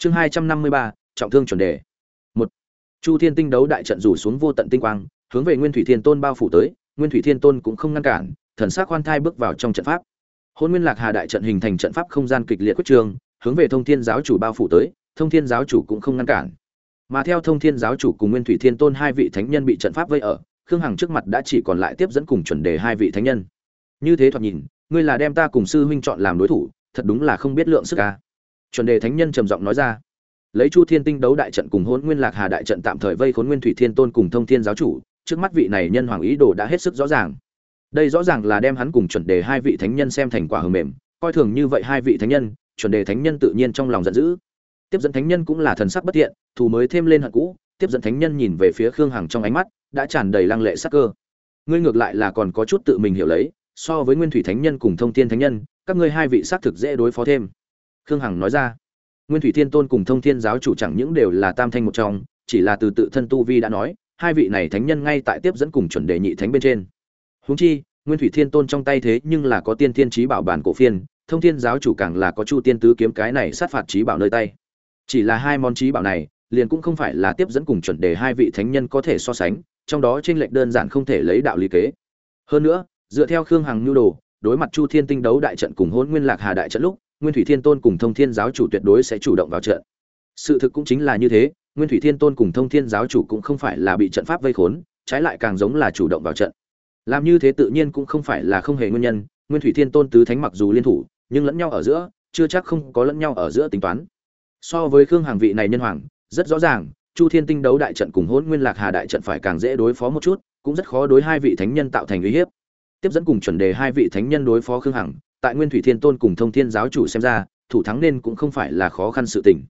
chương hai trăm năm mươi ba, trọng thương chuẩn đề. Một, chu thiên tinh đấu đại trận rủ xuống vô tận tinh quang, hướng về nguyên thủy thiên tôn bao phủ tới, nguyên thủy thiên tôn cũng không ngăn cản, thần sắc khoan thai bước vào trong trận pháp. Hôn nguyên lạc hà đại trận hình thành trận pháp không gian kịch liệt quyết trường, hướng về thông thiên giáo chủ bao phủ tới, thông thiên giáo chủ cũng không ngăn cản. Mà theo thông thiên giáo chủ cùng nguyên thủy thiên tôn hai vị thánh nhân bị trận pháp vây ở, khương hằng trước mặt đã chỉ còn lại tiếp dẫn cùng chuẩn đề hai vị thánh nhân. Như thế thoạt nhìn, ngươi là đem ta cùng sư huynh chọn làm đối thủ, thật đúng là không biết lượng sức ca chuẩn đề thánh nhân trầm giọng nói ra. Lấy chu thiên tinh đấu đại trận cùng hôn nguyên lạc hà đại trận tạm thời vây khốn nguyên thủy thiên tôn cùng thông thiên giáo chủ, trước mắt vị này nhân hoàng ý đồ đã hết sức rõ ràng. Đây rõ ràng là đem hắn cùng chuẩn đề hai vị thánh nhân xem thành quả hờ mềm, coi thường như vậy hai vị thánh nhân, chuẩn đề thánh nhân tự nhiên trong lòng giận dữ. Tiếp dẫn thánh nhân cũng là thần sắc bất thiện, thù mới thêm lên hận cũ, tiếp dẫn thánh nhân nhìn về phía khương hằng trong ánh mắt, đã tràn đầy lăng lệ sắc cơ. Ngươi ngược lại là còn có chút tự mình hiểu lấy, so với nguyên thủy thánh nhân cùng thông thiên thánh nhân, các ngươi hai vị xác thực dễ đối phó thêm khương hằng nói ra. Nguyên thủy thiên tôn cùng thông thiên giáo chủ chẳng những đều là tam thanh một trong, chỉ là từ tự thân tu vi đã nói, hai vị này thánh nhân ngay tại tiếp dẫn cùng chuẩn đề nhị thánh bên trên. Huống chi, nguyên thủy thiên tôn trong tay thế nhưng là có tiên thiên trí bảo bản cổ phiên, thông thiên giáo chủ càng là có chu tiên tứ kiếm cái này sát phạt trí bảo nơi tay. Chỉ là hai món trí bảo này, liền cũng không phải là tiếp dẫn cùng chuẩn đề hai vị thánh nhân có thể so sánh, trong đó trên lệch đơn giản không thể lấy đạo lý kế. Hơn nữa, dựa theo khương hằng nhu đồ, đối mặt chu thiên tinh đấu đại trận cùng hôn nguyên lạc hà đại trận lúc nguyên thủy thiên tôn cùng thông thiên giáo chủ tuyệt đối sẽ chủ động vào trận. Sự thực cũng chính là như thế, nguyên thủy thiên tôn cùng thông thiên giáo chủ cũng không phải là bị trận pháp vây khốn, trái lại càng giống là chủ động vào trận. Làm như thế tự nhiên cũng không phải là không hề nguyên nhân, nguyên thủy thiên tôn tứ thánh mặc dù liên thủ, nhưng lẫn nhau ở giữa, chưa chắc không có lẫn nhau ở giữa tính toán. So với khương hàng vị này nhân hoàng, rất rõ ràng, chu thiên tinh đấu đại trận cùng hôn nguyên lạc hà đại trận phải càng dễ đối phó một chút, cũng rất khó đối hai vị thánh nhân tạo thành uy hiếp. Tiếp dẫn cùng chuẩn đề hai vị thánh nhân đối phó khương hằng tại nguyên thủy thiên tôn cùng thông thiên giáo chủ xem ra, thủ thắng nên cũng không phải là khó khăn sự tình.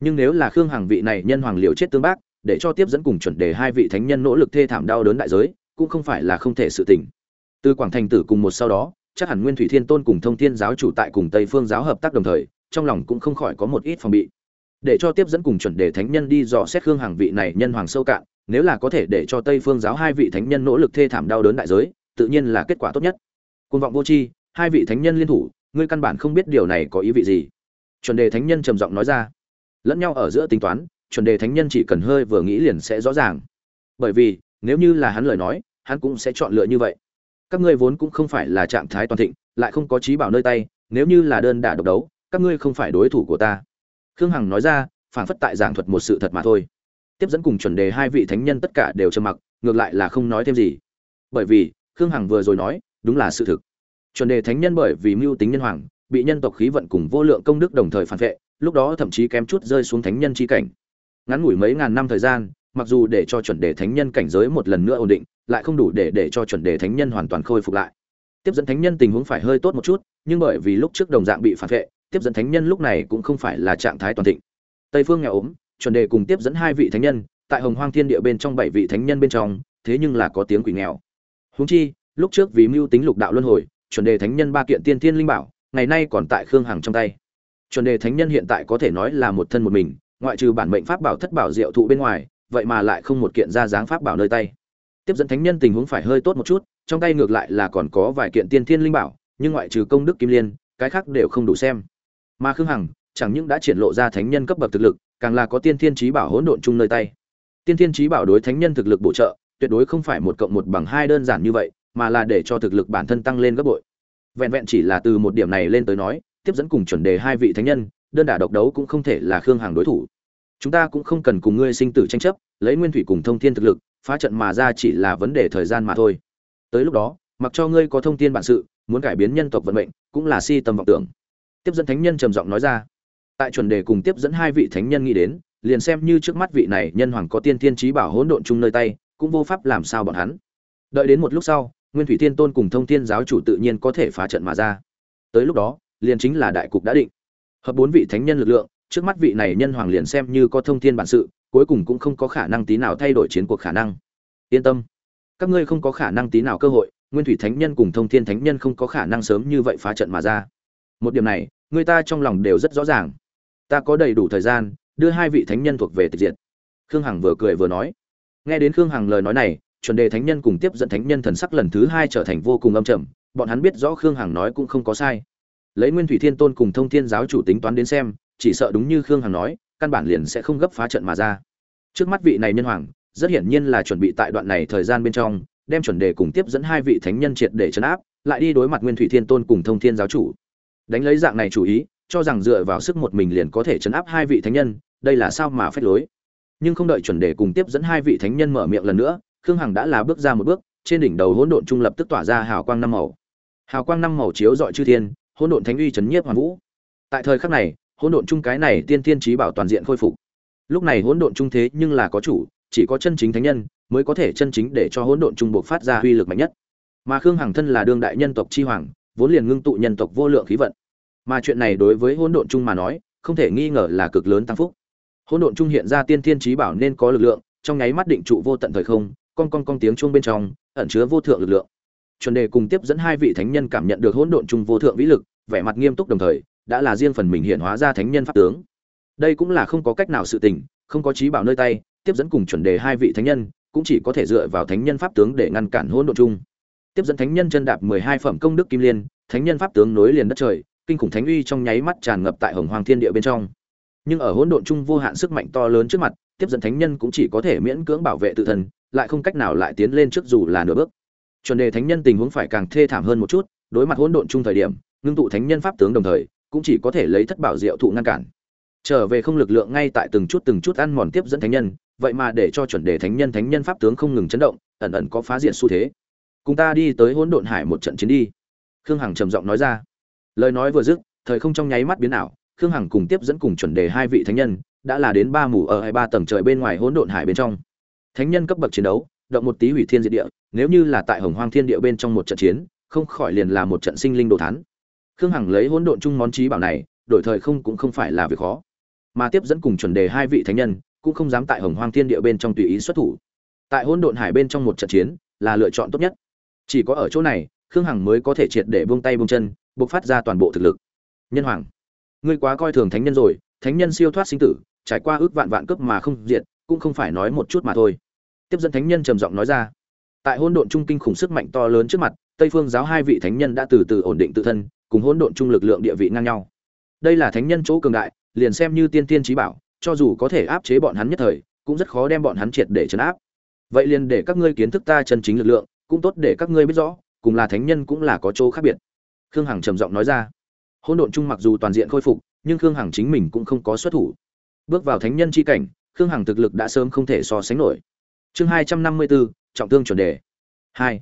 Nhưng nếu là khương hằng vị này nhân hoàng liều chết tương bác, để cho tiếp dẫn cùng chuẩn đề hai vị thánh nhân nỗ lực thê thảm đau đớn đại giới, cũng không phải là không thể sự tình. Từ quảng thành tử cùng một sau đó, chắc hẳn nguyên thủy thiên tôn cùng thông thiên giáo chủ tại cùng tây phương giáo hợp tác đồng thời, trong lòng cũng không khỏi có một ít phòng bị. Để cho tiếp dẫn cùng chuẩn đề thánh nhân đi dò xét khương hằng vị này nhân hoàng sâu cạn, nếu là có thể để cho tây phương giáo hai vị thánh nhân nỗ lực thê thảm đau đớn đại giới, tự nhiên là kết quả tốt nhất. Côn vọng vô tri hai vị thánh nhân liên thủ, ngươi căn bản không biết điều này có ý vị gì. Chuẩn đề thánh nhân trầm giọng nói ra. Lẫn nhau ở giữa tính toán, chuẩn đề thánh nhân chỉ cần hơi vừa nghĩ liền sẽ rõ ràng. Bởi vì, nếu như là hắn lời nói, hắn cũng sẽ chọn lựa như vậy. Các ngươi vốn cũng không phải là trạng thái toàn thịnh, lại không có trí bảo nơi tay, nếu như là đơn đả độc đấu, các ngươi không phải đối thủ của ta. Khương hằng nói ra phản phất tại giảng thuật một sự thật mà thôi. Tiếp dẫn cùng chuẩn đề hai vị thánh nhân tất cả đều trầm mặc, ngược lại là không nói thêm gì. Bởi vì, khương hằng vừa rồi nói, đúng là sự thực chuẩn đề thánh nhân bởi vì mưu tính nhân hoàng, bị nhân tộc khí vận cùng vô lượng công đức đồng thời phản vệ, lúc đó thậm chí kém chút rơi xuống thánh nhân chi cảnh. Ngắn ngủi mấy ngàn năm thời gian, mặc dù để cho chuẩn đề thánh nhân cảnh giới một lần nữa ổn định, lại không đủ để để cho chuẩn đề thánh nhân hoàn toàn khôi phục lại. Tiếp dẫn thánh nhân tình huống phải hơi tốt một chút, nhưng bởi vì lúc trước đồng dạng bị phản vệ, tiếp dẫn thánh nhân lúc này cũng không phải là trạng thái toàn thịnh. Tây phương nghèo ốm, chuẩn đề cùng tiếp dẫn hai vị thánh nhân, tại hồng hoang thiên địa bên trong bảy vị thánh nhân bên trong, thế nhưng là có tiếng quỷ nghèo. Huống chi, lúc trước vì mưu tính lục đạo luân hồi chuẩn đề thánh nhân ba kiện tiên thiên linh bảo, ngày nay còn tại khương hằng trong tay. Chuẩn đề thánh nhân hiện tại có thể nói là một thân một mình, ngoại trừ bản mệnh pháp bảo thất bảo diệu thụ bên ngoài, vậy mà lại không một kiện ra dáng pháp bảo nơi tay. Tiếp dẫn thánh nhân tình huống phải hơi tốt một chút, trong tay ngược lại là còn có vài kiện tiên thiên linh bảo, nhưng ngoại trừ công đức kim liên, cái khác đều không đủ xem. Mà khương hằng, chẳng những đã triển lộ ra thánh nhân cấp bậc thực lực, càng là có tiên thiên trí bảo hỗn độn chung nơi tay. Tiên thiên trí bảo đối thánh nhân thực lực bổ trợ, tuyệt đối không phải một cộng một bằng hai đơn giản như vậy mà là để cho thực lực bản thân tăng lên gấp bội. Vẹn vẹn chỉ là từ một điểm này lên tới nói, tiếp dẫn cùng chuẩn đề hai vị thánh nhân, đơn đả độc đấu cũng không thể là khương hàng đối thủ. Chúng ta cũng không cần cùng ngươi sinh tử tranh chấp, lấy nguyên thủy cùng thông thiên thực lực, phá trận mà ra chỉ là vấn đề thời gian mà thôi. Tới lúc đó, mặc cho ngươi có thông tin bản sự, muốn cải biến nhân tộc vận mệnh, cũng là si tâm vọng tưởng. Tiếp dẫn thánh nhân trầm giọng nói ra. Tại chuẩn đề cùng tiếp dẫn hai vị thánh nhân nghĩ đến, liền xem như trước mắt vị này nhân hoàng có tiên thiên trí bảo hỗn độn chung nơi tay, cũng vô pháp làm sao bọn hắn. Đợi đến một lúc sau nguyên thủy thiên tôn cùng thông thiên giáo chủ tự nhiên có thể phá trận mà ra. Tới lúc đó, liền chính là đại cục đã định. Hợp bốn vị thánh nhân lực lượng, trước mắt vị này nhân hoàng liền xem như có thông thiên bản sự, cuối cùng cũng không có khả năng tí nào thay đổi chiến cuộc khả năng. Yên tâm. Các ngươi không có khả năng tí nào cơ hội, nguyên thủy thánh nhân cùng thông thiên thánh nhân không có khả năng sớm như vậy phá trận mà ra. Một điểm này, người ta trong lòng đều rất rõ ràng. Ta có đầy đủ thời gian, đưa hai vị thánh nhân thuộc về tịch diệt. Khương hằng vừa cười vừa nói. Nghe đến khương hằng lời nói này chuẩn đề thánh nhân cùng tiếp dẫn thánh nhân thần sắc lần thứ hai trở thành vô cùng âm trầm, bọn hắn biết rõ khương hằng nói cũng không có sai. Lấy nguyên thủy thiên tôn cùng thông thiên giáo chủ tính toán đến xem, chỉ sợ đúng như khương hằng nói, căn bản liền sẽ không gấp phá trận mà ra. Trước mắt vị này nhân hoàng, rất hiển nhiên là chuẩn bị tại đoạn này thời gian bên trong, đem chuẩn đề cùng tiếp dẫn hai vị thánh nhân triệt để chấn áp, lại đi đối mặt nguyên thủy thiên tôn cùng thông thiên giáo chủ. Đánh lấy dạng này chủ ý, cho rằng dựa vào sức một mình liền có thể chấn áp hai vị thánh nhân, đây là sao mà phép lối. Nhưng không đợi chuẩn đề cùng tiếp dẫn hai vị thánh nhân mở miệng lần nữa khương hằng đã là bước ra một bước, trên đỉnh đầu hỗn độn trung lập tức tỏa ra hào quang năm màu. Hào quang năm màu chiếu dọi chư thiên, hỗn độn thánh uy chấn nhiếp hoàn vũ. Tại thời khắc này, hỗn độn trung cái này tiên tiên trí bảo toàn diện khôi phục. Lúc này hỗn độn trung thế nhưng là có chủ, chỉ có chân chính thánh nhân mới có thể chân chính để cho hỗn độn trung buộc phát ra uy lực mạnh nhất. Mà khương hằng thân là đương đại nhân tộc chi hoàng, vốn liền ngưng tụ nhân tộc vô lượng khí vận. Mà chuyện này đối với hỗn độn trung mà nói, không thể nghi ngờ là cực lớn tăng phúc. Hỗn độn trung hiện ra tiên thiên trí bảo nên có lực lượng, trong nháy mắt định trụ vô tận thời không con con con tiếng chuông bên trong, ẩn chứa vô thượng lực lượng. Chuẩn đề cùng tiếp dẫn hai vị thánh nhân cảm nhận được hỗn độn trung vô thượng vĩ lực, vẻ mặt nghiêm túc đồng thời, đã là riêng phần mình hiện hóa ra thánh nhân pháp tướng. Đây cũng là không có cách nào sự tình, không có trí bảo nơi tay, tiếp dẫn cùng chuẩn đề hai vị thánh nhân, cũng chỉ có thể dựa vào thánh nhân pháp tướng để ngăn cản hỗn độn chung. Tiếp dẫn thánh nhân chân đạp mười hai phẩm công đức kim liên, thánh nhân pháp tướng nối liền đất trời, kinh khủng thánh uy trong nháy mắt tràn ngập tại hồng hoàng thiên địa bên trong. Nhưng ở hỗn độn chung vô hạn sức mạnh to lớn trước mặt, tiếp dẫn thánh nhân cũng chỉ có thể miễn cưỡng bảo vệ tự thân lại không cách nào lại tiến lên trước dù là nửa bước. Chuẩn đề thánh nhân tình huống phải càng thê thảm hơn một chút, đối mặt hỗn độn chung thời điểm, ngưng tụ thánh nhân pháp tướng đồng thời, cũng chỉ có thể lấy thất bảo diệu thụ ngăn cản. Trở về không lực lượng ngay tại từng chút từng chút ăn mòn tiếp dẫn thánh nhân, vậy mà để cho chuẩn đề thánh nhân thánh nhân pháp tướng không ngừng chấn động, ẩn ẩn có phá diện xu thế. Cùng ta đi tới hỗn độn hải một trận chiến đi. Khương hằng trầm giọng nói ra. Lời nói vừa dứt, thời không trong nháy mắt biến ảo, khương hằng cùng tiếp dẫn cùng chuẩn đề hai vị thánh nhân, đã là đến ba mù ở hai ba tầng trời bên ngoài hỗn độn hải bên trong thánh nhân cấp bậc chiến đấu, động một tí hủy thiên diệt địa, nếu như là tại hồng hoang thiên địa bên trong một trận chiến, không khỏi liền là một trận sinh linh đồ thán. Khương hằng lấy hỗn độn chung món trí bảo này, đổi thời không cũng không phải là việc khó. Mà tiếp dẫn cùng chuẩn đề hai vị thánh nhân, cũng không dám tại hồng hoang thiên địa bên trong tùy ý xuất thủ. Tại hỗn độn hải bên trong một trận chiến, là lựa chọn tốt nhất. Chỉ có ở chỗ này, khương hằng mới có thể triệt để buông tay buông chân buộc phát ra toàn bộ thực lực. Nhân hoàng, ngươi quá coi thường thánh nhân rồi, thánh nhân siêu thoát sinh tử, trải qua ước vạn vạn cấp mà không diệt cũng không phải nói một chút mà thôi. Tiếp dẫn thánh nhân trầm giọng nói ra. Tại hỗn độn trung kinh khủng sức mạnh to lớn trước mặt, tây phương giáo hai vị thánh nhân đã từ từ ổn định tự thân, cùng hỗn độn trung lực lượng địa vị ngang nhau. Đây là thánh nhân chỗ cường đại, liền xem như tiên tiên trí bảo, cho dù có thể áp chế bọn hắn nhất thời, cũng rất khó đem bọn hắn triệt để chấn áp. Vậy liền để các ngươi kiến thức ta chân chính lực lượng, cũng tốt để các ngươi biết rõ, cùng là thánh nhân cũng là có chỗ khác biệt. Khương hằng trầm giọng nói ra. Hỗn độn chung mặc dù toàn diện khôi phục, nhưng khương hằng chính mình cũng không có xuất thủ. Bước vào thánh nhân c h i cảnh khương hằng thực lực đã sớm không thể so sánh nổi. Chương hai trăm năm mươi bốn, trọng thương chuẩn đề. Hai.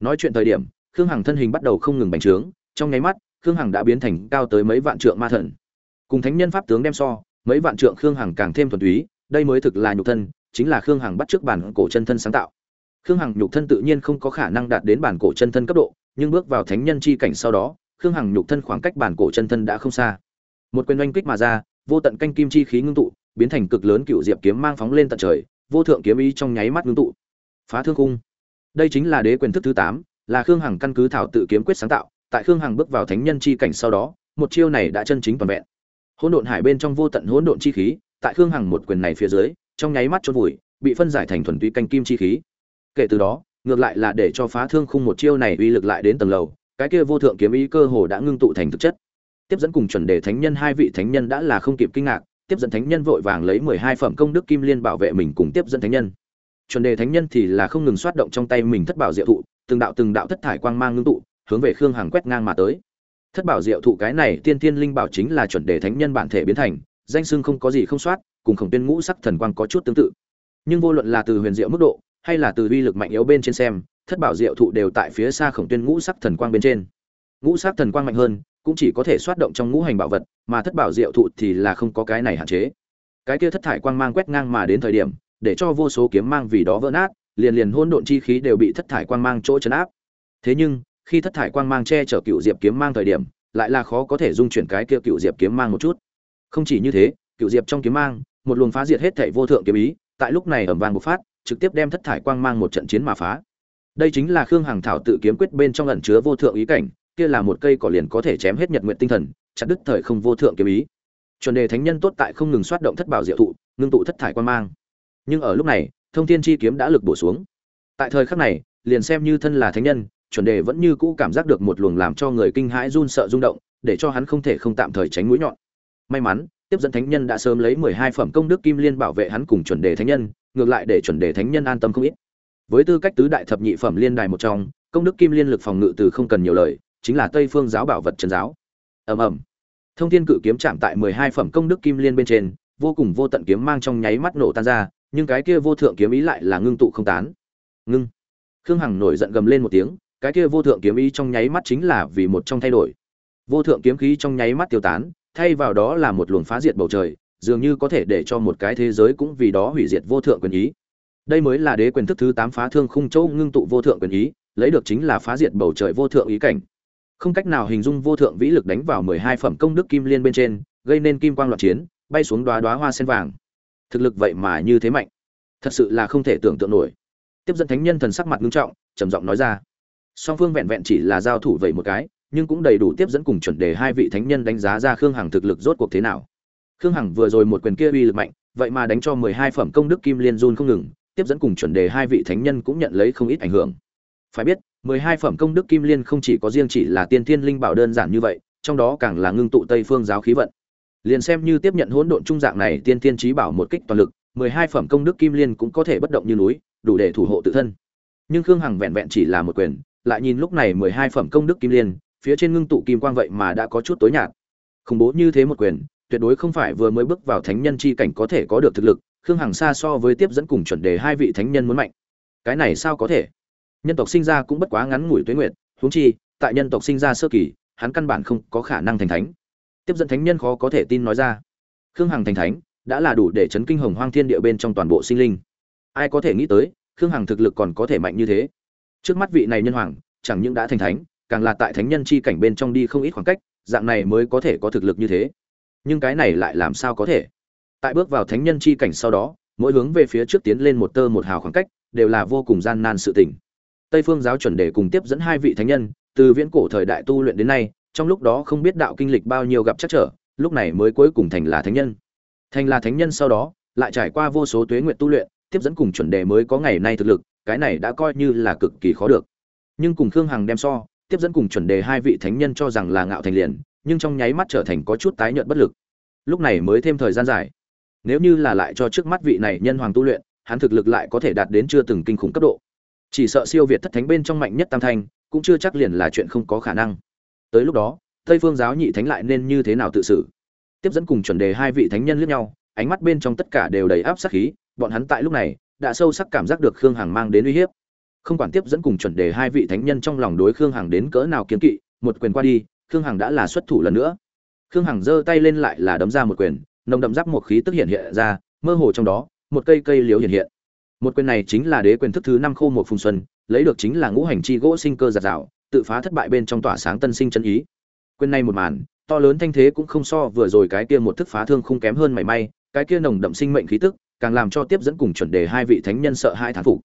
Nói chuyện thời điểm, khương hằng thân hình bắt đầu không ngừng bành trướng, trong nháy mắt, khương hằng đã biến thành cao tới mấy vạn trượng ma thần. Cùng thánh nhân pháp tướng đem so, mấy vạn trượng khương hằng càng thêm thuần túy, đây mới thực là nhục thân, chính là khương hằng bắt trước bản cổ chân thân sáng tạo. Khương hằng nhục thân tự nhiên không có khả năng đạt đến bản cổ chân thân cấp độ, nhưng bước vào thánh nhân chi cảnh sau đó, khương hằng nhục thân khoảng cách bản cổ chân thân đã không xa. Một quyền oanh kích mà ra, vô tận canh kim chi khí ngưng tụ biến thành cực lớn cựu diệp kiếm mang phóng lên tận trời, vô thượng kiếm ý trong nháy mắt ngưng tụ. Phá thương cung đây chính là đế quyền thức thứ tám, là khương hằng căn cứ thảo tự kiếm quyết sáng tạo, tại khương hằng bước vào thánh nhân chi cảnh sau đó, một chiêu này đã chân chính toàn vẹn. Hỗn độn hải bên trong vô tận hỗn độn chi khí, tại khương hằng một quyền này phía dưới, trong nháy mắt chôn vùi, bị phân giải thành thuần túy canh kim chi khí. Kể từ đó, ngược lại là để cho phá thương khung một chiêu này uy lực lại đến tầng lầu, cái kia vô thượng kiếm ý cơ hồ đã ngưng tụ thành thực chất. Tiếp dẫn cùng chuẩn đề thánh nhân hai vị thánh nhân đã là không kịp kinh ngạc tiếp dẫn thánh nhân vội vàng lấy mười hai phẩm công đức kim liên bảo vệ mình cùng tiếp dẫn thánh nhân. Chuẩn đề thánh nhân thì là không ngừng xoát động trong tay mình thất bảo diệu thụ, từng đạo từng đạo thất thải quang mang ngưng tụ, hướng về khương hằng quét ngang mà tới. Thất bảo diệu thụ cái này tiên tiên linh bảo chính là chuẩn đề thánh nhân bản thể biến thành, danh xưng không có gì không soát cùng khổng tiên ngũ sắc thần quang có chút tương tự. Nhưng vô luận là từ huyền diệu mức độ, hay là từ uy lực mạnh yếu bên trên xem, thất bảo diệu thụ đều tại phía xa khổng tiên ngũ sắc thần quang bên trên. Ngũ sắc thần quang mạnh hơn cũng chỉ có thể xoát động trong ngũ hành bảo vật, mà thất bảo diệu thụ thì là không có cái này hạn chế. Cái kia thất thải quang mang quét ngang mà đến thời điểm, để cho vô số kiếm mang vì đó vỡ nát, liền liền hỗn độn chi khí đều bị thất thải quang mang chỗ chấn áp. Thế nhưng, khi thất thải quang mang che chở cựu diệp kiếm mang thời điểm, lại là khó có thể dung chuyển cái kia cựu diệp kiếm mang một chút. Không chỉ như thế, cựu diệp trong kiếm mang, một luồng phá diệt hết thảy vô thượng kiếm ý, tại lúc này ầm vang bộc phát, trực tiếp đem thất thải quang mang một trận chiến mà phá. Đây chính là khương hằng thảo tự kiếm quyết bên trong ẩn chứa vô thượng ý cảnh kia là một cây cỏ liền có thể chém hết nhật nguyện tinh thần, chặt đứt thời không vô thượng kiếm ý. Chuẩn đề thánh nhân tốt tại không ngừng xoát động thất bảo diệu thụ, ngưng tụ thất thải quan mang. Nhưng ở lúc này, thông thiên chi kiếm đã lực bổ xuống. Tại thời khắc này, liền xem như thân là thánh nhân, chuẩn đề vẫn như cũ cảm giác được một luồng làm cho người kinh hãi run sợ rung động, để cho hắn không thể không tạm thời tránh mũi nhọn. May mắn, tiếp dẫn thánh nhân đã sớm lấy mười hai phẩm công đức kim liên bảo vệ hắn cùng chuẩn đề thánh nhân, ngược lại để chuẩn đề thánh nhân an tâm không ít. Với tư cách tứ đại thập nhị phẩm liên đài một trong, công đức kim liên lực phòng ngự từ không cần nhiều lời chính là tây phương giáo bảo vật chân giáo. Ầm ầm. Thông thiên cự kiếm chạm tại mười hai phẩm công đức kim liên bên trên, vô cùng vô tận kiếm mang trong nháy mắt nổ tan ra, nhưng cái kia vô thượng kiếm ý lại là ngưng tụ không tán. Ngưng. Khương hằng nổi giận gầm lên một tiếng, cái kia vô thượng kiếm ý trong nháy mắt chính là vì một trong thay đổi. Vô thượng kiếm khí trong nháy mắt tiêu tán, thay vào đó là một luồng phá diệt bầu trời, dường như có thể để cho một cái thế giới cũng vì đó hủy diệt vô thượng quyền ý. Đây mới là đế quyền thức thứ tám phá thương khung châu ngưng tụ vô thượng quyền ý, lấy được chính là phá diệt bầu trời vô thượng ý cảnh không cách nào hình dung vô thượng vĩ lực đánh vào mười hai phẩm công đức kim liên bên trên, gây nên kim quang loạn chiến, bay xuống đoá đoá hoa sen vàng. Thực lực vậy mà như thế mạnh. Thật sự là không thể tưởng tượng nổi. Tiếp dẫn thánh nhân thần sắc mặt nghiêm trọng, trầm giọng nói ra. Song phương vẹn vẹn chỉ là giao thủ vậy một cái, nhưng cũng đầy đủ tiếp dẫn cùng chuẩn đề hai vị thánh nhân đánh giá ra khương hằng thực lực rốt cuộc thế nào. Khương hằng vừa rồi một quyền kia uy lực mạnh, vậy mà đánh cho mười hai phẩm công đức kim liên run không ngừng, tiếp dẫn cùng chuẩn đề hai vị thánh nhân cũng nhận lấy không ít ảnh hưởng. Phải biết mười hai phẩm công đức kim liên không chỉ có riêng chỉ là tiên thiên linh bảo đơn giản như vậy, trong đó càng là ngưng tụ tây phương giáo khí vận. Liền xem như tiếp nhận hỗn độn trung dạng này tiên thiên trí bảo một kích toàn lực, mười hai phẩm công đức kim liên cũng có thể bất động như núi, đủ để thủ hộ tự thân. Nhưng khương hằng vẹn vẹn chỉ là một quyền, lại nhìn lúc này mười hai phẩm công đức kim liên, phía trên ngưng tụ kim quang vậy mà đã có chút tối nhạt. Khủng bố như thế một quyền, tuyệt đối không phải vừa mới bước vào thánh nhân chi cảnh có thể có được thực lực, khương hằng xa so với tiếp dẫn cùng chuẩn đề hai vị thánh nhân muốn mạnh. Cái này sao có thể? Nhân tộc sinh ra cũng bất quá ngắn ngủi tuế nguyệt, huống chi, tại nhân tộc sinh ra sơ kỳ, hắn căn bản không có khả năng thành thánh. Tiếp dẫn thánh nhân khó có thể tin nói ra. Khương hằng thành thánh, đã là đủ để chấn kinh hồng hoang thiên địa bên trong toàn bộ sinh linh. Ai có thể nghĩ tới, khương hằng thực lực còn có thể mạnh như thế. Trước mắt vị này nhân hoàng, chẳng những đã thành thánh, càng là tại thánh nhân chi cảnh bên trong đi không ít khoảng cách, dạng này mới có thể có thực lực như thế. Nhưng cái này lại làm sao có thể? Tại bước vào thánh nhân chi cảnh sau đó, mỗi hướng về phía trước tiến lên một tơ một hào khoảng cách, đều là vô cùng gian nan sự tình tây phương giáo chuẩn đề cùng tiếp dẫn hai vị thánh nhân, từ viễn cổ thời đại tu luyện đến nay, trong lúc đó không biết đạo kinh lịch bao nhiêu gặp chắc trở, lúc này mới cuối cùng thành là thánh nhân. Thành là thánh nhân sau đó, lại trải qua vô số tuế nguyện tu luyện, tiếp dẫn cùng chuẩn đề mới có ngày nay thực lực, cái này đã coi như là cực kỳ khó được. Nhưng cùng khương hằng đem so, tiếp dẫn cùng chuẩn đề hai vị thánh nhân cho rằng là ngạo thành liền, nhưng trong nháy mắt trở thành có chút tái nhợt bất lực. Lúc này mới thêm thời gian dài. Nếu như là lại cho trước mắt vị này nhân hoàng tu luyện, hắn thực lực lại có thể đạt đến chưa từng kinh khủng cấp độ chỉ sợ siêu việt thất thánh bên trong mạnh nhất tam thanh, cũng chưa chắc liền là chuyện không có khả năng. Tới lúc đó, tây phương giáo nhị thánh lại nên như thế nào tự xử? Tiếp dẫn cùng chuẩn đề hai vị thánh nhân lướt nhau, ánh mắt bên trong tất cả đều đầy áp sát khí, bọn hắn tại lúc này đã sâu sắc cảm giác được khương hằng mang đến uy hiếp. Không quản tiếp dẫn cùng chuẩn đề hai vị thánh nhân trong lòng đối khương hằng đến cỡ nào kiến kỵ, một quyền qua đi, khương hằng đã là xuất thủ lần nữa. Khương hằng giơ tay lên lại là đấm ra một quyền, nồng đậm giáp một khí tức hiện hiện ra, mơ hồ trong đó, một cây cây liếu hiện hiện một quyền này chính là đế quyền thức thứ năm khô một phùng xuân, lấy được chính là ngũ hành chi gỗ sinh cơ giạt rào, tự phá thất bại bên trong tỏa sáng tân sinh chân ý. Quyền này một màn, to lớn thanh thế cũng không so vừa rồi cái kia một thức phá thương không kém hơn mảy may, cái kia nồng đậm sinh mệnh khí tức, càng làm cho tiếp dẫn cùng chuẩn đề hai vị thánh nhân sợ hai thán phục.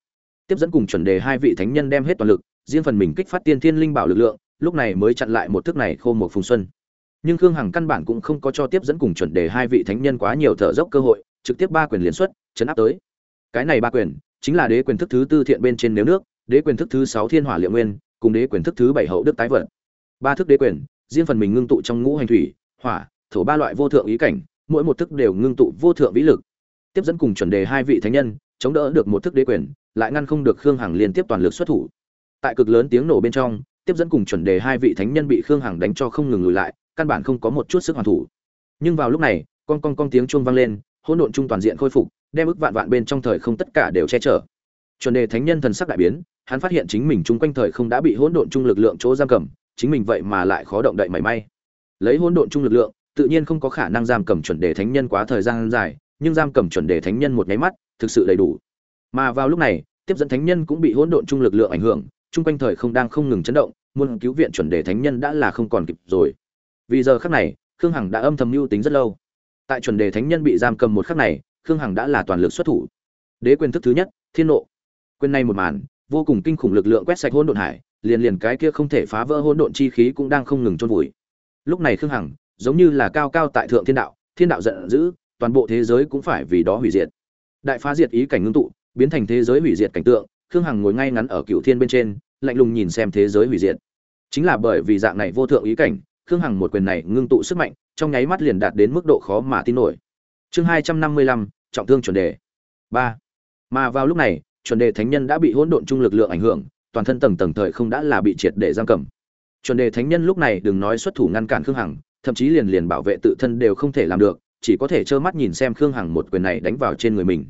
Tiếp dẫn cùng chuẩn đề hai vị thánh nhân đem hết toàn lực, riêng phần mình kích phát tiên thiên linh bảo lực lượng, lúc này mới chặn lại một thức này khô một phùng xuân. Nhưng khương hằng căn bản cũng không có cho tiếp dẫn cùng chuẩn đề hai vị thánh nhân quá nhiều thở dốc cơ hội, trực tiếp ba quyền liên xuất, chấn áp tới cái này ba quyền, chính là đế quyền thức thứ tư thiện bên trên nếu nước, đế quyền thức thứ sáu thiên hỏa liệu nguyên, cùng đế quyền thức thứ bảy hậu đức tái vận ba thức đế quyền, riêng phần mình ngưng tụ trong ngũ hành thủy, hỏa, thổ ba loại vô thượng ý cảnh, mỗi một thức đều ngưng tụ vô thượng vĩ lực. Tiếp dẫn cùng chuẩn đề hai vị thánh nhân, chống đỡ được một thức đế quyền, lại ngăn không được khương hằng liên tiếp toàn lực xuất thủ. Tại cực lớn tiếng nổ bên trong, tiếp dẫn cùng chuẩn đề hai vị thánh nhân bị khương hằng đánh cho không ngừng lùi lại, căn bản không có một chút sức hoàn thủ. Nhưng vào lúc này, con con con tiếng chuông vang lên, hỗn độn chung toàn diện khôi phục đem ức vạn vạn bên trong thời không tất cả đều che chở. Chuẩn đề thánh nhân thần sắc đại biến, hắn phát hiện chính mình chung quanh thời không đã bị hỗn độn chung lực lượng chỗ giam cầm, chính mình vậy mà lại khó động đậy mảy may. Lấy hỗn độn chung lực lượng, tự nhiên không có khả năng giam cầm chuẩn đề thánh nhân quá thời gian dài, nhưng giam cầm chuẩn đề thánh nhân một nháy mắt, thực sự đầy đủ. Mà vào lúc này, tiếp dẫn thánh nhân cũng bị hỗn độn chung lực lượng ảnh hưởng, chung quanh thời không đang không ngừng chấn động, muốn cứu viện chuẩn đề thánh nhân đã là không còn kịp rồi. Vì giờ khắc này, khương hằng đã âm thầm mưu tính rất lâu. Tại chuẩn đề thánh nhân bị giam cầm một khắc này khương hằng đã là toàn lực xuất thủ. Đế quyền thức thứ nhất, thiên nộ. Quyền này một màn, vô cùng kinh khủng lực lượng quét sạch hỗn độn hải, liền liền cái kia không thể phá vỡ hỗn độn chi khí cũng đang không ngừng trôn vùi. Lúc này khương hằng, giống như là cao cao tại thượng thiên đạo thiên đạo giận dữ, toàn bộ thế giới cũng phải vì đó hủy diệt. Đại phá diệt ý cảnh ngưng tụ, biến thành thế giới hủy diệt cảnh tượng, khương hằng ngồi ngay ngắn ở cựu thiên bên trên, lạnh lùng nhìn xem thế giới hủy diệt. Chính là bởi vì dạng này vô thượng ý cảnh, khương hằng một quyền này ngưng tụ sức mạnh, trong nháy mắt liền đạt đến mức độ khó mà tin nổi chương hai trăm năm mươi lăm, trọng thương chuẩn đề. Ba. Mà vào lúc này, chuẩn đề thánh nhân đã bị hỗn độn chung lực lượng ảnh hưởng, toàn thân tầng tầng thời không đã là bị triệt để giam cầm. Chuẩn đề thánh nhân lúc này đừng nói xuất thủ ngăn cản khương hằng, thậm chí liền liền bảo vệ tự thân đều không thể làm được, chỉ có thể trơ mắt nhìn xem khương hằng một quyền này đánh vào trên người mình.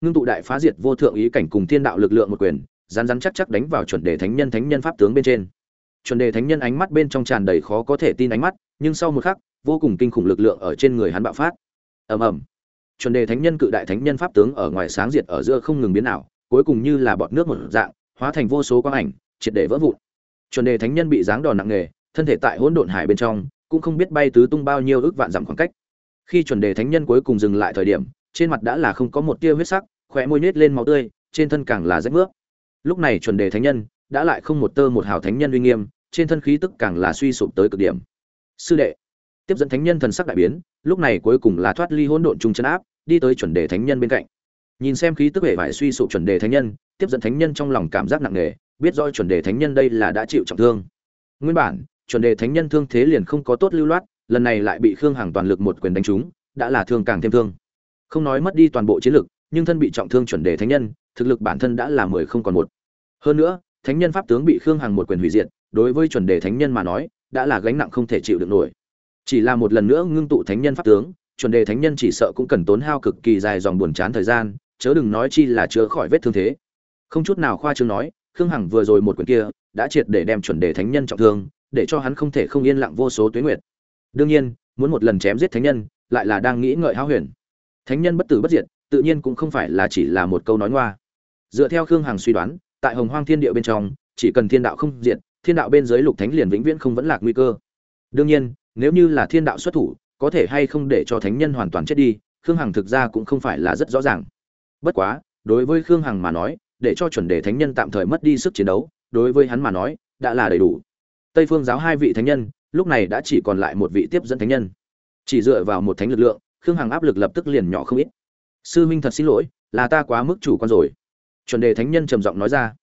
Ngưng tụ đại phá diệt vô thượng ý cảnh cùng thiên đạo lực lượng một quyền rán rán chắc chắc đánh vào chuẩn đề thánh nhân thánh nhân pháp tướng bên trên. Chuẩn đề thánh nhân ánh mắt bên trong tràn đầy khó có thể tin ánh mắt, nhưng sau một khắc, vô cùng kinh khủng lực lượng ở trên người hắn bạo phát ầm ầm. Chuẩn đề thánh nhân cự đại thánh nhân pháp tướng ở ngoài sáng diệt ở giữa không ngừng biến ảo, cuối cùng như là bọt nước một dạng, hóa thành vô số quang ảnh, triệt để vỡ vụn. Chuẩn đề thánh nhân bị giáng đòn nặng nề, thân thể tại hỗn độn hải bên trong, cũng không biết bay tứ tung bao nhiêu ước vạn dặm khoảng cách. Khi chuẩn đề thánh nhân cuối cùng dừng lại thời điểm, trên mặt đã là không có một tia huyết sắc khỏe môi nết lên máu tươi, trên thân càng là rách nước lúc này chuẩn đề thánh nhân đã lại không một tơ một hào thánh nhân uy nghiêm, trên thân khí tức càng là suy sụp tới cực điểm. Sư đệ tiếp dẫn thánh nhân thần sắc đại biến, lúc này cuối cùng là thoát ly hỗn độn trung chân áp, đi tới chuẩn đề thánh nhân bên cạnh. Nhìn xem khí tức hệ vải suy sụp chuẩn đề thánh nhân, tiếp dẫn thánh nhân trong lòng cảm giác nặng nề, biết rõ chuẩn đề thánh nhân đây là đã chịu trọng thương. Nguyên bản, chuẩn đề thánh nhân thương thế liền không có tốt lưu loát, lần này lại bị khương hằng toàn lực một quyền đánh trúng, đã là thương càng thêm thương. Không nói mất đi toàn bộ chiến lực, nhưng thân bị trọng thương chuẩn đề thánh nhân, thực lực bản thân đã là mười không còn một. Hơn nữa, thánh nhân pháp tướng bị khương hằng một quyền hủy diệt, đối với chuẩn đề thánh nhân mà nói, đã là gánh nặng không thể chịu được nổi chỉ là một lần nữa ngưng tụ thánh nhân pháp tướng, chuẩn đề thánh nhân chỉ sợ cũng cần tốn hao cực kỳ dài dòng buồn chán thời gian, chớ đừng nói chi là chữa khỏi vết thương thế. Không chút nào khoa trương nói, khương hằng vừa rồi một quyển kia, đã triệt để đem chuẩn đề thánh nhân trọng thương, để cho hắn không thể không yên lặng vô số tuyến nguyệt. Đương nhiên, muốn một lần chém giết thánh nhân, lại là đang nghĩ ngợi háo huyền. Thánh nhân bất tử bất diệt, tự nhiên cũng không phải là chỉ là một câu nói ngoa. Dựa theo khương hằng suy đoán, tại hồng hoang thiên địa bên trong, chỉ cần thiên đạo không diệt, thiên đạo bên dưới lục thánh liền vĩnh viễn không vẫn lạc nguy cơ. Đương nhiên nếu như là thiên đạo xuất thủ, có thể hay không để cho thánh nhân hoàn toàn chết đi, khương hằng thực ra cũng không phải là rất rõ ràng. Bất quá, đối với khương hằng mà nói, để cho chuẩn đề thánh nhân tạm thời mất đi sức chiến đấu, đối với hắn mà nói, đã là đầy đủ. Tây phương giáo hai vị thánh nhân, lúc này đã chỉ còn lại một vị tiếp dẫn thánh nhân. Chỉ dựa vào một thánh lực lượng, khương hằng áp lực lập tức liền nhỏ không ít. Sư minh thật xin lỗi, là ta quá mức chủ quan rồi. Chuẩn đề thánh nhân trầm giọng nói ra.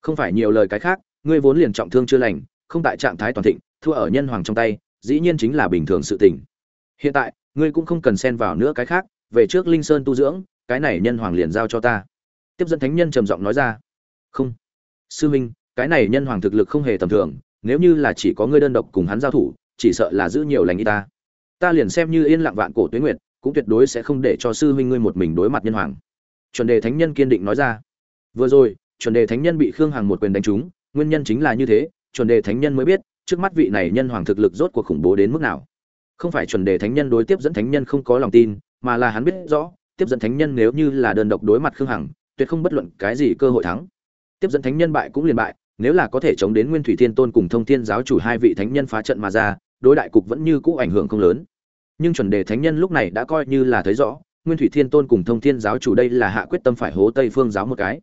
Không phải nhiều lời cái khác, ngươi vốn liền trọng thương chưa lành, không tại trạng thái toàn thịnh, thua ở nhân hoàng trong tay dĩ nhiên chính là bình thường sự tình. Hiện tại, ngươi cũng không cần xen vào nữa cái khác, về trước linh sơn tu dưỡng, cái này nhân hoàng liền giao cho ta. Tiếp dẫn thánh nhân trầm giọng nói ra. Không. Sư minh, cái này nhân hoàng thực lực không hề tầm thường, nếu như là chỉ có ngươi đơn độc cùng hắn giao thủ, chỉ sợ là giữ nhiều lành y ta. Ta liền xem như yên lặng vạn cổ tuyết nguyệt, cũng tuyệt đối sẽ không để cho sư huynh ngươi một mình đối mặt nhân hoàng. Chuẩn đề thánh nhân kiên định nói ra. Vừa rồi, chuẩn đề thánh nhân bị khương hằng một quyền đánh trúng, nguyên nhân chính là như thế, chuẩn đề thánh nhân mới biết trước mắt vị này nhân hoàng thực lực rốt cuộc khủng bố đến mức nào? Không phải chuẩn đề thánh nhân đối tiếp dẫn thánh nhân không có lòng tin, mà là hắn biết rõ, tiếp dẫn thánh nhân nếu như là đơn độc đối mặt khương hằng, tuyệt không bất luận cái gì cơ hội thắng. Tiếp dẫn thánh nhân bại cũng liền bại, nếu là có thể chống đến nguyên thủy thiên tôn cùng thông thiên giáo chủ hai vị thánh nhân phá trận mà ra, đối đại cục vẫn như cũ ảnh hưởng không lớn. Nhưng chuẩn đề thánh nhân lúc này đã coi như là thấy rõ, nguyên thủy thiên tôn cùng thông thiên giáo chủ đây là hạ quyết tâm phải hố tây phương giáo một cái.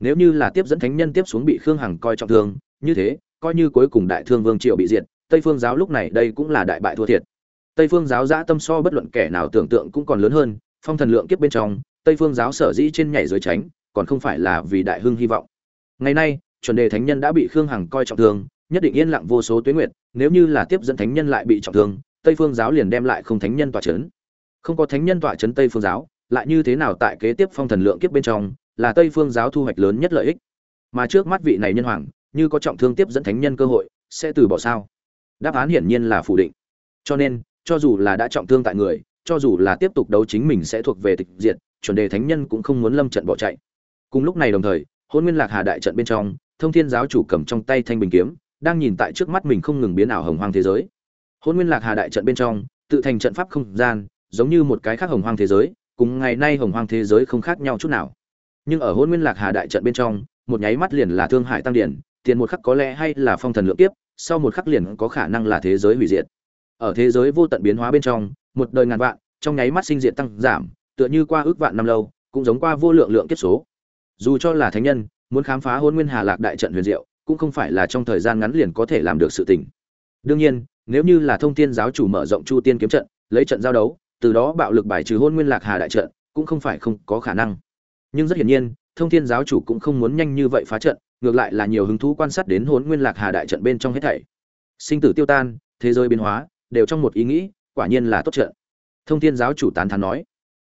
Nếu như là tiếp dẫn thánh nhân tiếp xuống bị khương hằng coi trọng thương, như thế coi như cuối cùng đại thương vương triệu bị diệt, tây phương giáo lúc này đây cũng là đại bại thua thiệt. Tây phương giáo giã tâm so bất luận kẻ nào tưởng tượng cũng còn lớn hơn, phong thần lượng kiếp bên trong, tây phương giáo sở dĩ trên nhảy dưới tránh, còn không phải là vì đại hưng hy vọng. Ngày nay, chuẩn đề thánh nhân đã bị khương hằng coi trọng thương, nhất định yên lặng vô số tuyến nguyện nếu như là tiếp dẫn thánh nhân lại bị trọng thương, tây phương giáo liền đem lại không thánh nhân tọa chấn. Không có thánh nhân tọa chấn tây phương giáo, lại như thế nào tại kế tiếp phong thần lượng kiếp bên trong, là tây phương giáo thu hoạch lớn nhất lợi ích. Mà trước mắt vị này nhân hoàng như có trọng thương tiếp dẫn thánh nhân cơ hội, sẽ từ bỏ sao? Đáp án hiển nhiên là phủ định. Cho nên, cho dù là đã trọng thương tại người, cho dù là tiếp tục đấu chính mình sẽ thuộc về tịch diệt, chuẩn đề thánh nhân cũng không muốn lâm trận bỏ chạy. Cùng lúc này đồng thời, hôn nguyên lạc hà đại trận bên trong, thông thiên giáo chủ cầm trong tay thanh bình kiếm, đang nhìn tại trước mắt mình không ngừng biến ảo hồng hoang thế giới. Hôn nguyên lạc hà đại trận bên trong, tự thành trận pháp không gian, giống như một cái khác hồng hoang thế giới, cùng ngày nay hồng hoang thế giới không khác nhau chút nào. Nhưng ở hôn nguyên lạc hà đại trận bên trong, một nháy mắt liền là thương hại tăng điển tiền một khắc có lẽ hay là phong thần lượng tiếp sau một khắc liền có khả năng là thế giới hủy diệt. Ở thế giới vô tận biến hóa bên trong, một đời ngàn vạn, trong nháy mắt sinh diệt tăng giảm, tựa như qua ước vạn năm lâu, cũng giống qua vô lượng lượng kiếp số. Dù cho là thánh nhân, muốn khám phá hôn nguyên hà lạc đại trận huyền diệu, cũng không phải là trong thời gian ngắn liền có thể làm được sự tình. Đương nhiên, nếu như là thông thiên giáo chủ mở rộng chu tiên kiếm trận, lấy trận giao đấu, từ đó bạo lực bài trừ hôn nguyên lạc hà đại trận, cũng không phải không có khả năng. Nhưng rất hiển nhiên, thông thiên giáo chủ cũng không muốn nhanh như vậy phá trận ngược lại là nhiều hứng thú quan sát đến hôn nguyên lạc hà đại trận bên trong hết thảy. Sinh tử tiêu tan, thế giới biến hóa, đều trong một ý nghĩ, quả nhiên là tốt trận. Thông thiên giáo chủ tán thán nói.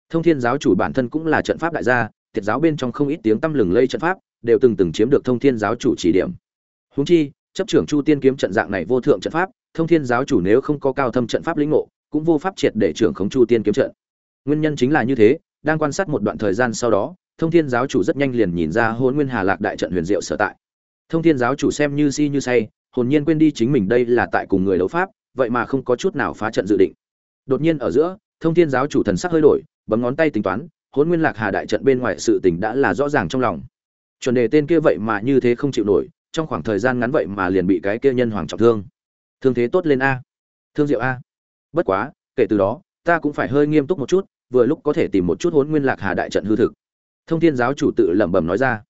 Thông thiên giáo chủ bản thân cũng là trận pháp đại gia thiệt giáo bên trong không ít tiếng tăm lừng lây trận pháp, đều từng từng chiếm được thông thiên giáo chủ chỉ điểm. Húng chi, chấp trưởng chu tiên kiếm trận dạng này vô thượng trận pháp, thông thiên giáo chủ nếu không có cao thâm trận pháp lĩnh ngộ, cũng vô pháp triệt để trưởng khống chu tiên kiếm trận. Nguyên nhân chính là như thế, đang quan sát một đoạn thời gian sau đó thông thiên giáo chủ rất nhanh liền nhìn ra hôn nguyên hà lạc đại trận huyền diệu sở tại. Thông thiên giáo chủ xem như si như say, hồn nhiên quên đi chính mình đây là tại cùng người đấu pháp, vậy mà không có chút nào phá trận dự định. Đột nhiên ở giữa, thông thiên giáo chủ thần sắc hơi đổi, bấm ngón tay tính toán hôn nguyên lạc hà đại trận bên ngoài sự tình đã là rõ ràng trong lòng. Chuẩn đề tên kia vậy mà như thế không chịu nổi, trong khoảng thời gian ngắn vậy mà liền bị cái kia nhân hoàng trọng thương. Thương thế tốt lên a. Thương diệu a. Bất quá, kể từ đó, ta cũng phải hơi nghiêm túc một chút, vừa lúc có thể tìm một chút hôn nguyên lạc hà đại trận hư thực thông thiên giáo chủ tự lẩm bẩm nói ra.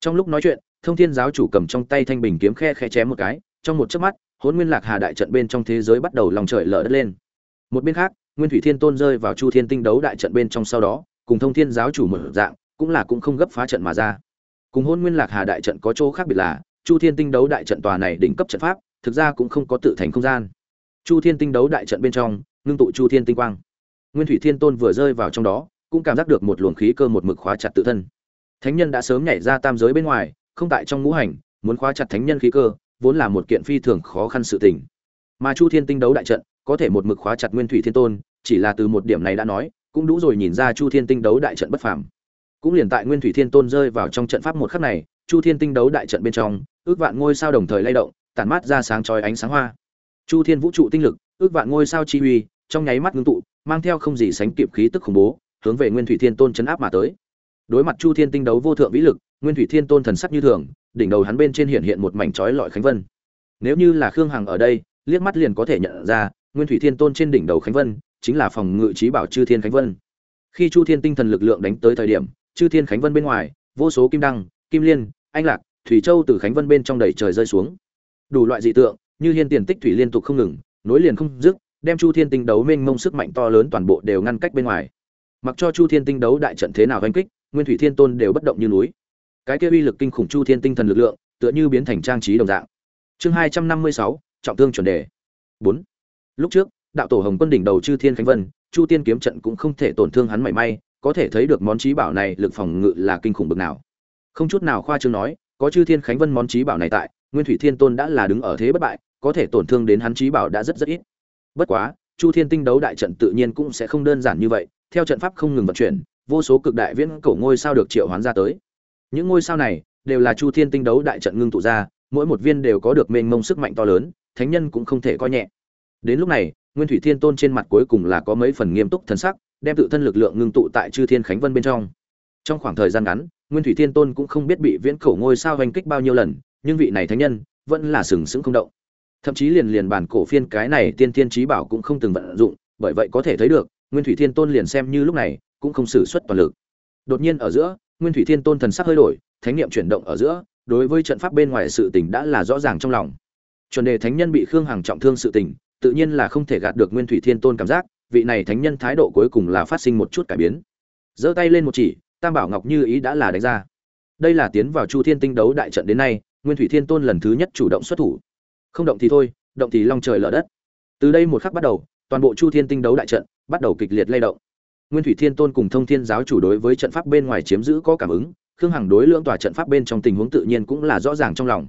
Trong lúc nói chuyện, thông thiên giáo chủ cầm trong tay thanh bình kiếm khe khe chém một cái, trong một chớp mắt hôn nguyên lạc hà đại trận bên trong thế giới bắt đầu lòng trời lở đất lên. Một bên khác, nguyên thủy thiên tôn rơi vào chu thiên tinh đấu đại trận bên trong sau đó, cùng thông thiên giáo chủ mở dạng, cũng là cũng không gấp phá trận mà ra. Cùng hôn nguyên lạc hà đại trận có chỗ khác biệt là, chu thiên tinh đấu đại trận tòa này đỉnh cấp trận pháp, thực ra cũng không có tự thành không gian. Chu thiên tinh đấu đại trận bên trong, ngưng tụ chu thiên tinh quang. Nguyên thủy thiên tôn vừa rơi vào trong đó cũng cảm giác được một luồng khí cơ một mực khóa chặt tự thân. Thánh nhân đã sớm nhảy ra tam giới bên ngoài, không tại trong ngũ hành, muốn khóa chặt thánh nhân khí cơ, vốn là một kiện phi thường khó khăn sự tình. Mà chu thiên tinh đấu đại trận, có thể một mực khóa chặt nguyên thủy thiên tôn, chỉ là từ một điểm này đã nói, cũng đủ rồi nhìn ra chu thiên tinh đấu đại trận bất phàm. Cũng liền tại nguyên thủy thiên tôn rơi vào trong trận pháp một khắc này, chu thiên tinh đấu đại trận bên trong, ước vạn ngôi sao đồng thời lay động, tản mát ra sáng chói ánh sáng hoa. Chu thiên vũ trụ tinh lực, ước vạn ngôi sao chi uy, trong nháy mắt ngưng tụ, mang theo không gì sánh kịp khí tức khủng bố hướng về nguyên thủy thiên tôn chấn áp mà tới. Đối mặt chu thiên tinh đấu vô thượng vĩ lực, nguyên thủy thiên tôn thần sắc như thường, đỉnh đầu hắn bên trên hiện hiện một mảnh chói lọi khánh vân. Nếu như là khương hằng ở đây, liếc mắt liền có thể nhận ra, nguyên thủy thiên tôn trên đỉnh đầu khánh vân, chính là phòng ngự trí bảo chư thiên khánh vân. Khi chu thiên tinh thần lực lượng đánh tới thời điểm, chư thiên khánh vân bên ngoài, vô số kim đăng, kim liên, anh lạc, thủy châu từ khánh vân bên trong đầy trời rơi xuống. Đủ loại dị tượng, như hiên tiền tích thủy liên tục không ngừng, nối liền không dứt, đem chu thiên tinh đấu mênh mông sức mạnh to lớn toàn bộ đều ngăn cách bên ngoài mặc cho chu thiên tinh đấu đại trận thế nào oanh kích, nguyên thủy thiên tôn đều bất động như núi. Cái kia uy lực kinh khủng chu thiên tinh thần lực lượng, tựa như biến thành trang trí đồng dạng. Chương hai trăm năm mươi sáu, trọng thương chuẩn đề. Bốn. Lúc trước, đạo tổ hồng quân đỉnh đầu chư thiên khánh vân, chu tiên kiếm trận cũng không thể tổn thương hắn mảy may, có thể thấy được món trí bảo này lực phòng ngự là kinh khủng bực nào. Không chút nào khoa trương nói, có chư thiên khánh vân món trí bảo này tại, nguyên thủy thiên tôn đã là đứng ở thế bất bại, có thể tổn thương đến hắn trí bảo đã rất rất ít. Bất quá, chu thiên tinh đấu đại trận tự nhiên cũng sẽ không đơn giản như vậy theo trận pháp không ngừng vận chuyển, vô số cực đại viễn cổ ngôi sao được triệu hoán ra tới. Những ngôi sao này đều là chu thiên tinh đấu đại trận ngưng tụ ra, mỗi một viên đều có được mênh mông sức mạnh to lớn, thánh nhân cũng không thể coi nhẹ. Đến lúc này, nguyên thủy thiên tôn trên mặt cuối cùng là có mấy phần nghiêm túc thần sắc, đem tự thân lực lượng ngưng tụ tại chư thiên khánh vân bên trong. Trong khoảng thời gian ngắn, nguyên thủy thiên tôn cũng không biết bị viễn cổ ngôi sao hành kích bao nhiêu lần, nhưng vị này thánh nhân vẫn là sừng sững không động. Thậm chí liền liền bản cổ phiên cái này tiên thiên trí bảo cũng không từng vận dụng, bởi vậy có thể thấy được nguyên thủy thiên tôn liền xem như lúc này cũng không sử xuất toàn lực. Đột nhiên ở giữa, nguyên thủy thiên tôn thần sắc hơi đổi, thánh niệm chuyển động ở giữa, đối với trận pháp bên ngoài sự tình đã là rõ ràng trong lòng. Chuẩn đề thánh nhân bị khương hằng trọng thương sự tình, tự nhiên là không thể gạt được nguyên thủy thiên tôn cảm giác, vị này thánh nhân thái độ cuối cùng là phát sinh một chút cải biến. Giơ tay lên một chỉ, tam bảo ngọc như ý đã là đánh ra. Đây là tiến vào chu thiên tinh đấu đại trận đến nay, nguyên thủy thiên tôn lần thứ nhất chủ động xuất thủ. Không động thì thôi, động thì long trời lở đất. Từ đây một khắc bắt đầu toàn bộ chu thiên tinh đấu đại trận bắt đầu kịch liệt lay động. Nguyên thủy thiên tôn cùng thông thiên giáo chủ đối với trận pháp bên ngoài chiếm giữ có cảm ứng, khương hằng đối lưỡng tòa trận pháp bên trong tình huống tự nhiên cũng là rõ ràng trong lòng.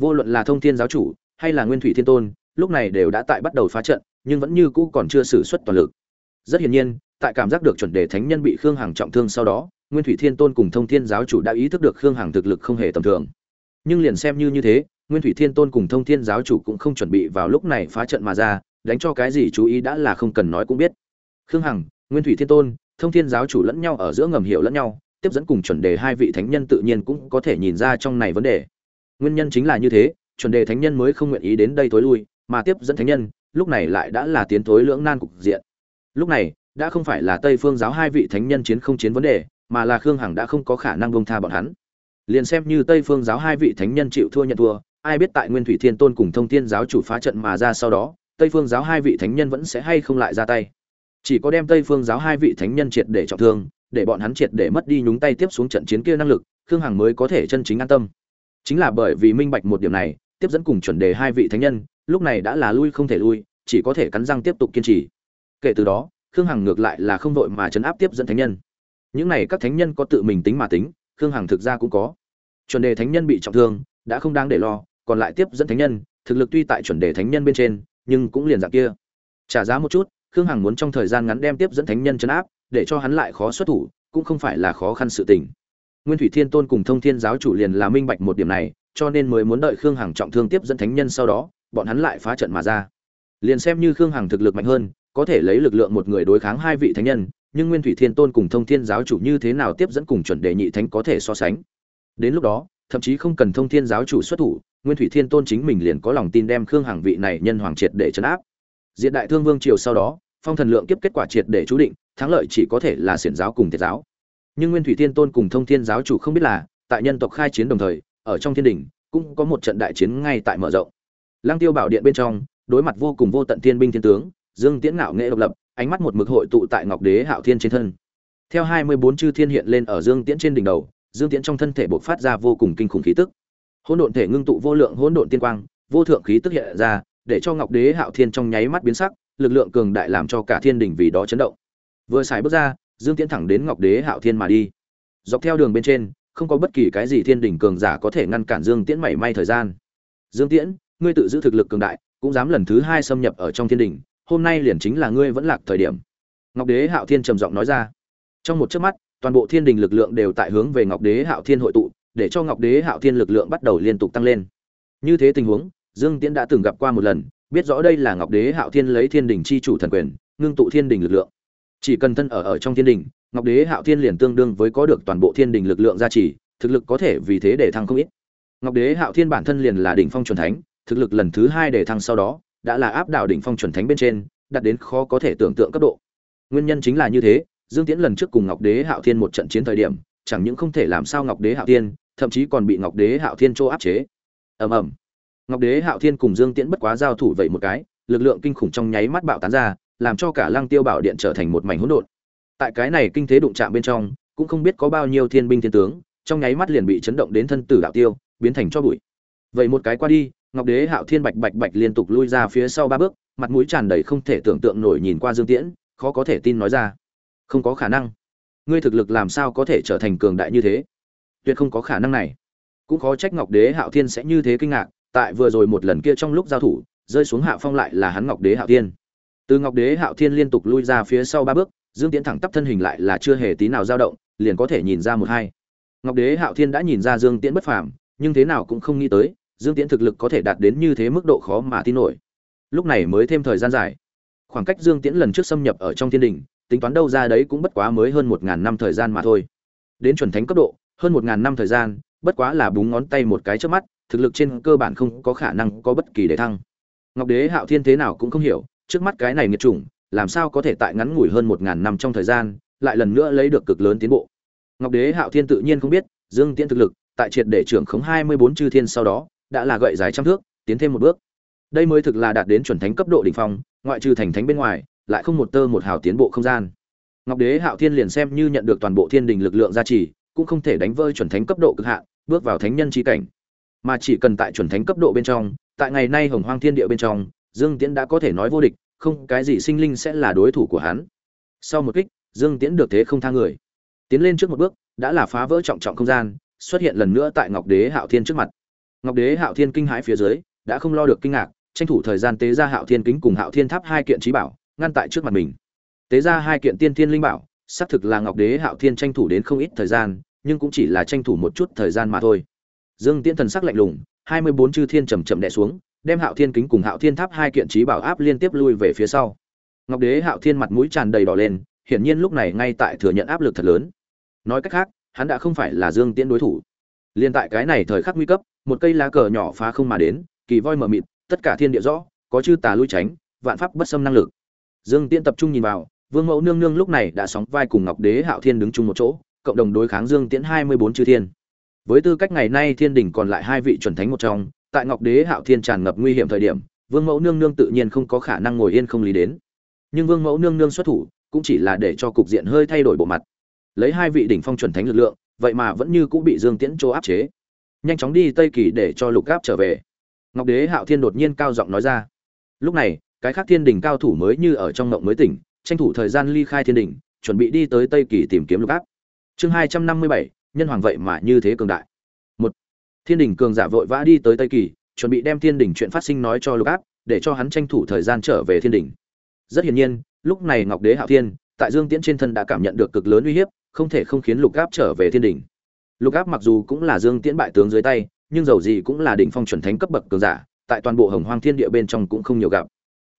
Vô luận là thông thiên giáo chủ hay là nguyên thủy thiên tôn, lúc này đều đã tại bắt đầu phá trận, nhưng vẫn như cũ còn chưa xử suất toàn lực. Rất hiển nhiên, tại cảm giác được chuẩn đề thánh nhân bị khương hằng trọng thương sau đó, nguyên thủy thiên tôn cùng thông thiên giáo chủ đã ý thức được khương hằng thực lực không hề tầm thường. Nhưng liền xem như như thế, nguyên thủy thiên tôn cùng thông thiên giáo chủ cũng không chuẩn bị vào lúc này phá trận mà ra đánh cho cái gì chú ý đã là không cần nói cũng biết. Khương hằng, nguyên thủy thiên tôn, thông thiên giáo chủ lẫn nhau ở giữa ngầm hiểu lẫn nhau, tiếp dẫn cùng chuẩn đề hai vị thánh nhân tự nhiên cũng có thể nhìn ra trong này vấn đề. Nguyên nhân chính là như thế, chuẩn đề thánh nhân mới không nguyện ý đến đây tối lui, mà tiếp dẫn thánh nhân, lúc này lại đã là tiến thối lưỡng nan cục diện. Lúc này, đã không phải là tây phương giáo hai vị thánh nhân chiến không chiến vấn đề, mà là khương hằng đã không có khả năng bông tha bọn hắn. Liền xem như tây phương giáo hai vị thánh nhân chịu thua nhận thua, ai biết tại nguyên thủy thiên tôn cùng thông thiên giáo chủ phá trận mà ra sau đó tây phương giáo hai vị thánh nhân vẫn sẽ hay không lại ra tay? Chỉ có đem tây phương giáo hai vị thánh nhân triệt để trọng thương, để bọn hắn triệt để mất đi nhúng tay tiếp xuống trận chiến kia năng lực, khương hằng mới có thể chân chính an tâm. Chính là bởi vì minh bạch một điểm này, tiếp dẫn cùng chuẩn đề hai vị thánh nhân, lúc này đã là lui không thể lui, chỉ có thể cắn răng tiếp tục kiên trì. Kể từ đó, khương hằng ngược lại là không vội mà chấn áp tiếp dẫn thánh nhân. Những này các thánh nhân có tự mình tính mà tính, khương hằng thực ra cũng có. Chuẩn đề thánh nhân bị trọng thương, đã không đáng để lo, còn lại tiếp dẫn thánh nhân, thực lực tuy tại chuẩn đề thánh nhân bên trên nhưng cũng liền dạng kia. Trả giá một chút, khương hằng muốn trong thời gian ngắn đem tiếp dẫn thánh nhân chấn áp, để cho hắn lại khó xuất thủ, cũng không phải là khó khăn sự tình. Nguyên thủy thiên tôn cùng thông thiên giáo chủ liền là minh bạch một điểm này, cho nên mới muốn đợi khương hằng trọng thương tiếp dẫn thánh nhân sau đó, bọn hắn lại phá trận mà ra. Liền xem như khương hằng thực lực mạnh hơn, có thể lấy lực lượng một người đối kháng hai vị thánh nhân, nhưng nguyên thủy thiên tôn cùng thông thiên giáo chủ như thế nào tiếp dẫn cùng chuẩn đề nhị thánh có thể so sánh. Đến lúc đó, thậm chí không cần thông thiên giáo chủ xuất thủ nguyên thủy thiên tôn chính mình liền có lòng tin đem khương hằng vị này nhân hoàng triệt để chấn áp. Diện đại thương vương triều sau đó, phong thần lượng kiếp kết quả triệt để chú định, thắng lợi chỉ có thể là xiển giáo cùng thiệt giáo. Nhưng nguyên thủy thiên tôn cùng thông thiên giáo chủ không biết là, tại nhân tộc khai chiến đồng thời, ở trong thiên đình, cũng có một trận đại chiến ngay tại mở rộng. Lang tiêu bảo điện bên trong, đối mặt vô cùng vô tận thiên binh thiên tướng, dương tiễn ngạo nghệ độc lập, ánh mắt một mực hội tụ tại ngọc đế hạo thiên trên thân. Theo hai mươi bốn chư thiên hiện lên ở dương tiễn trên đỉnh đầu, dương tiễn trong thân thể bộc phát ra vô cùng kinh khủng khí tức hỗn độn thể ngưng tụ vô lượng hỗn độn tiên quang, vô thượng khí tức hiện ra, để cho ngọc đế hạo thiên trong nháy mắt biến sắc, lực lượng cường đại làm cho cả thiên đình vì đó chấn động. Vừa xài bước ra, dương tiễn thẳng đến ngọc đế hạo thiên mà đi. Dọc theo đường bên trên, không có bất kỳ cái gì thiên đình cường giả có thể ngăn cản dương tiễn mảy may thời gian. Dương tiễn, ngươi tự giữ thực lực cường đại, cũng dám lần thứ hai xâm nhập ở trong thiên đình, hôm nay liền chính là ngươi vẫn lạc thời điểm. Ngọc đế hạo thiên trầm giọng nói ra. Trong một chớp mắt, toàn bộ thiên đình lực lượng đều tại hướng về ngọc đế hạo thiên hội tụ để cho ngọc đế hạo thiên lực lượng bắt đầu liên tục tăng lên. Như thế tình huống, dương tiễn đã từng gặp qua một lần, biết rõ đây là ngọc đế hạo thiên lấy thiên đình chi chủ thần quyền, ngưng tụ thiên đình lực lượng. Chỉ cần thân ở ở trong thiên đình, ngọc đế hạo thiên liền tương đương với có được toàn bộ thiên đình lực lượng gia trì, thực lực có thể vì thế để thăng không ít. Ngọc đế hạo thiên bản thân liền là đỉnh phong chuẩn thánh, thực lực lần thứ hai để thăng sau đó, đã là áp đảo đỉnh phong chuẩn thánh bên trên, đạt đến khó có thể tưởng tượng cấp độ. Nguyên nhân chính là như thế, dương tiễn lần trước cùng ngọc đế hạo thiên một trận chiến thời điểm, chẳng những không thể làm sao ngọc đế hạo thiên thậm chí còn bị ngọc đế hạo thiên chỗ áp chế. Ầm ầm. Ngọc đế hạo thiên cùng dương tiễn bất quá giao thủ vậy một cái, lực lượng kinh khủng trong nháy mắt bạo tán ra, làm cho cả lăng tiêu bảo điện trở thành một mảnh hỗn độn. Tại cái này kinh thế đụng chạm bên trong, cũng không biết có bao nhiêu thiên binh thiên tướng, trong nháy mắt liền bị chấn động đến thân tử đạo tiêu, biến thành cho bụi. Vậy một cái qua đi, ngọc đế hạo thiên bạch bạch bạch liên tục lui ra phía sau ba bước, mặt mũi tràn đầy không thể tưởng tượng nổi nhìn qua dương tiễn, khó có thể tin nói ra. Không có khả năng. Ngươi thực lực làm sao có thể trở thành cường đại như thế? Tuyệt không có khả năng này. Cũng khó trách ngọc đế hạo thiên sẽ như thế kinh ngạc, tại vừa rồi một lần kia trong lúc giao thủ, rơi xuống hạ phong lại là hắn ngọc đế hạo thiên. Từ ngọc đế hạo thiên liên tục lui ra phía sau ba bước, dương tiễn thẳng tắp thân hình lại là chưa hề tí nào dao động, liền có thể nhìn ra một hai. Ngọc đế hạo thiên đã nhìn ra dương tiễn bất phàm, nhưng thế nào cũng không nghĩ tới, dương tiễn thực lực có thể đạt đến như thế mức độ khó mà tin nổi. Lúc này mới thêm thời gian dài. Khoảng cách dương tiễn lần trước xâm nhập ở trong thiên đình, tính toán đâu ra đấy cũng bất quá mới hơn một ngàn năm thời gian mà thôi. Đến chuẩn thánh cấp độ hơn một ngàn năm thời gian, bất quá là búng ngón tay một cái trước mắt, thực lực trên cơ bản không có khả năng có bất kỳ để thăng. Ngọc đế hạo thiên thế nào cũng không hiểu, trước mắt cái này nghiệt chủng, làm sao có thể tại ngắn ngủi hơn một ngàn năm trong thời gian, lại lần nữa lấy được cực lớn tiến bộ. Ngọc đế hạo thiên tự nhiên không biết, dương tiễn thực lực, tại triệt để trưởng khống hai mươi bốn chư thiên sau đó, đã là gậy dài trăm thước, tiến thêm một bước. Đây mới thực là đạt đến chuẩn thánh cấp độ đỉnh phong, ngoại trừ thành thánh bên ngoài, lại không một tơ một hào tiến bộ không gian. Ngọc đế hạo thiên liền xem như nhận được toàn bộ thiên đình lực lượng gia trì cũng không thể đánh vơi chuẩn thánh cấp độ cực hạn, bước vào thánh nhân chi cảnh. Mà chỉ cần tại chuẩn thánh cấp độ bên trong, tại ngày nay hồng hoang thiên địa bên trong, dương tiễn đã có thể nói vô địch, không, cái gì sinh linh sẽ là đối thủ của hắn. Sau một kích, dương tiễn được thế không tha người. Tiến lên trước một bước, đã là phá vỡ trọng trọng không gian, xuất hiện lần nữa tại ngọc đế hạo thiên trước mặt. Ngọc đế hạo thiên kinh hãi phía dưới, đã không lo được kinh ngạc, tranh thủ thời gian tế ra hạo thiên kính cùng hạo thiên tháp hai kiện trí bảo, ngăn tại trước mặt mình. Tế ra hai kiện tiên thiên linh bảo, xác thực là ngọc đế hạo thiên tranh thủ đến không ít thời gian nhưng cũng chỉ là tranh thủ một chút thời gian mà thôi. Dương tiễn thần sắc lạnh lùng, hai mươi bốn chư thiên trầm chậm đè xuống, đem hạo thiên kính cùng hạo thiên tháp hai kiện trí bảo áp liên tiếp lui về phía sau. Ngọc đế hạo thiên mặt mũi tràn đầy đỏ lên, hiển nhiên lúc này ngay tại thừa nhận áp lực thật lớn. Nói cách khác, hắn đã không phải là dương tiễn đối thủ. Liên tại cái này thời khắc nguy cấp, một cây lá cờ nhỏ phá không mà đến, kỳ voi mờ mịt, tất cả thiên địa rõ, có chư tà lui tránh, vạn pháp bất xâm năng lực. Dương tiễn tập trung nhìn vào, vương mẫu nương nương lúc này đã sóng vai cùng ngọc đế hạo thiên đứng chung một chỗ cộng đồng đối kháng dương tiễn hai mươi bốn chư thiên. Với tư cách ngày nay thiên đình còn lại hai vị chuẩn thánh một trong, tại ngọc đế hạo thiên tràn ngập nguy hiểm thời điểm, vương mẫu nương nương tự nhiên không có khả năng ngồi yên không lý đến. Nhưng vương mẫu nương nương xuất thủ, cũng chỉ là để cho cục diện hơi thay đổi bộ mặt. Lấy hai vị đỉnh phong chuẩn thánh lực lượng, vậy mà vẫn như cũng bị dương tiễn chô áp chế. Nhanh chóng đi tây kỳ để cho lục gáp trở về. Ngọc đế hạo thiên đột nhiên cao giọng nói ra. Lúc này, cái khác thiên đình cao thủ mới như ở trong mộng mới tỉnh, tranh thủ thời gian ly khai thiên đình, chuẩn bị đi tới tây kỳ tìm kiếm lục áp chương hai trăm năm mươi bảy, nhân hoàng vậy mà như thế cường đại. Một, thiên đình cường giả vội vã đi tới tây kỳ, chuẩn bị đem thiên đình chuyện phát sinh nói cho lục áp, để cho hắn tranh thủ thời gian trở về thiên đình. Rất hiển nhiên, lúc này ngọc đế hạo thiên, tại dương tiễn trên thân đã cảm nhận được cực lớn uy hiếp, không thể không khiến lục áp trở về thiên đình. Lục áp mặc dù cũng là dương tiễn bại tướng dưới tay, nhưng dầu gì cũng là đỉnh phong chuẩn thánh cấp bậc cường giả, tại toàn bộ hồng hoang thiên địa bên trong cũng không nhiều gặp.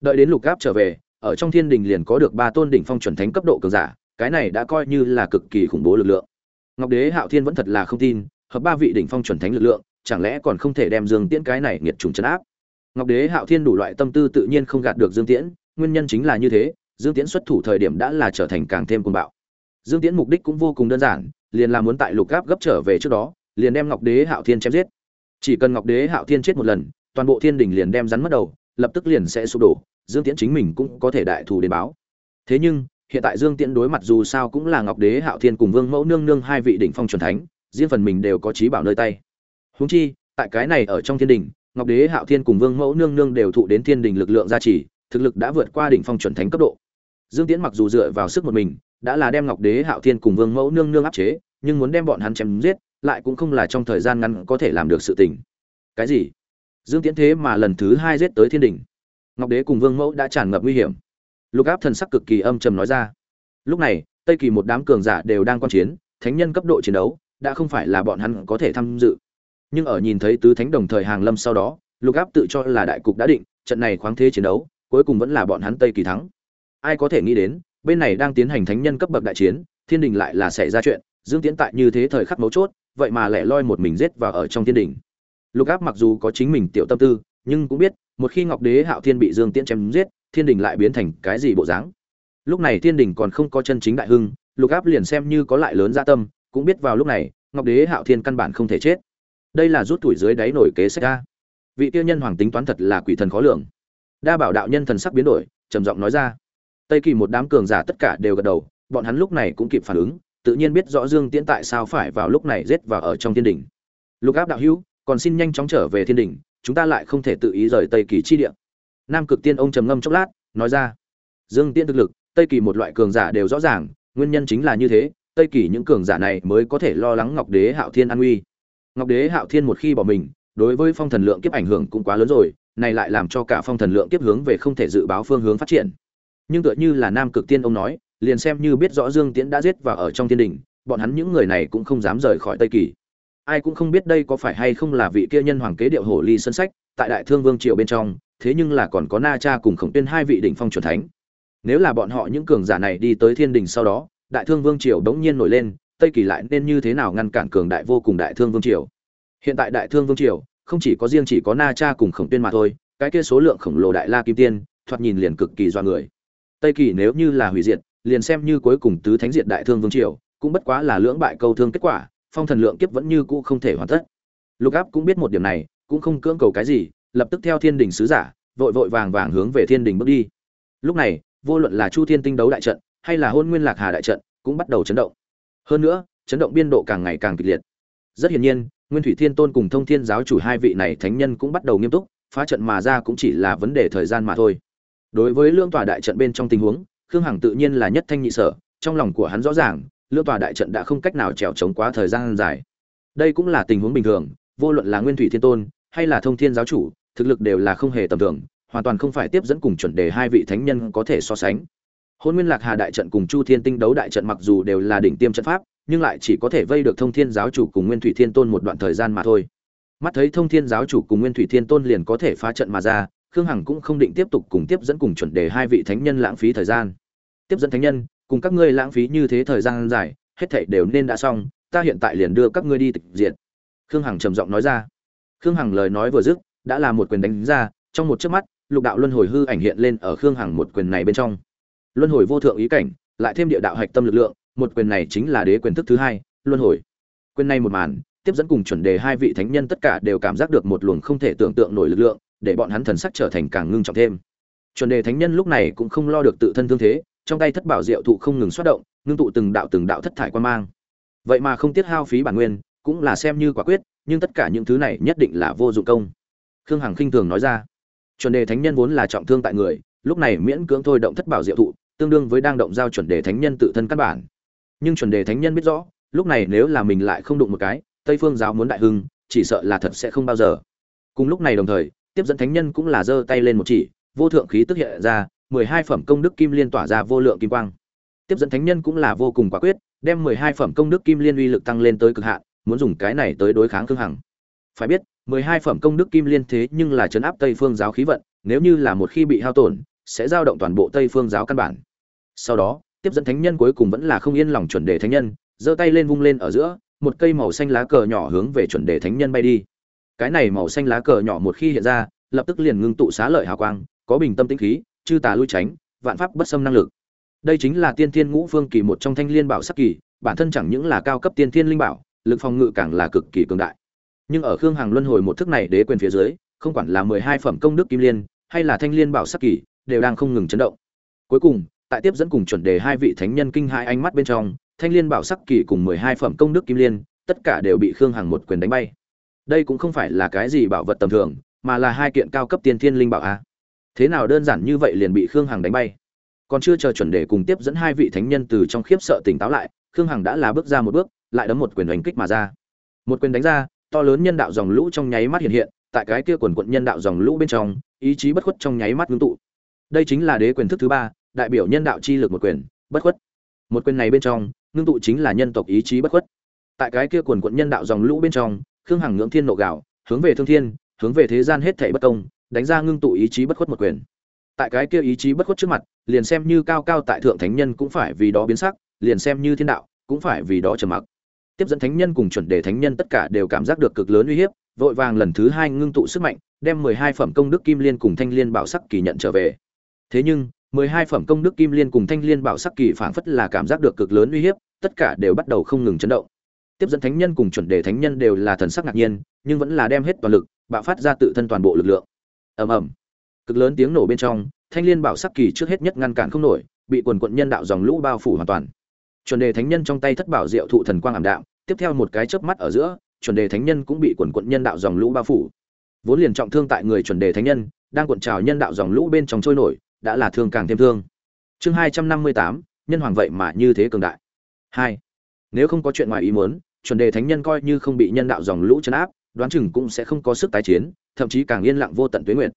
Đợi đến lục áp trở về, ở trong thiên đình liền có được ba tôn đỉnh phong chuẩn thánh cấp độ cường giả cái này đã coi như là cực kỳ khủng bố lực lượng. Ngọc đế, hạo thiên vẫn thật là không tin, hợp ba vị đỉnh phong chuẩn thánh lực lượng, chẳng lẽ còn không thể đem dương tiễn cái này nghiệt trùng chấn áp? Ngọc đế, hạo thiên đủ loại tâm tư tự nhiên không gạt được dương tiễn, nguyên nhân chính là như thế, dương tiễn xuất thủ thời điểm đã là trở thành càng thêm cuồng bạo. Dương tiễn mục đích cũng vô cùng đơn giản, liền là muốn tại lục gáp gấp trở về trước đó, liền đem ngọc đế, hạo thiên chém giết. Chỉ cần ngọc đế, hạo thiên chết một lần, toàn bộ thiên đình liền đem rắn mất đầu, lập tức liền sẽ sụp đổ, dương tiễn chính mình cũng có thể đại thù đến báo. Thế nhưng hiện tại dương tiễn đối mặt dù sao cũng là ngọc đế, hạo thiên cùng vương mẫu nương nương hai vị đỉnh phong chuẩn thánh, riêng phần mình đều có trí bảo nơi tay. Huống chi, tại cái này ở trong thiên đình, ngọc đế, hạo thiên cùng vương mẫu nương nương đều thụ đến thiên đình lực lượng gia trì, thực lực đã vượt qua đỉnh phong chuẩn thánh cấp độ. Dương tiễn mặc dù dựa vào sức một mình, đã là đem ngọc đế, hạo thiên cùng vương mẫu nương nương áp chế, nhưng muốn đem bọn hắn chém giết, lại cũng không là trong thời gian ngắn có thể làm được sự tình. Cái gì? Dương tiễn thế mà lần thứ hai giết tới thiên đình. Ngọc đế cùng vương mẫu đã tràn ngập nguy hiểm lục áp thần sắc cực kỳ âm trầm nói ra. Lúc này, tây kỳ một đám cường giả đều đang quan chiến, thánh nhân cấp độ chiến đấu, đã không phải là bọn hắn có thể tham dự. Nhưng ở nhìn thấy tứ thánh đồng thời hàng lâm sau đó, lục áp tự cho là đại cục đã định, trận này khoáng thế chiến đấu, cuối cùng vẫn là bọn hắn tây kỳ thắng. Ai có thể nghĩ đến, bên này đang tiến hành thánh nhân cấp bậc đại chiến, thiên đình lại là xảy ra chuyện, dương tiễn tại như thế thời khắc mấu chốt, vậy mà lẻ loi một mình giết vào ở trong thiên đình. Lục áp mặc dù có chính mình tiểu tâm tư, nhưng cũng biết, một khi ngọc đế hạo thiên bị dương tiễn chém giết thiên đình lại biến thành cái gì bộ dáng? Lúc này thiên đình còn không có chân chính đại hưng, lục áp liền xem như có lại lớn gia tâm, cũng biết vào lúc này, ngọc đế hạo thiên căn bản không thể chết. Đây là rút tuổi dưới đáy nổi kế sách ra vị tiêu nhân hoàng tính toán thật là quỷ thần khó lường. Đa bảo đạo nhân thần sắc biến đổi, trầm giọng nói ra. Tây kỳ một đám cường giả tất cả đều gật đầu, bọn hắn lúc này cũng kịp phản ứng, tự nhiên biết rõ dương tiễn tại sao phải vào lúc này rết vào ở trong thiên đình. Lục áp đạo hữu, còn xin nhanh chóng trở về thiên đình, chúng ta lại không thể tự ý rời tây kỳ chi địa nam cực tiên ông trầm ngâm chốc lát, nói ra, dương tiễn thực lực, tây kỳ một loại cường giả đều rõ ràng, nguyên nhân chính là như thế, tây kỳ những cường giả này mới có thể lo lắng ngọc đế hạo thiên an nguy. ngọc đế hạo thiên một khi bỏ mình, đối với phong thần lượng kiếp ảnh hưởng cũng quá lớn rồi, này lại làm cho cả phong thần lượng kiếp hướng về không thể dự báo phương hướng phát triển nhưng tựa như là nam cực tiên ông nói, liền xem như biết rõ dương tiễn đã giết và ở trong thiên đình, bọn hắn những người này cũng không dám rời khỏi tây kỳ ai cũng không biết đây có phải hay không là vị kia nhân hoàng kế điệu hồ ly sân sách, tại đại thương vương triều bên trong thế nhưng là còn có na cha cùng khổng tuyên hai vị đỉnh phong chuẩn thánh. Nếu là bọn họ những cường giả này đi tới thiên đình sau đó, đại thương vương triều đống nhiên nổi lên, tây kỳ lại nên như thế nào ngăn cản cường đại vô cùng đại thương vương triều? Hiện tại đại thương vương triều, không chỉ có riêng chỉ có na cha cùng khổng tuyên mà thôi, cái kia số lượng khổng lồ đại la kim tiên, thoạt nhìn liền cực kỳ do người. Tây kỳ nếu như là hủy diệt, liền xem như cuối cùng tứ thánh diệt đại thương vương triều, cũng bất quá là lưỡng bại câu thương kết quả, phong thần lượng kiếp vẫn như cũ không thể hoàn tất. Lục áp cũng biết một điểm này, cũng không cưỡng cầu cái gì lập tức theo thiên đình sứ giả, vội vội vàng vàng hướng về thiên đình bước đi. Lúc này, vô luận là chu thiên tinh đấu đại trận, hay là hôn nguyên lạc hà đại trận, cũng bắt đầu chấn động. Hơn nữa, chấn động biên độ càng ngày càng kịch liệt. Rất hiển nhiên, nguyên thủy thiên tôn cùng thông thiên giáo chủ hai vị này thánh nhân cũng bắt đầu nghiêm túc, phá trận mà ra cũng chỉ là vấn đề thời gian mà thôi. Đối với lương tòa đại trận bên trong tình huống, khương hằng tự nhiên là nhất thanh nhị sở, trong lòng của hắn rõ ràng lương tòa đại trận đã không cách nào trèo trống quá thời gian dài. Đây cũng là tình huống bình thường, vô luận là nguyên thủy thiên tôn, hay là thông thiên giáo chủ thực lực đều là không hề tầm thường, hoàn toàn không phải tiếp dẫn cùng chuẩn đề hai vị thánh nhân có thể so sánh. Hôn nguyên lạc hà đại trận cùng chu thiên tinh đấu đại trận mặc dù đều là đỉnh tiêm trận pháp, nhưng lại chỉ có thể vây được thông thiên giáo chủ cùng nguyên thủy thiên tôn một đoạn thời gian mà thôi. Mắt thấy thông thiên giáo chủ cùng nguyên thủy thiên tôn liền có thể phá trận mà ra, khương hằng cũng không định tiếp tục cùng tiếp dẫn cùng chuẩn đề hai vị thánh nhân lãng phí thời gian. Tiếp dẫn thánh nhân, cùng các ngươi lãng phí như thế thời gian dài, hết thảy đều nên đã xong, ta hiện tại liền đưa các ngươi đi tịch diệt. Khương hằng trầm giọng nói ra. Khương hằng lời nói vừa dứt đã là một quyền đánh ra, trong một chớp mắt, lục đạo luân hồi hư ảnh hiện lên ở khương hằng một quyền này bên trong. Luân hồi vô thượng ý cảnh, lại thêm địa đạo hạch tâm lực lượng, một quyền này chính là đế quyền thức thứ hai, luân hồi. Quyền này một màn, tiếp dẫn cùng chuẩn đề hai vị thánh nhân tất cả đều cảm giác được một luồng không thể tưởng tượng nổi lực lượng, để bọn hắn thần sắc trở thành càng ngưng trọng thêm. Chuẩn đề thánh nhân lúc này cũng không lo được tự thân thương thế, trong tay thất bảo diệu thụ không ngừng xoát động, ngưng tụ từng đạo từng đạo thất thải quan mang. Vậy mà không tiết hao phí bản nguyên, cũng là xem như quả quyết, nhưng tất cả những thứ này nhất định là vô dụng công khương hằng khinh thường nói ra. Chuẩn đề thánh nhân vốn là trọng thương tại người, lúc này miễn cưỡng thôi động thất bảo diệu thụ, tương đương với đang động giao chuẩn đề thánh nhân tự thân căn bản. Nhưng chuẩn đề thánh nhân biết rõ, lúc này nếu là mình lại không đụng một cái, tây phương giáo muốn đại hưng, chỉ sợ là thật sẽ không bao giờ. Cùng lúc này đồng thời, tiếp dẫn thánh nhân cũng là giơ tay lên một chỉ, vô thượng khí tức hiện ra, mười hai phẩm công đức kim liên tỏa ra vô lượng kim quang. Tiếp dẫn thánh nhân cũng là vô cùng quả quyết, đem mười hai phẩm công đức kim liên uy lực tăng lên tới cực hạn, muốn dùng cái này tới đối kháng khương hằng. Phải biết mười hai phẩm công đức kim liên thế nhưng là chấn áp tây phương giáo khí vận, nếu như là một khi bị hao tổn, sẽ giao động toàn bộ tây phương giáo căn bản. Sau đó, tiếp dẫn thánh nhân cuối cùng vẫn là không yên lòng chuẩn đề thánh nhân, giơ tay lên vung lên ở giữa, một cây màu xanh lá cờ nhỏ hướng về chuẩn đề thánh nhân bay đi. Cái này màu xanh lá cờ nhỏ một khi hiện ra, lập tức liền ngưng tụ xá lợi hào quang, có bình tâm tĩnh khí, chư tà lui tránh, vạn pháp bất xâm năng lực. Đây chính là tiên thiên ngũ phương kỳ một trong thanh liên bảo sắc kỳ, bản thân chẳng những là cao cấp tiên thiên linh bảo, lực phòng ngự càng là cực kỳ cường đại nhưng ở khương hằng luân hồi một thức này đế quyền phía dưới, không quản là mười hai phẩm công đức kim liên, hay là thanh liên bảo sắc kỳ, đều đang không ngừng chấn động. Cuối cùng, tại tiếp dẫn cùng chuẩn đề hai vị thánh nhân kinh hai ánh mắt bên trong, thanh liên bảo sắc kỳ cùng mười hai phẩm công đức kim liên, tất cả đều bị khương hằng một quyền đánh bay. Đây cũng không phải là cái gì bảo vật tầm thường, mà là hai kiện cao cấp tiên thiên linh bảo a. Thế nào đơn giản như vậy liền bị khương hằng đánh bay. Còn chưa chờ chuẩn đề cùng tiếp dẫn hai vị thánh nhân từ trong khiếp sợ tỉnh táo lại, khương hằng đã là bước ra một bước, lại đấm một quyền đánh kích mà ra. Một quyền đánh ra to lớn nhân đạo dòng lũ trong nháy mắt hiện hiện, tại cái kia quần quận nhân đạo dòng lũ bên trong, ý chí bất khuất trong nháy mắt ngưng tụ. Đây chính là đế quyền thức thứ ba, đại biểu nhân đạo chi lực một quyền, bất khuất. Một quyền này bên trong, ngưng tụ chính là nhân tộc ý chí bất khuất. Tại cái kia quần quận nhân đạo dòng lũ bên trong, khương hằng ngưỡng thiên nộ gạo, hướng về thương thiên, hướng về thế gian hết thảy bất công, đánh ra ngưng tụ ý chí bất khuất một quyền. Tại cái kia ý chí bất khuất trước mặt, liền xem như cao cao tại thượng thánh nhân cũng phải vì đó biến sắc, liền xem như thiên đạo cũng phải vì đó trầm mặc tiếp dẫn thánh nhân cùng chuẩn đề thánh nhân tất cả đều cảm giác được cực lớn uy hiếp, vội vàng lần thứ hai ngưng tụ sức mạnh, đem mười hai phẩm công đức kim liên cùng thanh liên bảo sắc kỳ nhận trở về. Thế nhưng, mười hai phẩm công đức kim liên cùng thanh liên bảo sắc kỳ phảng phất là cảm giác được cực lớn uy hiếp, tất cả đều bắt đầu không ngừng chấn động. Tiếp dẫn thánh nhân cùng chuẩn đề thánh nhân đều là thần sắc ngạc nhiên, nhưng vẫn là đem hết toàn lực, bạo phát ra tự thân toàn bộ lực lượng. Ầm ầm. Cực lớn tiếng nổ bên trong, thanh liên bảo sắc kỳ trước hết nhất ngăn cản không nổi, bị quần quận nhân đạo dòng lũ bao phủ hoàn toàn chuẩn đề thánh nhân trong tay thất bảo diệu thụ thần quang ảm đạm, tiếp theo một cái chớp mắt ở giữa, chuẩn đề thánh nhân cũng bị quần quận nhân đạo dòng lũ bao phủ. Vốn liền trọng thương tại người chuẩn đề thánh nhân, đang cuộn trào nhân đạo dòng lũ bên trong trôi nổi, đã là thương càng thêm thương. Chương hai trăm năm mươi tám, nhân hoàng vậy mà như thế cường đại. Hai, nếu không có chuyện ngoài ý muốn, chuẩn đề thánh nhân coi như không bị nhân đạo dòng lũ chấn áp, đoán chừng cũng sẽ không có sức tái chiến, thậm chí càng yên lặng vô tận tuế nguyện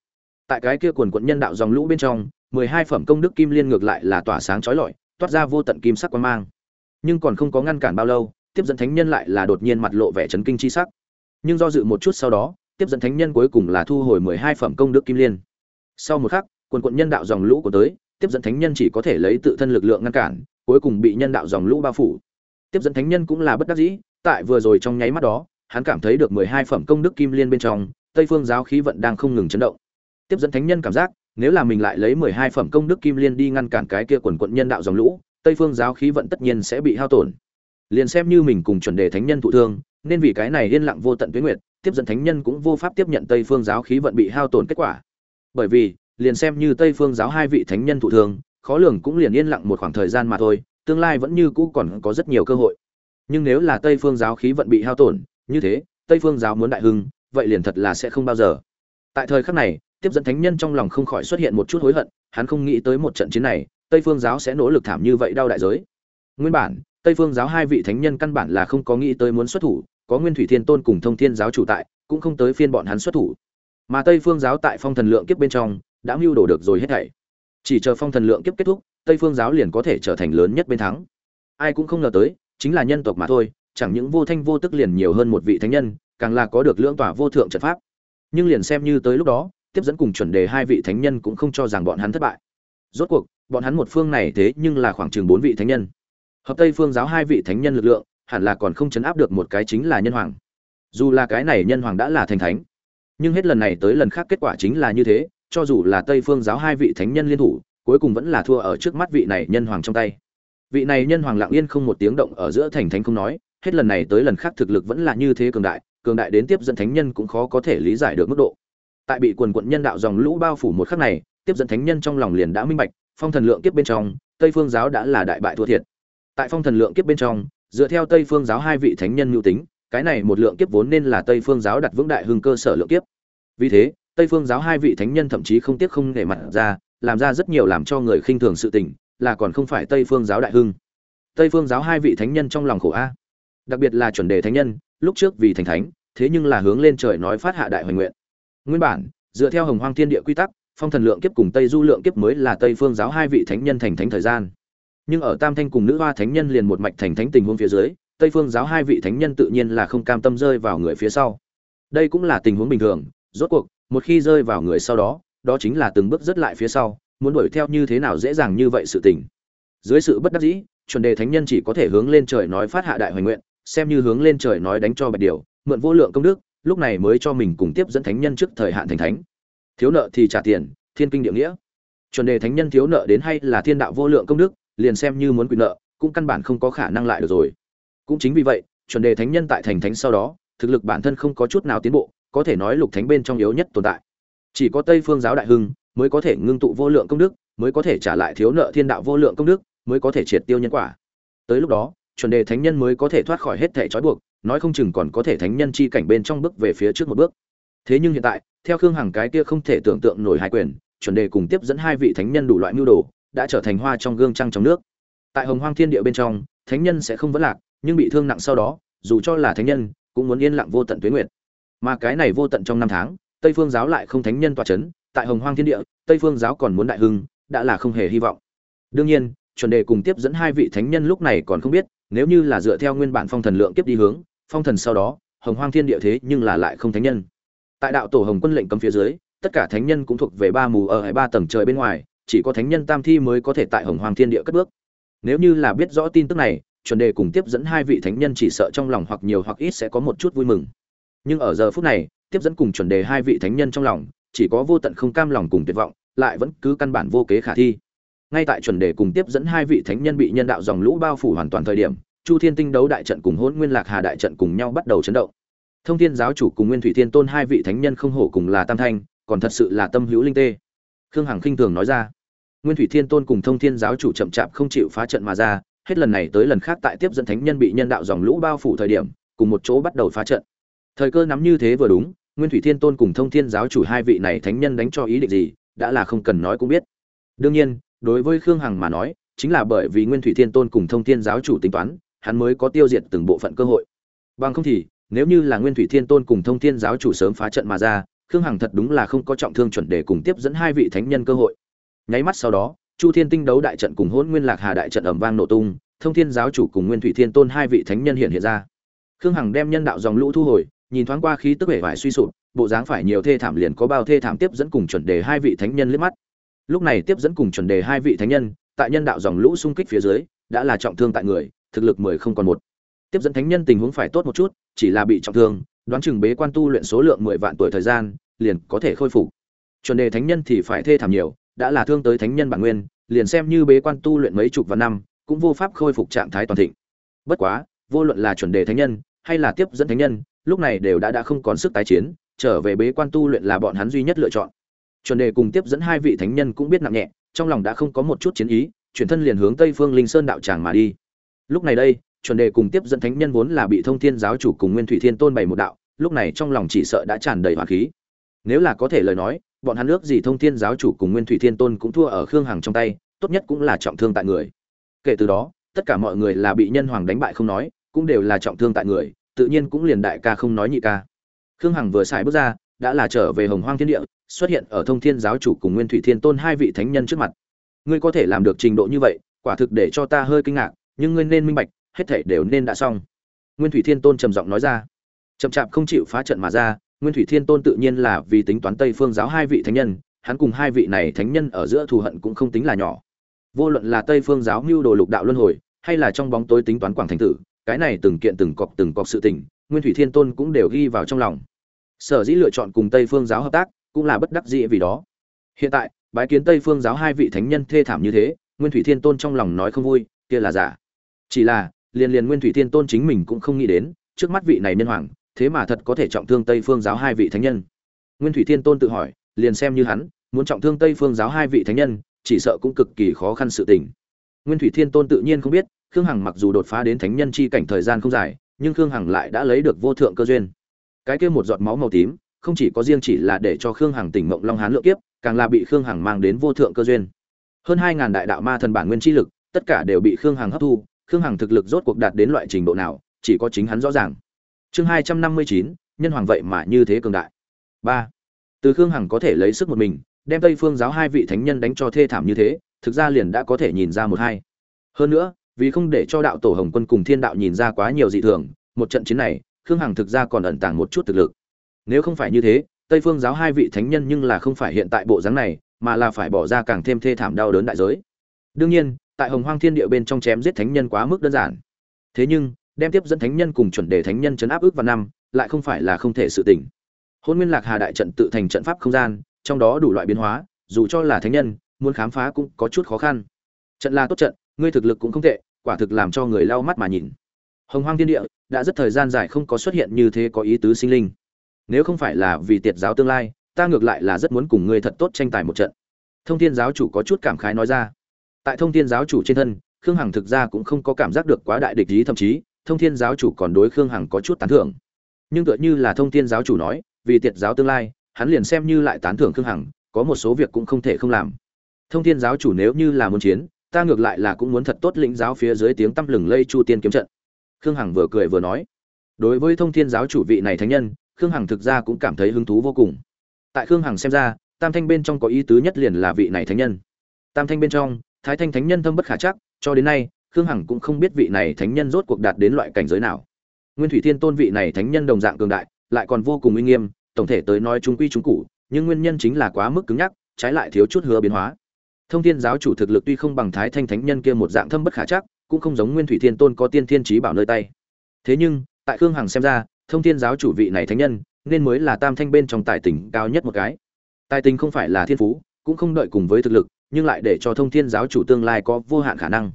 tại cái kia quần quận nhân đạo dòng lũ bên trong, mười hai phẩm công đức kim liên ngược lại là tỏa sáng chói lọi toát ra vô tận kim sắc quang mang. Nhưng còn không có ngăn cản bao lâu, tiếp dẫn thánh nhân lại là đột nhiên mặt lộ vẻ chấn kinh chi sắc. Nhưng do dự một chút sau đó, tiếp dẫn thánh nhân cuối cùng là thu hồi mười hai phẩm công đức kim liên. Sau một khắc, quần quận nhân đạo dòng lũ của tới, tiếp dẫn thánh nhân chỉ có thể lấy tự thân lực lượng ngăn cản, cuối cùng bị nhân đạo dòng lũ bao phủ. Tiếp dẫn thánh nhân cũng là bất đắc dĩ, tại vừa rồi trong nháy mắt đó, hắn cảm thấy được mười hai phẩm công đức kim liên bên trong, tây phương giáo khí vận đang không ngừng chấn động. Tiếp dẫn thánh nhân cảm giác nếu là mình lại lấy mười hai phẩm công đức kim liên đi ngăn cản cái kia quần quận nhân đạo dòng lũ, tây phương giáo khí vận tất nhiên sẽ bị hao tổn. Liền xem như mình cùng chuẩn đề thánh nhân thụ thương, nên vì cái này yên lặng vô tận tuyến nguyệt, tiếp dẫn thánh nhân cũng vô pháp tiếp nhận tây phương giáo khí vận bị hao tổn kết quả. Bởi vì, liền xem như tây phương giáo hai vị thánh nhân thụ thương, khó lường cũng liền yên lặng một khoảng thời gian mà thôi, tương lai vẫn như cũ còn có rất nhiều cơ hội. Nhưng nếu là tây phương giáo khí vận bị hao tổn, như thế, tây phương giáo muốn đại hưng, vậy liền thật là sẽ không bao giờ. Tại thời khắc này tiếp dẫn thánh nhân trong lòng không khỏi xuất hiện một chút hối hận, hắn không nghĩ tới một trận chiến này, tây phương giáo sẽ nỗ lực thảm như vậy đau đại giới. Nguyên bản, tây phương giáo hai vị thánh nhân căn bản là không có nghĩ tới muốn xuất thủ, có nguyên thủy thiên tôn cùng thông thiên giáo chủ tại, cũng không tới phiên bọn hắn xuất thủ. Mà tây phương giáo tại phong thần lượng kiếp bên trong, đã mưu đồ được rồi hết thảy. Chỉ chờ phong thần lượng kiếp kết thúc, tây phương giáo liền có thể trở thành lớn nhất bên thắng. Ai cũng không ngờ tới, chính là nhân tộc mà thôi, chẳng những vô thanh vô tức liền nhiều hơn một vị thánh nhân, càng là có được lưỡng tỏa vô thượng trận pháp. Nhưng liền xem như tới lúc đó tiếp dẫn cùng chuẩn đề hai vị thánh nhân cũng không cho rằng bọn hắn thất bại. Rốt cuộc, bọn hắn một phương này thế nhưng là khoảng chừng bốn vị thánh nhân. Hợp tây phương giáo hai vị thánh nhân lực lượng, hẳn là còn không chấn áp được một cái chính là nhân hoàng. Dù là cái này nhân hoàng đã là thành thánh, nhưng hết lần này tới lần khác kết quả chính là như thế, cho dù là tây phương giáo hai vị thánh nhân liên thủ, cuối cùng vẫn là thua ở trước mắt vị này nhân hoàng trong tay. Vị này nhân hoàng lặng yên không một tiếng động ở giữa thành thánh không nói, hết lần này tới lần khác thực lực vẫn là như thế cường đại cường đại đến tiếp dẫn thánh nhân cũng khó có thể lý giải được mức độ tại bị quần quận nhân đạo dòng lũ bao phủ một khắc này, tiếp dẫn thánh nhân trong lòng liền đã minh bạch, phong thần lượng kiếp bên trong, tây phương giáo đã là đại bại thua thiệt. Tại phong thần lượng kiếp bên trong, dựa theo tây phương giáo hai vị thánh nhân mưu tính, cái này một lượng kiếp vốn nên là tây phương giáo đặt vững đại hưng cơ sở lượng kiếp. Vì thế, tây phương giáo hai vị thánh nhân thậm chí không tiếc không để mặt ra, làm ra rất nhiều làm cho người khinh thường sự tình, là còn không phải tây phương giáo đại hưng. Tây phương giáo hai vị thánh nhân trong lòng khổ a. Đặc biệt là chuẩn đề thánh nhân, lúc trước vì thành thánh, thế nhưng là hướng lên trời nói phát hạ đại hoành nguyện nguyên bản, dựa theo hồng hoang thiên địa quy tắc, phong thần lượng kiếp cùng tây du lượng kiếp mới là tây phương giáo hai vị thánh nhân thành thánh thời gian. Nhưng ở tam thanh cùng nữ hoa thánh nhân liền một mạch thành thánh tình huống phía dưới, tây phương giáo hai vị thánh nhân tự nhiên là không cam tâm rơi vào người phía sau. Đây cũng là tình huống bình thường, rốt cuộc, một khi rơi vào người sau đó đó chính là từng bước rất lại phía sau, muốn đuổi theo như thế nào dễ dàng như vậy sự tình. Dưới sự bất đắc dĩ, chuẩn đề thánh nhân chỉ có thể hướng lên trời nói phát hạ đại hoành nguyện, xem như hướng lên trời nói đánh cho bạch điều, mượn vô lượng công đức lúc này mới cho mình cùng tiếp dẫn thánh nhân trước thời hạn thành thánh. Thiếu nợ thì trả tiền, thiên kinh địa nghĩa. Chuẩn đề thánh nhân thiếu nợ đến hay là thiên đạo vô lượng công đức, liền xem như muốn quyền nợ, cũng căn bản không có khả năng lại được rồi. Cũng chính vì vậy, chuẩn đề thánh nhân tại thành thánh sau đó, thực lực bản thân không có chút nào tiến bộ, có thể nói lục thánh bên trong yếu nhất tồn tại. Chỉ có tây phương giáo đại hưng mới có thể ngưng tụ vô lượng công đức, mới có thể trả lại thiếu nợ thiên đạo vô lượng công đức, mới có thể triệt tiêu nhân quả. Tới lúc đó, chuẩn đề thánh nhân mới có thể thoát khỏi hết thể trói buộc nói không chừng còn có thể thánh nhân chi cảnh bên trong bước về phía trước một bước. Thế nhưng hiện tại, theo khương hằng cái kia không thể tưởng tượng nổi hai quyền, chuẩn đề cùng tiếp dẫn hai vị thánh nhân đủ loại mưu đồ, đã trở thành hoa trong gương trăng trong nước. Tại hồng hoang thiên địa bên trong, thánh nhân sẽ không vấn lạc, nhưng bị thương nặng sau đó, dù cho là thánh nhân, cũng muốn yên lặng vô tận tuế nguyệt. Mà cái này vô tận trong năm tháng, tây phương giáo lại không thánh nhân tọa chấn, tại hồng hoang thiên địa, tây phương giáo còn muốn đại hưng, đã là không hề hy vọng. Đương nhiên, chuẩn đề cùng tiếp dẫn hai vị thánh nhân lúc này còn không biết, nếu như là dựa theo nguyên bản phong thần lượng kiếp đi hướng phong thần sau đó, hồng hoang thiên địa thế nhưng là lại không thánh nhân. Tại đạo tổ hồng quân lệnh cấm phía dưới, tất cả thánh nhân cũng thuộc về ba mù ở hai ba tầng trời bên ngoài, chỉ có thánh nhân tam thi mới có thể tại hồng hoang thiên địa cất bước. Nếu như là biết rõ tin tức này, chuẩn đề cùng tiếp dẫn hai vị thánh nhân chỉ sợ trong lòng hoặc nhiều hoặc ít sẽ có một chút vui mừng. Nhưng ở giờ phút này, tiếp dẫn cùng chuẩn đề hai vị thánh nhân trong lòng, chỉ có vô tận không cam lòng cùng tuyệt vọng, lại vẫn cứ căn bản vô kế khả thi. Ngay tại chuẩn đề cùng tiếp dẫn hai vị thánh nhân bị nhân đạo dòng lũ bao phủ hoàn toàn thời điểm chu thiên tinh đấu đại trận cùng hôn nguyên lạc hà đại trận cùng nhau bắt đầu chấn động. Thông thiên giáo chủ cùng nguyên thủy thiên tôn hai vị thánh nhân không hổ cùng là tam thanh, còn thật sự là tâm hữu linh tê. Khương hằng khinh thường nói ra. Nguyên thủy thiên tôn cùng thông thiên giáo chủ chậm chạp không chịu phá trận mà ra, hết lần này tới lần khác tại tiếp dẫn thánh nhân bị nhân đạo dòng lũ bao phủ thời điểm, cùng một chỗ bắt đầu phá trận. Thời cơ nắm như thế vừa đúng, nguyên thủy thiên tôn cùng thông thiên giáo chủ hai vị này thánh nhân đánh cho ý định gì, đã là không cần nói cũng biết. Đương nhiên, đối với khương hằng mà nói, chính là bởi vì nguyên thủy thiên tôn cùng thông thiên giáo chủ tính toán hắn mới có tiêu diệt từng bộ phận cơ hội. Bằng không thì, nếu như là nguyên thủy thiên tôn cùng thông thiên giáo chủ sớm phá trận mà ra, khương hằng thật đúng là không có trọng thương chuẩn để cùng tiếp dẫn hai vị thánh nhân cơ hội. Nháy mắt sau đó, chu thiên tinh đấu đại trận cùng hôn nguyên lạc hà đại trận ẩm vang nổ tung, thông thiên giáo chủ cùng nguyên thủy thiên tôn hai vị thánh nhân hiện hiện ra. Khương hằng đem nhân đạo dòng lũ thu hồi, nhìn thoáng qua khí tức vẻ vải suy sụp, bộ dáng phải nhiều thê thảm liền có bao thê thảm tiếp dẫn cùng chuẩn đề hai vị thánh nhân liếc mắt. Lúc này tiếp dẫn cùng chuẩn đề hai vị thánh nhân, tại nhân đạo dòng lũ xung kích phía dưới, đã là trọng thương tại người thực lực mười không còn một. Tiếp dẫn thánh nhân tình huống phải tốt một chút, chỉ là bị trọng thương, đoán chừng bế quan tu luyện số lượng mười vạn tuổi thời gian, liền có thể khôi phục. Chuẩn đề thánh nhân thì phải thê thảm nhiều, đã là thương tới thánh nhân bản nguyên, liền xem như bế quan tu luyện mấy chục vạn năm, cũng vô pháp khôi phục trạng thái toàn thịnh. Bất quá, vô luận là chuẩn đề thánh nhân, hay là tiếp dẫn thánh nhân, lúc này đều đã đã không còn sức tái chiến, trở về bế quan tu luyện là bọn hắn duy nhất lựa chọn. Chuẩn đề cùng tiếp dẫn hai vị thánh nhân cũng biết nặng nhẹ, trong lòng đã không có một chút chiến ý, chuyển thân liền hướng tây phương linh sơn đạo tràng mà đi lúc này đây, chuẩn đề cùng tiếp dẫn thánh nhân vốn là bị thông thiên giáo chủ cùng nguyên thủy thiên tôn bày một đạo, lúc này trong lòng chỉ sợ đã tràn đầy hỏa khí. Nếu là có thể lời nói, bọn hắn ước gì thông thiên giáo chủ cùng nguyên thủy thiên tôn cũng thua ở khương hằng trong tay, tốt nhất cũng là trọng thương tại người. Kể từ đó, tất cả mọi người là bị nhân hoàng đánh bại không nói, cũng đều là trọng thương tại người, tự nhiên cũng liền đại ca không nói nhị ca. Khương hằng vừa xài bước ra, đã là trở về hồng hoang thiên địa, xuất hiện ở thông thiên giáo chủ cùng nguyên thủy thiên tôn hai vị thánh nhân trước mặt. Ngươi có thể làm được trình độ như vậy, quả thực để cho ta hơi kinh ngạc nhưng ngươi nên minh bạch, hết thảy đều nên đã xong. Nguyên thủy thiên tôn trầm giọng nói ra. Chậm chạp không chịu phá trận mà ra, nguyên thủy thiên tôn tự nhiên là vì tính toán tây phương giáo hai vị thánh nhân, hắn cùng hai vị này thánh nhân ở giữa thù hận cũng không tính là nhỏ. Vô luận là tây phương giáo mưu đồ lục đạo luân hồi, hay là trong bóng tối tính toán quảng thành tử, cái này từng kiện từng cọc từng cọc sự tình, nguyên thủy thiên tôn cũng đều ghi vào trong lòng. Sở dĩ lựa chọn cùng tây phương giáo hợp tác, cũng là bất đắc dĩ vì đó. Hiện tại, bái kiến tây phương giáo hai vị thánh nhân thê thảm như thế, nguyên thủy thiên tôn trong lòng nói không vui, kia là giả chỉ là, liền liền nguyên thủy thiên tôn chính mình cũng không nghĩ đến, trước mắt vị này nhân hoàng, thế mà thật có thể trọng thương tây phương giáo hai vị thánh nhân. Nguyên thủy thiên tôn tự hỏi, liền xem như hắn, muốn trọng thương tây phương giáo hai vị thánh nhân, chỉ sợ cũng cực kỳ khó khăn sự tình. Nguyên thủy thiên tôn tự nhiên không biết, khương hằng mặc dù đột phá đến thánh nhân chi cảnh thời gian không dài, nhưng khương hằng lại đã lấy được vô thượng cơ duyên. Cái kia một giọt máu màu tím, không chỉ có riêng chỉ là để cho khương hằng tỉnh mộng long hán lượng kiếp, càng là bị khương hằng mang đến vô thượng cơ duyên. Hơn hai ngàn đại đạo ma thần bản nguyên chi lực, tất cả đều bị khương hằng hấp thu khương hằng thực lực rốt cuộc đạt đến loại trình độ nào, chỉ có chính hắn rõ ràng. Chương hai trăm năm mươi chín, nhân hoàng vậy mà như thế cường đại. Ba. Từ khương hằng có thể lấy sức một mình, đem tây phương giáo hai vị thánh nhân đánh cho thê thảm như thế, thực ra liền đã có thể nhìn ra một hai. Hơn nữa, vì không để cho đạo tổ hồng quân cùng thiên đạo nhìn ra quá nhiều dị thường, một trận chiến này, khương hằng thực ra còn ẩn tàng một chút thực lực. Nếu không phải như thế, tây phương giáo hai vị thánh nhân nhưng là không phải hiện tại bộ dáng này, mà là phải bỏ ra càng thêm thê thảm đau đớn đại giới. Đương nhiên tại hồng hoang thiên địa bên trong chém giết thánh nhân quá mức đơn giản. Thế nhưng, đem tiếp dẫn thánh nhân cùng chuẩn đề thánh nhân chấn áp ước vào năm, lại không phải là không thể sự tỉnh. Hôn nguyên lạc hà đại trận tự thành trận pháp không gian, trong đó đủ loại biến hóa, dù cho là thánh nhân, muốn khám phá cũng có chút khó khăn. Trận là tốt trận, ngươi thực lực cũng không tệ, quả thực làm cho người lau mắt mà nhìn. Hồng hoang thiên địa, đã rất thời gian dài không có xuất hiện như thế có ý tứ sinh linh. Nếu không phải là vì tiệt giáo tương lai, ta ngược lại là rất muốn cùng ngươi thật tốt tranh tài một trận. Thông thiên giáo chủ có chút cảm khái nói ra tại thông thiên giáo chủ trên thân, khương hằng thực ra cũng không có cảm giác được quá đại địch ý thậm chí, thông thiên giáo chủ còn đối khương hằng có chút tán thưởng. Nhưng tựa như là thông thiên giáo chủ nói, vì tiệt giáo tương lai, hắn liền xem như lại tán thưởng khương hằng, có một số việc cũng không thể không làm. Thông thiên giáo chủ nếu như là muốn chiến, ta ngược lại là cũng muốn thật tốt lĩnh giáo phía dưới tiếng tăm lừng lây chu tiên kiếm trận. Khương hằng vừa cười vừa nói. Đối với thông thiên giáo chủ vị này thánh nhân, khương hằng thực ra cũng cảm thấy hứng thú vô cùng. Tại khương hằng xem ra, tam thanh bên trong có ý tứ nhất liền là vị này thánh nhân. Tam thanh bên trong thái thanh thánh nhân thâm bất khả chắc, cho đến nay, khương hằng cũng không biết vị này thánh nhân rốt cuộc đạt đến loại cảnh giới nào. Nguyên thủy thiên tôn vị này thánh nhân đồng dạng cường đại, lại còn vô cùng uy nghiêm, tổng thể tới nói trung quy trung cụ, nhưng nguyên nhân chính là quá mức cứng nhắc, trái lại thiếu chút hứa biến hóa. Thông thiên giáo chủ thực lực tuy không bằng thái thanh thánh nhân kia một dạng thâm bất khả chắc, cũng không giống nguyên thủy thiên tôn có tiên thiên trí bảo nơi tay. Thế nhưng, tại khương hằng xem ra, thông thiên giáo chủ vị này thánh nhân, nên mới là tam thanh bên trong tài tình cao nhất một cái. Tài tình không phải là thiên phú, cũng không đợi cùng với thực lực nhưng lại để cho thông thiên giáo chủ tương lai có vô hạn khả năng.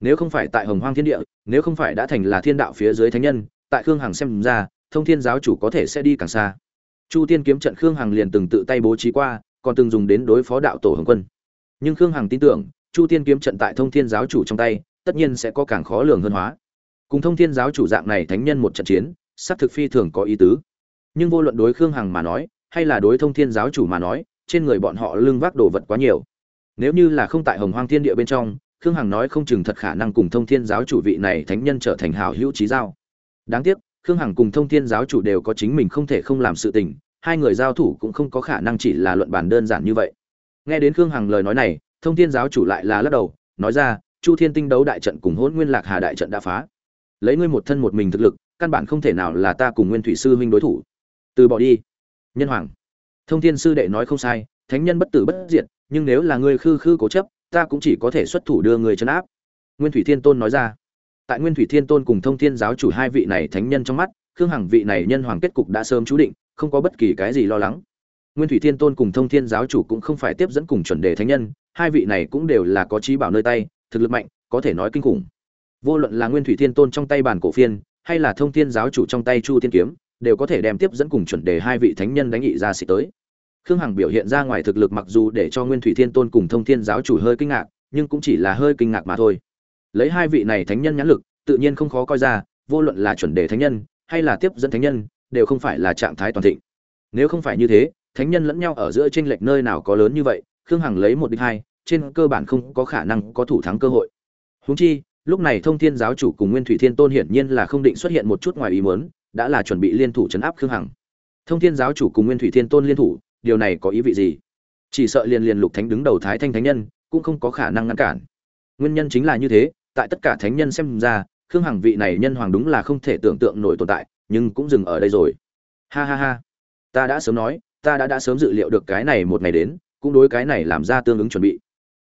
Nếu không phải tại hồng hoang thiên địa, nếu không phải đã thành là thiên đạo phía dưới thánh nhân, tại khương hằng xem ra, thông thiên giáo chủ có thể sẽ đi càng xa. Chu tiên kiếm trận khương hằng liền từng tự tay bố trí qua, còn từng dùng đến đối phó đạo tổ hồng quân. Nhưng khương hằng tin tưởng, chu tiên kiếm trận tại thông thiên giáo chủ trong tay, tất nhiên sẽ có càng khó lường hơn hóa. Cùng thông thiên giáo chủ dạng này thánh nhân một trận chiến, xác thực phi thường có ý tứ. Nhưng vô luận đối khương hằng mà nói, hay là đối thông thiên giáo chủ mà nói, trên người bọn họ lưng vác đồ vật quá nhiều nếu như là không tại hồng hoang thiên địa bên trong, khương hằng nói không chừng thật khả năng cùng thông thiên giáo chủ vị này thánh nhân trở thành hào hữu trí giao. Đáng tiếc, khương hằng cùng thông thiên giáo chủ đều có chính mình không thể không làm sự tình, hai người giao thủ cũng không có khả năng chỉ là luận bàn đơn giản như vậy. Nghe đến khương hằng lời nói này, thông thiên giáo chủ lại là lắc đầu, nói ra, chu thiên tinh đấu đại trận cùng hôn nguyên lạc hà đại trận đã phá. Lấy ngươi một thân một mình thực lực, căn bản không thể nào là ta cùng nguyên thủy sư huynh đối thủ. Từ bỏ đi. Nhân hoàng. Thông thiên sư đệ nói không sai, thánh nhân bất tử bất diệt nhưng nếu là ngươi khư khư cố chấp, ta cũng chỉ có thể xuất thủ đưa người chấn áp. Nguyên thủy thiên tôn nói ra. Tại nguyên thủy thiên tôn cùng thông thiên giáo chủ hai vị này thánh nhân trong mắt, khương hằng vị này nhân hoàng kết cục đã sớm chú định, không có bất kỳ cái gì lo lắng. Nguyên thủy thiên tôn cùng thông thiên giáo chủ cũng không phải tiếp dẫn cùng chuẩn đề thánh nhân, hai vị này cũng đều là có trí bảo nơi tay, thực lực mạnh, có thể nói kinh khủng. Vô luận là nguyên thủy thiên tôn trong tay bản cổ phiên, hay là thông thiên giáo chủ trong tay chu thiên kiếm, đều có thể đem tiếp dẫn cùng chuẩn đề hai vị thánh nhân đánh nghị ra xịt tới khương hằng biểu hiện ra ngoài thực lực mặc dù để cho nguyên thủy thiên tôn cùng thông thiên giáo chủ hơi kinh ngạc, nhưng cũng chỉ là hơi kinh ngạc mà thôi. Lấy hai vị này thánh nhân nhãn lực, tự nhiên không khó coi ra, vô luận là chuẩn đề thánh nhân, hay là tiếp dẫn thánh nhân, đều không phải là trạng thái toàn thịnh. Nếu không phải như thế, thánh nhân lẫn nhau ở giữa tranh lệch nơi nào có lớn như vậy, khương hằng lấy một đích hai, trên cơ bản không có khả năng có thủ thắng cơ hội. Húng chi, lúc này thông thiên giáo chủ cùng nguyên thủy thiên tôn hiển nhiên là không định xuất hiện một chút ngoài ý muốn, đã là chuẩn bị liên thủ chấn áp khương hằng. Thông thiên giáo chủ cùng nguyên thủy thiên tôn liên thủ điều này có ý vị gì? Chỉ sợ liền liền lục thánh đứng đầu thái thanh thánh nhân cũng không có khả năng ngăn cản. Nguyên nhân chính là như thế, tại tất cả thánh nhân xem ra, khương hằng vị này nhân hoàng đúng là không thể tưởng tượng nổi tồn tại, nhưng cũng dừng ở đây rồi. Ha ha ha. Ta đã sớm nói, ta đã đã sớm dự liệu được cái này một ngày đến, cũng đối cái này làm ra tương ứng chuẩn bị.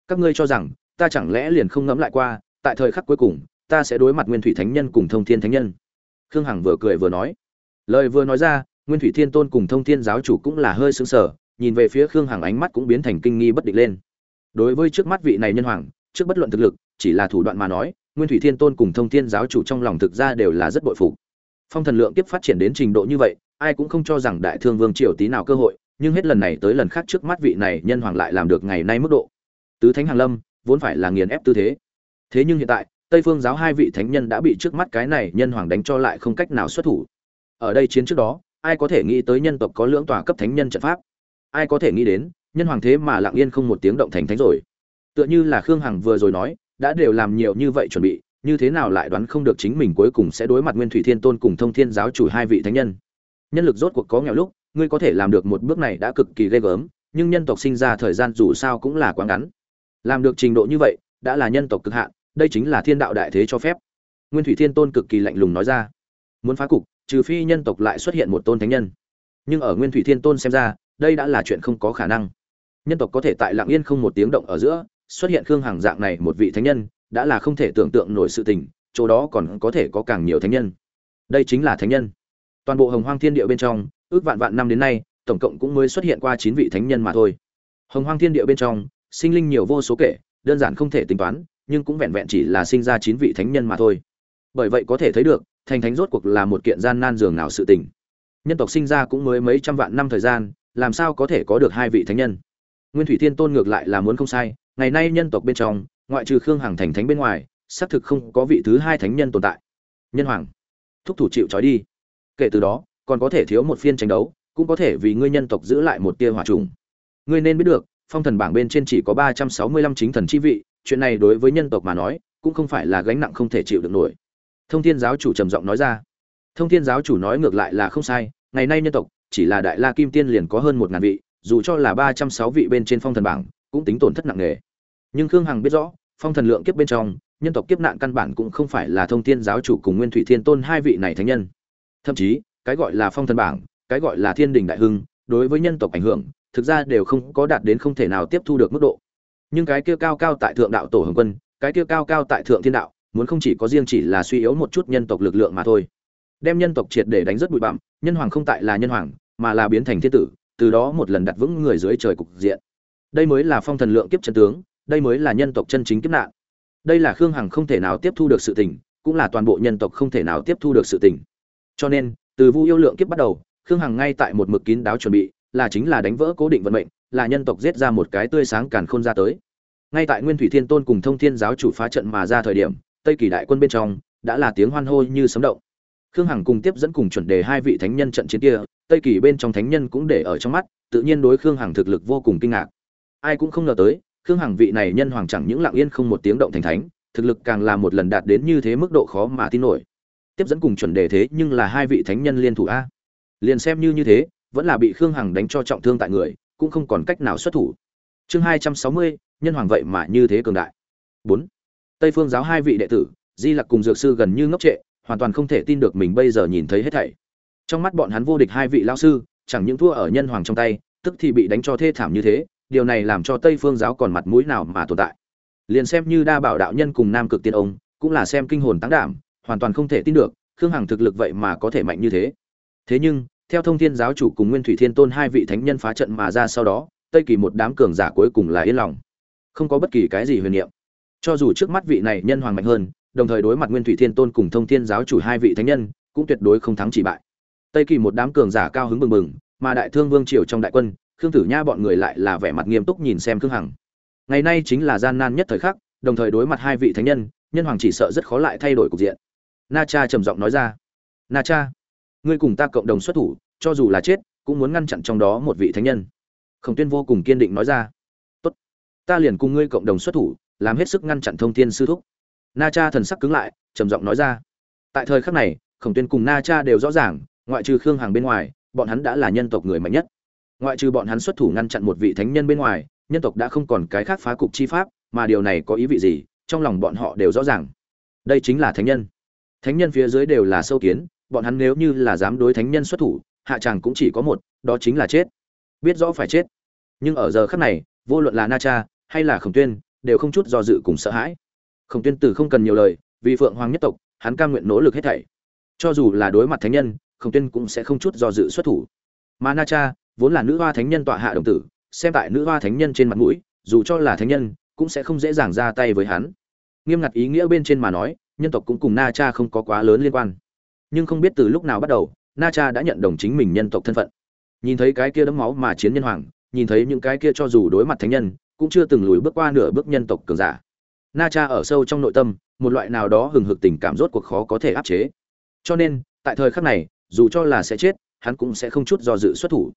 Các ngươi cho rằng, ta chẳng lẽ liền không ngẫm lại qua, tại thời khắc cuối cùng, ta sẽ đối mặt nguyên thủy thánh nhân cùng thông thiên thánh nhân? Khương hằng vừa cười vừa nói. Lời vừa nói ra nguyên thủy thiên tôn cùng thông thiên giáo chủ cũng là hơi sững sờ, nhìn về phía khương hằng ánh mắt cũng biến thành kinh nghi bất định lên. Đối với trước mắt vị này nhân hoàng, trước bất luận thực lực, chỉ là thủ đoạn mà nói, nguyên thủy thiên tôn cùng thông thiên giáo chủ trong lòng thực ra đều là rất bội phục. Phong thần lượng tiếp phát triển đến trình độ như vậy, ai cũng không cho rằng đại thương vương triều tí nào cơ hội, nhưng hết lần này tới lần khác trước mắt vị này nhân hoàng lại làm được ngày nay mức độ. Tứ thánh hàng lâm, vốn phải là nghiền ép tư thế. Thế nhưng hiện tại, tây phương giáo hai vị thánh nhân đã bị trước mắt cái này nhân hoàng đánh cho lại không cách nào xuất thủ. Ở đây chiến trước đó ai có thể nghĩ tới nhân tộc có lưỡng tòa cấp thánh nhân trận pháp? Ai có thể nghĩ đến, nhân hoàng thế mà lặng yên không một tiếng động thành thánh rồi? Tựa như là khương hằng vừa rồi nói, đã đều làm nhiều như vậy chuẩn bị, như thế nào lại đoán không được chính mình cuối cùng sẽ đối mặt nguyên thủy thiên tôn cùng thông thiên giáo chủ hai vị thánh nhân? Nhân lực rốt cuộc có nghèo lúc, ngươi có thể làm được một bước này đã cực kỳ ghê gớm, nhưng nhân tộc sinh ra thời gian dù sao cũng là quá ngắn. Làm được trình độ như vậy, đã là nhân tộc cực hạn, đây chính là thiên đạo đại thế cho phép. Nguyên thủy thiên tôn cực kỳ lạnh lùng nói ra. Muốn phá cục trừ phi nhân tộc lại xuất hiện một tôn thánh nhân. Nhưng ở nguyên thủy thiên tôn xem ra, đây đã là chuyện không có khả năng. Nhân tộc có thể tại lạng yên không một tiếng động ở giữa, xuất hiện khương hàng dạng này một vị thánh nhân, đã là không thể tưởng tượng nổi sự tình, chỗ đó còn có thể có càng nhiều thánh nhân. Đây chính là thánh nhân. Toàn bộ hồng hoang thiên địa bên trong, ước vạn vạn năm đến nay, tổng cộng cũng mới xuất hiện qua chín vị thánh nhân mà thôi. Hồng hoang thiên địa bên trong, sinh linh nhiều vô số kể, đơn giản không thể tính toán, nhưng cũng vẹn vẹn chỉ là sinh ra chín vị thánh nhân mà thôi. Bởi vậy có thể thấy được thành thánh rốt cuộc là một kiện gian nan dường nào sự tình. Nhân tộc sinh ra cũng mới mấy trăm vạn năm thời gian, làm sao có thể có được hai vị thánh nhân? Nguyên thủy thiên tôn ngược lại là muốn không sai, ngày nay nhân tộc bên trong, ngoại trừ khương hằng thành thánh bên ngoài, xác thực không có vị thứ hai thánh nhân tồn tại. Nhân hoàng, thúc thủ chịu trói đi. Kể từ đó, còn có thể thiếu một phiên tranh đấu, cũng có thể vì ngươi nhân tộc giữ lại một tia hỏa trùng. Ngươi nên biết được, phong thần bảng bên trên chỉ có ba trăm sáu mươi lăm chính thần chi vị, chuyện này đối với nhân tộc mà nói, cũng không phải là gánh nặng không thể chịu được nổi thông thiên giáo chủ trầm giọng nói ra. Thông thiên giáo chủ nói ngược lại là không sai, ngày nay nhân tộc, chỉ là đại la kim tiên liền có hơn một ngàn vị, dù cho là ba trăm sáu vị bên trên phong thần bảng, cũng tính tổn thất nặng nề. Nhưng khương hằng biết rõ, phong thần lượng kiếp bên trong, nhân tộc kiếp nạn căn bản cũng không phải là thông thiên giáo chủ cùng nguyên thủy thiên tôn hai vị này thánh nhân. Thậm chí, cái gọi là phong thần bảng, cái gọi là thiên đình đại hưng, đối với nhân tộc ảnh hưởng, thực ra đều không có đạt đến không thể nào tiếp thu được mức độ. Nhưng cái kia cao cao tại thượng đạo tổ hồng quân, cái kia cao cao tại thượng thiên đạo muốn không chỉ có riêng chỉ là suy yếu một chút nhân tộc lực lượng mà thôi. Đem nhân tộc triệt để đánh rất bụi bặm, nhân hoàng không tại là nhân hoàng, mà là biến thành thiên tử, từ đó một lần đặt vững người dưới trời cục diện. Đây mới là phong thần lượng kiếp chân tướng, đây mới là nhân tộc chân chính kiếp nạn. Đây là khương hằng không thể nào tiếp thu được sự tình, cũng là toàn bộ nhân tộc không thể nào tiếp thu được sự tình. Cho nên, từ vu yêu lượng kiếp bắt đầu, khương hằng ngay tại một mực kín đáo chuẩn bị, là chính là đánh vỡ cố định vận mệnh, là nhân tộc giết ra một cái tươi sáng càn khôn ra tới. Ngay tại nguyên thủy thiên tôn cùng thông thiên giáo chủ phá trận mà ra thời điểm tây kỳ đại quân bên trong, đã là tiếng hoan hô như sấm động. Khương hằng cùng tiếp dẫn cùng chuẩn đề hai vị thánh nhân trận chiến kia, tây kỳ bên trong thánh nhân cũng để ở trong mắt, tự nhiên đối khương hằng thực lực vô cùng kinh ngạc. Ai cũng không ngờ tới, khương hằng vị này nhân hoàng chẳng những lặng yên không một tiếng động thành thánh, thực lực càng là một lần đạt đến như thế mức độ khó mà tin nổi. Tiếp dẫn cùng chuẩn đề thế nhưng là hai vị thánh nhân liên thủ a. Liền xem như như thế, vẫn là bị khương hằng đánh cho trọng thương tại người, cũng không còn cách nào xuất thủ. Chương hai trăm sáu mươi, nhân hoàng vậy mà như thế cường đại. Bốn tây phương giáo hai vị đệ tử, di lặc cùng dược sư gần như ngốc trệ, hoàn toàn không thể tin được mình bây giờ nhìn thấy hết thảy. Trong mắt bọn hắn vô địch hai vị lao sư, chẳng những thua ở nhân hoàng trong tay, tức thì bị đánh cho thê thảm như thế, điều này làm cho tây phương giáo còn mặt mũi nào mà tồn tại. Liền xem như đa bảo đạo nhân cùng nam cực tiên ông, cũng là xem kinh hồn tăng đảm, hoàn toàn không thể tin được, khương hằng thực lực vậy mà có thể mạnh như thế. Thế nhưng, theo thông thiên giáo chủ cùng nguyên thủy thiên tôn hai vị thánh nhân phá trận mà ra sau đó, tây kỳ một đám cường giả cuối cùng là yên lòng. Không có bất kỳ cái gì huyền niệm cho dù trước mắt vị này nhân hoàng mạnh hơn, đồng thời đối mặt nguyên thủy thiên tôn cùng thông thiên giáo chủ hai vị thánh nhân, cũng tuyệt đối không thắng chỉ bại. Tây kỳ một đám cường giả cao hứng bừng bừng, mà đại thương vương triều trong đại quân, khương tử nha bọn người lại là vẻ mặt nghiêm túc nhìn xem khương hằng. Ngày nay chính là gian nan nhất thời khắc, đồng thời đối mặt hai vị thánh nhân nhân hoàng chỉ sợ rất khó lại thay đổi cục diện. Na cha trầm giọng nói ra, na cha, ngươi cùng ta cộng đồng xuất thủ, cho dù là chết, cũng muốn ngăn chặn trong đó một vị thánh nhân. Khổng tuyên vô cùng kiên định nói ra, tốt, ta liền cùng ngươi cộng đồng xuất thủ làm hết sức ngăn chặn thông thiên sư thúc. Na cha thần sắc cứng lại, trầm giọng nói ra. Tại thời khắc này, khổng tuyên cùng na cha đều rõ ràng, ngoại trừ khương hàng bên ngoài, bọn hắn đã là nhân tộc người mạnh nhất. Ngoại trừ bọn hắn xuất thủ ngăn chặn một vị thánh nhân bên ngoài, nhân tộc đã không còn cái khác phá cục chi pháp, mà điều này có ý vị gì, trong lòng bọn họ đều rõ ràng. Đây chính là thánh nhân. Thánh nhân phía dưới đều là sâu kiến, bọn hắn nếu như là dám đối thánh nhân xuất thủ, hạ tràng cũng chỉ có một, đó chính là chết. Biết rõ phải chết. Nhưng ở giờ khắc này, vô luận là na cha hay là khổng tuyên đều không chút do dự cùng sợ hãi. Khổng tuyên tử không cần nhiều lời, vì phượng hoàng nhất tộc, hắn cam nguyện nỗ lực hết thảy. Cho dù là đối mặt thánh nhân, khổng tuyên cũng sẽ không chút do dự xuất thủ. Mà na cha, vốn là nữ hoa thánh nhân tọa hạ đồng tử, xem tại nữ hoa thánh nhân trên mặt mũi, dù cho là thánh nhân, cũng sẽ không dễ dàng ra tay với hắn. Nghiêm ngặt ý nghĩa bên trên mà nói, nhân tộc cũng cùng na cha không có quá lớn liên quan. Nhưng không biết từ lúc nào bắt đầu, na cha đã nhận đồng chính mình nhân tộc thân phận. Nhìn thấy cái kia đấm máu mà chiến nhân hoàng, nhìn thấy những cái kia cho dù đối mặt thánh nhân cũng chưa từng lùi bước qua nửa bước nhân tộc cường giả. Na cha ở sâu trong nội tâm, một loại nào đó hừng hực tình cảm rốt cuộc khó có thể áp chế. Cho nên, tại thời khắc này, dù cho là sẽ chết, hắn cũng sẽ không chút do dự xuất thủ.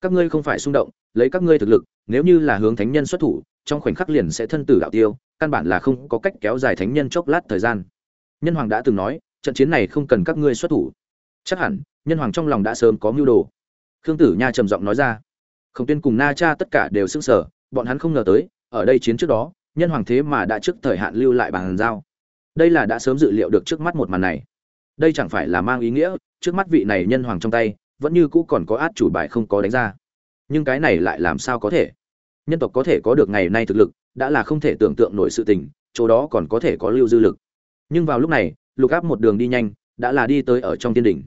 Các ngươi không phải xung động, lấy các ngươi thực lực, nếu như là hướng thánh nhân xuất thủ, trong khoảnh khắc liền sẽ thân tử đạo tiêu, căn bản là không có cách kéo dài thánh nhân chốc lát thời gian. Nhân hoàng đã từng nói, trận chiến này không cần các ngươi xuất thủ. Chắc hẳn, nhân hoàng trong lòng đã sớm có mưu đồ. Khương tử nha trầm giọng nói ra. Khổng tuyên cùng na cha tất cả đều sững sờ bọn hắn không ngờ tới, ở đây chiến trước đó, nhân hoàng thế mà đã trước thời hạn lưu lại bàn giao. Đây là đã sớm dự liệu được trước mắt một màn này. Đây chẳng phải là mang ý nghĩa, trước mắt vị này nhân hoàng trong tay, vẫn như cũ còn có át chủ bài không có đánh ra. Nhưng cái này lại làm sao có thể? Nhân tộc có thể có được ngày nay thực lực, đã là không thể tưởng tượng nổi sự tình, chỗ đó còn có thể có lưu dư lực. Nhưng vào lúc này, lục áp một đường đi nhanh, đã là đi tới ở trong tiên đỉnh.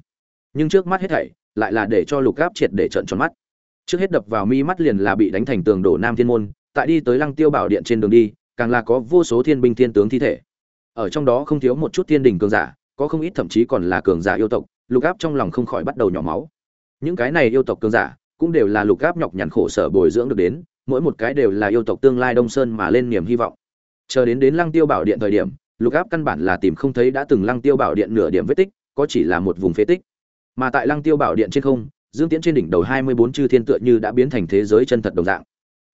Nhưng trước mắt hết thảy, lại là để cho lục áp triệt để trận tròn mắt trước hết đập vào mi mắt liền là bị đánh thành tường đổ nam thiên môn, tại đi tới lăng tiêu bảo điện trên đường đi, càng là có vô số thiên binh thiên tướng thi thể. Ở trong đó không thiếu một chút thiên đình cường giả, có không ít thậm chí còn là cường giả yêu tộc, lục áp trong lòng không khỏi bắt đầu nhỏ máu. Những cái này yêu tộc cường giả cũng đều là lục áp nhọc nhằn khổ sở bồi dưỡng được đến, mỗi một cái đều là yêu tộc tương lai đông sơn mà lên niềm hy vọng. Chờ đến đến lăng tiêu bảo điện thời điểm, lục áp căn bản là tìm không thấy đã từng lăng tiêu bảo điện nửa điểm vết tích, có chỉ là một vùng phế tích. Mà tại lăng tiêu bảo điện trên không dương tiễn trên đỉnh đầu hai mươi bốn chư thiên tựa như đã biến thành thế giới chân thật đồng dạng.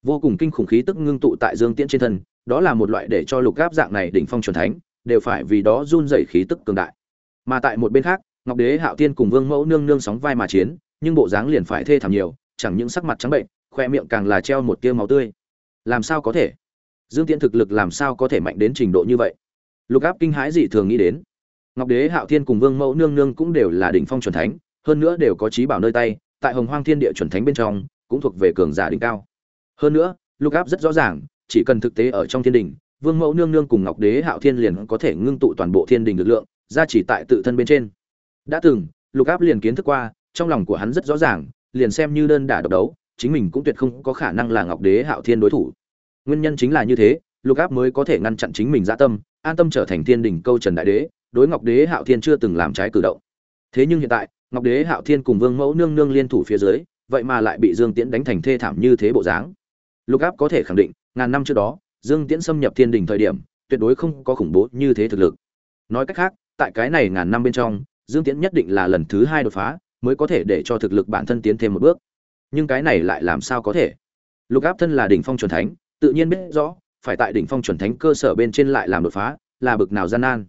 Vô cùng kinh khủng khí tức ngưng tụ tại dương tiễn trên thân, đó là một loại để cho lục áp dạng này đỉnh phong truyền thánh, đều phải vì đó run dày khí tức cường đại. Mà tại một bên khác, ngọc đế, hạo tiên cùng vương mẫu nương nương sóng vai mà chiến, nhưng bộ dáng liền phải thê thảm nhiều, chẳng những sắc mặt trắng bệnh, khoe miệng càng là treo một tia máu tươi. Làm sao có thể? Dương tiễn thực lực làm sao có thể mạnh đến trình độ như vậy? Lục áp kinh hãi dị thường nghĩ đến. Ngọc đế, hạo thiên cùng vương mẫu nương nương cũng đều là đỉnh phong chuẩn thánh hơn nữa đều có trí bảo nơi tay, tại hồng hoang thiên địa chuẩn thánh bên trong, cũng thuộc về cường giả đỉnh cao. Hơn nữa, lục áp rất rõ ràng, chỉ cần thực tế ở trong thiên đình, vương mẫu nương nương cùng ngọc đế hạo thiên liền có thể ngưng tụ toàn bộ thiên đình lực lượng ra chỉ tại tự thân bên trên. Đã từng, lục áp liền kiến thức qua, trong lòng của hắn rất rõ ràng, liền xem như đơn đả độc đấu, chính mình cũng tuyệt không có khả năng là ngọc đế hạo thiên đối thủ. Nguyên nhân chính là như thế, lục áp mới có thể ngăn chặn chính mình dã tâm, an tâm trở thành thiên đình câu trần đại đế, đối ngọc đế hạo thiên chưa từng làm trái cử động. Thế nhưng hiện tại ngọc đế hạo thiên cùng vương mẫu nương nương liên thủ phía dưới, vậy mà lại bị dương tiễn đánh thành thê thảm như thế bộ dáng. Lục áp có thể khẳng định, ngàn năm trước đó, dương tiễn xâm nhập thiên đình thời điểm, tuyệt đối không có khủng bố như thế thực lực. Nói cách khác, tại cái này ngàn năm bên trong, dương tiễn nhất định là lần thứ hai đột phá, mới có thể để cho thực lực bản thân tiến thêm một bước. Nhưng cái này lại làm sao có thể? Lục áp thân là đỉnh phong chuẩn thánh, tự nhiên biết rõ, phải tại đỉnh phong chuẩn thánh cơ sở bên trên lại làm đột phá, là bực nào gian nan.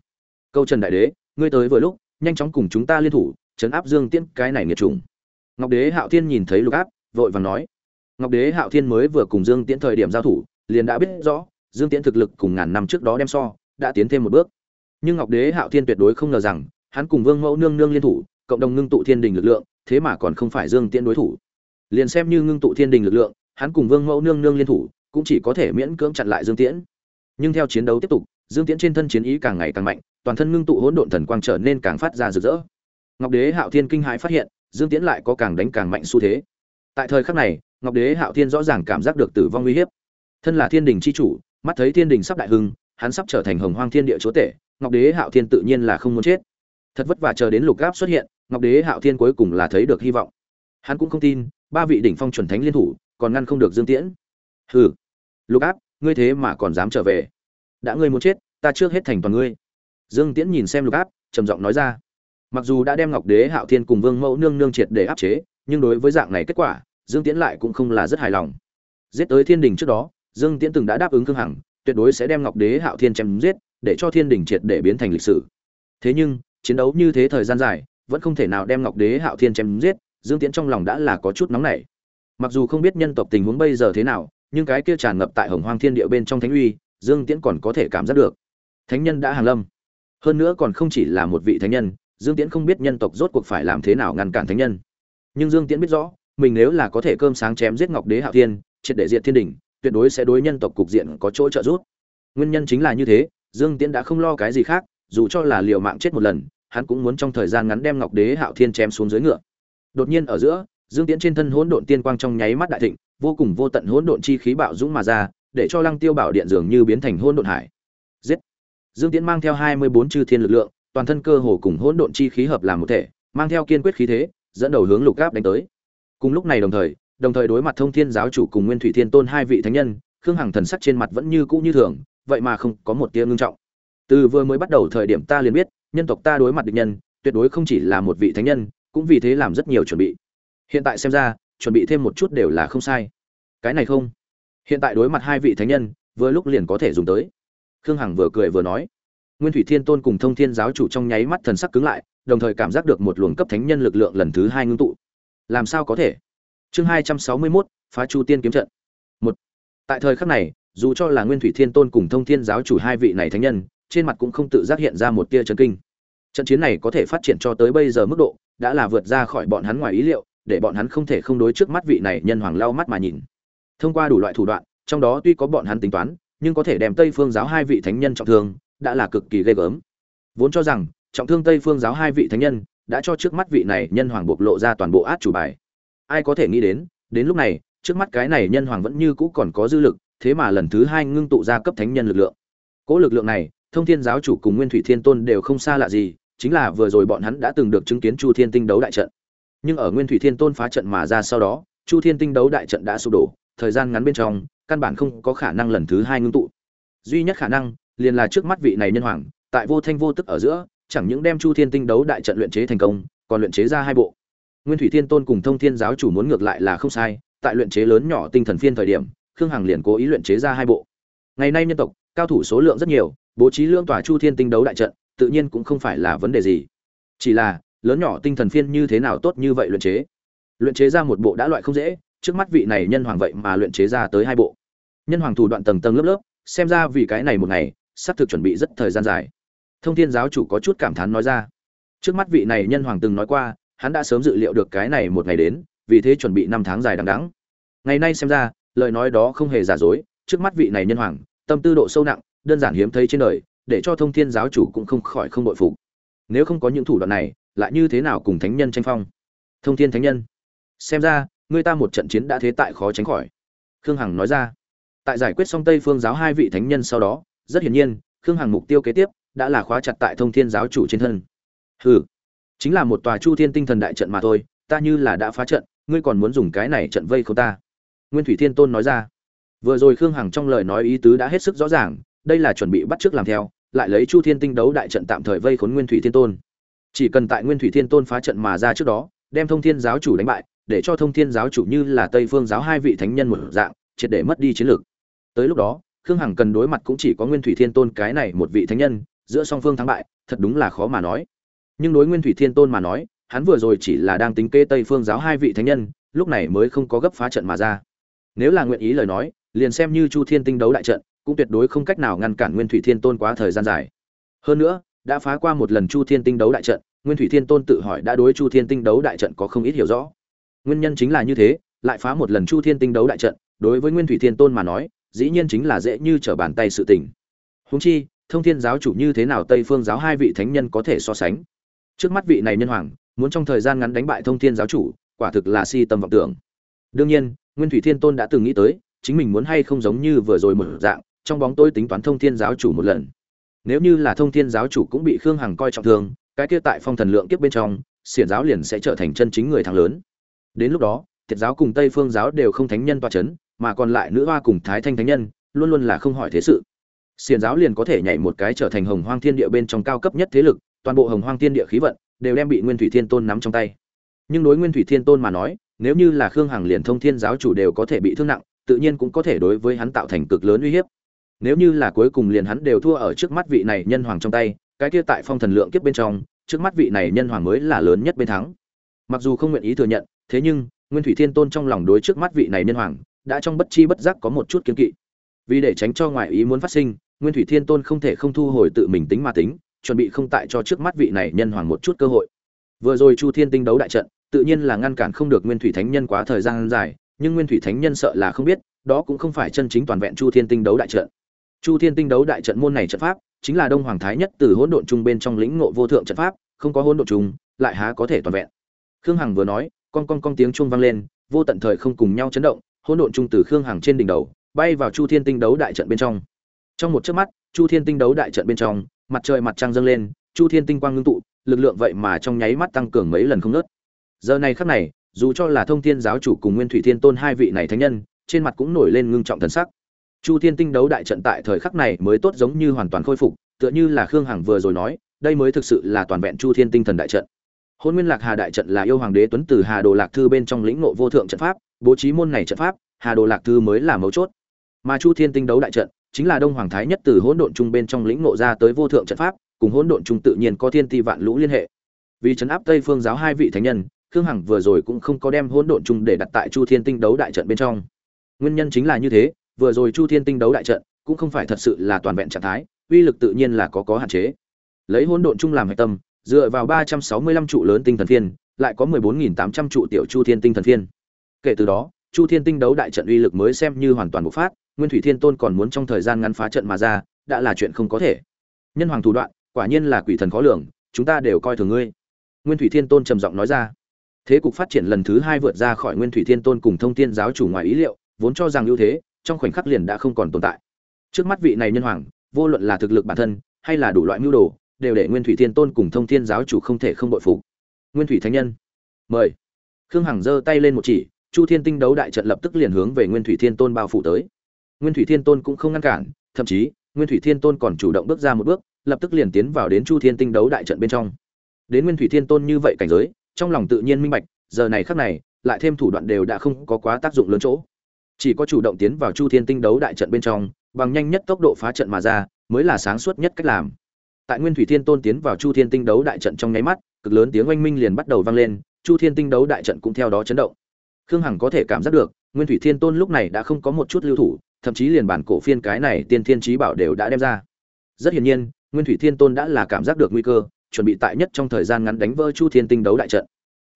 Câu trần đại đế, ngươi tới vừa lúc, nhanh chóng cùng chúng ta liên thủ chấn áp dương tiễn, cái này nghiệt trùng ngọc đế hạo thiên nhìn thấy lục áp, vội vàng nói, ngọc đế hạo thiên mới vừa cùng dương tiễn thời điểm giao thủ, liền đã biết rõ, dương tiễn thực lực cùng ngàn năm trước đó đem so, đã tiến thêm một bước. Nhưng ngọc đế hạo thiên tuyệt đối không ngờ rằng, hắn cùng vương mẫu nương nương liên thủ, cộng đồng ngưng tụ thiên đình lực lượng, thế mà còn không phải dương tiễn đối thủ. Liền xem như ngưng tụ thiên đình lực lượng, hắn cùng vương mẫu nương nương liên thủ, cũng chỉ có thể miễn cưỡng chặn lại dương tiễn. Nhưng theo chiến đấu tiếp tục, dương tiễn trên thân chiến ý càng ngày càng mạnh, toàn thân ngưng tụ hỗn độn thần quang trở nên càng phát ra rực rỡ ngọc đế hạo thiên kinh hãi phát hiện, dương tiễn lại có càng đánh càng mạnh xu thế. Tại thời khắc này, ngọc đế hạo thiên rõ ràng cảm giác được tử vong uy hiếp. Thân là thiên đình c h i chủ, mắt thấy thiên đình sắp đại hưng, hắn sắp trở thành hồng hoang thiên địa chúa tể, ngọc đế hạo thiên tự nhiên là không muốn chết. Thật vất vả chờ đến lục gáp xuất hiện, ngọc đế hạo thiên cuối cùng là thấy được hy vọng. Hắn cũng không tin, ba vị đỉnh phong chuẩn thánh liên thủ, còn ngăn không được dương tiễn. Hừ, lục áp ngươi thế mà còn dám trở về. Đã ngươi muốn chết, ta trước hết thành toàn ngươi. Dương tiễn nhìn xem lục áp trầm giọng nói ra mặc dù đã đem ngọc đế, hạo thiên cùng vương mẫu nương nương triệt để áp chế, nhưng đối với dạng này kết quả, dương tiễn lại cũng không là rất hài lòng. Giết tới thiên đình trước đó, dương tiễn từng đã đáp ứng cương hằng, tuyệt đối sẽ đem ngọc đế, hạo thiên chém giết, để cho thiên đình triệt để biến thành lịch sử. Thế nhưng, chiến đấu như thế thời gian dài, vẫn không thể nào đem ngọc đế, hạo thiên chém giết, dương tiễn trong lòng đã là có chút nóng nảy. Mặc dù không biết nhân tộc tình huống bây giờ thế nào, nhưng cái kia tràn ngập tại hồng hoang thiên địa bên trong thánh uy, dương tiễn còn có thể cảm giác được. Thánh nhân đã hàng lâm. Hơn nữa còn không chỉ là một vị thánh nhân dương tiễn không biết nhân tộc rốt cuộc phải làm thế nào ngăn cản thánh nhân. Nhưng dương tiễn biết rõ, mình nếu là có thể cơm sáng chém giết ngọc đế hạo thiên, triệt để diệt thiên đỉnh tuyệt đối sẽ đối nhân tộc cục diện có chỗ trợ giúp. Nguyên nhân chính là như thế, dương tiễn đã không lo cái gì khác, dù cho là liều mạng chết một lần, hắn cũng muốn trong thời gian ngắn đem ngọc đế hạo thiên chém xuống dưới ngựa. Đột nhiên ở giữa, dương tiễn trên thân hỗn độn tiên quang trong nháy mắt đại thịnh, vô cùng vô tận hỗn độn chi khí bạo dũng mà ra, để cho lăng tiêu bảo điện dường như biến thành hỗn độn hải. Giết! Dương tiễn mang theo hai mươi bốn chư thiên lực lượng toàn thân cơ hồ cùng hỗn độn chi khí hợp làm một thể, mang theo kiên quyết khí thế, dẫn đầu hướng lục gáp đánh tới. Cùng lúc này đồng thời đồng thời đối mặt thông thiên giáo chủ cùng nguyên thủy thiên tôn hai vị thánh nhân, khương hằng thần sắc trên mặt vẫn như cũ như thường, vậy mà không có một tia ngưng trọng. Từ vừa mới bắt đầu thời điểm ta liền biết, nhân tộc ta đối mặt địch nhân, tuyệt đối không chỉ là một vị thánh nhân, cũng vì thế làm rất nhiều chuẩn bị. Hiện tại xem ra, chuẩn bị thêm một chút đều là không sai. Cái này không? Hiện tại đối mặt hai vị thánh nhân, vừa lúc liền có thể dùng tới. Khương hằng vừa cười vừa nói nguyên thủy thiên tôn cùng thông thiên giáo chủ trong nháy mắt thần sắc cứng lại, đồng thời cảm giác được một luồng cấp thánh nhân lực lượng lần thứ hai ngưng tụ. Làm sao có thể? Chương hai trăm sáu mươi mốt, phá chu tiên kiếm trận. Một. Tại thời khắc này, dù cho là nguyên thủy thiên tôn cùng thông thiên giáo chủ hai vị này thánh nhân, trên mặt cũng không tự giác hiện ra một tia chấn kinh. Trận chiến này có thể phát triển cho tới bây giờ mức độ, đã là vượt ra khỏi bọn hắn ngoài ý liệu, để bọn hắn không thể không đối trước mắt vị này nhân hoàng lau mắt mà nhìn. Thông qua đủ loại thủ đoạn, trong đó tuy có bọn hắn tính toán, nhưng có thể đem tây phương giáo hai vị thánh nhân trọng thương đã là cực kỳ ghê gớm. Vốn cho rằng, trọng thương tây phương giáo hai vị thánh nhân, đã cho trước mắt vị này nhân hoàng bộc lộ ra toàn bộ át chủ bài. Ai có thể nghĩ đến đến lúc này, trước mắt cái này nhân hoàng vẫn như cũ còn có dư lực, thế mà lần thứ hai ngưng tụ ra cấp thánh nhân lực lượng. Cỗ lực lượng này, thông thiên giáo chủ cùng nguyên thủy thiên tôn đều không xa lạ gì, chính là vừa rồi bọn hắn đã từng được chứng kiến chu thiên tinh đấu đại trận. Nhưng ở nguyên thủy thiên tôn phá trận mà ra sau đó, chu thiên tinh đấu đại trận đã sụp đổ, thời gian ngắn bên trong, căn bản không có khả năng lần thứ hai ngưng tụ. Duy nhất khả năng liền là trước mắt vị này nhân hoàng, tại vô thanh vô tức ở giữa, chẳng những đem chu thiên tinh đấu đại trận luyện chế thành công, còn luyện chế ra hai bộ. Nguyên thủy thiên tôn cùng thông thiên giáo chủ muốn ngược lại là không sai, tại luyện chế lớn nhỏ tinh thần phiên thời điểm, khương hằng liền cố ý luyện chế ra hai bộ. Ngày nay nhân tộc, cao thủ số lượng rất nhiều, bố trí lượng tòa chu thiên tinh đấu đại trận, tự nhiên cũng không phải là vấn đề gì. Chỉ là, lớn nhỏ tinh thần phiên như thế nào tốt như vậy luyện chế? Luyện chế ra một bộ đã loại không dễ, trước mắt vị này nhân hoàng vậy mà luyện chế ra tới hai bộ. Nhân hoàng thủ đoạn tầng tầng lớp lớp, xem ra vì cái này một ngày sắp thực chuẩn bị rất thời gian dài. Thông thiên giáo chủ có chút cảm thán nói ra. Trước mắt vị này nhân hoàng từng nói qua, hắn đã sớm dự liệu được cái này một ngày đến, vì thế chuẩn bị năm tháng dài đằng đẵng. Ngày nay xem ra, lời nói đó không hề giả dối, trước mắt vị này nhân hoàng, tâm tư độ sâu nặng, đơn giản hiếm thấy trên đời, để cho thông thiên giáo chủ cũng không khỏi không bội phục. Nếu không có những thủ đoạn này, lại như thế nào cùng thánh nhân tranh phong? Thông thiên thánh nhân, xem ra, người ta một trận chiến đã thế tại khó tránh khỏi. Khương hằng nói ra. Tại giải quyết xong tây phương giáo hai vị thánh nhân sau đó rất hiển nhiên, khương hằng mục tiêu kế tiếp đã là khóa chặt tại thông thiên giáo chủ trên thân. Hừ, chính là một tòa chu thiên tinh thần đại trận mà thôi, ta như là đã phá trận, ngươi còn muốn dùng cái này trận vây không ta? Nguyên thủy thiên tôn nói ra. Vừa rồi khương hằng trong lời nói ý tứ đã hết sức rõ ràng, đây là chuẩn bị bắt chước làm theo, lại lấy chu thiên tinh đấu đại trận tạm thời vây khốn nguyên thủy thiên tôn. Chỉ cần tại nguyên thủy thiên tôn phá trận mà ra trước đó, đem thông thiên giáo chủ đánh bại, để cho thông thiên giáo chủ như là tây phương giáo hai vị thánh nhân một dạng, triệt để mất đi chiến lược. Tới lúc đó khương hằng cần đối mặt cũng chỉ có nguyên thủy thiên tôn cái này một vị thánh nhân, giữa song phương thắng bại, thật đúng là khó mà nói. Nhưng đối nguyên thủy thiên tôn mà nói, hắn vừa rồi chỉ là đang tính kê tây phương giáo hai vị thánh nhân, lúc này mới không có gấp phá trận mà ra. Nếu là nguyện ý lời nói, liền xem như chu thiên tinh đấu đại trận, cũng tuyệt đối không cách nào ngăn cản nguyên thủy thiên tôn quá thời gian dài. Hơn nữa, đã phá qua một lần chu thiên tinh đấu đại trận, nguyên thủy thiên tôn tự hỏi đã đối chu thiên tinh đấu đại trận có không ít hiểu rõ. Nguyên nhân chính là như thế, lại phá một lần chu thiên tinh đấu đại trận, đối với nguyên thủy thiên tôn mà nói dĩ nhiên chính là dễ như trở bàn tay sự tình. Huống chi thông thiên giáo chủ như thế nào tây phương giáo hai vị thánh nhân có thể so sánh? Trước mắt vị này nhân hoàng muốn trong thời gian ngắn đánh bại thông thiên giáo chủ quả thực là si tâm vọng tưởng. Đương nhiên nguyên thủy thiên tôn đã từng nghĩ tới chính mình muốn hay không giống như vừa rồi một dạng trong bóng tối tính toán thông thiên giáo chủ một lần. Nếu như là thông thiên giáo chủ cũng bị khương hằng coi trọng thương cái kia tại phong thần lượng kiếp bên trong xiển giáo liền sẽ trở thành chân chính người thắng lớn. Đến lúc đó thiệt giáo cùng tây phương giáo đều không thánh nhân tọa chấn, mà còn lại nữ hoa cùng thái thanh thánh nhân, luôn luôn là không hỏi thế sự. Xiền giáo liền có thể nhảy một cái trở thành hồng hoang thiên địa bên trong cao cấp nhất thế lực, toàn bộ hồng hoang thiên địa khí vận đều đem bị nguyên thủy thiên tôn nắm trong tay. Nhưng đối nguyên thủy thiên tôn mà nói, nếu như là khương hằng liền thông thiên giáo chủ đều có thể bị thương nặng, tự nhiên cũng có thể đối với hắn tạo thành cực lớn uy hiếp. Nếu như là cuối cùng liền hắn đều thua ở trước mắt vị này nhân hoàng trong tay, cái kia tại phong thần lượng kiếp bên trong, trước mắt vị này nhân hoàng mới là lớn nhất bên thắng. Mặc dù không nguyện ý thừa nhận, thế nhưng, nguyên thủy thiên tôn trong lòng đối trước mắt vị này nhân hoàng đã trong bất chi bất giác có một chút kiến kỵ. Vì để tránh cho ngoại ý muốn phát sinh, nguyên thủy thiên tôn không thể không thu hồi tự mình tính mà tính, chuẩn bị không tại cho trước mắt vị này nhân hoàng một chút cơ hội. Vừa rồi chu thiên tinh đấu đại trận, tự nhiên là ngăn cản không được nguyên thủy thánh nhân quá thời gian dài, nhưng nguyên thủy thánh nhân sợ là không biết, đó cũng không phải chân chính toàn vẹn chu thiên tinh đấu đại trận. Chu thiên tinh đấu đại trận môn này trận pháp, chính là đông hoàng thái nhất từ hỗn độn trung bên trong lĩnh ngộ vô thượng trận pháp, không có hỗn độn trung, lại há có thể toàn vẹn. Khương hằng vừa nói, con con con tiếng chuông vang lên, vô tận thời không cùng nhau chấn động hỗn độn trung từ khương hằng trên đỉnh đầu, bay vào chu thiên tinh đấu đại trận bên trong. Trong một chớp mắt, chu thiên tinh đấu đại trận bên trong, mặt trời mặt trăng dâng lên, chu thiên tinh quang ngưng tụ, lực lượng vậy mà trong nháy mắt tăng cường mấy lần không nớt giờ này khắc này, dù cho là thông thiên giáo chủ cùng nguyên thủy thiên tôn hai vị này thánh nhân, trên mặt cũng nổi lên ngưng trọng thần sắc. Chu thiên tinh đấu đại trận tại thời khắc này mới tốt giống như hoàn toàn khôi phục, tựa như là khương hằng vừa rồi nói, đây mới thực sự là toàn vẹn chu thiên tinh thần đại trận. Hôn nguyên lạc hà đại trận là yêu hoàng đế tuấn từ hà đồ lạc thư bên trong lĩnh ngộ vô thượng trận pháp bố trí môn này trận pháp, hà đồ lạc thư mới là mấu chốt. Mà chu thiên tinh đấu đại trận, chính là đông hoàng thái nhất từ hỗn độn trung bên trong lĩnh ngộ ra tới vô thượng trận pháp, cùng hỗn độn trung tự nhiên có thiên ti vạn lũ liên hệ. Vì trấn áp tây phương giáo hai vị thánh nhân, khương hằng vừa rồi cũng không có đem hỗn độn trung để đặt tại chu thiên tinh đấu đại trận bên trong. Nguyên nhân chính là như thế, vừa rồi chu thiên tinh đấu đại trận cũng không phải thật sự là toàn vẹn trạng thái, uy lực tự nhiên là có có hạn chế. Lấy hỗn độn trung làm hạch tâm, dựa vào ba trăm sáu mươi lăm trụ lớn tinh thần phiên, lại có mười bốn nghìn tám trăm trụ tiểu chu thiên tinh thần phiên kể từ đó, chu thiên tinh đấu đại trận uy lực mới xem như hoàn toàn bộc phát, nguyên thủy thiên tôn còn muốn trong thời gian ngắn phá trận mà ra, đã là chuyện không có thể. Nhân hoàng thủ đoạn, quả nhiên là quỷ thần khó lường, chúng ta đều coi thường ngươi. Nguyên thủy thiên tôn trầm giọng nói ra. Thế cục phát triển lần thứ hai vượt ra khỏi nguyên thủy thiên tôn cùng thông thiên giáo chủ ngoài ý liệu, vốn cho rằng ưu thế, trong khoảnh khắc liền đã không còn tồn tại. Trước mắt vị này nhân hoàng, vô luận là thực lực bản thân, hay là đủ loại mưu đồ, đều để nguyên thủy thiên tôn cùng thông thiên giáo chủ không thể không bội phục. Nguyên thủy thánh nhân. Mời. Khương hằng giơ tay lên một chỉ chu thiên tinh đấu đại trận lập tức liền hướng về nguyên thủy thiên tôn bao phủ tới. Nguyên thủy thiên tôn cũng không ngăn cản, thậm chí, nguyên thủy thiên tôn còn chủ động bước ra một bước, lập tức liền tiến vào đến chu thiên tinh đấu đại trận bên trong. Đến nguyên thủy thiên tôn như vậy cảnh giới, trong lòng tự nhiên minh bạch, giờ này khắc này, lại thêm thủ đoạn đều đã không có quá tác dụng lớn chỗ. Chỉ có chủ động tiến vào chu thiên tinh đấu đại trận bên trong, bằng nhanh nhất tốc độ phá trận mà ra, mới là sáng suốt nhất cách làm. Tại nguyên thủy thiên tôn tiến vào chu thiên tinh đấu đại trận trong nháy mắt, cực lớn tiếng oanh minh liền bắt đầu vang lên, chu thiên tinh đấu đại trận cũng theo đó chấn động khương hằng có thể cảm giác được, nguyên thủy thiên tôn lúc này đã không có một chút lưu thủ, thậm chí liền bản cổ phiên cái này tiên thiên trí bảo đều đã đem ra. Rất hiển nhiên, nguyên thủy thiên tôn đã là cảm giác được nguy cơ, chuẩn bị tại nhất trong thời gian ngắn đánh vỡ chu thiên tinh đấu đại trận.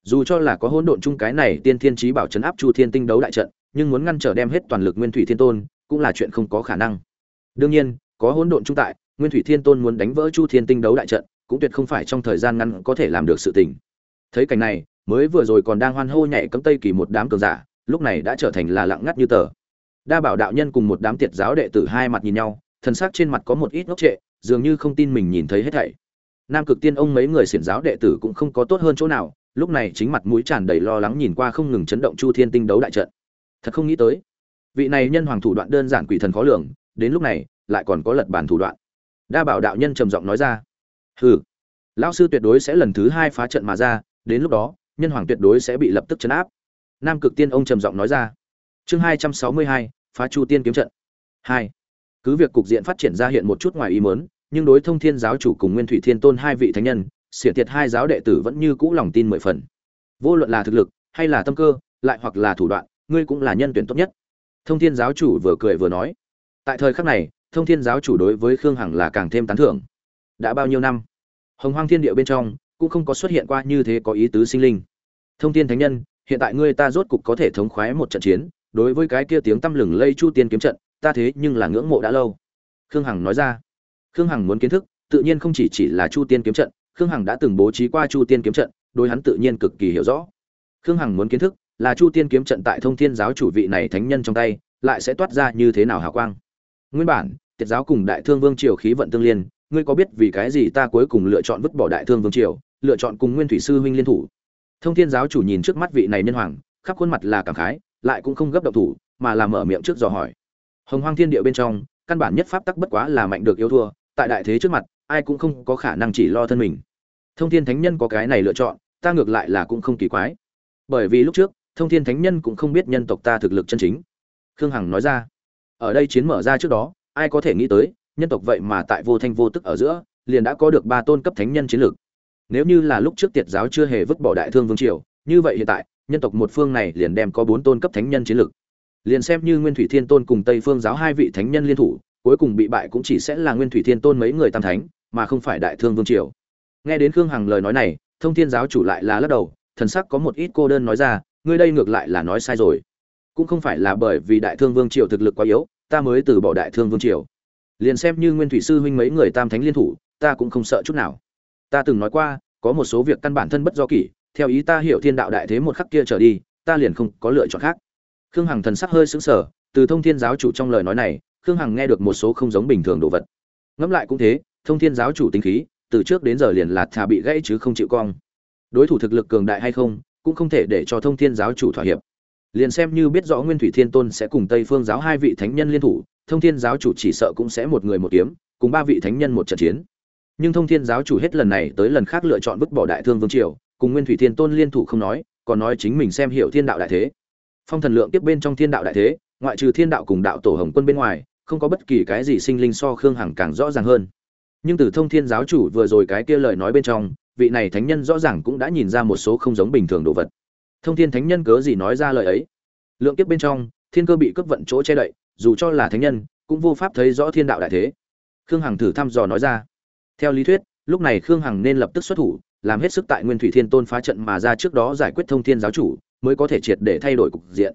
Dù cho là có hỗn độn chung cái này tiên thiên trí bảo chấn áp chu thiên tinh đấu đại trận, nhưng muốn ngăn trở đem hết toàn lực nguyên thủy thiên tôn, cũng là chuyện không có khả năng. Đương nhiên, có hỗn độn chung tại, nguyên thủy thiên tôn muốn đánh vỡ chu thiên tinh đấu đại trận, cũng tuyệt không phải trong thời gian ngắn có thể làm được sự tình. Thấy cảnh này mới vừa rồi còn đang hoan hô nhảy cấm tây kỳ một đám cường giả, lúc này đã trở thành là lặng ngắt như tờ. Đa bảo đạo nhân cùng một đám tiệt giáo đệ tử hai mặt nhìn nhau, thần sắc trên mặt có một ít ngốc trệ, dường như không tin mình nhìn thấy hết thảy. Nam cực tiên ông mấy người xiển giáo đệ tử cũng không có tốt hơn chỗ nào, lúc này chính mặt mũi tràn đầy lo lắng nhìn qua không ngừng chấn động chu thiên tinh đấu đại trận. Thật không nghĩ tới, vị này nhân hoàng thủ đoạn đơn giản quỷ thần khó lường, đến lúc này, lại còn có lật bàn thủ đoạn. Đa bảo đạo nhân trầm giọng nói ra, hừ, lão sư tuyệt đối sẽ lần thứ hai phá trận mà ra, đến lúc đó nhân hoàng tuyệt đối sẽ bị lập tức chấn áp. Nam cực tiên ông trầm giọng nói ra. Chương hai trăm sáu mươi hai, phá chu tiên kiếm trận. Hai. Cứ việc cục diện phát triển ra hiện một chút ngoài ý muốn, nhưng đối thông thiên giáo chủ cùng nguyên thủy thiên tôn hai vị thánh nhân xỉa thiệt hai giáo đệ tử vẫn như cũ lòng tin mười phần. Vô luận là thực lực, hay là tâm cơ, lại hoặc là thủ đoạn, ngươi cũng là nhân tuyển tốt nhất. Thông thiên giáo chủ vừa cười vừa nói. Tại thời khắc này, thông thiên giáo chủ đối với khương hằng là càng thêm tán thưởng. Đã bao nhiêu năm? Hồng hoang thiên địa bên trong, cũng không có xuất hiện qua như thế có ý tứ sinh linh thông thiên thánh nhân, hiện tại ngươi ta rốt cục có thể thống khoái một trận chiến, đối với cái kia tiếng tăm lừng lây chu tiên kiếm trận, ta thế nhưng là ngưỡng mộ đã lâu. Khương hằng nói ra. Khương hằng muốn kiến thức, tự nhiên không chỉ chỉ là chu tiên kiếm trận, khương hằng đã từng bố trí qua chu tiên kiếm trận, đối hắn tự nhiên cực kỳ hiểu rõ. Khương hằng muốn kiến thức, là chu tiên kiếm trận tại thông thiên giáo chủ vị này thánh nhân trong tay, lại sẽ toát ra như thế nào hào quang. Nguyên bản tiết giáo cùng đại thương vương triều khí vận tương liên, ngươi có biết vì cái gì ta cuối cùng lựa chọn vứt bỏ đại thương vương triều, lựa chọn cùng nguyên thủy sư huynh liên thủ? Thông thiên giáo chủ nhìn trước mắt vị này nhân hoàng, khắp khuôn mặt là cảm khái, lại cũng không gấp động thủ, mà là mở miệng trước dò hỏi. Hồng hoang thiên địa bên trong, căn bản nhất pháp tắc bất quá là mạnh được yếu thua, tại đại thế trước mặt, ai cũng không có khả năng chỉ lo thân mình. Thông thiên thánh nhân có cái này lựa chọn, ta ngược lại là cũng không kỳ quái. Bởi vì lúc trước, thông thiên thánh nhân cũng không biết nhân tộc ta thực lực chân chính. Khương hằng nói ra, ở đây chiến mở ra trước đó, ai có thể nghĩ tới, nhân tộc vậy mà tại vô thanh vô tức ở giữa, liền đã có được ba tôn cấp thánh nhân chiến lược nếu như là lúc trước tiệt giáo chưa hề vứt bỏ đại thương vương triều, như vậy hiện tại, nhân tộc một phương này liền đem có bốn tôn cấp thánh nhân chiến lực liền xem như nguyên thủy thiên tôn cùng tây phương giáo hai vị thánh nhân liên thủ, cuối cùng bị bại cũng chỉ sẽ là nguyên thủy thiên tôn mấy người tam thánh, mà không phải đại thương vương triều. Nghe đến khương hằng lời nói này, thông thiên giáo chủ lại là lắc đầu, thần sắc có một ít cô đơn nói ra, ngươi đây ngược lại là nói sai rồi. Cũng không phải là bởi vì đại thương vương triều thực lực quá yếu, ta mới từ bỏ đại thương vương triều. Liền xem như nguyên thủy sư huynh mấy người tam thánh liên thủ, ta cũng không sợ chút nào ta từng nói qua, có một số việc căn bản thân bất do kỷ, theo ý ta hiểu thiên đạo đại thế một khắc kia trở đi, ta liền không có lựa chọn khác. Khương hằng thần sắc hơi sững sờ, từ thông thiên giáo chủ trong lời nói này, khương hằng nghe được một số không giống bình thường đồ vật. Ngẫm lại cũng thế, thông thiên giáo chủ tính khí, từ trước đến giờ liền là thà bị gãy chứ không chịu cong. Đối thủ thực lực cường đại hay không, cũng không thể để cho thông thiên giáo chủ thỏa hiệp. Liền xem như biết rõ nguyên thủy thiên tôn sẽ cùng tây phương giáo hai vị thánh nhân liên thủ, thông thiên giáo chủ chỉ sợ cũng sẽ một người một kiếm, cùng ba vị thánh nhân một trận chiến nhưng thông thiên giáo chủ hết lần này tới lần khác lựa chọn vứt bỏ đại thương vương triều, cùng nguyên thủy thiên tôn liên thủ không nói, còn nói chính mình xem hiểu thiên đạo đại thế. Phong thần lượng tiếp bên trong thiên đạo đại thế, ngoại trừ thiên đạo cùng đạo tổ hồng quân bên ngoài, không có bất kỳ cái gì sinh linh so khương hằng càng rõ ràng hơn. Nhưng từ thông thiên giáo chủ vừa rồi cái kia lời nói bên trong, vị này thánh nhân rõ ràng cũng đã nhìn ra một số không giống bình thường đồ vật. Thông thiên thánh nhân cớ gì nói ra lời ấy? Lượng kiếp bên trong, thiên cơ bị cướp vận chỗ che đậy, dù cho là thánh nhân, cũng vô pháp thấy rõ thiên đạo đại thế. Khương hằng thử thăm dò nói ra theo lý thuyết, lúc này khương hằng nên lập tức xuất thủ, làm hết sức tại nguyên thủy thiên tôn phá trận mà ra trước đó giải quyết thông thiên giáo chủ, mới có thể triệt để thay đổi cục diện.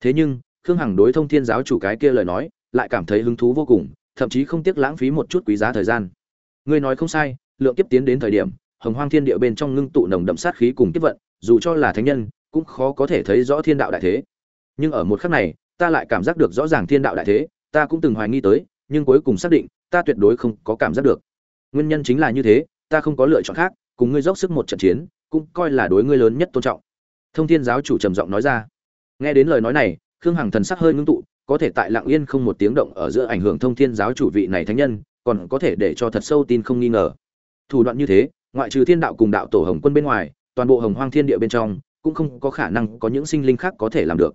Thế nhưng, khương hằng đối thông thiên giáo chủ cái kia lời nói, lại cảm thấy hứng thú vô cùng, thậm chí không tiếc lãng phí một chút quý giá thời gian. Ngươi nói không sai, lượng kiếp tiến đến thời điểm, hồng hoang thiên địa bên trong ngưng tụ nồng đậm sát khí cùng kiếp vận, dù cho là thánh nhân, cũng khó có thể thấy rõ thiên đạo đại thế. Nhưng ở một khắc này, ta lại cảm giác được rõ ràng thiên đạo đại thế, ta cũng từng hoài nghi tới, nhưng cuối cùng xác định, ta tuyệt đối không có cảm giác được nguyên nhân chính là như thế, ta không có lựa chọn khác, cùng ngươi dốc sức một trận chiến, cũng coi là đối ngươi lớn nhất tôn trọng. Thông thiên giáo chủ trầm giọng nói ra. Nghe đến lời nói này, khương hằng thần sắc hơi ngưng tụ, có thể tại lặng yên không một tiếng động ở giữa ảnh hưởng thông thiên giáo chủ vị này thánh nhân, còn có thể để cho thật sâu tin không nghi ngờ. Thủ đoạn như thế, ngoại trừ thiên đạo cùng đạo tổ hồng quân bên ngoài, toàn bộ hồng hoang thiên địa bên trong, cũng không có khả năng có những sinh linh khác có thể làm được.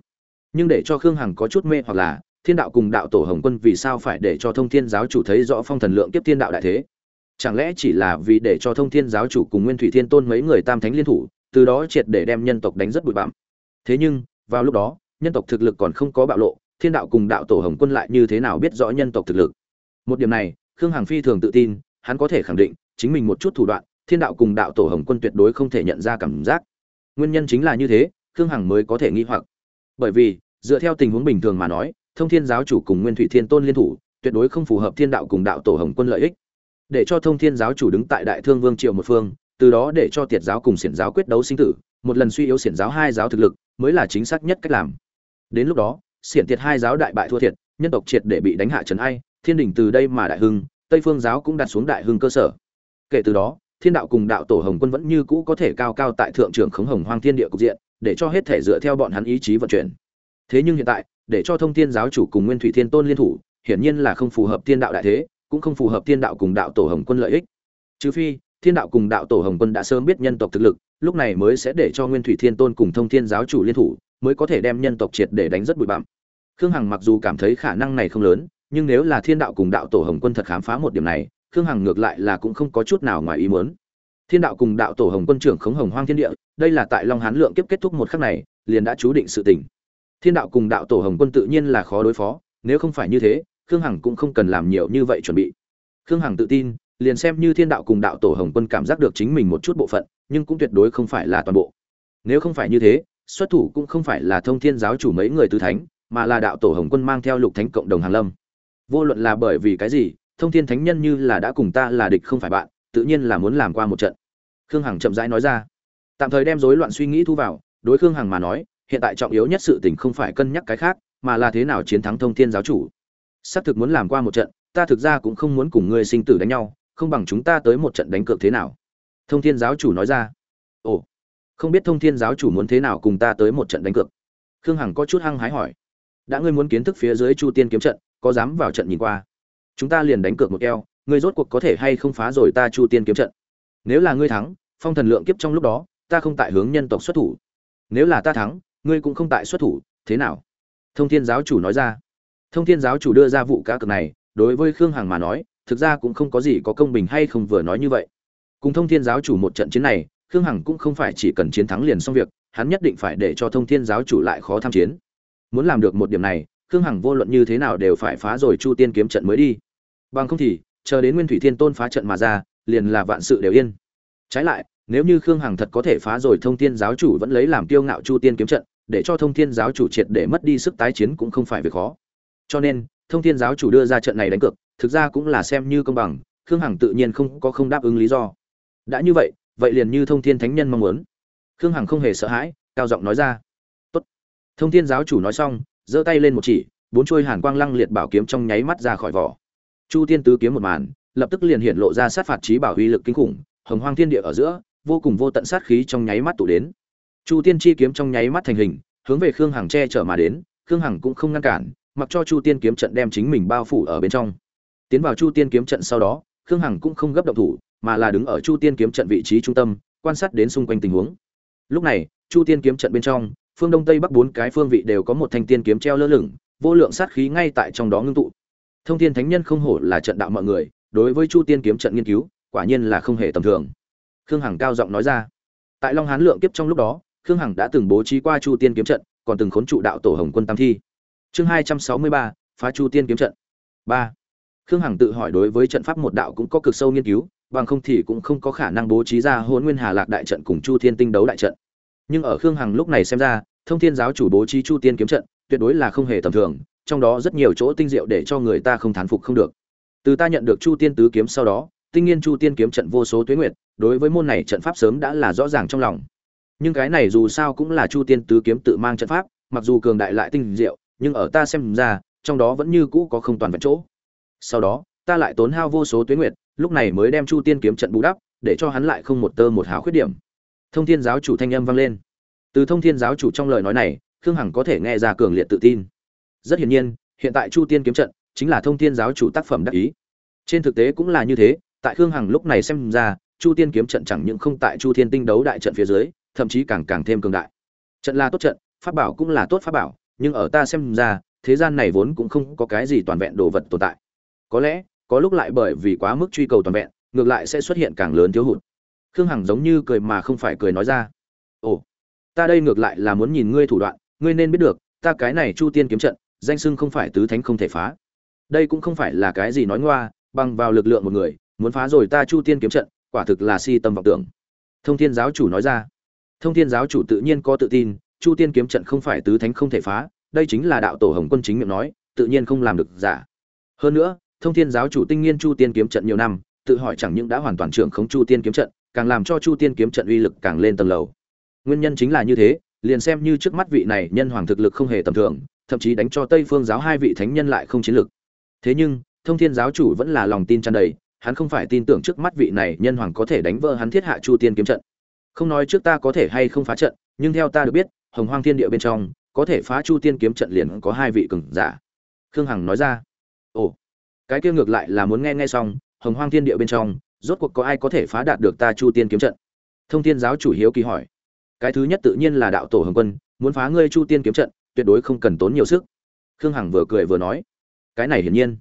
Nhưng để cho khương hằng có chút mê hoặc là, thiên đạo cùng đạo tổ hồng quân vì sao phải để cho thông thiên giáo chủ thấy rõ phong thần lượng kiếp thiên đạo đại thế? Chẳng lẽ chỉ là vì để cho thông thiên giáo chủ cùng nguyên thủy thiên tôn mấy người tam thánh liên thủ, từ đó triệt để đem nhân tộc đánh rất bụi bặm? Thế nhưng, vào lúc đó, nhân tộc thực lực còn không có bạo lộ, thiên đạo cùng đạo tổ hồng quân lại như thế nào biết rõ nhân tộc thực lực? Một điểm này, khương hằng phi thường tự tin, hắn có thể khẳng định, chính mình một chút thủ đoạn, thiên đạo cùng đạo tổ hồng quân tuyệt đối không thể nhận ra cảm giác. Nguyên nhân chính là như thế, khương hằng mới có thể nghi hoặc. Bởi vì, dựa theo tình huống bình thường mà nói, thông thiên giáo chủ cùng nguyên thủy thiên tôn liên thủ, tuyệt đối không phù hợp thiên đạo cùng đạo tổ hồng quân lợi ích để cho thông thiên giáo chủ đứng tại đại thương vương triều một phương, từ đó để cho tiệt giáo cùng xiển giáo quyết đấu sinh tử, một lần suy yếu xiển giáo hai giáo thực lực, mới là chính xác nhất cách làm. Đến lúc đó, xiển tiệt hai giáo đại bại thua thiệt, nhân tộc triệt để bị đánh hạ trấn ai, thiên đình từ đây mà đại hưng, tây phương giáo cũng đặt xuống đại hưng cơ sở. Kể từ đó, thiên đạo cùng đạo tổ hồng quân vẫn như cũ có thể cao cao tại thượng trưởng khống hồng hoang thiên địa cục diện, để cho hết thể dựa theo bọn hắn ý chí vận chuyển. Thế nhưng hiện tại, để cho thông thiên giáo chủ cùng nguyên thủy thiên tôn liên thủ, hiển nhiên là không phù hợp thiên đạo đại thế cũng không phù hợp thiên đạo cùng đạo tổ hồng quân lợi ích. Trừ phi, thiên đạo cùng đạo tổ hồng quân đã sớm biết nhân tộc thực lực, lúc này mới sẽ để cho nguyên thủy thiên tôn cùng thông thiên giáo chủ liên thủ, mới có thể đem nhân tộc triệt để đánh rất bụi bặm. Khương hằng mặc dù cảm thấy khả năng này không lớn, nhưng nếu là thiên đạo cùng đạo tổ hồng quân thật khám phá một điểm này, khương hằng ngược lại là cũng không có chút nào ngoài ý muốn. Thiên đạo cùng đạo tổ hồng quân trưởng khống hồng hoang thiên địa, đây là tại long hán lượng kiếp kết thúc một khắc này, liền đã chú định sự tình. Thiên đạo cùng đạo tổ hồng quân tự nhiên là khó đối phó, nếu không phải như thế khương hằng cũng không cần làm nhiều như vậy chuẩn bị. Khương hằng tự tin, liền xem như thiên đạo cùng đạo tổ hồng quân cảm giác được chính mình một chút bộ phận, nhưng cũng tuyệt đối không phải là toàn bộ. Nếu không phải như thế, xuất thủ cũng không phải là thông thiên giáo chủ mấy người tứ thánh, mà là đạo tổ hồng quân mang theo lục thánh cộng đồng hàn lâm. Vô luận là bởi vì cái gì, thông thiên thánh nhân như là đã cùng ta là địch không phải bạn, tự nhiên là muốn làm qua một trận. Khương hằng chậm rãi nói ra. Tạm thời đem rối loạn suy nghĩ thu vào, đối khương hằng mà nói, hiện tại trọng yếu nhất sự tình không phải cân nhắc cái khác, mà là thế nào chiến thắng thông thiên giáo chủ xác thực muốn làm qua một trận, ta thực ra cũng không muốn cùng ngươi sinh tử đánh nhau, không bằng chúng ta tới một trận đánh cược thế nào? Thông thiên giáo chủ nói ra. Ồ, không biết thông thiên giáo chủ muốn thế nào cùng ta tới một trận đánh cược? Khương hằng có chút hăng hái hỏi. Đã ngươi muốn kiến thức phía dưới chu tiên kiếm trận, có dám vào trận nhìn qua? Chúng ta liền đánh cược một keo, ngươi rốt cuộc có thể hay không phá rồi ta chu tiên kiếm trận? Nếu là ngươi thắng, phong thần lượng kiếp trong lúc đó, ta không tại hướng nhân tộc xuất thủ. Nếu là ta thắng, ngươi cũng không tại xuất thủ, thế nào? Thông thiên giáo chủ nói ra thông thiên giáo chủ đưa ra vụ cá cược này, đối với khương hằng mà nói, thực ra cũng không có gì có công bình hay không vừa nói như vậy. Cùng thông thiên giáo chủ một trận chiến này, khương hằng cũng không phải chỉ cần chiến thắng liền xong việc, hắn nhất định phải để cho thông thiên giáo chủ lại khó tham chiến. Muốn làm được một điểm này, khương hằng vô luận như thế nào đều phải phá rồi chu tiên kiếm trận mới đi. Bằng không thì, chờ đến nguyên thủy thiên tôn phá trận mà ra, liền là vạn sự đều yên. Trái lại, nếu như khương hằng thật có thể phá rồi thông thiên giáo chủ vẫn lấy làm kiêu ngạo chu tiên kiếm trận, để cho thông thiên giáo chủ triệt để mất đi sức tái chiến cũng không phải việc khó cho nên, thông thiên giáo chủ đưa ra trận này đánh cược, thực ra cũng là xem như công bằng, khương hằng tự nhiên không có không đáp ứng lý do. Đã như vậy vậy liền như thông thiên thánh nhân mong muốn. Khương hằng không hề sợ hãi, cao giọng nói ra. Tốt. thông thiên giáo chủ nói xong, giơ tay lên một chỉ, bốn chuôi hàn quang lăng liệt bảo kiếm trong nháy mắt ra khỏi vỏ. Chu tiên tứ kiếm một màn, lập tức liền hiện lộ ra sát phạt trí bảo uy lực kinh khủng, hồng hoang thiên địa ở giữa, vô cùng vô tận sát khí trong nháy mắt tụ đến. Chu tiên chi kiếm trong nháy mắt thành hình, hướng về khương hằng che chở mà đến, khương hằng cũng không ngăn cản mặc cho chu tiên kiếm trận đem chính mình bao phủ ở bên trong. Tiến vào chu tiên kiếm trận sau đó, khương hằng cũng không gấp động thủ, mà là đứng ở chu tiên kiếm trận vị trí trung tâm, quan sát đến xung quanh tình huống. Lúc này, chu tiên kiếm trận bên trong, phương đông tây bắc bốn cái phương vị đều có một thanh tiên kiếm treo lơ lửng, vô lượng sát khí ngay tại trong đó ngưng tụ. Thông thiên thánh nhân không hổ là trận đạo mọi người, đối với chu tiên kiếm trận nghiên cứu, quả nhiên là không hề tầm thường. Khương hằng cao giọng nói ra. Tại long hán lượng kiếp trong lúc đó, khương hằng đã từng bố trí qua chu tiên kiếm trận, còn từng khốn trụ đạo tổ hồng quân tam thi chương hai trăm sáu mươi ba, phá chu tiên kiếm trận. Ba. Khương hằng tự hỏi đối với trận pháp một đạo cũng có cực sâu nghiên cứu, bằng không thì cũng không có khả năng bố trí ra hôn nguyên hà lạc đại trận cùng chu thiên tinh đấu đại trận. Nhưng ở khương hằng lúc này xem ra, thông thiên giáo chủ bố trí chu tiên kiếm trận, tuyệt đối là không hề tầm thường, trong đó rất nhiều chỗ tinh diệu để cho người ta không thán phục không được. Từ ta nhận được chu tiên tứ kiếm sau đó, tinh nghiên chu tiên kiếm trận vô số tuyến nguyệt, đối với môn này trận pháp sớm đã là rõ ràng trong lòng. Nhưng cái này dù sao cũng là chu tiên tứ kiếm tự mang trận pháp, mặc dù cường đại lại tinh diệu nhưng ở ta xem ra, trong đó vẫn như cũ có không toàn vẹn chỗ. Sau đó, ta lại tốn hao vô số tuyến nguyệt, lúc này mới đem chu tiên kiếm trận bù đắp, để cho hắn lại không một tơ một hào khuyết điểm. Thông thiên giáo chủ thanh âm vang lên. Từ thông thiên giáo chủ trong lời nói này, khương hằng có thể nghe ra cường liệt tự tin. Rất hiển nhiên, hiện tại chu tiên kiếm trận chính là thông thiên giáo chủ tác phẩm đắc ý. Trên thực tế cũng là như thế, tại khương hằng lúc này xem ra, chu tiên kiếm trận chẳng những không tại chu thiên tinh đấu đại trận phía dưới, thậm chí càng càng thêm cường đại. Trận là tốt trận, pháp bảo cũng là tốt pháp bảo nhưng ở ta xem ra, thế gian này vốn cũng không có cái gì toàn vẹn đồ vật tồn tại. Có lẽ, có lúc lại bởi vì quá mức truy cầu toàn vẹn, ngược lại sẽ xuất hiện càng lớn thiếu hụt. Khương hằng giống như cười mà không phải cười nói ra. Ồ, ta đây ngược lại là muốn nhìn ngươi thủ đoạn, ngươi nên biết được, ta cái này chu tiên kiếm trận, danh sưng không phải tứ thánh không thể phá. Đây cũng không phải là cái gì nói ngoa, bằng vào lực lượng một người, muốn phá rồi ta chu tiên kiếm trận, quả thực là si tâm vọng tưởng. Thông thiên giáo chủ nói ra. Thông thiên giáo chủ tự nhiên có tự tin chu tiên kiếm trận không phải tứ thánh không thể phá, đây chính là đạo tổ hồng quân chính miệng nói, tự nhiên không làm được giả. Hơn nữa, thông thiên giáo chủ tinh nghiên chu tiên kiếm trận nhiều năm, tự hỏi chẳng những đã hoàn toàn trưởng khống chu tiên kiếm trận, càng làm cho chu tiên kiếm trận uy lực càng lên tầng lầu. Nguyên nhân chính là như thế, liền xem như trước mắt vị này nhân hoàng thực lực không hề tầm thường, thậm chí đánh cho tây phương giáo hai vị thánh nhân lại không chiến lực. Thế nhưng, thông thiên giáo chủ vẫn là lòng tin tràn đầy, hắn không phải tin tưởng trước mắt vị này nhân hoàng có thể đánh vỡ hắn thiết hạ chu tiên kiếm trận. Không nói trước ta có thể hay không phá trận, nhưng theo ta được biết hồng hoang thiên địa bên trong, có thể phá chu tiên kiếm trận liền có hai vị cường giả. Khương hằng nói ra, ồ, cái kia ngược lại là muốn nghe nghe xong, hồng hoang thiên địa bên trong, rốt cuộc có ai có thể phá đạt được ta chu tiên kiếm trận? Thông thiên giáo chủ hiếu kỳ hỏi, cái thứ nhất tự nhiên là đạo tổ hồng quân, muốn phá ngươi chu tiên kiếm trận, tuyệt đối không cần tốn nhiều sức. Khương hằng vừa cười vừa nói, cái này hiển nhiên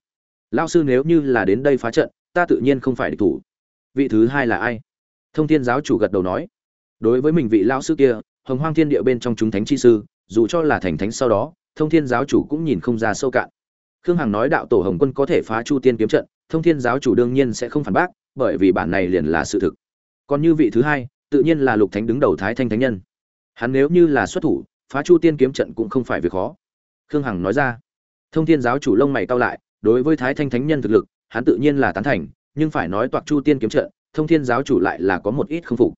lao sư nếu như là đến đây phá trận, ta tự nhiên không phải địch thủ. Vị thứ hai là ai? Thông thiên giáo chủ gật đầu nói, đối với mình vị lao sư kia hồng hoang thiên địa bên trong chúng thánh chi sư, dù cho là thành thánh sau đó, thông thiên giáo chủ cũng nhìn không ra sâu cạn. Khương hằng nói đạo tổ hồng quân có thể phá chu tiên kiếm trận, thông thiên giáo chủ đương nhiên sẽ không phản bác, bởi vì bản này liền là sự thực. Còn như vị thứ hai, tự nhiên là lục thánh đứng đầu thái thanh thánh nhân. Hắn nếu như là xuất thủ, phá chu tiên kiếm trận cũng không phải việc khó. Khương hằng nói ra. Thông thiên giáo chủ lông mày cao lại, đối với thái thanh thánh nhân thực lực, hắn tự nhiên là tán thành, nhưng phải nói toạc chu tiên kiếm trận, thông thiên giáo chủ lại là có một ít không phục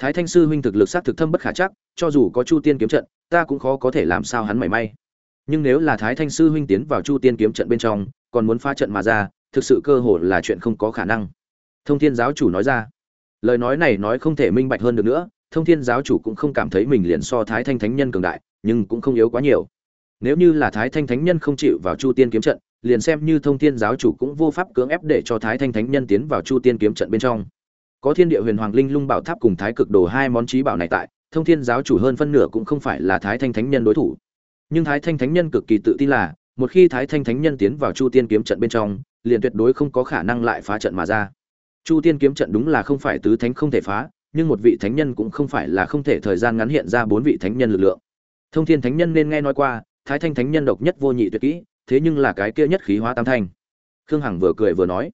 thái thanh sư huynh thực lực sát thực thâm bất khả chắc, cho dù có chu tiên kiếm trận, ta cũng khó có thể làm sao hắn mảy may. Nhưng nếu là thái thanh sư huynh tiến vào chu tiên kiếm trận bên trong, còn muốn phá trận mà ra, thực sự cơ hội là chuyện không có khả năng. Thông thiên giáo chủ nói ra. Lời nói này nói không thể minh bạch hơn được nữa, thông thiên giáo chủ cũng không cảm thấy mình liền so thái thanh thánh nhân cường đại, nhưng cũng không yếu quá nhiều. Nếu như là thái thanh thánh nhân không chịu vào chu tiên kiếm trận, liền xem như thông thiên giáo chủ cũng vô pháp cưỡng ép để cho thái thanh thánh nhân tiến vào chu tiên kiếm trận bên trong có thiên địa huyền hoàng linh lung bảo tháp cùng thái cực đồ hai món trí bảo này tại, thông thiên giáo chủ hơn phân nửa cũng không phải là thái thanh thánh nhân đối thủ. Nhưng thái thanh thánh nhân cực kỳ tự tin là, một khi thái thanh thánh nhân tiến vào chu tiên kiếm trận bên trong, liền tuyệt đối không có khả năng lại phá trận mà ra. Chu tiên kiếm trận đúng là không phải tứ thánh không thể phá, nhưng một vị thánh nhân cũng không phải là không thể thời gian ngắn hiện ra bốn vị thánh nhân lực lượng. Thông thiên thánh nhân nên nghe nói qua, thái thanh thánh nhân độc nhất vô nhị tuyệt kỹ, thế nhưng là cái kia nhất khí hóa tam thanh. Khương hằng vừa cười vừa nói,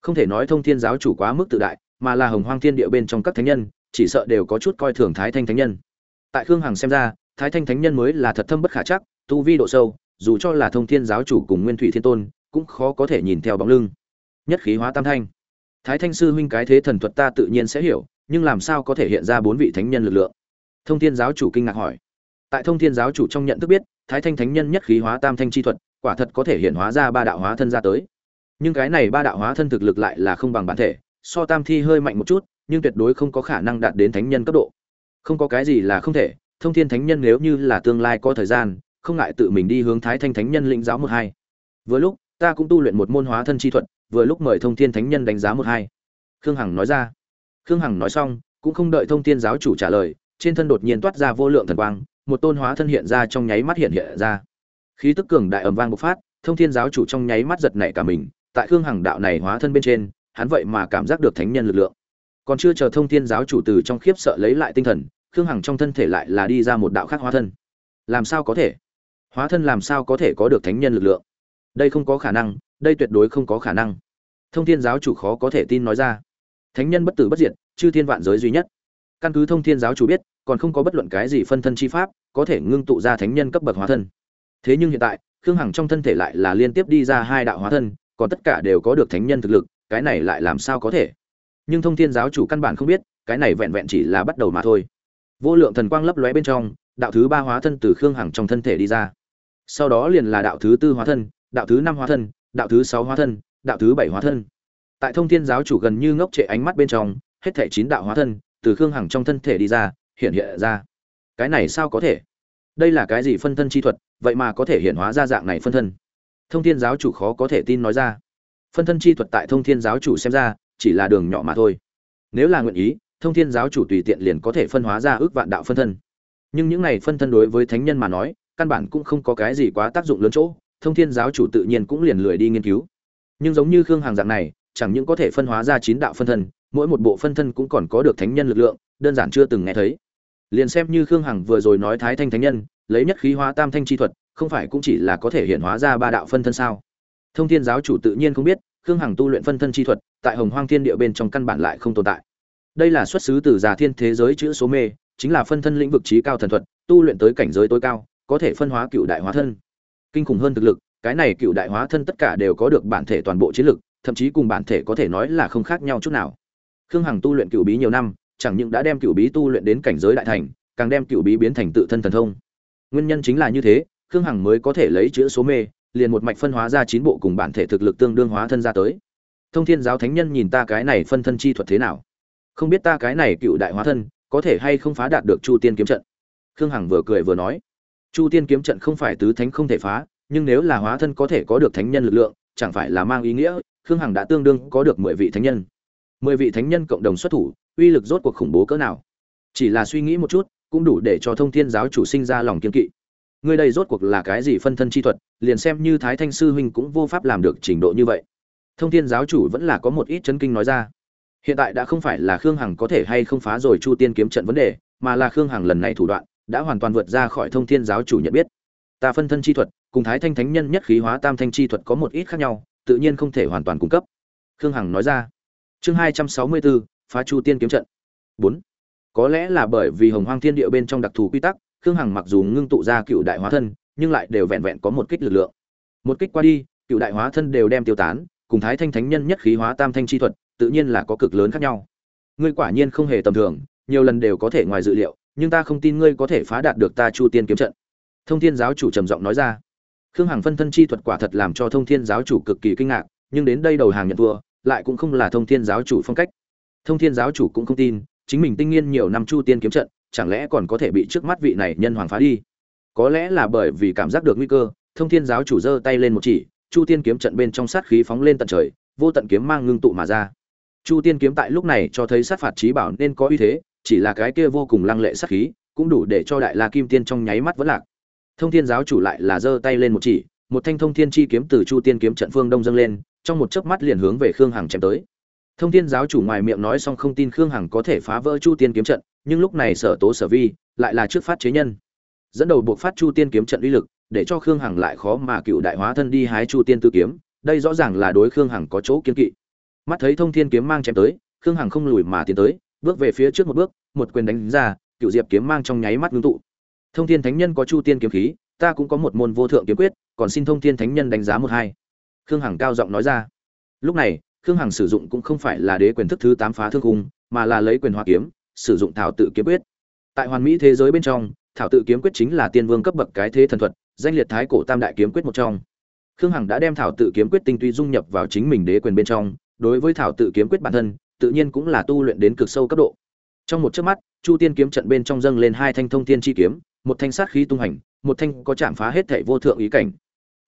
không thể nói thông thiên giáo chủ quá mức tự đại mà là hồng hoang thiên địa bên trong các thánh nhân, chỉ sợ đều có chút coi thường thái thanh thánh nhân. Tại khương hằng xem ra, thái thanh thánh nhân mới là thật thâm bất khả chắc, tu vi độ sâu, dù cho là thông thiên giáo chủ cùng nguyên thủy thiên tôn, cũng khó có thể nhìn theo bóng lưng. Nhất khí hóa tam thanh. Thái thanh sư huynh cái thế thần thuật ta tự nhiên sẽ hiểu, nhưng làm sao có thể hiện ra bốn vị thánh nhân lực lượng? Thông thiên giáo chủ kinh ngạc hỏi. Tại thông thiên giáo chủ trong nhận thức biết, thái thanh thánh nhân nhất khí hóa tam thanh chi thuật, quả thật có thể hiện hóa ra ba đạo hóa thân ra tới. Nhưng cái này ba đạo hóa thân thực lực lại là không bằng bản thể so tam thi hơi mạnh một chút, nhưng tuyệt đối không có khả năng đạt đến thánh nhân cấp độ. Không có cái gì là không thể, thông thiên thánh nhân nếu như là tương lai có thời gian, không ngại tự mình đi hướng thái thanh thánh nhân lĩnh giáo một hai. Vừa lúc, ta cũng tu luyện một môn hóa thân chi thuật, vừa lúc mời thông thiên thánh nhân đánh giá một hai. Khương hằng nói ra. Khương hằng nói xong, cũng không đợi thông thiên giáo chủ trả lời, trên thân đột nhiên toát ra vô lượng thần quang, một tôn hóa thân hiện ra trong nháy mắt hiện hiện ra. Khí tức cường đại ầm vang bộc phát, thông thiên giáo chủ trong nháy mắt giật nảy cả mình, tại khương hằng đạo này hóa thân bên trên hắn vậy mà cảm giác được thánh nhân lực lượng. Còn chưa chờ thông thiên giáo chủ từ trong khiếp sợ lấy lại tinh thần, khương hằng trong thân thể lại là đi ra một đạo khác hóa thân. Làm sao có thể? Hóa thân làm sao có thể có được thánh nhân lực lượng? Đây không có khả năng, đây tuyệt đối không có khả năng. Thông thiên giáo chủ khó có thể tin nói ra. Thánh nhân bất tử bất diệt, chư thiên vạn giới duy nhất. Căn cứ thông thiên giáo chủ biết, còn không có bất luận cái gì phân thân chi pháp, có thể ngưng tụ ra thánh nhân cấp bậc hóa thân. Thế nhưng hiện tại, khương hằng trong thân thể lại là liên tiếp đi ra hai đạo hóa thân, còn tất cả đều có được thánh nhân thực lực cái này lại làm sao có thể? Nhưng thông thiên giáo chủ căn bản không biết, cái này vẹn vẹn chỉ là bắt đầu mà thôi. Vô lượng thần quang lấp lóe bên trong, đạo thứ ba hóa thân từ khương hằng trong thân thể đi ra. Sau đó liền là đạo thứ tư hóa thân, đạo thứ năm hóa thân, đạo thứ sáu hóa thân, đạo thứ bảy hóa thân. Tại thông thiên giáo chủ gần như ngốc trệ ánh mắt bên trong, hết thể chín đạo hóa thân từ khương hằng trong thân thể đi ra, hiện hiện ra. Cái này sao có thể? Đây là cái gì phân thân chi thuật, vậy mà có thể hiện hóa ra dạng này phân thân? Thông thiên giáo chủ khó có thể tin nói ra phân thân chi thuật tại thông thiên giáo chủ xem ra, chỉ là đường nhỏ mà thôi. Nếu là nguyện ý, thông thiên giáo chủ tùy tiện liền có thể phân hóa ra ước vạn đạo phân thân. Nhưng những này phân thân đối với thánh nhân mà nói, căn bản cũng không có cái gì quá tác dụng lớn chỗ, thông thiên giáo chủ tự nhiên cũng liền lười đi nghiên cứu. Nhưng giống như khương hàng dạng này, chẳng những có thể phân hóa ra chín đạo phân thân, mỗi một bộ phân thân cũng còn có được thánh nhân lực lượng, đơn giản chưa từng nghe thấy. Liền xem như khương hằng vừa rồi nói thái thanh thánh nhân, lấy nhất khí hóa tam thanh chi thuật, không phải cũng chỉ là có thể hiện hóa ra ba đạo phân thân sao? Thông thiên giáo chủ tự nhiên không biết, khương hằng tu luyện phân thân chi thuật, tại hồng hoang thiên địa bên trong căn bản lại không tồn tại. Đây là xuất xứ từ già thiên thế giới chữ số mê, chính là phân thân lĩnh vực trí cao thần thuật, tu luyện tới cảnh giới tối cao, có thể phân hóa cựu đại hóa thân. Kinh khủng hơn thực lực, cái này cựu đại hóa thân tất cả đều có được bản thể toàn bộ chiến lực, thậm chí cùng bản thể có thể nói là không khác nhau chút nào. Khương hằng tu luyện cựu bí nhiều năm, chẳng những đã đem cựu bí tu luyện đến cảnh giới đại thành, càng đem cựu bí biến thành tự thân thần thông. Nguyên nhân chính là như thế, khương hằng mới có thể lấy chữ số mê liền một mạch phân hóa ra chín bộ cùng bản thể thực lực tương đương hóa thân ra tới. Thông thiên giáo thánh nhân nhìn ta cái này phân thân chi thuật thế nào? Không biết ta cái này cựu đại hóa thân, có thể hay không phá đạt được chu tiên kiếm trận? Khương hằng vừa cười vừa nói, chu tiên kiếm trận không phải tứ thánh không thể phá, nhưng nếu là hóa thân có thể có được thánh nhân lực lượng, chẳng phải là mang ý nghĩa, khương hằng đã tương đương có được mười vị thánh nhân. Mười vị thánh nhân cộng đồng xuất thủ, uy lực rốt cuộc khủng bố cỡ nào? Chỉ là suy nghĩ một chút, cũng đủ để cho thông thiên giáo chủ sinh ra lòng kiên kỵ ngươi đây rốt cuộc là cái gì phân thân chi thuật, liền xem như thái thanh sư huynh cũng vô pháp làm được trình độ như vậy. Thông thiên giáo chủ vẫn là có một ít chấn kinh nói ra. Hiện tại đã không phải là khương hằng có thể hay không phá rồi chu tiên kiếm trận vấn đề, mà là khương hằng lần này thủ đoạn, đã hoàn toàn vượt ra khỏi thông thiên giáo chủ nhận biết. Ta phân thân chi thuật, cùng thái thanh thánh nhân nhất khí hóa tam thanh chi thuật có một ít khác nhau, tự nhiên không thể hoàn toàn cung cấp. Khương hằng nói ra. Chương hai trăm sáu mươi bốn, phá chu tiên kiếm trận. Bốn. Có lẽ là bởi vì hồng hoang thiên địa bên trong đặc thù quy tắc khương hằng mặc dù ngưng tụ ra cựu đại hóa thân, nhưng lại đều vẹn vẹn có một kích lực lượng. Một kích qua đi, cựu đại hóa thân đều đem tiêu tán, cùng thái thanh thánh nhân nhất khí hóa tam thanh chi thuật, tự nhiên là có cực lớn khác nhau. Ngươi quả nhiên không hề tầm thường, nhiều lần đều có thể ngoài dự liệu, nhưng ta không tin ngươi có thể phá đạt được ta chu tiên kiếm trận. Thông thiên giáo chủ trầm giọng nói ra. Khương hằng phân thân chi thuật quả thật làm cho thông thiên giáo chủ cực kỳ kinh ngạc, nhưng đến đây đầu hàng nhận thua, lại cũng không là thông thiên giáo chủ phong cách. Thông thiên giáo chủ cũng không tin, chính mình tinh nghiên nhiều năm chu tiên kiếm trận chẳng lẽ còn có thể bị trước mắt vị này nhân hoàng phá đi? Có lẽ là bởi vì cảm giác được nguy cơ, thông thiên giáo chủ giơ tay lên một chỉ, chu tiên kiếm trận bên trong sát khí phóng lên tận trời, vô tận kiếm mang ngưng tụ mà ra. Chu tiên kiếm tại lúc này cho thấy sát phạt trí bảo nên có uy thế, chỉ là cái kia vô cùng lăng lệ sát khí, cũng đủ để cho đại la kim tiên trong nháy mắt vẫn lạc. Thông thiên giáo chủ lại là giơ tay lên một chỉ, một thanh thông thiên chi kiếm từ chu tiên kiếm trận phương đông dâng lên, trong một chớp mắt liền hướng về khương hằng chém tới thông thiên giáo chủ ngoài miệng nói xong không tin khương hằng có thể phá vỡ chu tiên kiếm trận, nhưng lúc này sở tố sở vi lại là trước phát chế nhân. Dẫn đầu buộc phát chu tiên kiếm trận uy lực, để cho khương hằng lại khó mà cựu đại hóa thân đi hái chu tiên tư kiếm, đây rõ ràng là đối khương hằng có chỗ kiên kỵ. Mắt thấy thông thiên kiếm mang chém tới, khương hằng không lùi mà tiến tới, bước về phía trước một bước, một quyền đánh ra, cựu diệp kiếm mang trong nháy mắt ngưng tụ. Thông thiên thánh nhân có chu tiên kiếm khí, ta cũng có một môn vô thượng kiếm quyết, còn xin thông thiên thánh nhân đánh giá một hai. Khương hằng cao giọng nói ra. Lúc này khương hằng sử dụng cũng không phải là đế quyền thức thứ tám phá thương cung mà là lấy quyền hoa kiếm, sử dụng thảo tự kiếm quyết. Tại hoàn mỹ thế giới bên trong, thảo tự kiếm quyết chính là tiên vương cấp bậc cái thế thần thuật, danh liệt thái cổ tam đại kiếm quyết một trong. Khương hằng đã đem thảo tự kiếm quyết tinh túy dung nhập vào chính mình đế quyền bên trong, đối với thảo tự kiếm quyết bản thân, tự nhiên cũng là tu luyện đến cực sâu cấp độ. Trong một chớp mắt, chu tiên kiếm trận bên trong dâng lên hai thanh thông tiên chi kiếm, một thanh sát khí tung hành, một thanh có chạm phá hết thảy vô thượng ý cảnh.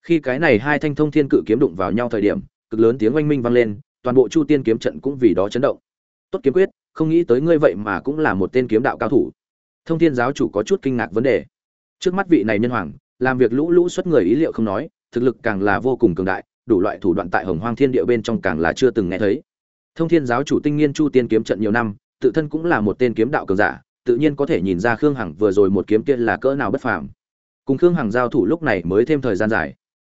Khi cái này hai thanh thông thiên cự kiếm đụng vào nhau thời điểm cực lớn tiếng oanh minh vang lên, toàn bộ chu tiên kiếm trận cũng vì đó chấn động. Tốt kiếm quyết, không nghĩ tới ngươi vậy mà cũng là một tên kiếm đạo cao thủ. Thông thiên giáo chủ có chút kinh ngạc vấn đề. Trước mắt vị này nhân hoàng, làm việc lũ lũ xuất người ý liệu không nói, thực lực càng là vô cùng cường đại, đủ loại thủ đoạn tại hồng hoang thiên địa bên trong càng là chưa từng nghe thấy. Thông thiên giáo chủ tinh nghiên chu tiên kiếm trận nhiều năm, tự thân cũng là một tên kiếm đạo cường giả, tự nhiên có thể nhìn ra khương hằng vừa rồi một kiếm kia là cỡ nào bất phàm. Cùng khương hằng giao thủ lúc này mới thêm thời gian dài.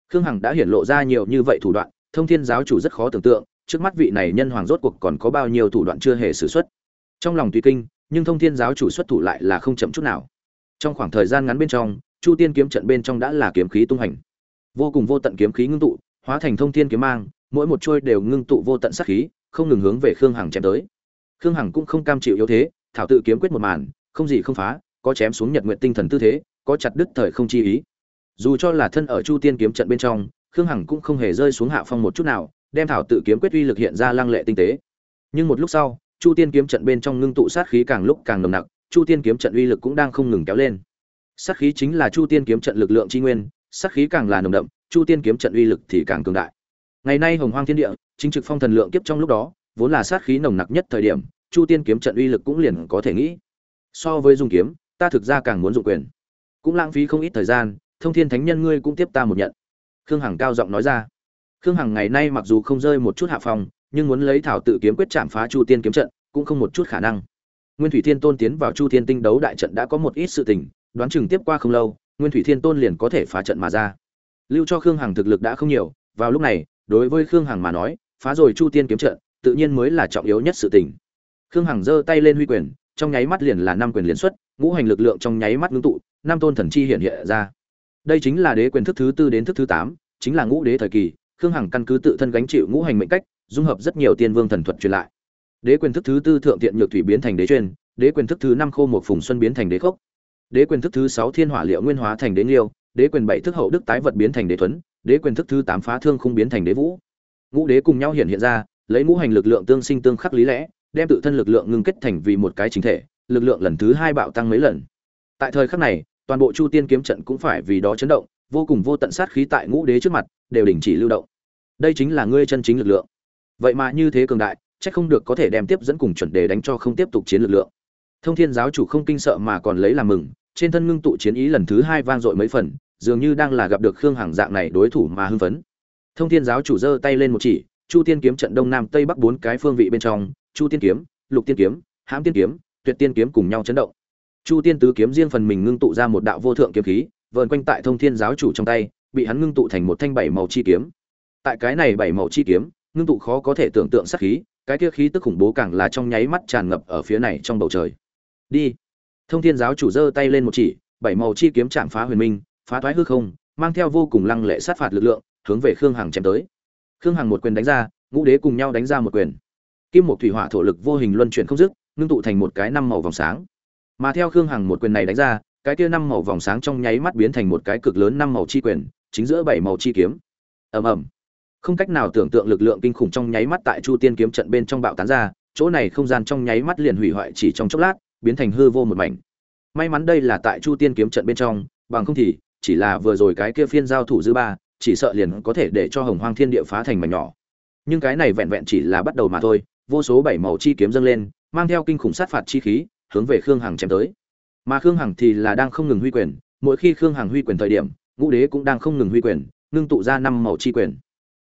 Khương hằng đã hiển lộ ra nhiều như vậy thủ đoạn thông thiên giáo chủ rất khó tưởng tượng, trước mắt vị này nhân hoàng rốt cuộc còn có bao nhiêu thủ đoạn chưa hề xử xuất trong lòng tùy kinh, nhưng thông thiên giáo chủ xuất thủ lại là không chậm chút nào. Trong khoảng thời gian ngắn bên trong, chu tiên kiếm trận bên trong đã là kiếm khí tung hành. Vô cùng vô tận kiếm khí ngưng tụ, hóa thành thông thiên kiếm mang, mỗi một trôi đều ngưng tụ vô tận sát khí, không ngừng hướng về khương hằng chém tới. Khương hằng cũng không cam chịu yếu thế, thảo tự kiếm quyết một màn, không gì không phá, có chém xuống nhật nguyện tinh thần tư thế, có chặt đứt thời không chi ý. Dù cho là thân ở chu tiên kiếm trận bên trong khương hằng cũng không hề rơi xuống hạ phong một chút nào, đem thảo tự kiếm quyết uy lực hiện ra lăng lệ tinh tế. Nhưng một lúc sau, chu tiên kiếm trận bên trong ngưng tụ sát khí càng lúc càng nồng nặc, chu tiên kiếm trận uy lực cũng đang không ngừng kéo lên. Sát khí chính là chu tiên kiếm trận lực lượng tri nguyên, sát khí càng là nồng đậm, chu tiên kiếm trận uy lực thì càng cường đại. Ngày nay hồng hoang thiên địa, chính trực phong thần lượng kiếp trong lúc đó, vốn là sát khí nồng nặc nhất thời điểm, chu tiên kiếm trận uy lực cũng liền có thể nghĩ. So với dùng kiếm, ta thực ra càng muốn dụng quyền. Cũng lãng phí không ít thời gian, thông thiên thánh nhân ngươi cũng tiếp ta một nhận khương hằng cao giọng nói ra. Khương hằng ngày nay mặc dù không rơi một chút hạ phòng nhưng muốn lấy thảo tự kiếm quyết chạm phá chu tiên kiếm trận, cũng không một chút khả năng. Nguyên thủy thiên tôn tiến vào chu thiên tinh đấu đại trận đã có một ít sự tình, đoán chừng tiếp qua không lâu, nguyên thủy thiên tôn liền có thể phá trận mà ra. Lưu cho khương hằng thực lực đã không nhiều, vào lúc này, đối với khương hằng mà nói, phá rồi chu tiên kiếm trận, tự nhiên mới là trọng yếu nhất sự tình. Khương hằng giơ tay lên huy quyền, trong nháy mắt liền là năm quyền liên xuất, ngũ hành lực lượng trong nháy mắt ngưng tụ, năm tôn thần chi hiện hiện ra đây chính là đế quyền thức thứ tư đến thức thứ tám, chính là ngũ đế thời kỳ, khương hằng căn cứ tự thân gánh chịu ngũ hành mệnh cách, dung hợp rất nhiều tiên vương thần thuật truyền lại. Đế quyền thức thứ tư thượng thiện nhược thủy biến thành đế truyền, đế quyền thức thứ năm khô một phùng xuân biến thành đế khốc. Đế quyền thức thứ sáu thiên hỏa liệu nguyên hóa thành đế liêu đế quyền bảy thức hậu đức tái vật biến thành đế tuấn đế quyền thức thứ tám phá thương không biến thành đế vũ. Ngũ đế cùng nhau hiện hiện ra, lấy ngũ hành lực lượng tương sinh tương khắc lý lẽ, đem tự thân lực lượng ngưng kết thành vì một cái chính thể, lực lượng lần thứ hai bạo tăng mấy lần. Tại thời khắc này toàn bộ chu tiên kiếm trận cũng phải vì đó chấn động, vô cùng vô tận sát khí tại ngũ đế trước mặt, đều đình chỉ lưu động. Đây chính là ngươi chân chính lực lượng. Vậy mà như thế cường đại, chắc không được có thể đem tiếp dẫn cùng chuẩn đề đánh cho không tiếp tục chiến lực lượng. Thông thiên giáo chủ không kinh sợ mà còn lấy làm mừng, trên thân ngưng tụ chiến ý lần thứ hai vang dội mấy phần, dường như đang là gặp được khương hàng dạng này đối thủ mà hưng phấn. Thông thiên giáo chủ giơ tay lên một chỉ, chu tiên kiếm trận đông nam tây bắc bốn cái phương vị bên trong, chu tiên kiếm, lục tiên kiếm, hãm tiên kiếm, tuyệt tiên kiếm cùng nhau chấn động chu tiên tứ kiếm riêng phần mình ngưng tụ ra một đạo vô thượng kiếm khí, vờn quanh tại thông thiên giáo chủ trong tay, bị hắn ngưng tụ thành một thanh bảy màu chi kiếm. Tại cái này bảy màu chi kiếm, ngưng tụ khó có thể tưởng tượng sát khí, cái kia khí tức khủng bố càng là trong nháy mắt tràn ngập ở phía này trong bầu trời. Đi. Thông thiên giáo chủ giơ tay lên một chỉ, bảy màu chi kiếm chạm phá huyền minh, phá thoái hư không, mang theo vô cùng lăng lệ sát phạt lực lượng, hướng về khương hằng chém tới. Khương hằng một quyền đánh ra, ngũ đế cùng nhau đánh ra một quyền. Kim một thủy hỏa thổ lực vô hình luân chuyển không dứt, ngưng tụ thành một cái năm màu vòng sáng mà theo khương hằng một quyền này đánh ra, cái kia năm màu vòng sáng trong nháy mắt biến thành một cái cực lớn năm màu chi quyền, chính giữa bảy màu chi kiếm. Ầm ầm. Không cách nào tưởng tượng lực lượng kinh khủng trong nháy mắt tại chu tiên kiếm trận bên trong bạo tán ra, chỗ này không gian trong nháy mắt liền hủy hoại chỉ trong chốc lát, biến thành hư vô một mảnh. May mắn đây là tại chu tiên kiếm trận bên trong, bằng không thì, chỉ là vừa rồi cái kia phiên giao thủ dư ba, chỉ sợ liền có thể để cho hồng hoang thiên địa phá thành mảnh nhỏ. Nhưng cái này vẹn vẹn chỉ là bắt đầu mà thôi, vô số bảy màu chi kiếm dâng lên, mang theo kinh khủng sát phạt chi khí hướng về khương hằng chém tới. Mà khương hằng thì là đang không ngừng huy quyền, mỗi khi khương hằng huy quyền thời điểm, ngũ đế cũng đang không ngừng huy quyền, ngưng tụ ra năm màu chi quyền.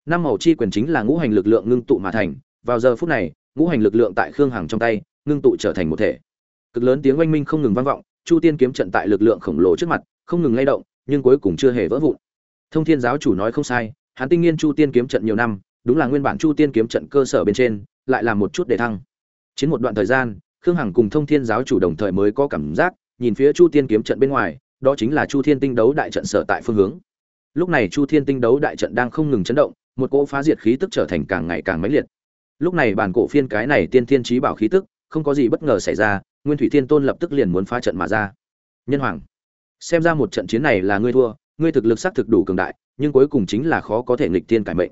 Năm màu chi quyền chính là ngũ hành lực lượng ngưng tụ mà thành, vào giờ phút này, ngũ hành lực lượng tại khương hằng trong tay, ngưng tụ trở thành một thể. Cực lớn tiếng oanh minh không ngừng vang vọng, chu tiên kiếm trận tại lực lượng khổng lồ trước mặt, không ngừng lay động, nhưng cuối cùng chưa hề vỡ vụn. Thông thiên giáo chủ nói không sai, hắn tinh nghiên chu tiên kiếm trận nhiều năm, đúng là nguyên bản chu tiên kiếm trận cơ sở bên trên, lại là một chút để thăng. Chiến một đoạn thời gian khương hằng cùng thông thiên giáo chủ đồng thời mới có cảm giác, nhìn phía chu tiên kiếm trận bên ngoài, đó chính là chu thiên tinh đấu đại trận sở tại phương hướng. Lúc này chu thiên tinh đấu đại trận đang không ngừng chấn động, một cỗ phá diệt khí tức trở thành càng ngày càng mãnh liệt. Lúc này bản cổ phiên cái này tiên thiên trí bảo khí tức, không có gì bất ngờ xảy ra, nguyên thủy thiên tôn lập tức liền muốn phá trận mà ra. Nhân hoàng, xem ra một trận chiến này là ngươi thua, ngươi thực lực xác thực đủ cường đại, nhưng cuối cùng chính là khó có thể nghịch tiên cải mệnh.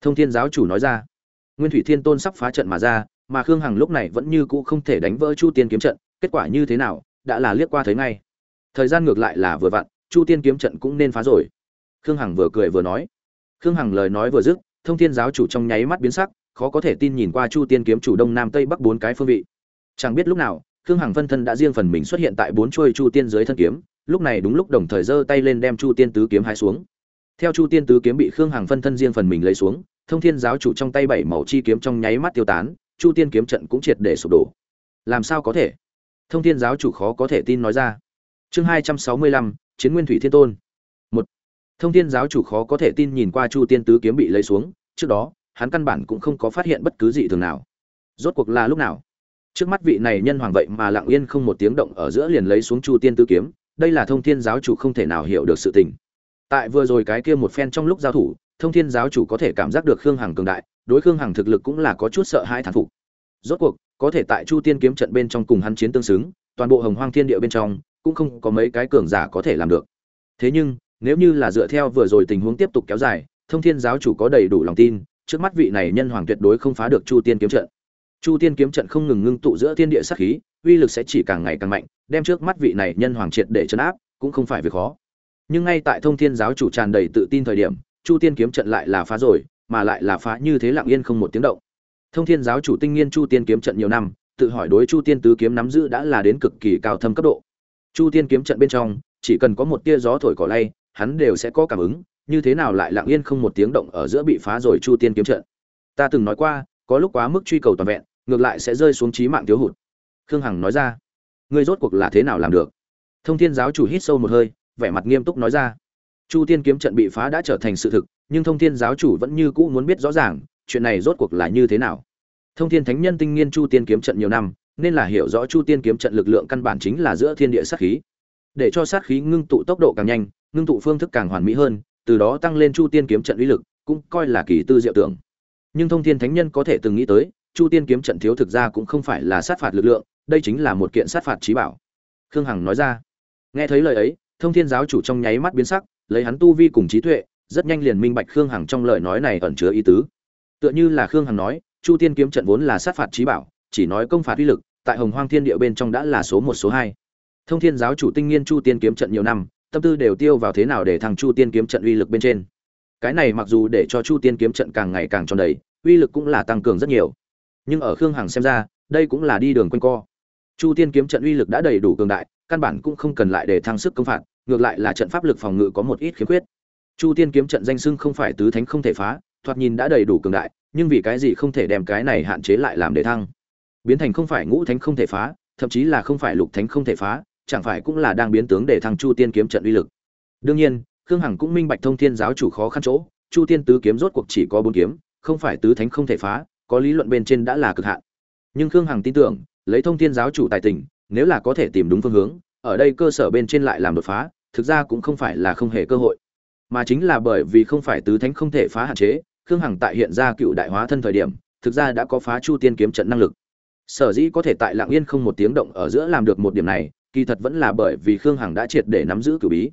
Thông thiên giáo chủ nói ra. Nguyên thủy thiên tôn sắp phá trận mà ra mà khương hằng lúc này vẫn như cũ không thể đánh vỡ chu tiên kiếm trận, kết quả như thế nào, đã là liếc qua thấy ngay. Thời gian ngược lại là vừa vặn, chu tiên kiếm trận cũng nên phá rồi. Khương hằng vừa cười vừa nói. Khương hằng lời nói vừa dứt, thông thiên giáo chủ trong nháy mắt biến sắc, khó có thể tin nhìn qua chu tiên kiếm chủ đông nam tây bắc bốn cái phương vị. Chẳng biết lúc nào, khương hằng phân thân đã riêng phần mình xuất hiện tại bốn chuôi chu tiên dưới thân kiếm, lúc này đúng lúc đồng thời giơ tay lên đem chu tiên tứ kiếm hai xuống. Theo chu tiên tứ kiếm bị khương hằng phân thân riêng phần mình lấy xuống, thông thiên giáo chủ trong tay bảy màu chi kiếm trong nháy mắt tiêu tán chu tiên kiếm trận cũng triệt để sụp đổ. Làm sao có thể? Thông thiên giáo chủ khó có thể tin nói ra. Chương hai trăm sáu mươi lăm, chiến nguyên thủy thiên tôn. Một, thông thiên giáo chủ khó có thể tin nhìn qua chu tiên tứ kiếm bị lấy xuống. Trước đó, hắn căn bản cũng không có phát hiện bất cứ gì thường nào. Rốt cuộc là lúc nào? Trước mắt vị này nhân hoàng vậy mà lặng yên không một tiếng động ở giữa liền lấy xuống chu tiên tứ kiếm. Đây là thông thiên giáo chủ không thể nào hiểu được sự tình. Tại vừa rồi cái kia một phen trong lúc giao thủ, thông thiên giáo chủ có thể cảm giác được khương hằng cường đại đối khương hằng thực lực cũng là có chút sợ hãi thán phục. Rốt cuộc, có thể tại chu tiên kiếm trận bên trong cùng hắn chiến tương xứng, toàn bộ hồng hoang thiên địa bên trong, cũng không có mấy cái cường giả có thể làm được. Thế nhưng, nếu như là dựa theo vừa rồi tình huống tiếp tục kéo dài, thông thiên giáo chủ có đầy đủ lòng tin, trước mắt vị này nhân hoàng tuyệt đối không phá được chu tiên kiếm trận. Chu tiên kiếm trận không ngừng ngưng tụ giữa thiên địa sát khí, uy lực sẽ chỉ càng ngày càng mạnh, đem trước mắt vị này nhân hoàng triệt để trấn áp, cũng không phải việc khó. Nhưng ngay tại thông thiên giáo chủ tràn đầy tự tin thời điểm, chu tiên kiếm trận lại là phá rồi mà lại là phá như thế lặng yên không một tiếng động. Thông thiên giáo chủ tinh nghiên chu tiên kiếm trận nhiều năm, tự hỏi đối chu tiên tứ kiếm nắm giữ đã là đến cực kỳ cao thâm cấp độ. Chu tiên kiếm trận bên trong, chỉ cần có một tia gió thổi cỏ lay, hắn đều sẽ có cảm ứng, như thế nào lại lặng yên không một tiếng động ở giữa bị phá rồi chu tiên kiếm trận. Ta từng nói qua, có lúc quá mức truy cầu toàn vẹn, ngược lại sẽ rơi xuống trí mạng thiếu hụt. Khương hằng nói ra, ngươi rốt cuộc là thế nào làm được? Thông thiên giáo chủ hít sâu một hơi, vẻ mặt nghiêm túc nói ra, chu tiên kiếm trận bị phá đã trở thành sự thực nhưng thông thiên giáo chủ vẫn như cũ muốn biết rõ ràng, chuyện này rốt cuộc là như thế nào. Thông thiên thánh nhân tinh nghiên chu tiên kiếm trận nhiều năm, nên là hiểu rõ chu tiên kiếm trận lực lượng căn bản chính là giữa thiên địa sát khí. Để cho sát khí ngưng tụ tốc độ càng nhanh, ngưng tụ phương thức càng hoàn mỹ hơn, từ đó tăng lên chu tiên kiếm trận uy lực, cũng coi là kỳ tư diệu tưởng nhưng thông thiên thánh nhân có thể từng nghĩ tới, chu tiên kiếm trận thiếu thực ra cũng không phải là sát phạt lực lượng, đây chính là một kiện sát phạt trí bảo. Khương hằng nói ra. Nghe thấy lời ấy, thông thiên giáo chủ trong nháy mắt biến sắc, lấy hắn tu vi cùng trí tuệ rất nhanh liền minh bạch khương hằng trong lời nói này ẩn chứa ý tứ. Tựa như là khương hằng nói, chu tiên kiếm trận vốn là sát phạt trí bảo, chỉ nói công phạt uy lực, tại hồng hoang thiên địa bên trong đã là số một, số hai. Thông thiên giáo chủ tinh nghiên chu tiên kiếm trận nhiều năm, tâm tư đều tiêu vào thế nào để thằng chu tiên kiếm trận uy lực bên trên. Cái này mặc dù để cho chu tiên kiếm trận càng ngày càng tròn đầy, uy lực cũng là tăng cường rất nhiều. Nhưng ở khương hằng xem ra, đây cũng là đi đường quanh co. Chu tiên kiếm trận uy lực đã đầy đủ cường đại, căn bản cũng không cần lại để thăng sức công phạt, ngược lại là trận pháp lực phòng ngự có một ít khiếm khuyết chu tiên kiếm trận danh xưng không phải tứ thánh không thể phá, thoạt nhìn đã đầy đủ cường đại, nhưng vì cái gì không thể đem cái này hạn chế lại làm để thăng? Biến thành không phải ngũ thánh không thể phá, thậm chí là không phải lục thánh không thể phá, chẳng phải cũng là đang biến tướng để thăng chu tiên kiếm trận uy lực. Đương nhiên, khương hằng cũng minh bạch thông thiên giáo chủ khó khăn chỗ, chu tiên tứ kiếm rốt cuộc chỉ có bốn kiếm, không phải tứ thánh không thể phá, có lý luận bên trên đã là cực hạn. Nhưng khương hằng tin tưởng, lấy thông thiên giáo chủ tài tình, nếu là có thể tìm đúng phương hướng, ở đây cơ sở bên trên lại làm đột phá, thực ra cũng không phải là không hề cơ hội mà chính là bởi vì không phải tứ thánh không thể phá hạn chế, khương hằng tại hiện ra cựu đại hóa thân thời điểm, thực ra đã có phá chu tiên kiếm trận năng lực. Sở dĩ có thể tại lạng yên không một tiếng động ở giữa làm được một điểm này, kỳ thật vẫn là bởi vì khương hằng đã triệt để nắm giữ cử bí.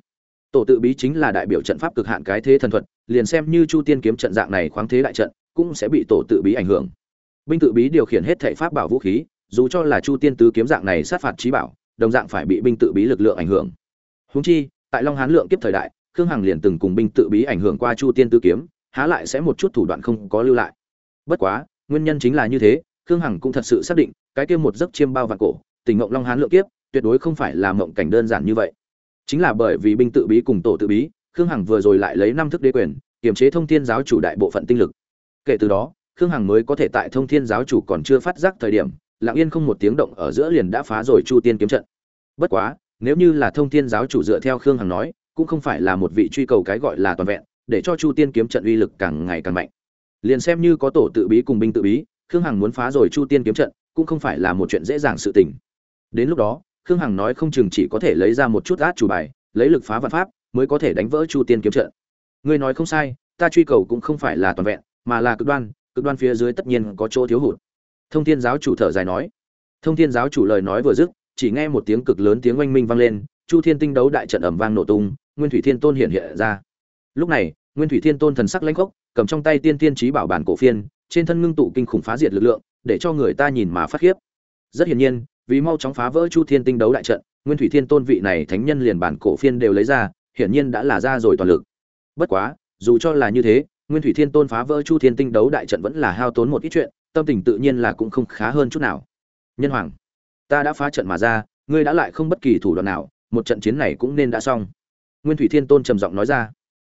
Tổ tự bí chính là đại biểu trận pháp cực hạn cái thế thần thuật, liền xem như chu tiên kiếm trận dạng này khoáng thế đại trận, cũng sẽ bị tổ tự bí ảnh hưởng. Binh tự bí điều khiển hết thể pháp bảo vũ khí, dù cho là chu tiên tứ kiếm dạng này sát phạt trí bảo, đồng dạng phải bị binh tự bí lực lượng ảnh hưởng. Húng chi, tại long hán lượng kiếp thời đại khương hằng liền từng cùng binh tự bí ảnh hưởng qua chu tiên Tư kiếm, há lại sẽ một chút thủ đoạn không có lưu lại. Bất quá, nguyên nhân chính là như thế, khương hằng cũng thật sự xác định, cái kia một giấc chiêm bao vạn cổ, tình mộng long hán lượng kiếp, tuyệt đối không phải là mộng cảnh đơn giản như vậy. Chính là bởi vì binh tự bí cùng tổ tự bí, khương hằng vừa rồi lại lấy năm thức đế quyền, kiềm chế thông thiên giáo chủ đại bộ phận tinh lực. Kể từ đó, khương hằng mới có thể tại thông thiên giáo chủ còn chưa phát giác thời điểm, lặng yên không một tiếng động ở giữa liền đã phá rồi chu tiên kiếm trận. Bất quá, nếu như là thông thiên giáo chủ dựa theo khương hằng nói cũng không phải là một vị truy cầu cái gọi là toàn vẹn, để cho chu tiên kiếm trận uy lực càng ngày càng mạnh. Liền xem như có tổ tự bí cùng binh tự bí, khương hằng muốn phá rồi chu tiên kiếm trận, cũng không phải là một chuyện dễ dàng sự tình. Đến lúc đó, khương hằng nói không chừng chỉ có thể lấy ra một chút át chủ bài, lấy lực phá vạn pháp, mới có thể đánh vỡ chu tiên kiếm trận. Ngươi nói không sai, ta truy cầu cũng không phải là toàn vẹn, mà là cực đoan cực đoan phía dưới tất nhiên có chỗ thiếu hụt. Thông thiên giáo chủ thở dài nói. Thông thiên giáo chủ lời nói vừa dứt, chỉ nghe một tiếng cực lớn tiếng oanh minh vang lên chu thiên tinh đấu đại trận ẩm vang nổ tung, nguyên thủy thiên tôn hiện hiện ra. Lúc này, nguyên thủy thiên tôn thần sắc lãnh khốc, cầm trong tay tiên tiên trí bảo bản cổ phiên, trên thân ngưng tụ kinh khủng phá diệt lực lượng, để cho người ta nhìn mà phát khiếp. Rất hiển nhiên, vì mau chóng phá vỡ chu thiên tinh đấu đại trận, nguyên thủy thiên tôn vị này thánh nhân liền bản cổ phiên đều lấy ra, hiển nhiên đã là ra rồi toàn lực. Bất quá, dù cho là như thế, nguyên thủy thiên tôn phá vỡ chu thiên tinh đấu đại trận vẫn là hao tốn một ít chuyện, tâm tình tự nhiên là cũng không khá hơn chút nào. Nhân hoàng, ta đã phá trận mà ra, ngươi đã lại không bất kỳ thủ đoạn nào một trận chiến này cũng nên đã xong. Nguyên thủy thiên tôn trầm giọng nói ra.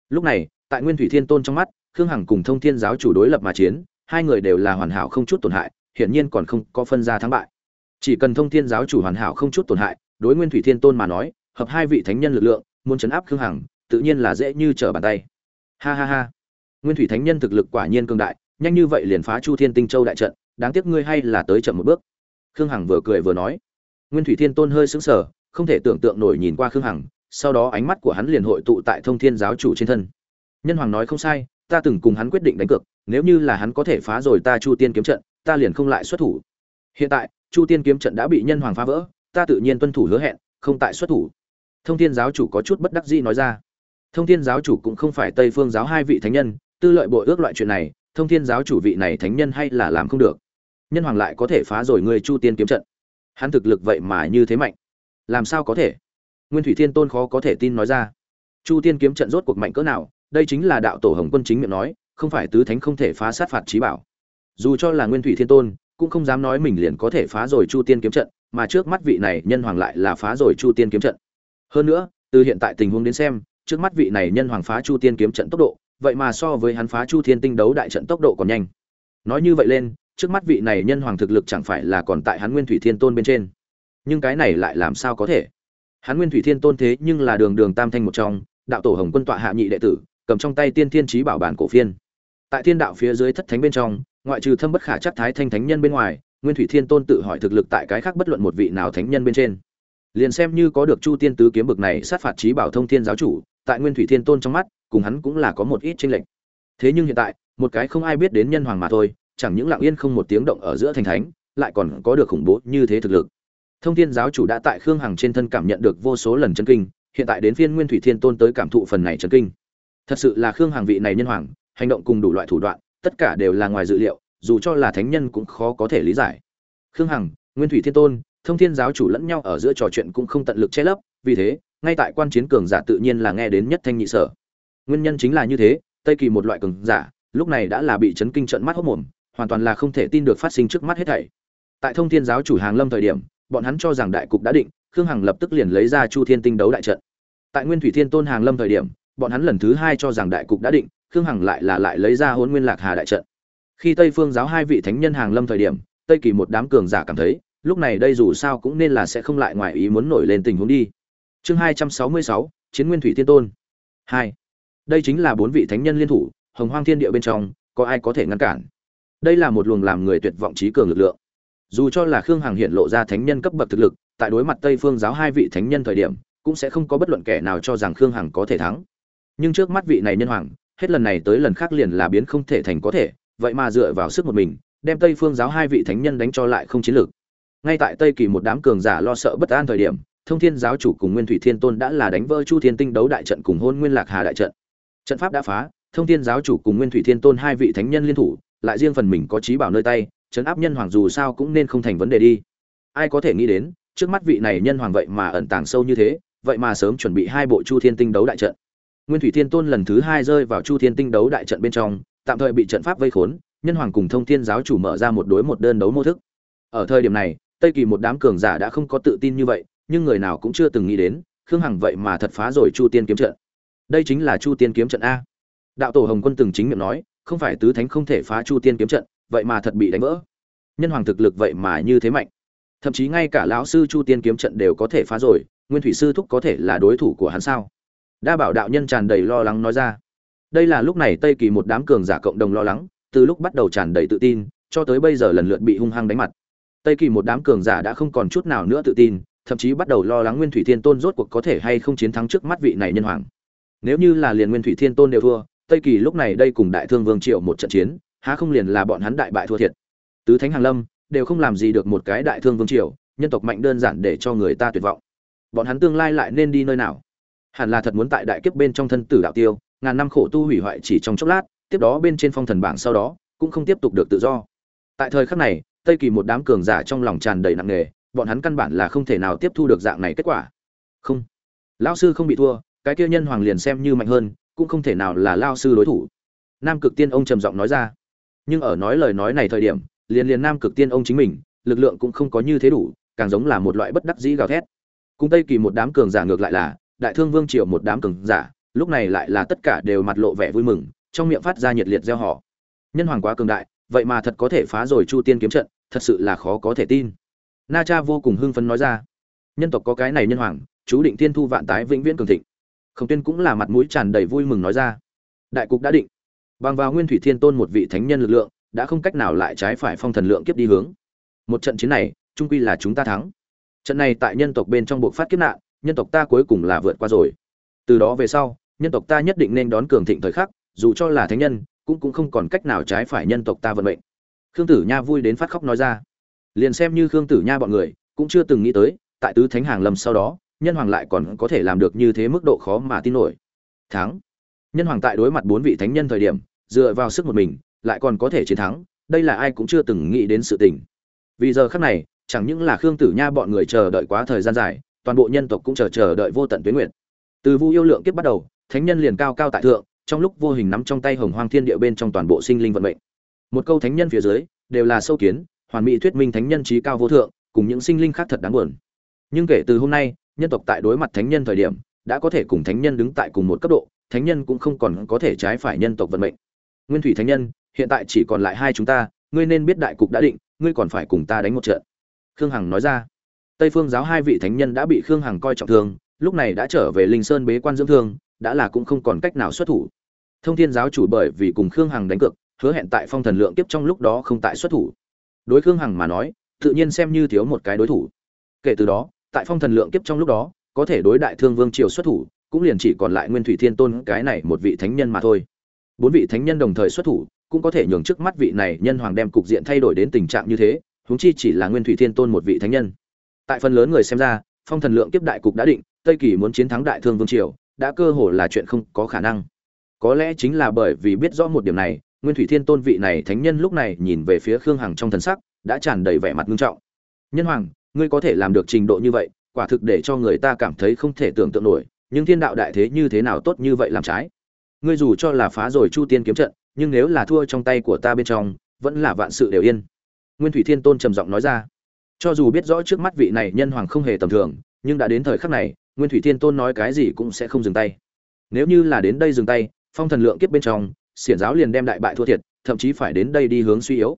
Lúc này, tại nguyên thủy thiên tôn trong mắt, khương hằng cùng thông thiên giáo chủ đối lập mà chiến, hai người đều là hoàn hảo không chút tổn hại, hiển nhiên còn không có phân ra thắng bại. Chỉ cần thông thiên giáo chủ hoàn hảo không chút tổn hại, đối nguyên thủy thiên tôn mà nói, hợp hai vị thánh nhân lực lượng, muốn chấn áp khương hằng, tự nhiên là dễ như trở bàn tay. Ha ha ha. Nguyên thủy thánh nhân thực lực quả nhiên cường đại, nhanh như vậy liền phá chu thiên tinh châu đại trận, đáng tiếc ngươi hay là tới chậm một bước. Khương hằng vừa cười vừa nói. Nguyên thủy thiên tôn hơi sững sờ không thể tưởng tượng nổi nhìn qua khương hằng, sau đó ánh mắt của hắn liền hội tụ tại thông thiên giáo chủ trên thân. Nhân hoàng nói không sai, ta từng cùng hắn quyết định đánh cược, nếu như là hắn có thể phá rồi ta chu tiên kiếm trận, ta liền không lại xuất thủ. Hiện tại, chu tiên kiếm trận đã bị nhân hoàng phá vỡ, ta tự nhiên tuân thủ hứa hẹn, không tại xuất thủ. Thông thiên giáo chủ có chút bất đắc dĩ nói ra. Thông thiên giáo chủ cũng không phải tây phương giáo hai vị thánh nhân, tư lợi bộ ước loại chuyện này, thông thiên giáo chủ vị này thánh nhân hay là làm không được. Nhân hoàng lại có thể phá rồi người chu tiên kiếm trận. Hắn thực lực vậy mà như thế mạnh làm sao có thể? Nguyên thủy thiên tôn khó có thể tin nói ra. Chu tiên kiếm trận rốt cuộc mạnh cỡ nào, đây chính là đạo tổ hồng quân chính miệng nói, không phải tứ thánh không thể phá sát phạt trí bảo. Dù cho là nguyên thủy thiên tôn, cũng không dám nói mình liền có thể phá rồi chu tiên kiếm trận, mà trước mắt vị này nhân hoàng lại là phá rồi chu tiên kiếm trận. Hơn nữa, từ hiện tại tình huống đến xem, trước mắt vị này nhân hoàng phá chu tiên kiếm trận tốc độ, vậy mà so với hắn phá chu thiên tinh đấu đại trận tốc độ còn nhanh. Nói như vậy lên, trước mắt vị này nhân hoàng thực lực chẳng phải là còn tại hắn nguyên thủy thiên tôn bên trên nhưng cái này lại làm sao có thể? Hắn nguyên thủy thiên tôn thế nhưng là đường đường tam thanh một trong, đạo tổ hồng quân tọa hạ nhị đệ tử, cầm trong tay tiên thiên trí bảo bản cổ phiên. Tại thiên đạo phía dưới thất thánh bên trong, ngoại trừ thâm bất khả chắc thái thanh thánh nhân bên ngoài, nguyên thủy thiên tôn tự hỏi thực lực tại cái khác bất luận một vị nào thánh nhân bên trên. Liền xem như có được chu tiên tứ kiếm bực này sát phạt trí bảo thông thiên giáo chủ, tại nguyên thủy thiên tôn trong mắt, cùng hắn cũng là có một ít tranh lệch. Thế nhưng hiện tại, một cái không ai biết đến nhân hoàng mà thôi, chẳng những lặng yên không một tiếng động ở giữa thành thánh, lại còn có được khủng bố như thế thực lực thông thiên giáo chủ đã tại khương hằng trên thân cảm nhận được vô số lần chân kinh, hiện tại đến phiên nguyên thủy thiên tôn tới cảm thụ phần này chân kinh. Thật sự là khương hằng vị này nhân hoàng, hành động cùng đủ loại thủ đoạn, tất cả đều là ngoài dự liệu, dù cho là thánh nhân cũng khó có thể lý giải. Khương hằng, nguyên thủy thiên tôn, thông thiên giáo chủ lẫn nhau ở giữa trò chuyện cũng không tận lực che lấp, vì thế, ngay tại quan chiến cường giả tự nhiên là nghe đến nhất thanh nhị sở. Nguyên nhân chính là như thế, tây kỳ một loại cường giả, lúc này đã là bị chấn kinh trận mắt hốc mồm, hoàn toàn là không thể tin được phát sinh trước mắt hết thảy. Tại thông thiên giáo chủ hàng lâm thời điểm bọn hắn cho rằng đại cục đã định, khương hằng lập tức liền lấy ra chu thiên tinh đấu đại trận. Tại nguyên thủy thiên tôn hàng lâm thời điểm, bọn hắn lần thứ hai cho rằng đại cục đã định, khương hằng lại là lại lấy ra hôn nguyên lạc hà đại trận. Khi tây phương giáo hai vị thánh nhân hàng lâm thời điểm, tây kỳ một đám cường giả cảm thấy, lúc này đây dù sao cũng nên là sẽ không lại ngoài ý muốn nổi lên tình huống đi. Chương hai trăm sáu mươi sáu, chiến nguyên thủy thiên tôn. Hai. Đây chính là bốn vị thánh nhân liên thủ, hồng hoang thiên địa bên trong, có ai có thể ngăn cản? Đây là một luồng làm người tuyệt vọng trí cường lực lượng dù cho là khương hằng hiện lộ ra thánh nhân cấp bậc thực lực, tại đối mặt tây phương giáo hai vị thánh nhân thời điểm, cũng sẽ không có bất luận kẻ nào cho rằng khương hằng có thể thắng. Nhưng trước mắt vị này nhân hoàng, hết lần này tới lần khác liền là biến không thể thành có thể, vậy mà dựa vào sức một mình, đem tây phương giáo hai vị thánh nhân đánh cho lại không chiến lược. Ngay tại tây kỳ một đám cường giả lo sợ bất an thời điểm, thông thiên giáo chủ cùng nguyên thủy thiên tôn đã là đánh vỡ chu thiên tinh đấu đại trận cùng hôn nguyên lạc hà đại trận. Trận pháp đã phá, thông thiên giáo chủ cùng nguyên thủy thiên tôn hai vị thánh nhân liên thủ, lại riêng phần mình có trí bảo nơi tay chấn áp nhân hoàng dù sao cũng nên không thành vấn đề đi. Ai có thể nghĩ đến, trước mắt vị này nhân hoàng vậy mà ẩn tàng sâu như thế, vậy mà sớm chuẩn bị hai bộ chu thiên tinh đấu đại trận. Nguyên thủy thiên tôn lần thứ hai rơi vào chu thiên tinh đấu đại trận bên trong, tạm thời bị trận pháp vây khốn, nhân hoàng cùng thông thiên giáo chủ mở ra một đối một đơn đấu mô thức. Ở thời điểm này, tây kỳ một đám cường giả đã không có tự tin như vậy, nhưng người nào cũng chưa từng nghĩ đến, khương hằng vậy mà thật phá rồi chu tiên kiếm trận. Đây chính là chu tiên kiếm trận a. Đạo tổ hồng quân từng chính miệng nói, không phải tứ thánh không thể phá chu tiên kiếm trận vậy mà thật bị đánh vỡ. Nhân hoàng thực lực vậy mà như thế mạnh. Thậm chí ngay cả lão sư chu tiên kiếm trận đều có thể phá rồi, nguyên thủy sư thúc có thể là đối thủ của hắn sao? Đa bảo đạo nhân tràn đầy lo lắng nói ra. Đây là lúc này tây kỳ một đám cường giả cộng đồng lo lắng, từ lúc bắt đầu tràn đầy tự tin, cho tới bây giờ lần lượt bị hung hăng đánh mặt. Tây kỳ một đám cường giả đã không còn chút nào nữa tự tin, thậm chí bắt đầu lo lắng nguyên thủy thiên tôn rốt cuộc có thể hay không chiến thắng trước mắt vị này nhân hoàng. Nếu như là liền nguyên thủy thiên tôn đều thua, tây kỳ lúc này đây cùng đại thương vương triệu một trận chiến há không liền là bọn hắn đại bại thua thiệt. Tứ thánh hàng lâm đều không làm gì được một cái đại thương vương triều, nhân tộc mạnh đơn giản để cho người ta tuyệt vọng. Bọn hắn tương lai lại nên đi nơi nào? Hẳn là thật muốn tại đại kiếp bên trong thân tử đạo tiêu, ngàn năm khổ tu hủy hoại chỉ trong chốc lát, tiếp đó bên trên phong thần bảng sau đó, cũng không tiếp tục được tự do. Tại thời khắc này, tây kỳ một đám cường giả trong lòng tràn đầy nặng nề, bọn hắn căn bản là không thể nào tiếp thu được dạng này kết quả. Không. Lão sư không bị thua, cái kia nhân hoàng liền xem như mạnh hơn, cũng không thể nào là lao sư đối thủ. Nam cực tiên ông trầm giọng nói ra nhưng ở nói lời nói này thời điểm, liền liền nam cực tiên ông chính mình, lực lượng cũng không có như thế đủ, càng giống là một loại bất đắc dĩ gào thét. Cùng tây kỳ một đám cường giả ngược lại là, đại thương vương triều một đám cường giả, lúc này lại là tất cả đều mặt lộ vẻ vui mừng, trong miệng phát ra nhiệt liệt gieo họ nhân hoàng quá cường đại, vậy mà thật có thể phá rồi chu tiên kiếm trận, thật sự là khó có thể tin. Na cha vô cùng hưng phấn nói ra. Nhân tộc có cái này nhân hoàng, chú định tiên thu vạn tái vĩnh viễn cường thịnh. Khổng tuyên cũng là mặt mũi tràn đầy vui mừng nói ra. Đại cục đã định bằng vào nguyên thủy thiên tôn một vị thánh nhân lực lượng, đã không cách nào lại trái phải phong thần lượng kiếp đi hướng. Một trận chiến này trung quy là chúng ta thắng. Trận này tại nhân tộc bên trong buộc phát kiếp nạn, nhân tộc ta cuối cùng là vượt qua rồi. Từ đó về sau, nhân tộc ta nhất định nên đón cường thịnh thời khắc, dù cho là thánh nhân, cũng cũng không còn cách nào trái phải nhân tộc ta vận mệnh. Khương tử nha vui đến phát khóc nói ra. Liền xem như khương tử nha bọn người, cũng chưa từng nghĩ tới, tại tứ thánh hàng lâm sau đó, nhân hoàng lại còn có thể làm được như thế mức độ khó mà tin nổi. Thắng nhân hoàng tại đối mặt bốn vị thánh nhân thời điểm, dựa vào sức một mình, lại còn có thể chiến thắng, đây là ai cũng chưa từng nghĩ đến sự tình. Vì giờ khắc này, chẳng những là khương tử nha bọn người chờ đợi quá thời gian dài, toàn bộ nhân tộc cũng chờ chờ đợi vô tận tuyến nguyện. Từ vu yêu lượng kiếp bắt đầu, thánh nhân liền cao cao tại thượng, trong lúc vô hình nắm trong tay hồng hoang thiên địa bên trong toàn bộ sinh linh vận mệnh. Một câu thánh nhân phía dưới, đều là sâu kiến, hoàn mỹ thuyết minh thánh nhân trí cao vô thượng, cùng những sinh linh khác thật đáng buồn. Nhưng kể từ hôm nay, nhân tộc tại đối mặt thánh nhân thời điểm, đã có thể cùng thánh nhân đứng tại cùng một cấp độ thánh nhân cũng không còn có thể trái phải nhân tộc vận mệnh. Nguyên thủy thánh nhân, hiện tại chỉ còn lại hai chúng ta, ngươi nên biết đại cục đã định, ngươi còn phải cùng ta đánh một trận. Khương hằng nói ra. Tây phương giáo hai vị thánh nhân đã bị khương hằng coi trọng thương, lúc này đã trở về linh sơn bế quan dưỡng thương, đã là cũng không còn cách nào xuất thủ. Thông thiên giáo chủ bởi vì cùng khương hằng đánh cược, hứa hẹn tại phong thần lượng kiếp trong lúc đó không tại xuất thủ. Đối khương hằng mà nói, tự nhiên xem như thiếu một cái đối thủ. Kể từ đó, tại phong thần lượng kiếp trong lúc đó, có thể đối đại thương vương triều xuất thủ cũng liền chỉ còn lại nguyên thủy thiên tôn cái này một vị thánh nhân mà thôi. Bốn vị thánh nhân đồng thời xuất thủ, cũng có thể nhường trước mắt vị này nhân hoàng đem cục diện thay đổi đến tình trạng như thế, huống chi chỉ là nguyên thủy thiên tôn một vị thánh nhân. Tại phần lớn người xem ra, phong thần lượng kiếp đại cục đã định, tây kỳ muốn chiến thắng đại thương vương triều, đã cơ hồ là chuyện không có khả năng. Có lẽ chính là bởi vì biết rõ một điểm này, nguyên thủy thiên tôn vị này thánh nhân lúc này nhìn về phía khương hằng trong thần sắc, đã tràn đầy vẻ mặt nghiêm trọng. Nhân hoàng, ngươi có thể làm được trình độ như vậy, quả thực để cho người ta cảm thấy không thể tưởng tượng nổi nhưng thiên đạo đại thế như thế nào tốt như vậy làm trái? Ngươi dù cho là phá rồi chu tiên kiếm trận, nhưng nếu là thua trong tay của ta bên trong, vẫn là vạn sự đều yên. Nguyên thủy thiên tôn trầm giọng nói ra. Cho dù biết rõ trước mắt vị này nhân hoàng không hề tầm thường, nhưng đã đến thời khắc này, nguyên thủy thiên tôn nói cái gì cũng sẽ không dừng tay. Nếu như là đến đây dừng tay, phong thần lượng kiếp bên trong, xiển giáo liền đem đại bại thua thiệt, thậm chí phải đến đây đi hướng suy yếu.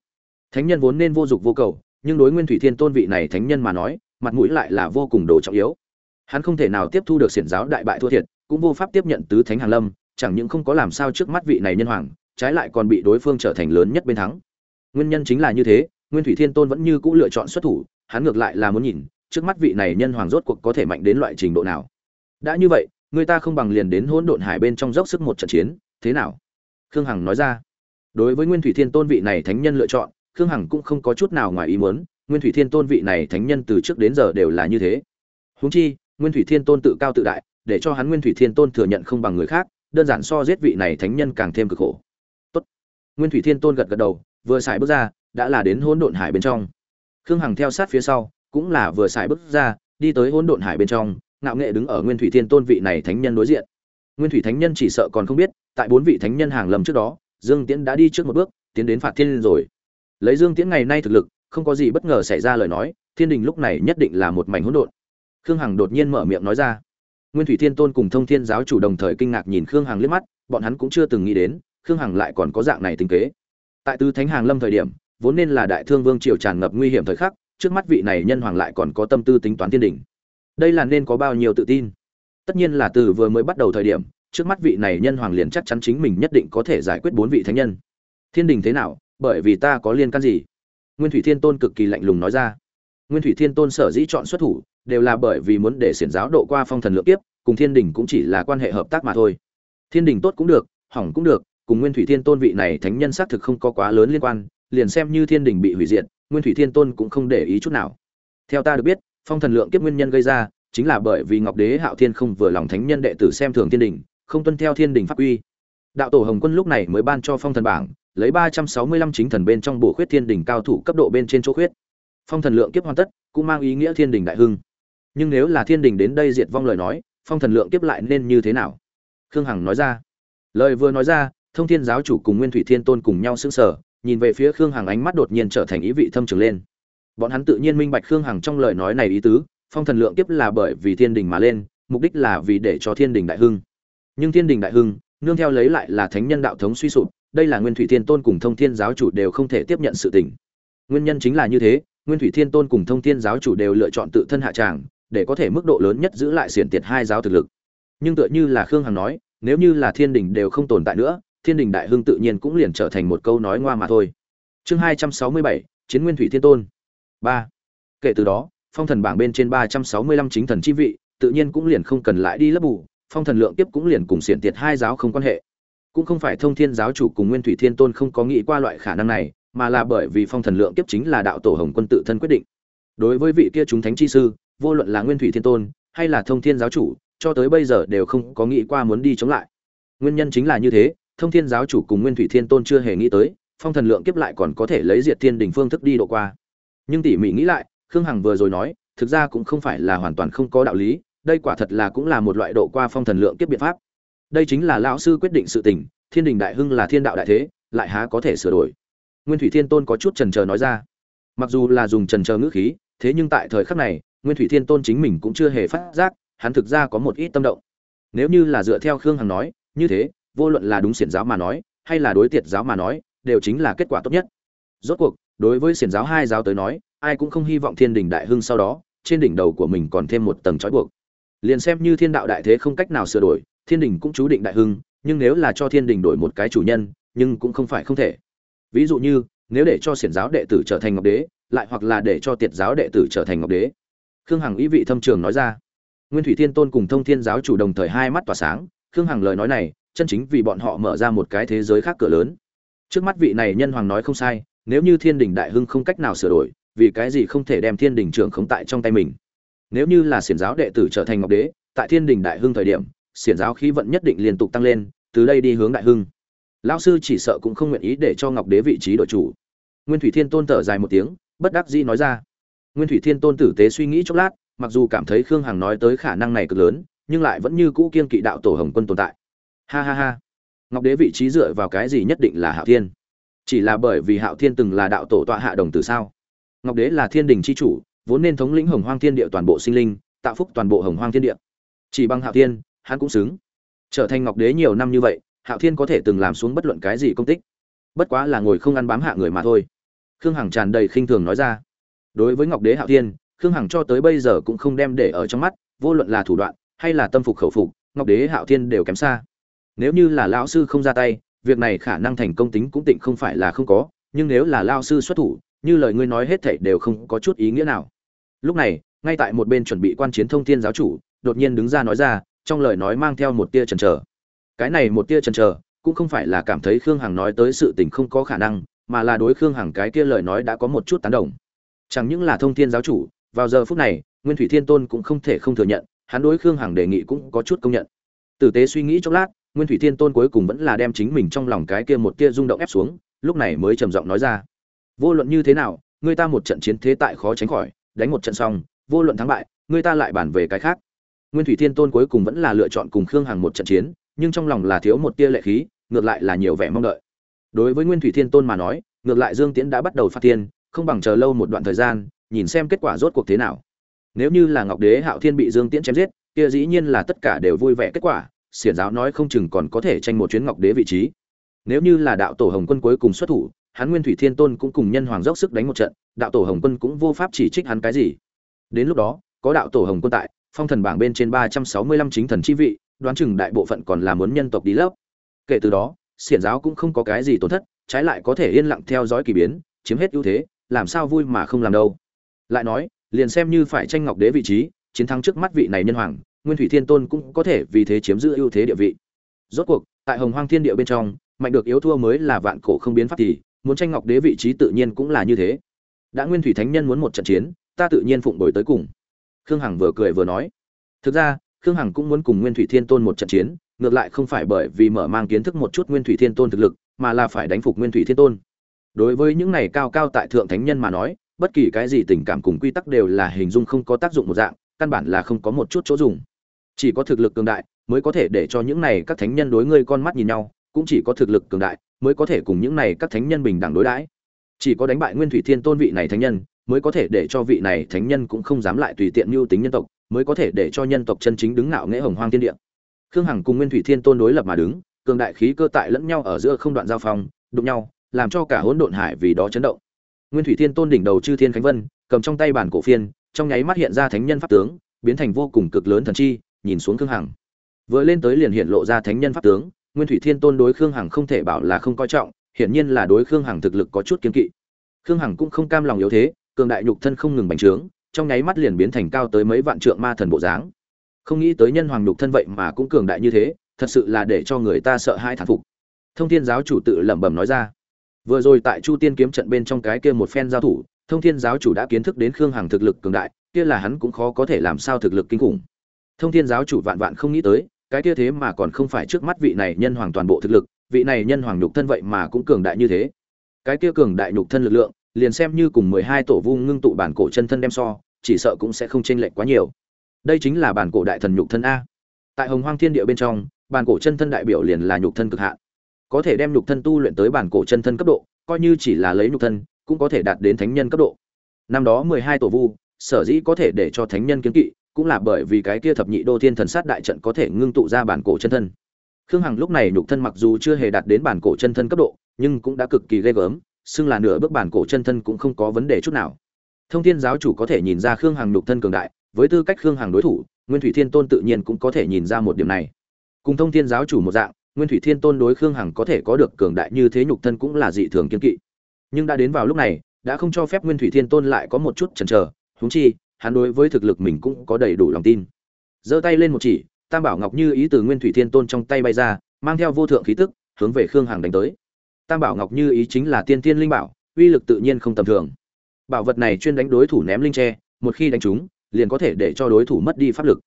Thánh nhân vốn nên vô dụng vô cầu, nhưng đối nguyên thủy thiên tôn vị này thánh nhân mà nói, mặt mũi lại là vô cùng đồ trọng yếu hắn không thể nào tiếp thu được xiển giáo đại bại thua thiệt, cũng vô pháp tiếp nhận tứ thánh hàn lâm, chẳng những không có làm sao trước mắt vị này nhân hoàng, trái lại còn bị đối phương trở thành lớn nhất bên thắng. Nguyên nhân chính là như thế, nguyên thủy thiên tôn vẫn như cũ lựa chọn xuất thủ, hắn ngược lại là muốn nhìn, trước mắt vị này nhân hoàng rốt cuộc có thể mạnh đến loại trình độ nào. Đã như vậy, người ta không bằng liền đến hỗn độn hải bên trong dốc sức một trận chiến, thế nào? Khương hằng nói ra. Đối với nguyên thủy thiên tôn vị này thánh nhân lựa chọn, khương hằng cũng không có chút nào ngoài ý muốn, nguyên thủy thiên tôn vị này thánh nhân từ trước đến giờ đều là như thế. Huống chi nguyên thủy thiên tôn tự cao tự đại, để cho hắn nguyên thủy thiên tôn thừa nhận không bằng người khác, đơn giản so giết vị này thánh nhân càng thêm cực khổ. Tốt. Nguyên thủy thiên tôn gật gật đầu, vừa xài bước ra, đã là đến hỗn độn hải bên trong. Khương hằng theo sát phía sau, cũng là vừa xài bước ra, đi tới hỗn độn hải bên trong, ngạo nghệ đứng ở nguyên thủy thiên tôn vị này thánh nhân đối diện. Nguyên thủy thánh nhân chỉ sợ còn không biết, tại bốn vị thánh nhân hàng lầm trước đó, dương tiễn đã đi trước một bước, tiến đến phạt thiên rồi. Lấy dương tiễn ngày nay thực lực, không có gì bất ngờ xảy ra lời nói, thiên đình lúc này nhất định là một mảnh hỗn độn khương hằng đột nhiên mở miệng nói ra. Nguyên thủy thiên tôn cùng thông thiên giáo chủ đồng thời kinh ngạc nhìn khương hằng liếc mắt, bọn hắn cũng chưa từng nghĩ đến, khương hằng lại còn có dạng này tính kế. Tại tứ thánh hàng lâm thời điểm, vốn nên là đại thương vương triều tràn ngập nguy hiểm thời khắc, trước mắt vị này nhân hoàng lại còn có tâm tư tính toán thiên đình đây là nên có bao nhiêu tự tin? Tất nhiên là từ vừa mới bắt đầu thời điểm, trước mắt vị này nhân hoàng liền chắc chắn chính mình nhất định có thể giải quyết bốn vị thánh nhân. Thiên đình thế nào? Bởi vì ta có liên can gì? Nguyên thủy thiên tôn cực kỳ lạnh lùng nói ra. Nguyên thủy thiên tôn sở dĩ chọn xuất thủ đều là bởi vì muốn để xiển giáo độ qua phong thần lượng kiếp, cùng thiên đình cũng chỉ là quan hệ hợp tác mà thôi. Thiên đình tốt cũng được, hỏng cũng được, cùng nguyên thủy thiên tôn vị này thánh nhân xác thực không có quá lớn liên quan, liền xem như thiên đình bị hủy diệt, nguyên thủy thiên tôn cũng không để ý chút nào. Theo ta được biết, phong thần lượng kiếp nguyên nhân gây ra, chính là bởi vì ngọc đế hạo thiên không vừa lòng thánh nhân đệ tử xem thường thiên đình, không tuân theo thiên đình pháp quy. đạo tổ hồng quân lúc này mới ban cho phong thần bảng, lấy ba trăm sáu mươi lăm chính thần bên trong bổ khuyết thiên đình cao thủ cấp độ bên trên chỗ khuyết. Phong thần lượng kiếp hoàn tất, cũng mang ý nghĩa thiên đình đại hưng nhưng nếu là thiên đình đến đây diệt vong lời nói, phong thần lượng kiếp lại nên như thế nào? Khương hằng nói ra. Lời vừa nói ra, thông thiên giáo chủ cùng nguyên thủy thiên tôn cùng nhau xưng sở nhìn về phía khương hằng ánh mắt đột nhiên trở thành ý vị thâm trường lên. Bọn hắn tự nhiên minh bạch khương hằng trong lời nói này ý tứ, phong thần lượng kiếp là bởi vì thiên đình mà lên, mục đích là vì để cho thiên đình đại hưng. Nhưng thiên đình đại hưng, nương theo lấy lại là thánh nhân đạo thống suy sụp, đây là nguyên thủy thiên tôn cùng thông thiên giáo chủ đều không thể tiếp nhận sự tình. Nguyên nhân chính là như thế, nguyên thủy thiên tôn cùng thông thiên giáo chủ đều lựa chọn tự thân hạ tràng để có thể mức độ lớn nhất giữ lại xiển tiệt hai giáo thực lực. Nhưng tựa như là khương hằng nói, nếu như là thiên đình đều không tồn tại nữa, thiên đình đại hưng tự nhiên cũng liền trở thành một câu nói ngoa mà thôi. Chương hai trăm sáu mươi bảy, chiến nguyên thủy thiên tôn. Ba. Kể từ đó, phong thần bảng bên trên ba trăm sáu mươi lăm chính thần chi vị, tự nhiên cũng liền không cần lại đi lấp bù, phong thần lượng tiếp cũng liền cùng xiển tiệt hai giáo không quan hệ. Cũng không phải thông thiên giáo chủ cùng nguyên thủy thiên tôn không có nghĩ qua loại khả năng này, mà là bởi vì phong thần lượng kiếp chính là đạo tổ hồng quân tự thân quyết định. Đối với vị kia chúng thánh chi sư vô luận là nguyên thủy thiên tôn, hay là thông thiên giáo chủ, cho tới bây giờ đều không có nghĩ qua muốn đi chống lại. Nguyên nhân chính là như thế, thông thiên giáo chủ cùng nguyên thủy thiên tôn chưa hề nghĩ tới, phong thần lượng kiếp lại còn có thể lấy diệt thiên đình phương thức đi độ qua. Nhưng tỉ mỉ nghĩ lại, khương hằng vừa rồi nói, thực ra cũng không phải là hoàn toàn không có đạo lý, đây quả thật là cũng là một loại độ qua phong thần lượng kiếp biện pháp. Đây chính là lão sư quyết định sự tình, thiên đình đại hưng là thiên đạo đại thế, lại há có thể sửa đổi. Nguyên thủy thiên tôn có chút trần trờ nói ra. Mặc dù là dùng trần trờ ngữ khí, thế nhưng tại thời khắc này nguyên thủy thiên tôn chính mình cũng chưa hề phát giác, hắn thực ra có một ít tâm động. Nếu như là dựa theo khương hằng nói, như thế, vô luận là đúng xiển giáo mà nói, hay là đối tiệt giáo mà nói, đều chính là kết quả tốt nhất. Rốt cuộc, đối với xiển giáo hai giáo tới nói, ai cũng không hy vọng thiên đình đại hưng sau đó, trên đỉnh đầu của mình còn thêm một tầng trói buộc. Liền xem như thiên đạo đại thế không cách nào sửa đổi, thiên đình cũng chú định đại hưng, nhưng nếu là cho thiên đình đổi một cái chủ nhân, nhưng cũng không phải không thể. Ví dụ như, nếu để cho xiển giáo đệ tử trở thành ngọc đế, lại hoặc là để cho tiệt giáo đệ tử trở thành ngọc đế khương hằng ý vị thâm trường nói ra. Nguyên thủy thiên tôn cùng thông thiên giáo chủ đồng thời hai mắt tỏa sáng, khương hằng lời nói này, chân chính vì bọn họ mở ra một cái thế giới khác cửa lớn. Trước mắt vị này nhân hoàng nói không sai, nếu như thiên đình đại hưng không cách nào sửa đổi, vì cái gì không thể đem thiên đình trưởng khống tại trong tay mình? Nếu như là xiển giáo đệ tử trở thành ngọc đế, tại thiên đình đại hưng thời điểm, xiển giáo khí vận nhất định liên tục tăng lên, từ đây đi hướng đại hưng. Lão sư chỉ sợ cũng không nguyện ý để cho ngọc đế vị trí đội chủ. Nguyên thủy thiên tôn thở dài một tiếng, bất đắc dĩ nói ra nguyên thủy thiên tôn tử tế suy nghĩ chốc lát, mặc dù cảm thấy khương hằng nói tới khả năng này cực lớn, nhưng lại vẫn như cũ kiên kỵ đạo tổ hồng quân tồn tại. Ha ha ha. Ngọc đế vị trí dựa vào cái gì nhất định là hạo thiên? Chỉ là bởi vì hạo thiên từng là đạo tổ tọa hạ đồng Tử sao? Ngọc đế là thiên đình Chi chủ, vốn nên thống lĩnh hồng hoang thiên địa toàn bộ sinh linh, tạo phúc toàn bộ hồng hoang thiên địa. Chỉ bằng hạo thiên, hắn cũng xứng. Trở thành ngọc đế nhiều năm như vậy, hạo thiên có thể từng làm xuống bất luận cái gì công tích. Bất quá là ngồi không ăn bám hạ người mà thôi. Khương hằng tràn đầy khinh thường nói ra đối với ngọc đế hạo thiên, khương hằng cho tới bây giờ cũng không đem để ở trong mắt, vô luận là thủ đoạn hay là tâm phục khẩu phục, ngọc đế hạo thiên đều kém xa. Nếu như là lão sư không ra tay, việc này khả năng thành công tính cũng tịnh không phải là không có, nhưng nếu là lao sư xuất thủ, như lời ngươi nói hết thảy đều không có chút ý nghĩa nào. Lúc này, ngay tại một bên chuẩn bị quan chiến thông thiên giáo chủ, đột nhiên đứng ra nói ra, trong lời nói mang theo một tia chần chờ. Cái này một tia chần chờ, cũng không phải là cảm thấy khương hằng nói tới sự tình không có khả năng, mà là đối khương hằng cái kia lời nói đã có một chút tán đồng chẳng những là thông thiên giáo chủ, vào giờ phút này, nguyên thủy thiên tôn cũng không thể không thừa nhận, hắn đối khương hằng đề nghị cũng có chút công nhận. Tử tế suy nghĩ chốc lát, nguyên thủy thiên tôn cuối cùng vẫn là đem chính mình trong lòng cái kia một tia rung động ép xuống, lúc này mới trầm giọng nói ra. Vô luận như thế nào, người ta một trận chiến thế tại khó tránh khỏi, đánh một trận xong, vô luận thắng bại, người ta lại bàn về cái khác. Nguyên thủy thiên tôn cuối cùng vẫn là lựa chọn cùng khương hằng một trận chiến, nhưng trong lòng là thiếu một tia lệ khí, ngược lại là nhiều vẻ mong đợi. Đối với nguyên thủy thiên tôn mà nói, ngược lại dương tiễn đã bắt đầu phát tiên không bằng chờ lâu một đoạn thời gian, nhìn xem kết quả rốt cuộc thế nào. Nếu như là ngọc đế hạo thiên bị dương tiễn chém giết, kia dĩ nhiên là tất cả đều vui vẻ kết quả, xiển giáo nói không chừng còn có thể tranh một chuyến ngọc đế vị trí. Nếu như là đạo tổ hồng quân cuối cùng xuất thủ, hắn nguyên thủy thiên tôn cũng cùng nhân hoàng dốc sức đánh một trận, đạo tổ hồng quân cũng vô pháp chỉ trích hắn cái gì. Đến lúc đó, có đạo tổ hồng quân tại, phong thần bảng bên trên ba trăm sáu mươi lăm chính thần chi vị, đoán chừng đại bộ phận còn là muốn nhân tộc đi lấp kể từ đó, xiển giáo cũng không có cái gì tổn thất, trái lại có thể yên lặng theo dõi kỳ biến, chiếm hết ưu thế làm sao vui mà không làm đâu. Lại nói, liền xem như phải tranh ngọc đế vị trí, chiến thắng trước mắt vị này nhân hoàng, nguyên thủy thiên tôn cũng có thể vì thế chiếm giữ ưu thế địa vị. Rốt cuộc, tại hồng hoang thiên địa bên trong, mạnh được yếu thua mới là vạn cổ không biến pháp thì, muốn tranh ngọc đế vị trí tự nhiên cũng là như thế. Đã nguyên thủy thánh nhân muốn một trận chiến, ta tự nhiên phụng đổi tới cùng. Khương hằng vừa cười vừa nói. Thực ra, khương hằng cũng muốn cùng nguyên thủy thiên tôn một trận chiến, ngược lại không phải bởi vì mở mang kiến thức một chút nguyên thủy thiên tôn thực lực, mà là phải đánh phục nguyên thủy thiên tôn đối với những này cao cao tại thượng thánh nhân mà nói, bất kỳ cái gì tình cảm cùng quy tắc đều là hình dung không có tác dụng một dạng, căn bản là không có một chút chỗ dùng. Chỉ có thực lực cường đại mới có thể để cho những này các thánh nhân đối ngươi con mắt nhìn nhau, cũng chỉ có thực lực cường đại mới có thể cùng những này các thánh nhân bình đẳng đối đãi. Chỉ có đánh bại nguyên thủy thiên tôn vị này thánh nhân mới có thể để cho vị này thánh nhân cũng không dám lại tùy tiện mưu tính nhân tộc, mới có thể để cho nhân tộc chân chính đứng ngạo nghễ hồng hoang thiên địa. Khương hằng cùng nguyên thủy thiên tôn đối lập mà đứng, cường đại khí cơ tại lẫn nhau ở giữa không đoạn giao phong, đụng nhau làm cho cả hỗn độn hải vì đó chấn động. Nguyên thủy thiên tôn đỉnh đầu chư thiên khánh vân, cầm trong tay bản cổ phiên, trong nháy mắt hiện ra thánh nhân pháp tướng, biến thành vô cùng cực lớn thần chi, nhìn xuống khương hằng. Vừa lên tới liền hiện lộ ra thánh nhân pháp tướng, nguyên thủy thiên tôn đối khương hằng không thể bảo là không coi trọng, hiển nhiên là đối khương hằng thực lực có chút kiên kỵ. Khương hằng cũng không cam lòng yếu thế, cường đại nhục thân không ngừng bành trướng, trong nháy mắt liền biến thành cao tới mấy vạn trượng ma thần bộ dáng. Không nghĩ tới nhân hoàng nhục thân vậy mà cũng cường đại như thế, thật sự là để cho người ta sợ hãi thán phục. Thông thiên giáo chủ tự lẩm bẩm nói ra vừa rồi tại chu tiên kiếm trận bên trong cái kia một phen giao thủ, thông thiên giáo chủ đã kiến thức đến khương hằng thực lực cường đại, kia là hắn cũng khó có thể làm sao thực lực kinh khủng. Thông thiên giáo chủ vạn vạn không nghĩ tới, cái kia thế mà còn không phải trước mắt vị này nhân hoàng toàn bộ thực lực, vị này nhân hoàng nhục thân vậy mà cũng cường đại như thế. Cái kia cường đại nhục thân lực lượng, liền xem như cùng mười hai tổ vu ngưng tụ bản cổ chân thân đem so, chỉ sợ cũng sẽ không chênh lệch quá nhiều. Đây chính là bản cổ đại thần nhục thân a. Tại hồng hoang thiên địa bên trong, bản cổ chân thân đại biểu liền là nhục thân cực hạn có thể đem nhục thân tu luyện tới bản cổ chân thân cấp độ, coi như chỉ là lấy nhục thân, cũng có thể đạt đến thánh nhân cấp độ. Năm đó mười hai tổ vu, sở dĩ có thể để cho thánh nhân kiến kỵ, cũng là bởi vì cái kia thập nhị đô thiên thần sát đại trận có thể ngưng tụ ra bản cổ chân thân. Khương hằng lúc này nhục thân mặc dù chưa hề đạt đến bản cổ chân thân cấp độ, nhưng cũng đã cực kỳ ghê gớm, xưng là nửa bước bản cổ chân thân cũng không có vấn đề chút nào. Thông thiên giáo chủ có thể nhìn ra khương hằng nhục thân cường đại, với tư cách khương hằng đối thủ, nguyên thủy thiên tôn tự nhiên cũng có thể nhìn ra một điểm này. Cùng thông thiên giáo chủ một dạng nguyên thủy thiên tôn đối khương hằng có thể có được cường đại như thế nhục thân cũng là dị thường kiên kỵ. Nhưng đã đến vào lúc này, đã không cho phép nguyên thủy thiên tôn lại có một chút chần chờ, huống chi, hắn đối với thực lực mình cũng có đầy đủ lòng tin. Giơ tay lên một chỉ, tam bảo ngọc như ý từ nguyên thủy thiên tôn trong tay bay ra, mang theo vô thượng khí tức, hướng về khương hằng đánh tới. Tam bảo ngọc như ý chính là tiên tiên linh bảo, uy lực tự nhiên không tầm thường. Bảo vật này chuyên đánh đối thủ ném linh tre, một khi đánh trúng, liền có thể để cho đối thủ mất đi pháp lực.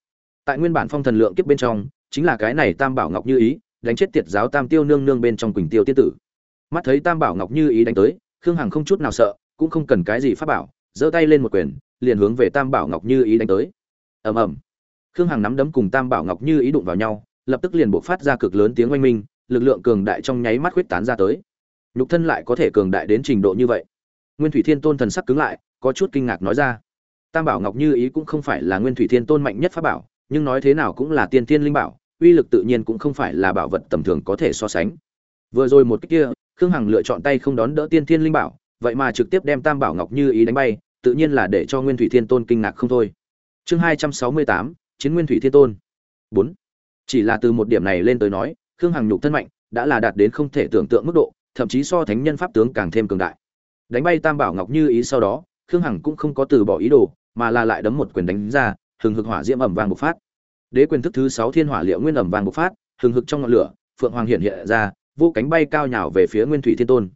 Tại nguyên bản phong thần lượng kiếp bên trong, chính là cái này tam bảo ngọc như ý đánh chết tiệt giáo tam tiêu nương nương bên trong quỳnh tiêu tiên tử. Mắt thấy tam bảo ngọc như ý đánh tới, khương hằng không chút nào sợ, cũng không cần cái gì pháp bảo, giơ tay lên một quyền, liền hướng về tam bảo ngọc như ý đánh tới. Ầm ầm. Khương hằng nắm đấm cùng tam bảo ngọc như ý đụng vào nhau, lập tức liền buộc phát ra cực lớn tiếng oanh minh, lực lượng cường đại trong nháy mắt khuyết tán ra tới. Nhục thân lại có thể cường đại đến trình độ như vậy. Nguyên thủy thiên tôn thần sắc cứng lại, có chút kinh ngạc nói ra. Tam bảo ngọc như ý cũng không phải là nguyên thủy thiên tôn mạnh nhất pháp bảo, nhưng nói thế nào cũng là tiên thiên linh bảo uy lực tự nhiên cũng không phải là bảo vật tầm thường có thể so sánh. Vừa rồi một cái kia, khương hằng lựa chọn tay không đón đỡ tiên thiên linh bảo, vậy mà trực tiếp đem tam bảo ngọc như ý đánh bay, tự nhiên là để cho nguyên thủy thiên tôn kinh ngạc không thôi. Chương hai trăm sáu mươi tám, chiến nguyên thủy thiên tôn. Bốn. Chỉ là từ một điểm này lên tới nói, khương hằng nhục thân mạnh, đã là đạt đến không thể tưởng tượng mức độ, thậm chí so thánh nhân pháp tướng càng thêm cường đại. Đánh bay tam bảo ngọc như ý sau đó, khương hằng cũng không có từ bỏ ý đồ, mà là lại đấm một quyền đánh ra, hừng hực hỏa diễm ẩm vàng bộc phát đế quyền thức thứ sáu thiên hỏa liệu nguyên ẩm vàng bộc phát, hừng hực trong ngọn lửa, phượng hoàng hiện hiện ra, vô cánh bay cao nhào về phía nguyên thủy thiên tôn.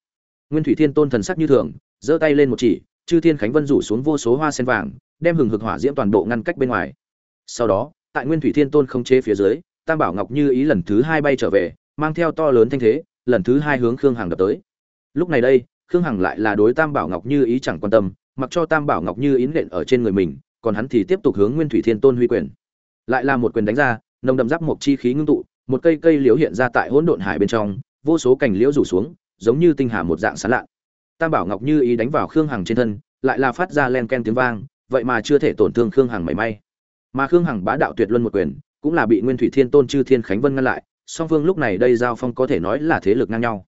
Nguyên thủy thiên tôn thần sắc như thường, giơ tay lên một chỉ, chư thiên khánh vân rủ xuống vô số hoa sen vàng, đem hừng hực hỏa diễm toàn bộ ngăn cách bên ngoài. Sau đó, tại nguyên thủy thiên tôn không chế phía dưới, tam bảo ngọc như ý lần thứ hai bay trở về, mang theo to lớn thanh thế, lần thứ hai hướng khương hằng đập tới. Lúc này đây, khương hằng lại là đối tam bảo ngọc như ý chẳng quan tâm, mặc cho tam bảo ngọc như ý nện ở trên người mình, còn hắn thì tiếp tục hướng nguyên thủy thiên tôn huy quyền lại là một quyền đánh ra, nồng đậm giáp một chi khí ngưng tụ, một cây cây liễu hiện ra tại hỗn độn hải bên trong, vô số cành liễu rủ xuống, giống như tinh hà một dạng sán lạ tam bảo ngọc như ý đánh vào khương hằng trên thân, lại là phát ra len ken tiếng vang, vậy mà chưa thể tổn thương khương hằng mảy may. Mà khương hằng bá đạo tuyệt luân một quyền, cũng là bị nguyên thủy thiên tôn chư thiên khánh vân ngăn lại, song phương lúc này đây giao phong có thể nói là thế lực ngang nhau.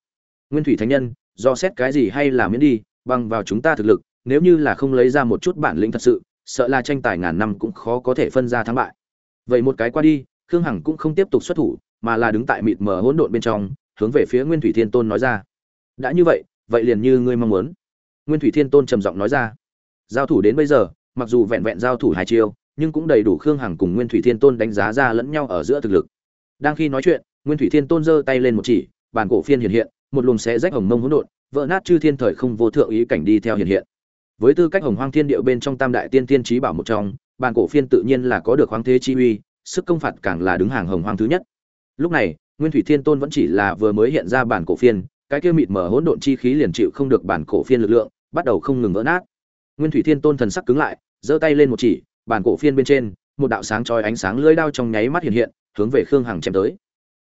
Nguyên thủy thánh nhân, do xét cái gì hay là miễn đi, bằng vào chúng ta thực lực, nếu như là không lấy ra một chút bản lĩnh thật sự, sợ là tranh tài ngàn năm cũng khó có thể phân ra thắng bại vậy một cái qua đi, khương hằng cũng không tiếp tục xuất thủ, mà là đứng tại mịt mờ hỗn độn bên trong, hướng về phía nguyên thủy thiên tôn nói ra. Đã như vậy vậy liền như ngươi mong muốn. Nguyên thủy thiên tôn trầm giọng nói ra. Giao thủ đến bây giờ, mặc dù vẹn vẹn giao thủ hai chiêu, nhưng cũng đầy đủ khương hằng cùng nguyên thủy thiên tôn đánh giá ra lẫn nhau ở giữa thực lực. Đang khi nói chuyện, nguyên thủy thiên tôn giơ tay lên một chỉ, bàn cổ phiên hiện hiện, một luồng xé rách hồng mông hỗn độn, vỡ nát chư thiên thời không vô thượng ý cảnh đi theo hiện hiện. Với tư cách hồng hoang thiên điệu bên trong tam đại tiên tiên trí bảo một trong bàn cổ phiên tự nhiên là có được hoàng thế chi uy, sức công phạt càng là đứng hàng hồng hoang thứ nhất. Lúc này, nguyên thủy thiên tôn vẫn chỉ là vừa mới hiện ra bản cổ phiên, cái kia mịt mở hỗn độn chi khí liền chịu không được bản cổ phiên lực lượng, bắt đầu không ngừng vỡ nát. Nguyên thủy thiên tôn thần sắc cứng lại, giơ tay lên một chỉ bản cổ phiên bên trên, một đạo sáng chói ánh sáng lưỡi đao trong nháy mắt hiện hiện, hướng về khương hằng chém tới.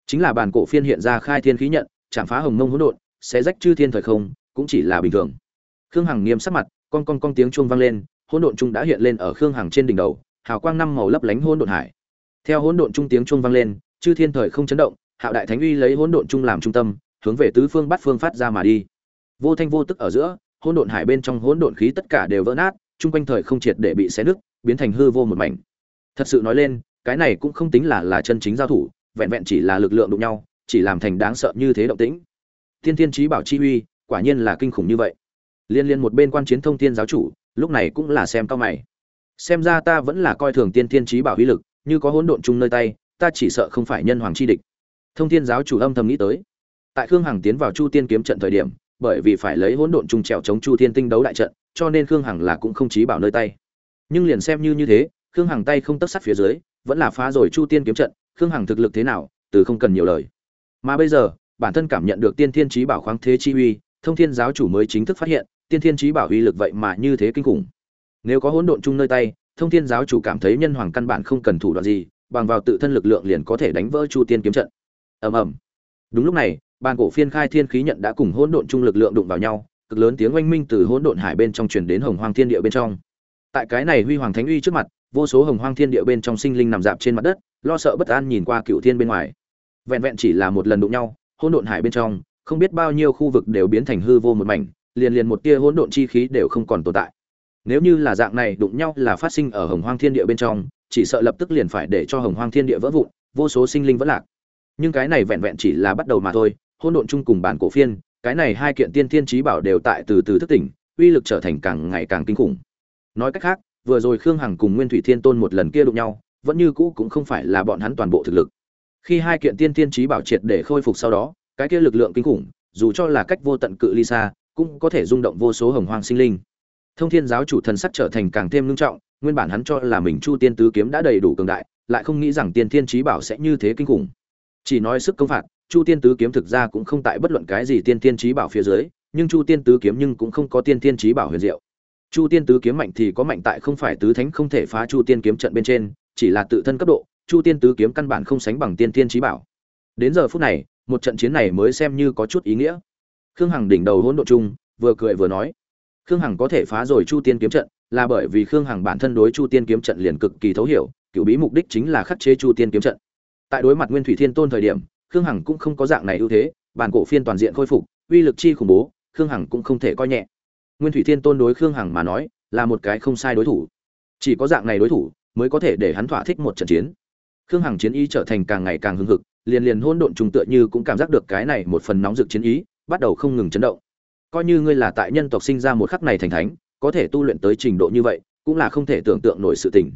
Chính là bản cổ phiên hiện ra khai thiên khí nhận, chạm phá hồng mông hỗn độn sẽ rách chư thiên thời không, cũng chỉ là bình thường. Khương hằng nghiêm sắc mặt, con con con tiếng chuông vang lên hỗn độn trung đã hiện lên ở khương hằng trên đỉnh đầu, hào quang năm màu lấp lánh hỗn độn hải. Theo hỗn độn trung tiếng chuông vang lên, chư thiên thời không chấn động, hạo đại thánh uy lấy hỗn độn trung làm trung tâm, hướng về tứ phương bắt phương phát ra mà đi. Vô thanh vô tức ở giữa, hỗn độn hải bên trong hỗn độn khí tất cả đều vỡ nát, chung quanh thời không triệt để bị xé nứt, biến thành hư vô một mảnh. Thật sự nói lên, cái này cũng không tính là là chân chính giao thủ, vẹn vẹn chỉ là lực lượng đụng nhau, chỉ làm thành đáng sợ như thế động tĩnh. Thiên Thiên trí bảo chi uy, quả nhiên là kinh khủng như vậy. Liên liên một bên quan chiến thông thiên giáo chủ lúc này cũng là xem cao mày. Xem ra ta vẫn là coi thường tiên thiên trí bảo uy lực, như có hỗn độn chung nơi tay, ta chỉ sợ không phải nhân hoàng chi địch. Thông thiên giáo chủ âm thầm nghĩ tới. Tại khương hằng tiến vào chu tiên kiếm trận thời điểm, bởi vì phải lấy hỗn độn chung trèo chống chu thiên tinh đấu đại trận, cho nên khương hằng là cũng không trí bảo nơi tay. Nhưng liền xem như như thế, khương hằng tay không tất sắt phía dưới, vẫn là phá rồi chu tiên kiếm trận, khương hằng thực lực thế nào, từ không cần nhiều lời. Mà bây giờ, bản thân cảm nhận được tiên thiên trí bảo khoáng thế chi uy, thông thiên giáo chủ mới chính thức phát hiện tiên thiên trí bảo uy lực vậy mà như thế kinh khủng. Nếu có hỗn độn chung nơi tay, thông thiên giáo chủ cảm thấy nhân hoàng căn bản không cần thủ đoạn gì, bằng vào tự thân lực lượng liền có thể đánh vỡ chu tiên kiếm trận. Ầm ầm. Đúng lúc này, bàn cổ phiên khai thiên khí nhận đã cùng hỗn độn chung lực lượng đụng vào nhau, cực lớn tiếng oanh minh từ hỗn độn hải bên trong truyền đến hồng hoang thiên địa bên trong. Tại cái này huy hoàng thánh uy trước mặt, vô số hồng hoang thiên địa bên trong sinh linh nằm dạp trên mặt đất, lo sợ bất an nhìn qua cựu thiên bên ngoài. Vẹn vẹn chỉ là một lần đụng nhau, hỗn độn hải bên trong, không biết bao nhiêu khu vực đều biến thành hư vô một mảnh liền liền một tia hỗn độn chi khí đều không còn tồn tại. Nếu như là dạng này đụng nhau là phát sinh ở hồng hoang thiên địa bên trong, chỉ sợ lập tức liền phải để cho hồng hoang thiên địa vỡ vụn, vô số sinh linh vẫn lạc. Nhưng cái này vẹn vẹn chỉ là bắt đầu mà thôi, hỗn độn chung cùng bản cổ phiên, cái này hai kiện tiên thiên trí bảo đều tại từ từ thức tỉnh, uy lực trở thành càng ngày càng kinh khủng. Nói cách khác, vừa rồi khương hằng cùng nguyên thủy thiên tôn một lần kia đụng nhau, vẫn như cũ cũng không phải là bọn hắn toàn bộ thực lực. Khi hai kiện tiên thiên trí bảo triệt để khôi phục sau đó, cái kia lực lượng kinh khủng, dù cho là cách vô tận cự ly xa cũng có thể rung động vô số hồng hoang sinh linh. Thông thiên giáo chủ thần sắc trở thành càng thêm ngưng trọng, nguyên bản hắn cho là mình chu tiên tứ kiếm đã đầy đủ cường đại, lại không nghĩ rằng tiên thiên trí bảo sẽ như thế kinh khủng. Chỉ nói sức công phạt, chu tiên tứ kiếm thực ra cũng không tại bất luận cái gì tiên thiên trí bảo phía dưới, nhưng chu tiên tứ kiếm nhưng cũng không có tiên thiên trí bảo huyền diệu. Chu tiên tứ kiếm mạnh thì có mạnh tại không phải tứ thánh không thể phá chu tiên kiếm trận bên trên, chỉ là tự thân cấp độ, chu tiên tứ kiếm căn bản không sánh bằng tiên thiên trí bảo. Đến giờ phút này, một trận chiến này mới xem như có chút ý nghĩa khương hằng đỉnh đầu hỗn độ chung, vừa cười vừa nói. Khương hằng có thể phá rồi chu tiên kiếm trận, là bởi vì khương hằng bản thân đối chu tiên kiếm trận liền cực kỳ thấu hiểu, cựu bí mục đích chính là khắc chế chu tiên kiếm trận. Tại đối mặt nguyên thủy thiên tôn thời điểm, khương hằng cũng không có dạng này ưu thế, bản cổ phiên toàn diện khôi phục, uy lực chi khủng bố, khương hằng cũng không thể coi nhẹ. Nguyên thủy thiên tôn đối khương hằng mà nói, là một cái không sai đối thủ. Chỉ có dạng này đối thủ, mới có thể để hắn thỏa thích một trận chiến. Khương hằng chiến ý trở thành càng ngày càng hưng hực, liền liền hôn độn trùng tựa như cũng cảm giác được cái này một phần nóng rực chiến ý bắt đầu không ngừng chấn động. Coi như ngươi là tại nhân tộc sinh ra một khắc này thành thánh, có thể tu luyện tới trình độ như vậy, cũng là không thể tưởng tượng nổi sự tình.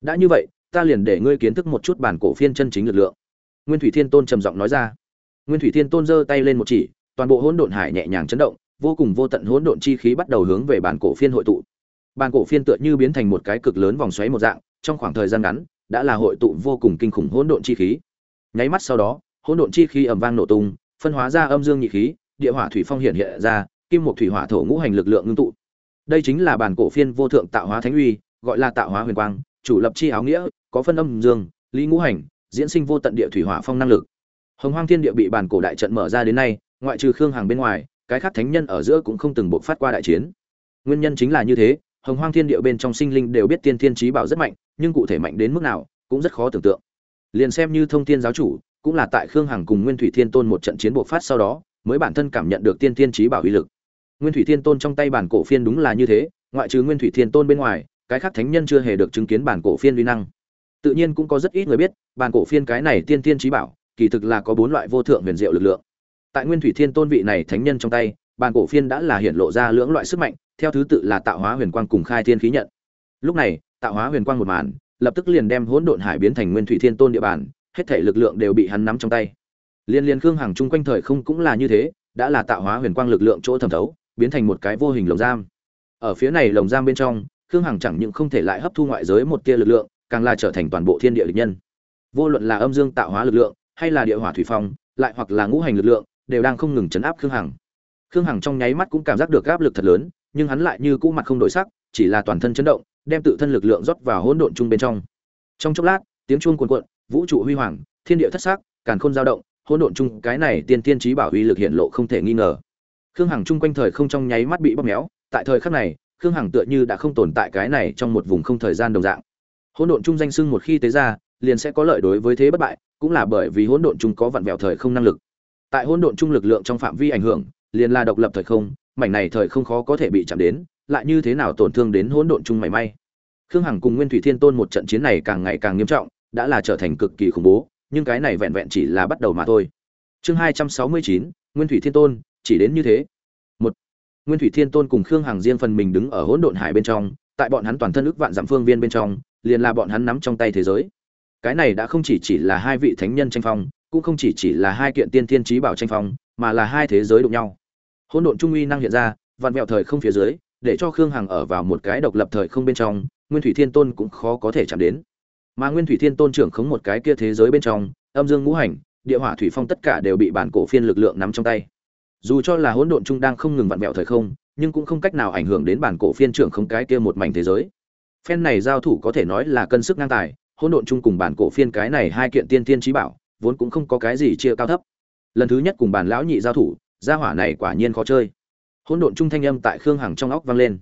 Đã như vậy, ta liền để ngươi kiến thức một chút bản cổ phiên chân chính lực lượng. Nguyên thủy thiên tôn trầm giọng nói ra. Nguyên thủy thiên tôn giơ tay lên một chỉ, toàn bộ hỗn độn hải nhẹ nhàng chấn động, vô cùng vô tận hỗn độn chi khí bắt đầu hướng về bản cổ phiên hội tụ. Bản cổ phiên tựa như biến thành một cái cực lớn vòng xoáy một dạng, trong khoảng thời gian ngắn, đã là hội tụ vô cùng kinh khủng hỗn độn chi khí. Nháy mắt sau đó, hỗn độn chi khí ầm vang nổ tung, phân hóa ra âm dương nhị khí địa hỏa thủy phong hiện hiện ra, kim một thủy hỏa thổ ngũ hành lực lượng ngưng tụ. Đây chính là bản cổ phiên vô thượng tạo hóa thánh uy, gọi là tạo hóa huyền quang, chủ lập chi áo nghĩa, có phân âm dương, lý ngũ hành, diễn sinh vô tận địa thủy hỏa phong năng lực. Hồng hoang thiên địa bị bản cổ đại trận mở ra đến nay, ngoại trừ khương hàng bên ngoài, cái khác thánh nhân ở giữa cũng không từng bộc phát qua đại chiến. Nguyên nhân chính là như thế, hồng hoang thiên địa bên trong sinh linh đều biết tiên thiên trí bảo rất mạnh, nhưng cụ thể mạnh đến mức nào, cũng rất khó tưởng tượng. Liền xem như thông thiên giáo chủ, cũng là tại khương hằng cùng nguyên thủy thiên tôn một trận chiến bộc phát sau đó mới bản thân cảm nhận được tiên thiên trí bảo uy lực. Nguyên thủy thiên tôn trong tay bản cổ phiên đúng là như thế, ngoại trừ nguyên thủy thiên tôn bên ngoài, cái khác thánh nhân chưa hề được chứng kiến bản cổ phiên uy năng. Tự nhiên cũng có rất ít người biết, bản cổ phiên cái này tiên thiên trí bảo, kỳ thực là có bốn loại vô thượng huyền diệu lực lượng. Tại nguyên thủy thiên tôn vị này thánh nhân trong tay, bản cổ phiên đã là hiện lộ ra lưỡng loại sức mạnh, theo thứ tự là tạo hóa huyền quang cùng khai thiên khí nhận. Lúc này, tạo hóa huyền quang một màn, lập tức liền đem hỗn độn hải biến thành nguyên thủy thiên tôn địa bàn, hết thể lực lượng đều bị hắn nắm trong tay liên liên khương hàng chung quanh thời không cũng là như thế, đã là tạo hóa huyền quang lực lượng chỗ thẩm thấu, biến thành một cái vô hình lồng giam. Ở phía này lồng giam bên trong, khương hằng chẳng những không thể lại hấp thu ngoại giới một tia lực lượng, càng là trở thành toàn bộ thiên địa lực nhân. Vô luận là âm dương tạo hóa lực lượng, hay là địa hỏa thủy phong, lại hoặc là ngũ hành lực lượng, đều đang không ngừng chấn áp khương hằng. Khương hằng trong nháy mắt cũng cảm giác được áp lực thật lớn, nhưng hắn lại như cũ mặt không đổi sắc, chỉ là toàn thân chấn động, đem tự thân lực lượng rót vào hỗn độn chung bên trong. Trong chốc lát, tiếng chuông cuồn cuộn, vũ trụ huy hoàng, thiên địa thất sắc, càn khôn dao động hỗn độn chung, cái này tiên tiên trí bảo uy lực hiện lộ không thể nghi ngờ. Khương hằng chung quanh thời không trong nháy mắt bị bóp méo, tại thời khắc này, khương hằng tựa như đã không tồn tại cái này trong một vùng không thời gian đồng dạng. Hỗn độn chung danh sưng một khi tế ra, liền sẽ có lợi đối với thế bất bại, cũng là bởi vì hỗn độn chung có vặn vẹo thời không năng lực. Tại hỗn độn chung lực lượng trong phạm vi ảnh hưởng, liền là độc lập thời không, mảnh này thời không khó có thể bị chạm đến, lại như thế nào tổn thương đến hỗn độn chung mảy may. Khương hằng cùng nguyên thủy thiên tôn một trận chiến này càng ngày càng nghiêm trọng, đã là trở thành cực kỳ khủng bố nhưng cái này vẹn vẹn chỉ là bắt đầu mà thôi. Chương hai trăm sáu mươi chín, nguyên thủy thiên tôn, chỉ đến như thế. Một, nguyên thủy thiên tôn cùng khương hằng riêng phần mình đứng ở hỗn độn hải bên trong, tại bọn hắn toàn thân ức vạn dặm phương viên bên trong, liền là bọn hắn nắm trong tay thế giới. Cái này đã không chỉ chỉ là hai vị thánh nhân tranh phong, cũng không chỉ chỉ là hai kiện tiên thiên trí bảo tranh phong, mà là hai thế giới đụng nhau. Hỗn độn trung uy năng hiện ra vạn mẹo thời không phía dưới, để cho khương hằng ở vào một cái độc lập thời không bên trong, nguyên thủy thiên tôn cũng khó có thể chạm đến mà nguyên thủy thiên tôn trưởng khống một cái kia thế giới bên trong, âm dương ngũ hành, địa hỏa thủy phong tất cả đều bị bản cổ phiên lực lượng nắm trong tay. Dù cho là hỗn độn trung đang không ngừng vặn vẹo thời không, nhưng cũng không cách nào ảnh hưởng đến bản cổ phiên trưởng không cái kia một mảnh thế giới. Phen này giao thủ có thể nói là cân sức ngang tài, hỗn độn chung cùng bản cổ phiên cái này hai kiện tiên tiên trí bảo, vốn cũng không có cái gì chia cao thấp. Lần thứ nhất cùng bản lão nhị giao thủ, gia hỏa này quả nhiên khó chơi. Hỗn độn chung thanh âm tại khương hằng trong óc vang lên.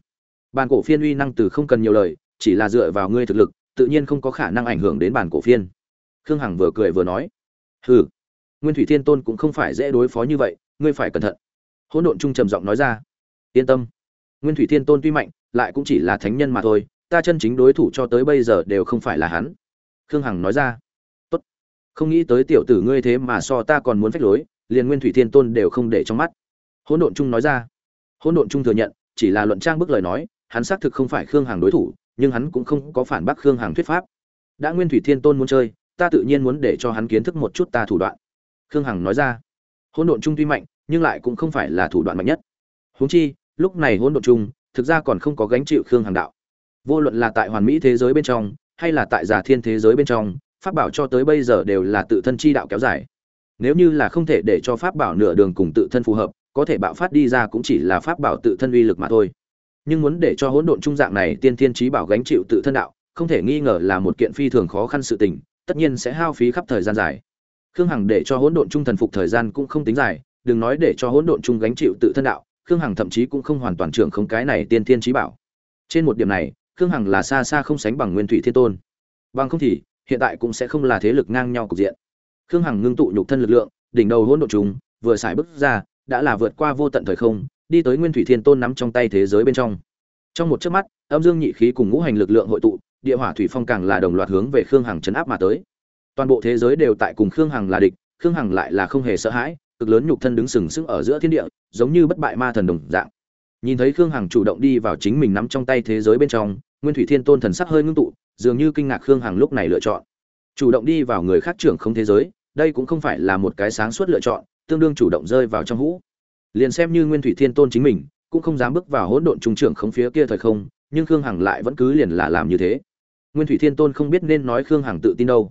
Bản cổ phiên uy năng từ không cần nhiều lời, chỉ là dựa vào ngươi thực lực tự nhiên không có khả năng ảnh hưởng đến bản cổ phiên. Khương hằng vừa cười vừa nói, hừ, nguyên thủy thiên tôn cũng không phải dễ đối phó như vậy, ngươi phải cẩn thận. Hỗn độn Trung trầm giọng nói ra, yên tâm, nguyên thủy thiên tôn tuy mạnh, lại cũng chỉ là thánh nhân mà thôi, ta chân chính đối thủ cho tới bây giờ đều không phải là hắn. Khương hằng nói ra, tốt, không nghĩ tới tiểu tử ngươi thế mà so ta còn muốn phách lối, liền nguyên thủy thiên tôn đều không để trong mắt. Hỗn độn trung nói ra, hỗn độn trung thừa nhận, chỉ là luận trang bức lời nói, hắn xác thực không phải khương hằng đối thủ nhưng hắn cũng không có phản bác khương hằng thuyết pháp. Đã nguyên thủy thiên tôn muốn chơi, ta tự nhiên muốn để cho hắn kiến thức một chút ta thủ đoạn. Khương hằng nói ra. Hỗn độn trung tuy mạnh, nhưng lại cũng không phải là thủ đoạn mạnh nhất. Huống chi, lúc này hỗn độn trung thực ra còn không có gánh chịu khương hằng đạo. Vô luận là tại hoàn mỹ thế giới bên trong, hay là tại giả thiên thế giới bên trong, pháp bảo cho tới bây giờ đều là tự thân chi đạo kéo dài. Nếu như là không thể để cho pháp bảo nửa đường cùng tự thân phù hợp, có thể bạo phát đi ra cũng chỉ là pháp bảo tự thân uy lực mà thôi nhưng muốn để cho hỗn độn trung dạng này tiên thiên trí bảo gánh chịu tự thân đạo, không thể nghi ngờ là một kiện phi thường khó khăn sự tình, tất nhiên sẽ hao phí khắp thời gian dài. Khương hằng để cho hỗn độn trung thần phục thời gian cũng không tính dài, đừng nói để cho hỗn độn trung gánh chịu tự thân đạo, khương hằng thậm chí cũng không hoàn toàn trưởng không cái này tiên thiên trí bảo. Trên một điểm này, khương hằng là xa xa không sánh bằng nguyên thủy thiên tôn. Bằng không thì, hiện tại cũng sẽ không là thế lực ngang nhau cục diện. Khương hằng ngưng tụ nhục thân lực lượng, đỉnh đầu hỗn độn trung, vừa xài bước ra, đã là vượt qua vô tận thời không đi tới nguyên thủy thiên tôn nắm trong tay thế giới bên trong. Trong một chớp mắt, âm dương nhị khí cùng ngũ hành lực lượng hội tụ, địa hỏa thủy phong càng là đồng loạt hướng về khương hằng chấn áp mà tới. Toàn bộ thế giới đều tại cùng khương hằng là địch, khương hằng lại là không hề sợ hãi, cực lớn nhục thân đứng sừng sững ở giữa thiên địa, giống như bất bại ma thần đồng dạng. Nhìn thấy khương hằng chủ động đi vào chính mình nắm trong tay thế giới bên trong, nguyên thủy thiên tôn thần sắc hơi ngưng tụ, dường như kinh ngạc khương hằng lúc này lựa chọn. Chủ động đi vào người khác trưởng không thế giới, đây cũng không phải là một cái sáng suốt lựa chọn, tương đương chủ động rơi vào trong hũ liền xem như nguyên thủy thiên tôn chính mình, cũng không dám bước vào hỗn độn trung trưởng không phía kia thời không, nhưng khương hằng lại vẫn cứ liền là làm như thế. Nguyên thủy thiên tôn không biết nên nói khương hằng tự tin đâu,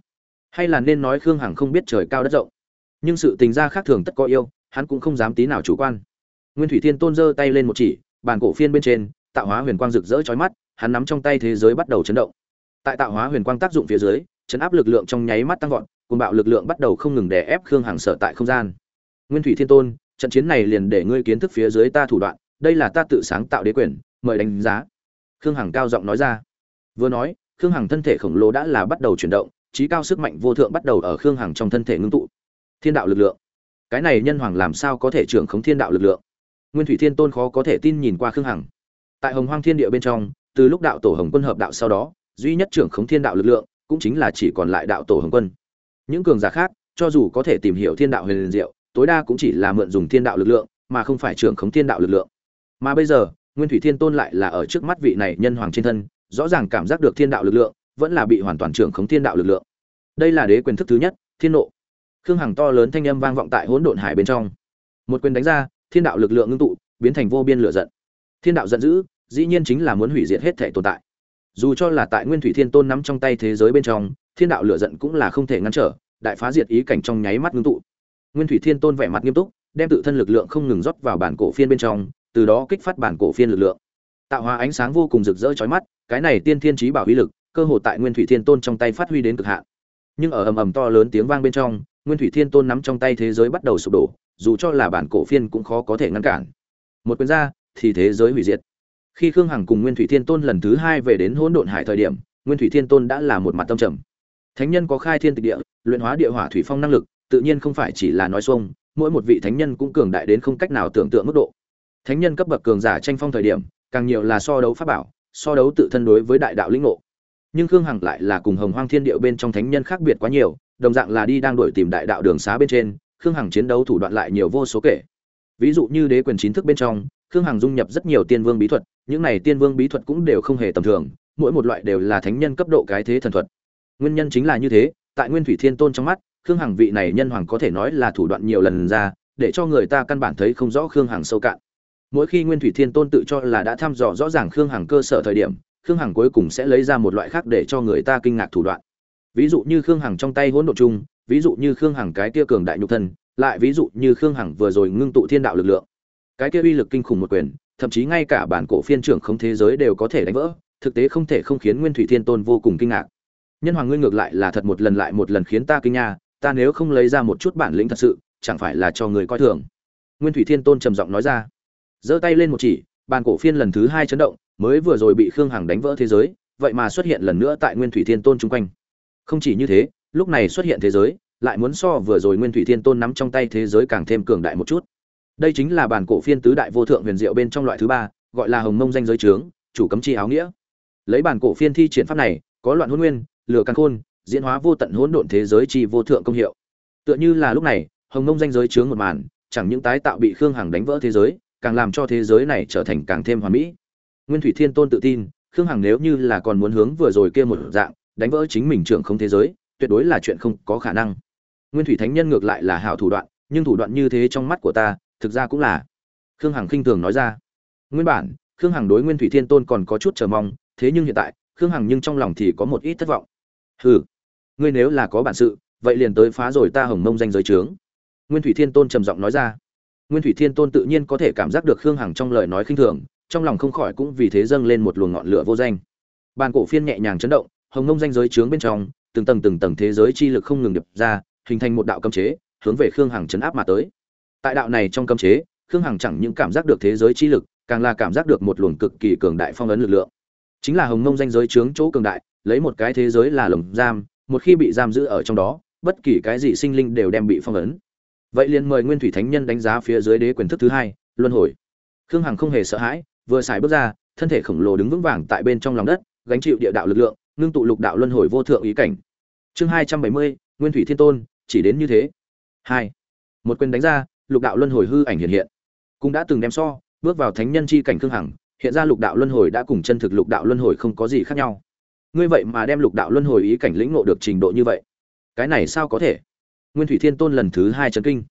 hay là nên nói khương hằng không biết trời cao đất rộng. Nhưng sự tình gia khác thường tất có yêu, hắn cũng không dám tí nào chủ quan. Nguyên thủy thiên tôn giơ tay lên một chỉ, bàn cổ phiên bên trên, tạo hóa huyền quang rực rỡ chói mắt, hắn nắm trong tay thế giới bắt đầu chấn động. Tại tạo hóa huyền quang tác dụng phía dưới, chấn áp lực lượng trong nháy mắt tăng vọt cùng bạo lực lượng bắt đầu không ngừng đè ép khương hằng sở tại không gian. Nguyên thủy thiên tôn trận chiến này liền để ngươi kiến thức phía dưới ta thủ đoạn, đây là ta tự sáng tạo đế quyền, mời đánh giá. Khương hằng cao giọng nói ra. Vừa nói, khương hằng thân thể khổng lồ đã là bắt đầu chuyển động trí cao sức mạnh vô thượng bắt đầu ở khương hằng trong thân thể ngưng tụ. Thiên đạo lực lượng. Cái này nhân hoàng làm sao có thể trưởng khống thiên đạo lực lượng? Nguyên thủy thiên tôn khó có thể tin nhìn qua khương hằng. Tại hồng hoang thiên địa bên trong, từ lúc đạo tổ hồng quân hợp đạo sau đó, duy nhất trưởng khống thiên đạo lực lượng cũng chính là chỉ còn lại đạo tổ hồng quân. Những cường giả khác, cho dù có thể tìm hiểu thiên đạo huyền liền diệu tối đa cũng chỉ là mượn dùng thiên đạo lực lượng, mà không phải trưởng khống thiên đạo lực lượng. Mà bây giờ, nguyên thủy thiên tôn lại là ở trước mắt vị này nhân hoàng trên thân, rõ ràng cảm giác được thiên đạo lực lượng, vẫn là bị hoàn toàn trưởng khống thiên đạo lực lượng. Đây là đế quyền thức thứ nhất, thiên nộ. Khương hằng to lớn thanh âm vang vọng tại hỗn độn hải bên trong. Một quyền đánh ra, thiên đạo lực lượng ngưng tụ, biến thành vô biên lửa giận. Thiên đạo giận dữ, dĩ nhiên chính là muốn hủy diệt hết thể tồn tại. Dù cho là tại nguyên thủy thiên tôn nắm trong tay thế giới bên trong, thiên đạo lửa giận cũng là không thể ngăn trở, đại phá diệt ý cảnh trong nháy mắt ngưng tụ nguyên thủy thiên tôn vẻ mặt nghiêm túc, đem tự thân lực lượng không ngừng rót vào bản cổ phiên bên trong, từ đó kích phát bản cổ phiên lực lượng. Tạo hóa ánh sáng vô cùng rực rỡ chói mắt, cái này tiên thiên trí bảo uy lực, cơ hồ tại nguyên thủy thiên tôn trong tay phát huy đến cực hạn. Nhưng ở ầm ầm to lớn tiếng vang bên trong, nguyên thủy thiên tôn nắm trong tay thế giới bắt đầu sụp đổ, dù cho là bản cổ phiên cũng khó có thể ngăn cản. Một quyền ra, thì thế giới hủy diệt. Khi khương hằng cùng nguyên thủy thiên tôn lần thứ hai về đến hỗn độn hải thời điểm, nguyên thủy thiên tôn đã là một mặt tâm trầm. Thánh nhân có khai thiên tịch địa, luyện hóa địa hỏa thủy phong năng lực tự nhiên không phải chỉ là nói xuông, mỗi một vị thánh nhân cũng cường đại đến không cách nào tưởng tượng mức độ. Thánh nhân cấp bậc cường giả tranh phong thời điểm, càng nhiều là so đấu pháp bảo, so đấu tự thân đối với đại đạo lĩnh ngộ. Nhưng khương hằng lại là cùng hồng hoang thiên điệu bên trong thánh nhân khác biệt quá nhiều, đồng dạng là đi đang đổi tìm đại đạo đường xá bên trên, khương hằng chiến đấu thủ đoạn lại nhiều vô số kể. Ví dụ như đế quyền chính thức bên trong, khương hằng dung nhập rất nhiều tiên vương bí thuật, những này tiên vương bí thuật cũng đều không hề tầm thường, mỗi một loại đều là thánh nhân cấp độ cái thế thần thuật. Nguyên nhân chính là như thế, tại nguyên thủy thiên tôn trong mắt khương hằng vị này nhân hoàng có thể nói là thủ đoạn nhiều lần ra, để cho người ta căn bản thấy không rõ khương hằng sâu cạn. Mỗi khi nguyên thủy thiên tôn tự cho là đã thăm dò rõ ràng khương hằng cơ sở thời điểm, khương hằng cuối cùng sẽ lấy ra một loại khác để cho người ta kinh ngạc thủ đoạn. Ví dụ như khương hằng trong tay hỗn độ chung, ví dụ như khương hằng cái kia cường đại nhục thân, lại ví dụ như khương hằng vừa rồi ngưng tụ thiên đạo lực lượng. Cái kia uy lực kinh khủng một quyền, thậm chí ngay cả bản cổ phiên trưởng không thế giới đều có thể đánh vỡ, thực tế không thể không khiến nguyên thủy thiên tôn vô cùng kinh ngạc. Nhân hoàng ngươi ngược lại là thật một lần lại một lần khiến ta kinh nha ta nếu không lấy ra một chút bản lĩnh thật sự, chẳng phải là cho người coi thường. Nguyên thủy thiên tôn trầm giọng nói ra. Giơ tay lên một chỉ, bàn cổ phiên lần thứ hai chấn động, mới vừa rồi bị khương hằng đánh vỡ thế giới, vậy mà xuất hiện lần nữa tại nguyên thủy thiên tôn chung quanh. Không chỉ như thế, lúc này xuất hiện thế giới, lại muốn so vừa rồi nguyên thủy thiên tôn nắm trong tay thế giới càng thêm cường đại một chút. Đây chính là bản cổ phiên tứ đại vô thượng huyền diệu bên trong loại thứ ba, gọi là hồng mông danh giới trướng, chủ cấm chi áo nghĩa. Lấy bản cổ phiên thi triển pháp này, có loạn hôn nguyên, lửa căn khôn diễn hóa vô tận hỗn độn thế giới chi vô thượng công hiệu. Tựa như là lúc này, hồng mông danh giới chướng một màn, chẳng những tái tạo bị khương hằng đánh vỡ thế giới, càng làm cho thế giới này trở thành càng thêm hoàn mỹ. Nguyên thủy thiên tôn tự tin, khương hằng nếu như là còn muốn hướng vừa rồi kia một dạng, đánh vỡ chính mình trưởng không thế giới, tuyệt đối là chuyện không có khả năng. Nguyên thủy thánh nhân ngược lại là hảo thủ đoạn, nhưng thủ đoạn như thế trong mắt của ta, thực ra cũng là. Khương hằng khinh thường nói ra. Nguyên bản, khương hằng đối nguyên thủy thiên tôn còn có chút chờ mong, thế nhưng hiện tại, khương hằng nhưng trong lòng thì có một ít thất vọng hừ, ngươi nếu là có bản sự, vậy liền tới phá rồi ta hồng mông danh giới trướng. Nguyên thủy thiên tôn trầm giọng nói ra. Nguyên thủy thiên tôn tự nhiên có thể cảm giác được khương hằng trong lời nói khinh thường, trong lòng không khỏi cũng vì thế dâng lên một luồng ngọn lửa vô danh. Bàn cổ phiên nhẹ nhàng chấn động, hồng mông danh giới trướng bên trong, từng tầng từng tầng thế giới chi lực không ngừng đập ra, hình thành một đạo cấm chế, hướng về khương hằng chấn áp mà tới. Tại đạo này trong cấm chế, khương hằng chẳng những cảm giác được thế giới chi lực, càng là cảm giác được một luồng cực kỳ cường đại phong ấn lực lượng. Chính là hồng mông danh giới trướng chỗ cường đại lấy một cái thế giới là lồng giam, một khi bị giam giữ ở trong đó, bất kỳ cái gì sinh linh đều đem bị phong ấn. Vậy liền mời nguyên thủy thánh nhân đánh giá phía dưới đế quyền thức thứ hai, luân hồi. Khương hằng không hề sợ hãi, vừa xài bước ra, thân thể khổng lồ đứng vững vàng tại bên trong lòng đất, gánh chịu địa đạo lực lượng, ngưng tụ lục đạo luân hồi vô thượng ý cảnh. Chương hai trăm bảy mươi, nguyên thủy thiên tôn, chỉ đến như thế. Hai. Một quyền đánh ra, lục đạo luân hồi hư ảnh hiện hiện. Cũng đã từng đem so, bước vào thánh nhân chi cảnh khương hằng, hiện ra lục đạo luân hồi đã cùng chân thực lục đạo luân hồi không có gì khác nhau ngươi vậy mà đem lục đạo luân hồi ý cảnh lĩnh ngộ được trình độ như vậy. Cái này sao có thể? Nguyên thủy thiên tôn lần thứ hai chấn kinh.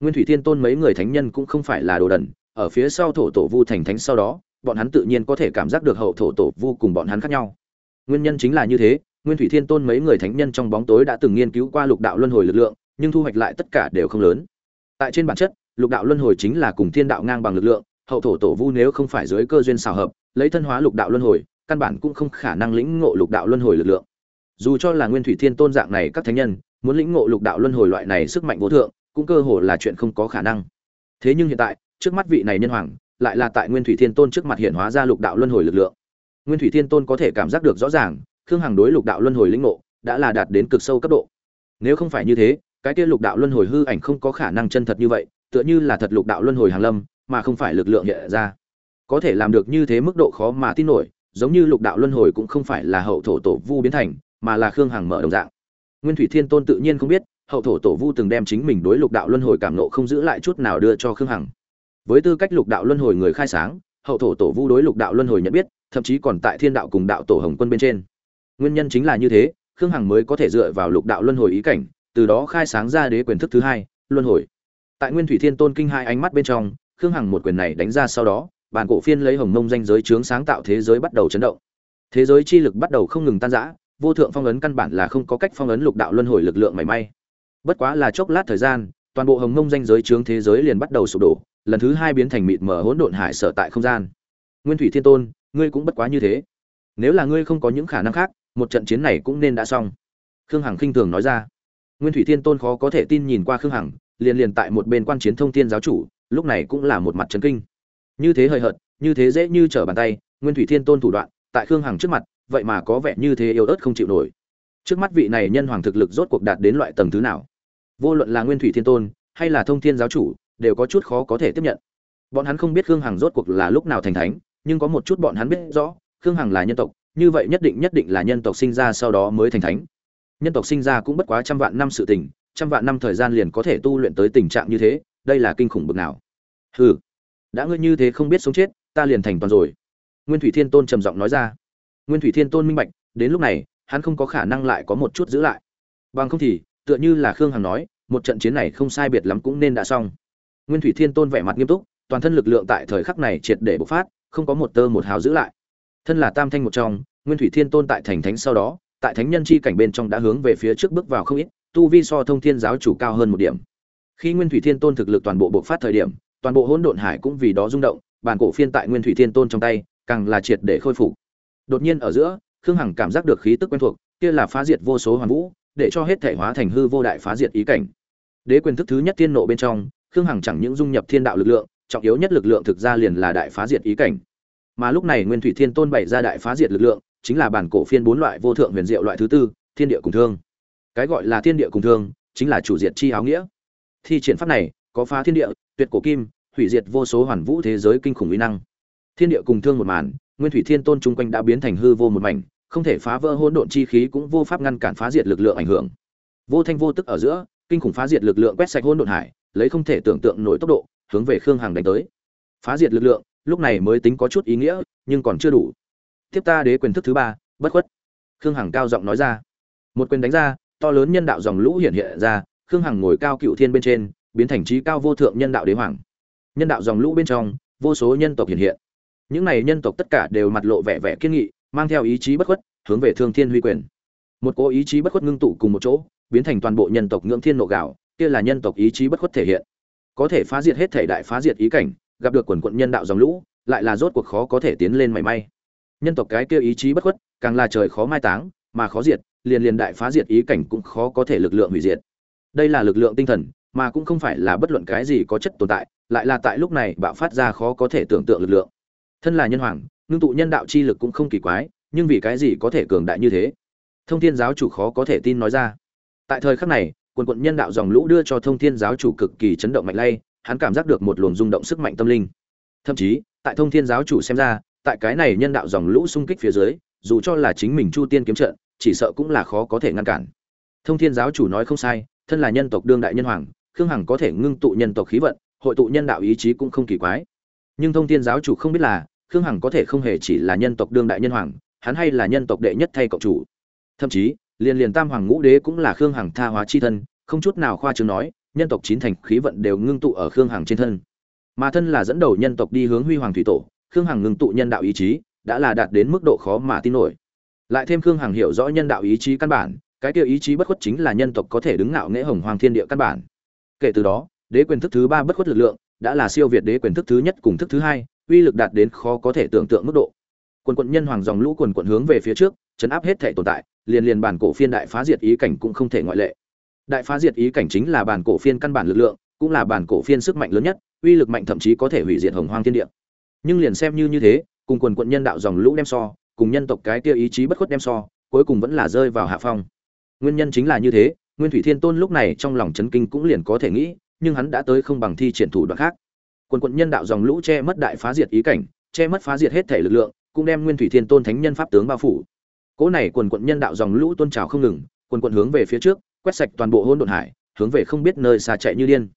Nguyên thủy thiên tôn mấy người thánh nhân cũng không phải là đồ đần, ở phía sau thổ tổ vu thành thánh sau đó, bọn hắn tự nhiên có thể cảm giác được hậu thổ tổ vu cùng bọn hắn khác nhau. Nguyên nhân chính là như thế, nguyên thủy thiên tôn mấy người thánh nhân trong bóng tối đã từng nghiên cứu qua lục đạo luân hồi lực lượng, nhưng thu hoạch lại tất cả đều không lớn. Tại trên bản chất, lục đạo luân hồi chính là cùng thiên đạo ngang bằng lực lượng, hậu thổ tổ vu nếu không phải dưới cơ duyên xào hợp, lấy thân hóa lục đạo luân hồi căn bản cũng không khả năng lĩnh ngộ lục đạo luân hồi lực lượng. Dù cho là nguyên thủy thiên tôn dạng này các thánh nhân, muốn lĩnh ngộ lục đạo luân hồi loại này sức mạnh vô thượng, cũng cơ hồ là chuyện không có khả năng. Thế nhưng hiện tại, trước mắt vị này nhân hoàng, lại là tại nguyên thủy thiên tôn trước mặt hiện hóa ra lục đạo luân hồi lực lượng. Nguyên thủy thiên tôn có thể cảm giác được rõ ràng, khương hằng đối lục đạo luân hồi lĩnh ngộ, đã là đạt đến cực sâu cấp độ. Nếu không phải như thế, cái kia lục đạo luân hồi hư ảnh không có khả năng chân thật như vậy, tựa như là thật lục đạo luân hồi hàng lâm, mà không phải lực lượng hiện ra. Có thể làm được như thế mức độ khó mà tin nổi giống như lục đạo luân hồi cũng không phải là hậu thổ tổ vu biến thành, mà là khương hằng mở đồng dạng. Nguyên thủy thiên tôn tự nhiên không biết, hậu thổ tổ vu từng đem chính mình đối lục đạo luân hồi cảm nộ không giữ lại chút nào đưa cho khương hằng. Với tư cách lục đạo luân hồi người khai sáng, hậu thổ tổ vu đối lục đạo luân hồi nhận biết, thậm chí còn tại thiên đạo cùng đạo tổ hồng quân bên trên. Nguyên nhân chính là như thế, khương hằng mới có thể dựa vào lục đạo luân hồi ý cảnh, từ đó khai sáng ra đế quyền thức thứ hai, luân hồi. Tại nguyên thủy thiên tôn kinh hai ánh mắt bên trong, khương hằng một quyền này đánh ra sau đó bản cổ phiên lấy hồng mông danh giới chướng sáng tạo thế giới bắt đầu chấn động. Thế giới chi lực bắt đầu không ngừng tan rã, vô thượng phong ấn căn bản là không có cách phong ấn lục đạo luân hồi lực lượng mảy may. Bất quá là chốc lát thời gian, toàn bộ hồng mông danh giới chướng thế giới liền bắt đầu sụp đổ, lần thứ hai biến thành mịt mờ hỗn độn hải sở tại không gian. Nguyên thủy thiên tôn, ngươi cũng bất quá như thế. Nếu là ngươi không có những khả năng khác, một trận chiến này cũng nên đã xong. Khương hằng khinh thường nói ra. Nguyên thủy thiên tôn khó có thể tin nhìn qua khương hằng, liền liền tại một bên quan chiến thông thiên giáo chủ, lúc này cũng là một mặt trấn kinh như thế hời hợt, như thế dễ như trở bàn tay, nguyên thủy thiên tôn thủ đoạn, tại khương hằng trước mặt, vậy mà có vẻ như thế yếu ớt không chịu nổi. Trước mắt vị này nhân hoàng thực lực rốt cuộc đạt đến loại tầng thứ nào? Vô luận là nguyên thủy thiên tôn, hay là thông thiên giáo chủ, đều có chút khó có thể tiếp nhận. Bọn hắn không biết khương hằng rốt cuộc là lúc nào thành thánh, nhưng có một chút bọn hắn biết rõ, khương hằng là nhân tộc, như vậy nhất định nhất định là nhân tộc sinh ra sau đó mới thành thánh. Nhân tộc sinh ra cũng bất quá trăm vạn năm sự tình, trăm vạn năm thời gian liền có thể tu luyện tới tình trạng như thế, đây là kinh khủng bực nào. Hừ đã ngươi như thế không biết sống chết, ta liền thành toàn rồi. Nguyên thủy thiên tôn trầm giọng nói ra. Nguyên thủy thiên tôn minh bạch, đến lúc này, hắn không có khả năng lại có một chút giữ lại. Bằng không thì, tựa như là khương hằng nói, một trận chiến này không sai biệt lắm cũng nên đã xong. Nguyên thủy thiên tôn vẻ mặt nghiêm túc, toàn thân lực lượng tại thời khắc này triệt để bộc phát, không có một tơ một hào giữ lại. Thân là tam thanh một trong, nguyên thủy thiên tôn tại thành thánh sau đó, tại thánh nhân chi cảnh bên trong đã hướng về phía trước bước vào không ít, tu vi so thông thiên giáo chủ cao hơn một điểm. Khi nguyên thủy thiên tôn thực lực toàn bộ bộc phát thời điểm toàn bộ hỗn độn hải cũng vì đó rung động, bản cổ phiên tại nguyên thủy thiên tôn trong tay, càng là triệt để khôi phục. Đột nhiên ở giữa, khương hằng cảm giác được khí tức quen thuộc, kia là phá diệt vô số hoàn vũ, để cho hết thể hóa thành hư vô đại phá diệt ý cảnh. Đế quyền thức thứ nhất thiên nộ bên trong, khương hằng chẳng những dung nhập thiên đạo lực lượng, trọng yếu nhất lực lượng thực ra liền là đại phá diệt ý cảnh. Mà lúc này nguyên thủy thiên tôn bày ra đại phá diệt lực lượng, chính là bản cổ phiên bốn loại vô thượng huyền diệu loại thứ tư, thiên địa cùng thương. Cái gọi là thiên địa cùng thương, chính là chủ diệt chi áo nghĩa. Thi triển pháp này, có phá thiên địa tuyệt cổ kim, hủy diệt vô số hoàn vũ thế giới kinh khủng uy năng. Thiên địa cùng thương một màn, nguyên thủy thiên tôn chung quanh đã biến thành hư vô một mảnh, không thể phá vỡ hỗn độn chi khí cũng vô pháp ngăn cản phá diệt lực lượng ảnh hưởng. Vô thanh vô tức ở giữa, kinh khủng phá diệt lực lượng quét sạch hỗn độn hải, lấy không thể tưởng tượng nổi tốc độ, hướng về khương hằng đánh tới. Phá diệt lực lượng, lúc này mới tính có chút ý nghĩa, nhưng còn chưa đủ. Tiếp ta đế quyền thức thứ ba, bất khuất. Khương hằng cao giọng nói ra. Một quyền đánh ra, to lớn nhân đạo dòng lũ hiện hiện ra, khương hằng ngồi cao cựu thiên bên trên biến thành trí cao vô thượng nhân đạo đế hoàng. Nhân đạo dòng lũ bên trong, vô số nhân tộc hiện hiện. Những này nhân tộc tất cả đều mặt lộ vẻ vẻ kiên nghị, mang theo ý chí bất khuất, hướng về thương thiên huy quyền. Một cố ý chí bất khuất ngưng tụ cùng một chỗ, biến thành toàn bộ nhân tộc ngưỡng thiên nộ gạo, kia là nhân tộc ý chí bất khuất thể hiện. Có thể phá diệt hết thể đại phá diệt ý cảnh, gặp được quần quận nhân đạo dòng lũ, lại là rốt cuộc khó có thể tiến lên mảy may. Nhân tộc cái kia ý chí bất khuất, càng là trời khó mai táng, mà khó diệt, liền liền đại phá diệt ý cảnh cũng khó có thể lực lượng hủy diệt. Đây là lực lượng tinh thần mà cũng không phải là bất luận cái gì có chất tồn tại, lại là tại lúc này bạo phát ra khó có thể tưởng tượng lực lượng. Thân là nhân hoàng, ngưng tụ nhân đạo chi lực cũng không kỳ quái, nhưng vì cái gì có thể cường đại như thế? Thông thiên giáo chủ khó có thể tin nói ra. Tại thời khắc này, quần quần nhân đạo dòng lũ đưa cho thông thiên giáo chủ cực kỳ chấn động mạnh lay, hắn cảm giác được một luồng rung động sức mạnh tâm linh. Thậm chí, tại thông thiên giáo chủ xem ra, tại cái này nhân đạo dòng lũ xung kích phía dưới, dù cho là chính mình chu tiên kiếm trận, chỉ sợ cũng là khó có thể ngăn cản. Thông thiên giáo chủ nói không sai, thân là nhân tộc đương đại nhân hoàng khương hằng có thể ngưng tụ nhân tộc khí vận, hội tụ nhân đạo ý chí cũng không kỳ quái. Nhưng thông thiên giáo chủ không biết là, khương hằng có thể không hề chỉ là nhân tộc đương đại nhân hoàng, hắn hay là nhân tộc đệ nhất thay cộng chủ. Thậm chí, liền liền tam hoàng ngũ đế cũng là khương hằng tha hóa chi thân, không chút nào khoa trương nói, nhân tộc chín thành khí vận đều ngưng tụ ở khương hằng trên thân. Mà thân là dẫn đầu nhân tộc đi hướng huy hoàng thủy tổ, khương hằng ngưng tụ nhân đạo ý chí, đã là đạt đến mức độ khó mà tin nổi. Lại thêm khương hằng hiểu rõ nhân đạo ý chí căn bản, cái kia ý chí bất khuất chính là nhân tộc có thể đứng ngạo nghễ hồng hoàng thiên địa căn bản kể từ đó, đế quyền thức thứ ba bất khuất lực lượng, đã là siêu việt đế quyền thức thứ nhất cùng thức thứ hai, uy lực đạt đến khó có thể tưởng tượng mức độ. Quần quận nhân hoàng dòng lũ quần quận hướng về phía trước, chấn áp hết thể tồn tại, liền liền bản cổ phiên đại phá diệt ý cảnh cũng không thể ngoại lệ. Đại phá diệt ý cảnh chính là bản cổ phiên căn bản lực lượng, cũng là bản cổ phiên sức mạnh lớn nhất, uy lực mạnh thậm chí có thể hủy diệt hồng hoang thiên địa. Nhưng liền xem như như thế, cùng quần quận nhân đạo dòng lũ đem so, cùng nhân tộc cái kia ý chí bất khuất đem so, cuối cùng vẫn là rơi vào hạ phong. Nguyên nhân chính là như thế nguyên thủy thiên tôn lúc này trong lòng chấn kinh cũng liền có thể nghĩ, nhưng hắn đã tới không bằng thi triển thủ đoạn khác. Quần quận nhân đạo dòng lũ che mất đại phá diệt ý cảnh, che mất phá diệt hết thể lực lượng, cũng đem nguyên thủy thiên tôn thánh nhân pháp tướng bao phủ. Cỗ này quần quận nhân đạo dòng lũ tôn trào không ngừng, quần quận hướng về phía trước, quét sạch toàn bộ hỗn độn hải, hướng về không biết nơi xa chạy như điên.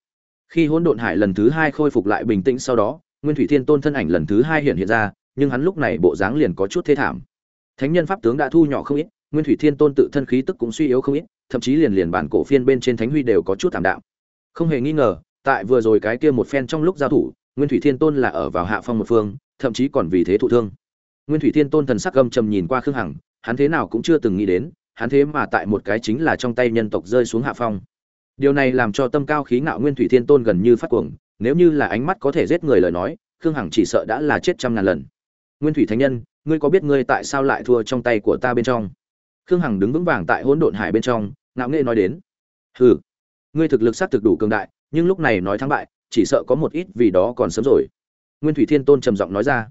Khi hỗn độn hải lần thứ hai khôi phục lại bình tĩnh sau đó, nguyên thủy thiên tôn thân ảnh lần thứ hai hiện hiện ra, nhưng hắn lúc này bộ dáng liền có chút thế thảm. Thánh nhân pháp tướng đã thu nhỏ không ít nguyên thủy thiên tôn tự thân khí tức cũng suy yếu không ít, thậm chí liền liền bản cổ phiên bên trên thánh huy đều có chút thảm đạo. không hề nghi ngờ, tại vừa rồi cái kia một phen trong lúc giao thủ, nguyên thủy thiên tôn là ở vào hạ phong một phương, thậm chí còn vì thế thụ thương. Nguyên thủy thiên tôn thần sắc gâm trầm nhìn qua khương hằng, hắn thế nào cũng chưa từng nghĩ đến, hắn thế mà tại một cái chính là trong tay nhân tộc rơi xuống hạ phong. Điều này làm cho tâm cao khí ngạo nguyên thủy thiên tôn gần như phát cuồng, nếu như là ánh mắt có thể giết người lời nói, khương hằng chỉ sợ đã là chết trăm ngàn lần. Nguyên thủy thánh nhân, ngươi có biết ngươi tại sao lại thua trong tay của ta bên trong? Khương hằng đứng vững vàng tại hỗn độn hải bên trong, ngạo nghệ nói đến. Hừ, ngươi thực lực xác thực đủ cường đại, nhưng lúc này nói thắng bại, chỉ sợ có một ít vì đó còn sớm rồi. Nguyên thủy thiên tôn trầm giọng nói ra.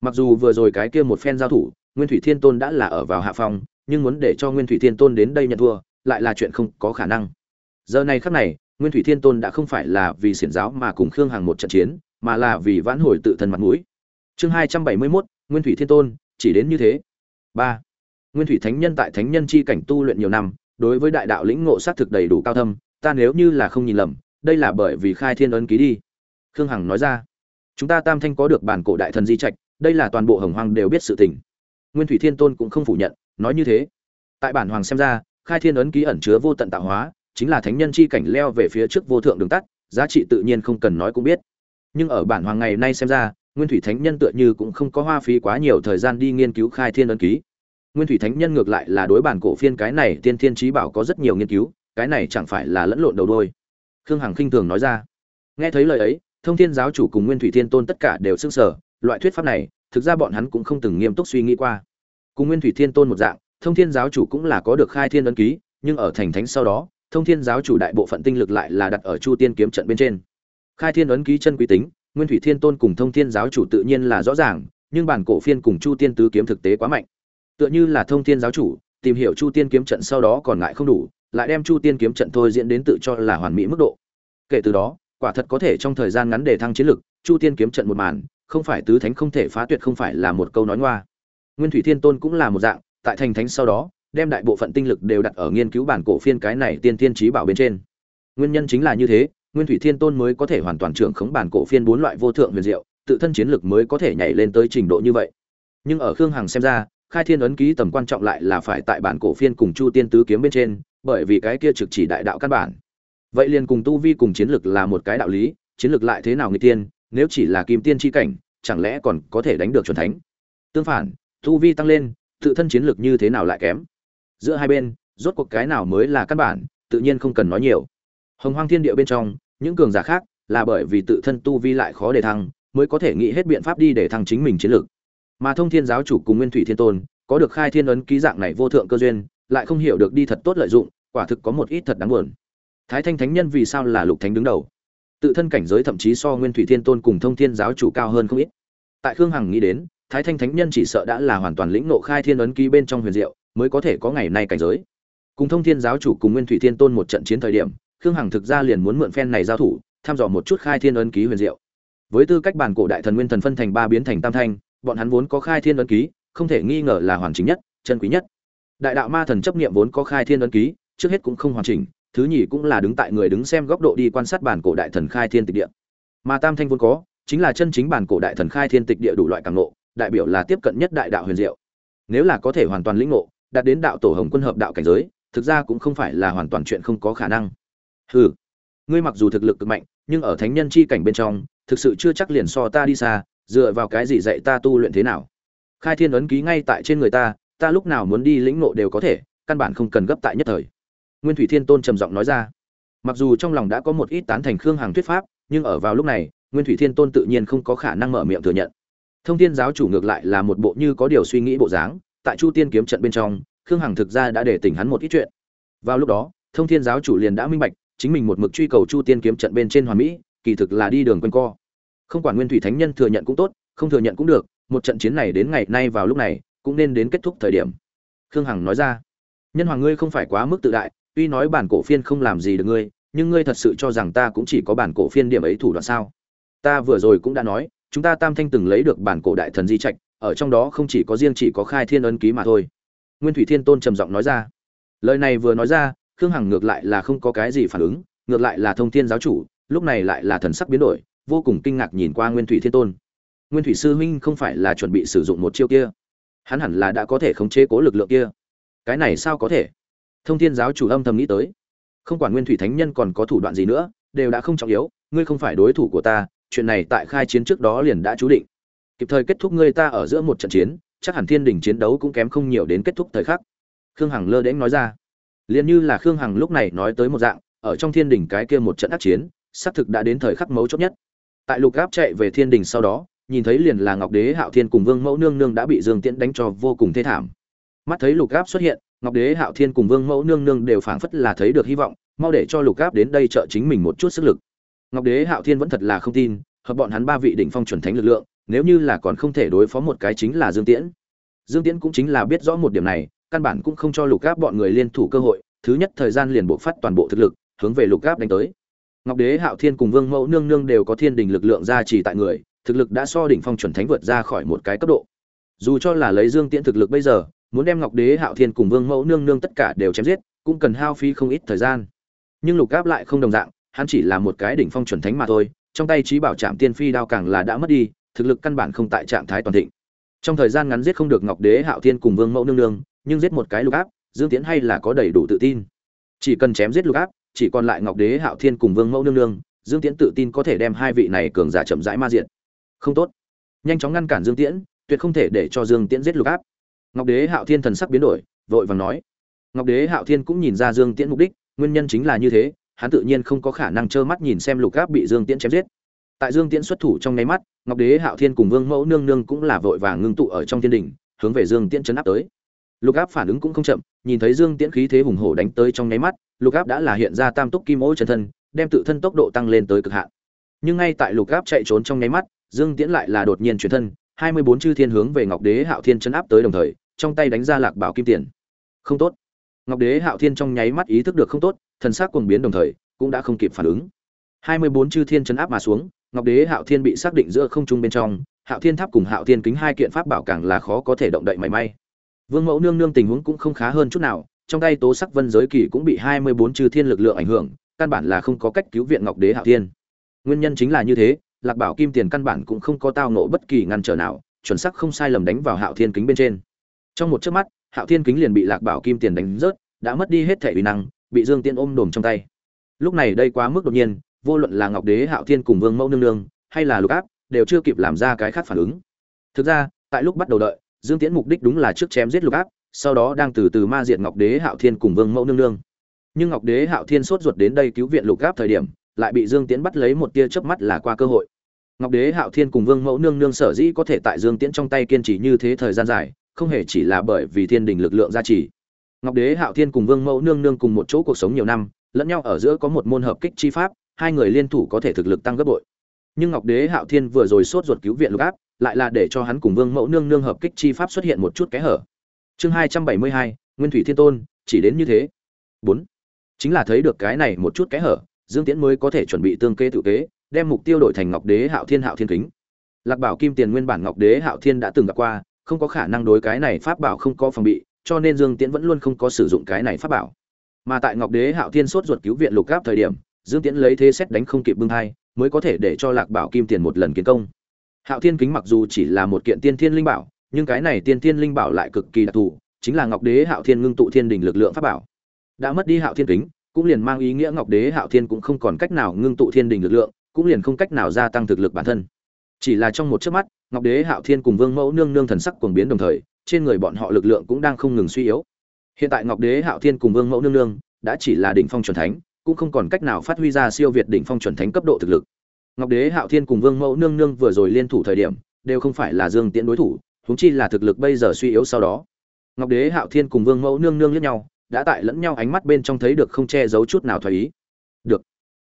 Mặc dù vừa rồi cái kia một phen giao thủ, nguyên thủy thiên tôn đã là ở vào hạ phong, nhưng muốn để cho nguyên thủy thiên tôn đến đây nhận thua, lại là chuyện không có khả năng. Giờ này khắc này, nguyên thủy thiên tôn đã không phải là vì xiển giáo mà cùng khương hằng một trận chiến, mà là vì vãn hồi tự thân mặt mũi. Chương hai trăm bảy mươi mốt, nguyên thủy thiên tôn, chỉ đến như thế. Ba nguyên thủy thánh nhân tại thánh nhân chi cảnh tu luyện nhiều năm, đối với đại đạo lĩnh ngộ sát thực đầy đủ cao thâm, ta nếu như là không nhìn lầm, đây là bởi vì khai thiên ấn ký đi. Khương hằng nói ra. Chúng ta tam thanh có được bản cổ đại thần di trạch, đây là toàn bộ hồng hoàng đều biết sự tình. Nguyên thủy thiên tôn cũng không phủ nhận, nói như thế. Tại bản hoàng xem ra, khai thiên ấn ký ẩn chứa vô tận tạo hóa, chính là thánh nhân chi cảnh leo về phía trước vô thượng đường tắt, giá trị tự nhiên không cần nói cũng biết. Nhưng ở bản hoàng ngày nay xem ra, nguyên thủy thánh nhân tựa như cũng không có hoa phí quá nhiều thời gian đi nghiên cứu khai thiên ấn ký nguyên thủy thánh nhân ngược lại là đối bản cổ phiên cái này tiên thiên trí bảo có rất nhiều nghiên cứu, cái này chẳng phải là lẫn lộn đầu đôi khương hằng khinh thường nói ra. Nghe thấy lời ấy, thông thiên giáo chủ cùng nguyên thủy thiên tôn tất cả đều s ư n g sở loại thuyết pháp này, thực ra bọn hắn cũng không từng nghiêm túc suy nghĩ qua. Cùng nguyên thủy thiên tôn một dạng, thông thiên giáo chủ cũng là có được khai thiên ấn ký, nhưng ở thành thánh sau đó, thông thiên giáo chủ đại bộ phận tinh lực lại là đặt ở chu tiên kiếm trận bên trên. Khai thiên ấn ký chân quý tính, nguyên thủy thiên tôn cùng thông thiên giáo chủ tự nhiên là rõ ràng, nhưng bản cổ phiên cùng chu tiên tứ kiếm thực tế quá mạnh tựa như là thông thiên giáo chủ, tìm hiểu chu tiên kiếm trận sau đó còn ngại không đủ, lại đem chu tiên kiếm trận thôi diễn đến tự cho là hoàn mỹ mức độ. Kể từ đó, quả thật có thể trong thời gian ngắn để thăng chiến lực, chu tiên kiếm trận một màn, không phải tứ thánh không thể phá tuyệt không phải là một câu nói ngoa. Nguyên thủy thiên tôn cũng là một dạng, tại thành thánh sau đó, đem đại bộ phận tinh lực đều đặt ở nghiên cứu bản cổ phiên cái này tiên tiên trí bảo bên trên. Nguyên nhân chính là như thế, nguyên thủy thiên tôn mới có thể hoàn toàn trưởng khống bản cổ phiên bốn loại vô thượng huyền diệu, tự thân chiến lực mới có thể nhảy lên tới trình độ như vậy. Nhưng ở khương hằng xem ra khai thiên ấn ký tầm quan trọng lại là phải tại bản cổ phiên cùng chu tiên tứ kiếm bên trên, bởi vì cái kia trực chỉ đại đạo căn bản. Vậy liền cùng tu vi cùng chiến lược là một cái đạo lý, chiến lược lại thế nào người tiên, nếu chỉ là kim tiên tri cảnh, chẳng lẽ còn có thể đánh được chuẩn thánh? Tương phản, tu vi tăng lên, tự thân chiến lược như thế nào lại kém? Giữa hai bên, rốt cuộc cái nào mới là căn bản, tự nhiên không cần nói nhiều. Hồng hoang thiên địa bên trong, những cường giả khác là bởi vì tự thân tu vi lại khó để thăng, mới có thể nghĩ hết biện pháp đi để thăng chính mình chiến lược mà thông thiên giáo chủ cùng nguyên thủy thiên tôn, có được khai thiên ấn ký dạng này vô thượng cơ duyên, lại không hiểu được đi thật tốt lợi dụng, quả thực có một ít thật đáng buồn. Thái thanh thánh nhân vì sao là lục thánh đứng đầu? Tự thân cảnh giới thậm chí so nguyên thủy thiên tôn cùng thông thiên giáo chủ cao hơn không ít. Tại khương hằng nghĩ đến, thái thanh thánh nhân chỉ sợ đã là hoàn toàn lĩnh nộ khai thiên ấn ký bên trong huyền diệu, mới có thể có ngày nay cảnh giới. Cùng thông thiên giáo chủ cùng nguyên thủy thiên tôn một trận chiến thời điểm, khương hằng thực ra liền muốn mượn phen này giao thủ, thăm dò một chút khai thiên ấn ký huyền diệu. Với tư cách bản cổ đại thần nguyên thần phân thành ba biến thành tam thanh bọn hắn vốn có khai thiên ấn ký, không thể nghi ngờ là hoàn chỉnh nhất, chân quý nhất. Đại đạo ma thần chấp niệm vốn có khai thiên ấn ký, trước hết cũng không hoàn chỉnh, thứ nhì cũng là đứng tại người đứng xem góc độ đi quan sát bản cổ đại thần khai thiên tịch địa. Mà tam thanh vốn có, chính là chân chính bản cổ đại thần khai thiên tịch địa đủ loại cảm ngộ, đại biểu là tiếp cận nhất đại đạo huyền diệu. Nếu là có thể hoàn toàn lĩnh ngộ, đạt đến đạo tổ hồng quân hợp đạo cảnh giới, thực ra cũng không phải là hoàn toàn chuyện không có khả năng. Hừ, ngươi mặc dù thực lực cực mạnh, nhưng ở thánh nhân chi cảnh bên trong, thực sự chưa chắc liền so ta đi xa dựa vào cái gì dạy ta tu luyện thế nào? Khai thiên ấn ký ngay tại trên người ta ta lúc nào muốn đi lĩnh nộ đều có thể, căn bản không cần gấp tại nhất thời. Nguyên thủy thiên tôn trầm giọng nói ra. Mặc dù trong lòng đã có một ít tán thành khương Hằng thuyết pháp, nhưng ở vào lúc này, nguyên thủy thiên tôn tự nhiên không có khả năng mở miệng thừa nhận. Thông thiên giáo chủ ngược lại là một bộ như có điều suy nghĩ bộ dáng, tại chu tiên kiếm trận bên trong, khương hằng thực ra đã để tỉnh hắn một ít chuyện. Vào lúc đó, thông thiên giáo chủ liền đã minh bạch, chính mình một mực truy cầu chu tiên kiếm trận bên trên hoàn mỹ, kỳ thực là đi đường quanh co không quản nguyên thủy thánh nhân thừa nhận cũng tốt, không thừa nhận cũng được, một trận chiến này đến ngày nay vào lúc này, cũng nên đến kết thúc thời điểm. Khương hằng nói ra. Nhân hoàng ngươi không phải quá mức tự đại, tuy nói bản cổ phiên không làm gì được ngươi, nhưng ngươi thật sự cho rằng ta cũng chỉ có bản cổ phiên điểm ấy thủ đoạn sao? Ta vừa rồi cũng đã nói, chúng ta tam thanh từng lấy được bản cổ đại thần di trạch, ở trong đó không chỉ có riêng chỉ có khai thiên ấn ký mà thôi. Nguyên thủy thiên tôn trầm giọng nói ra. Lời này vừa nói ra, khương hằng ngược lại là không có cái gì phản ứng, ngược lại là thông thiên giáo chủ, lúc này lại là thần sắc biến đổi vô cùng kinh ngạc nhìn qua nguyên thủy thiên tôn. Nguyên thủy sư huynh không phải là chuẩn bị sử dụng một chiêu kia. Hắn hẳn là đã có thể khống chế cố lực lượng kia. Cái này sao có thể? Thông thiên giáo chủ âm thầm nghĩ tới. Không quản nguyên thủy thánh nhân còn có thủ đoạn gì nữa, đều đã không trọng yếu, ngươi không phải đối thủ của ta, chuyện này tại khai chiến trước đó liền đã chú định. Kịp thời kết thúc ngươi ta ở giữa một trận chiến, chắc hẳn thiên đình chiến đấu cũng kém không nhiều đến kết thúc thời khắc. Khương hằng lơ đễnh nói ra. Liền như là khương hằng lúc này nói tới một dạng, ở trong thiên đình cái kia một trận ác chiến, xác thực đã đến thời khắc mấu chốt nhất tại lục gáp chạy về thiên đình sau đó, nhìn thấy liền là ngọc đế, hạo thiên cùng vương mẫu nương nương đã bị dương tiễn đánh cho vô cùng thê thảm. Mắt thấy lục gáp xuất hiện, ngọc đế, hạo thiên cùng vương mẫu nương nương đều phảng phất là thấy được hy vọng, mau để cho lục gáp đến đây trợ chính mình một chút sức lực. Ngọc đế, hạo thiên vẫn thật là không tin, hợp bọn hắn ba vị đỉnh phong chuẩn thánh lực lượng, nếu như là còn không thể đối phó một cái chính là dương tiễn. Dương tiễn cũng chính là biết rõ một điểm này, căn bản cũng không cho lục gáp bọn người liên thủ cơ hội, thứ nhất thời gian liền buộc phát toàn bộ thực lực, hướng về lục gáp đánh tới ngọc đế, hạo thiên cùng vương mẫu nương nương đều có thiên đình lực lượng gia trì tại người, thực lực đã so đỉnh phong chuẩn thánh vượt ra khỏi một cái cấp độ. Dù cho là lấy dương tiễn thực lực bây giờ, muốn đem ngọc đế, hạo thiên cùng vương mẫu nương nương tất cả đều chém giết, cũng cần hao phí không ít thời gian. Nhưng lục gáp lại không đồng dạng, hắn chỉ là một cái đỉnh phong chuẩn thánh mà thôi, trong tay trí bảo trạm tiên phi đao càng là đã mất đi, thực lực căn bản không tại trạng thái toàn thịnh. Trong thời gian ngắn giết không được ngọc đế, hạo thiên cùng vương mẫu nương nương, nhưng giết một cái lục áp dương tiễn hay là có đầy đủ tự tin. Chỉ cần chém giết lục áp chỉ còn lại ngọc đế, hạo thiên cùng vương mẫu nương nương, dương tiễn tự tin có thể đem hai vị này cường giả chậm rãi ma diện không tốt. Nhanh chóng ngăn cản dương tiễn, tuyệt không thể để cho dương tiễn giết lục áp. Ngọc đế, hạo thiên thần sắc biến đổi, vội vàng nói. Ngọc đế, hạo thiên cũng nhìn ra dương tiễn mục đích, nguyên nhân chính là như thế, hắn tự nhiên không có khả năng trơ mắt nhìn xem lục áp bị dương tiễn chém giết. Tại dương tiễn xuất thủ trong nháy mắt, ngọc đế, hạo thiên cùng vương mẫu nương nương cũng là vội vàng ngưng tụ ở trong thiên đình hướng về dương tiễn chấn áp tới. Lục áp phản ứng cũng không chậm, nhìn thấy dương tiễn khí thế hùng hổ đánh tới trong nháy mắt lục áp đã là hiện ra tam túc kim ô chân thân, đem tự thân tốc độ tăng lên tới cực hạn. Nhưng ngay tại lục áp chạy trốn trong nháy mắt, dương tiễn lại là đột nhiên chuyển thân, hai mươi bốn chư thiên hướng về ngọc đế hạo thiên chấn áp tới đồng thời, trong tay đánh ra lạc bảo kim tiền. Không tốt. Ngọc đế hạo thiên trong nháy mắt ý thức được không tốt, thần sắc cuồng biến đồng thời, cũng đã không kịp phản ứng. hai mươi bốn chư thiên chấn áp mà xuống, ngọc đế hạo thiên bị xác định giữa không trung bên trong, hạo thiên tháp cùng hạo thiên kính hai kiện pháp bảo càng là khó có thể động đậy mảy may. Vương mẫu nương nương tình huống cũng không khá hơn chút nào trong tay tố sắc vân giới kỳ cũng bị hai mươi bốn chư thiên lực lượng ảnh hưởng, căn bản là không có cách cứu viện ngọc đế hạo thiên. Nguyên nhân chính là như thế, lạc bảo kim tiền căn bản cũng không có tao nộ bất kỳ ngăn trở nào, chuẩn xác không sai lầm đánh vào hạo thiên kính bên trên. Trong một chớp mắt, hạo thiên kính liền bị lạc bảo kim tiền đánh rớt, đã mất đi hết thể uy năng, bị dương tiên ôm đồm trong tay. Lúc này đây quá mức đột nhiên, vô luận là ngọc đế, hạo thiên cùng vương mẫu nương nương, hay là lục áp, đều chưa kịp làm ra cái khác phản ứng. Thực ra, tại lúc bắt đầu đợi, dương tiễn mục đích đúng là trước chém giết lục áp sau đó đang từ từ ma diệt ngọc đế, hạo thiên cùng vương mẫu nương nương. Nhưng ngọc đế, hạo thiên sốt ruột đến đây cứu viện lục áp thời điểm, lại bị dương tiễn bắt lấy một tia chớp mắt là qua cơ hội. Ngọc đế, hạo thiên cùng vương mẫu nương nương sở dĩ có thể tại dương tiễn trong tay kiên trì như thế thời gian dài, không hề chỉ là bởi vì thiên đình lực lượng gia trì. Ngọc đế, hạo thiên cùng vương mẫu nương nương cùng một chỗ cuộc sống nhiều năm, lẫn nhau ở giữa có một môn hợp kích chi pháp, hai người liên thủ có thể thực lực tăng gấp bội. Nhưng ngọc đế, hạo thiên vừa rồi sốt ruột cứu viện lục áp lại là để cho hắn cùng vương mẫu nương nương hợp kích chi pháp xuất hiện một chút kẽ hở chương hai trăm bảy mươi hai, nguyên thủy thiên tôn, chỉ đến như thế. Bốn. Chính là thấy được cái này một chút kẽ hở, dương tiễn mới có thể chuẩn bị tương kê tự kế, đem mục tiêu đổi thành ngọc đế hạo thiên hạo thiên kính. Lạc bảo kim tiền nguyên bản ngọc đế hạo thiên đã từng gặp qua, không có khả năng đối cái này pháp bảo không có phòng bị, cho nên dương tiễn vẫn luôn không có sử dụng cái này pháp bảo. Mà tại ngọc đế hạo thiên sốt ruột cứu viện lục gáp thời điểm, dương tiễn lấy thế xét đánh không kịp bưng hai mới có thể để cho lạc bảo kim tiền một lần kiến công. Hạo thiên kính mặc dù chỉ là một kiện tiên thiên linh bảo nhưng cái này tiên thiên linh bảo lại cực kỳ đặc thù, chính là ngọc đế hạo thiên ngưng tụ thiên đình lực lượng pháp bảo. Đã mất đi hạo thiên kính, cũng liền mang ý nghĩa ngọc đế hạo thiên cũng không còn cách nào ngưng tụ thiên đình lực lượng, cũng liền không cách nào gia tăng thực lực bản thân. Chỉ là trong một chớp mắt, ngọc đế hạo thiên cùng vương mẫu nương nương thần sắc cuồng biến đồng thời, trên người bọn họ lực lượng cũng đang không ngừng suy yếu. Hiện tại ngọc đế hạo thiên cùng vương mẫu nương nương đã chỉ là đỉnh phong chuẩn thánh, cũng không còn cách nào phát huy ra siêu việt đỉnh phong chuẩn thánh cấp độ thực lực. Ngọc đế hạo thiên cùng vương mẫu nương nương vừa rồi liên thủ thời điểm, đều không phải là dương tiễn đối thủ huống chi là thực lực bây giờ suy yếu sau đó. Ngọc đế, hạo thiên cùng vương mẫu nương nương liếc nhau, đã tại lẫn nhau ánh mắt bên trong thấy được không che giấu chút nào thoái ý. Được.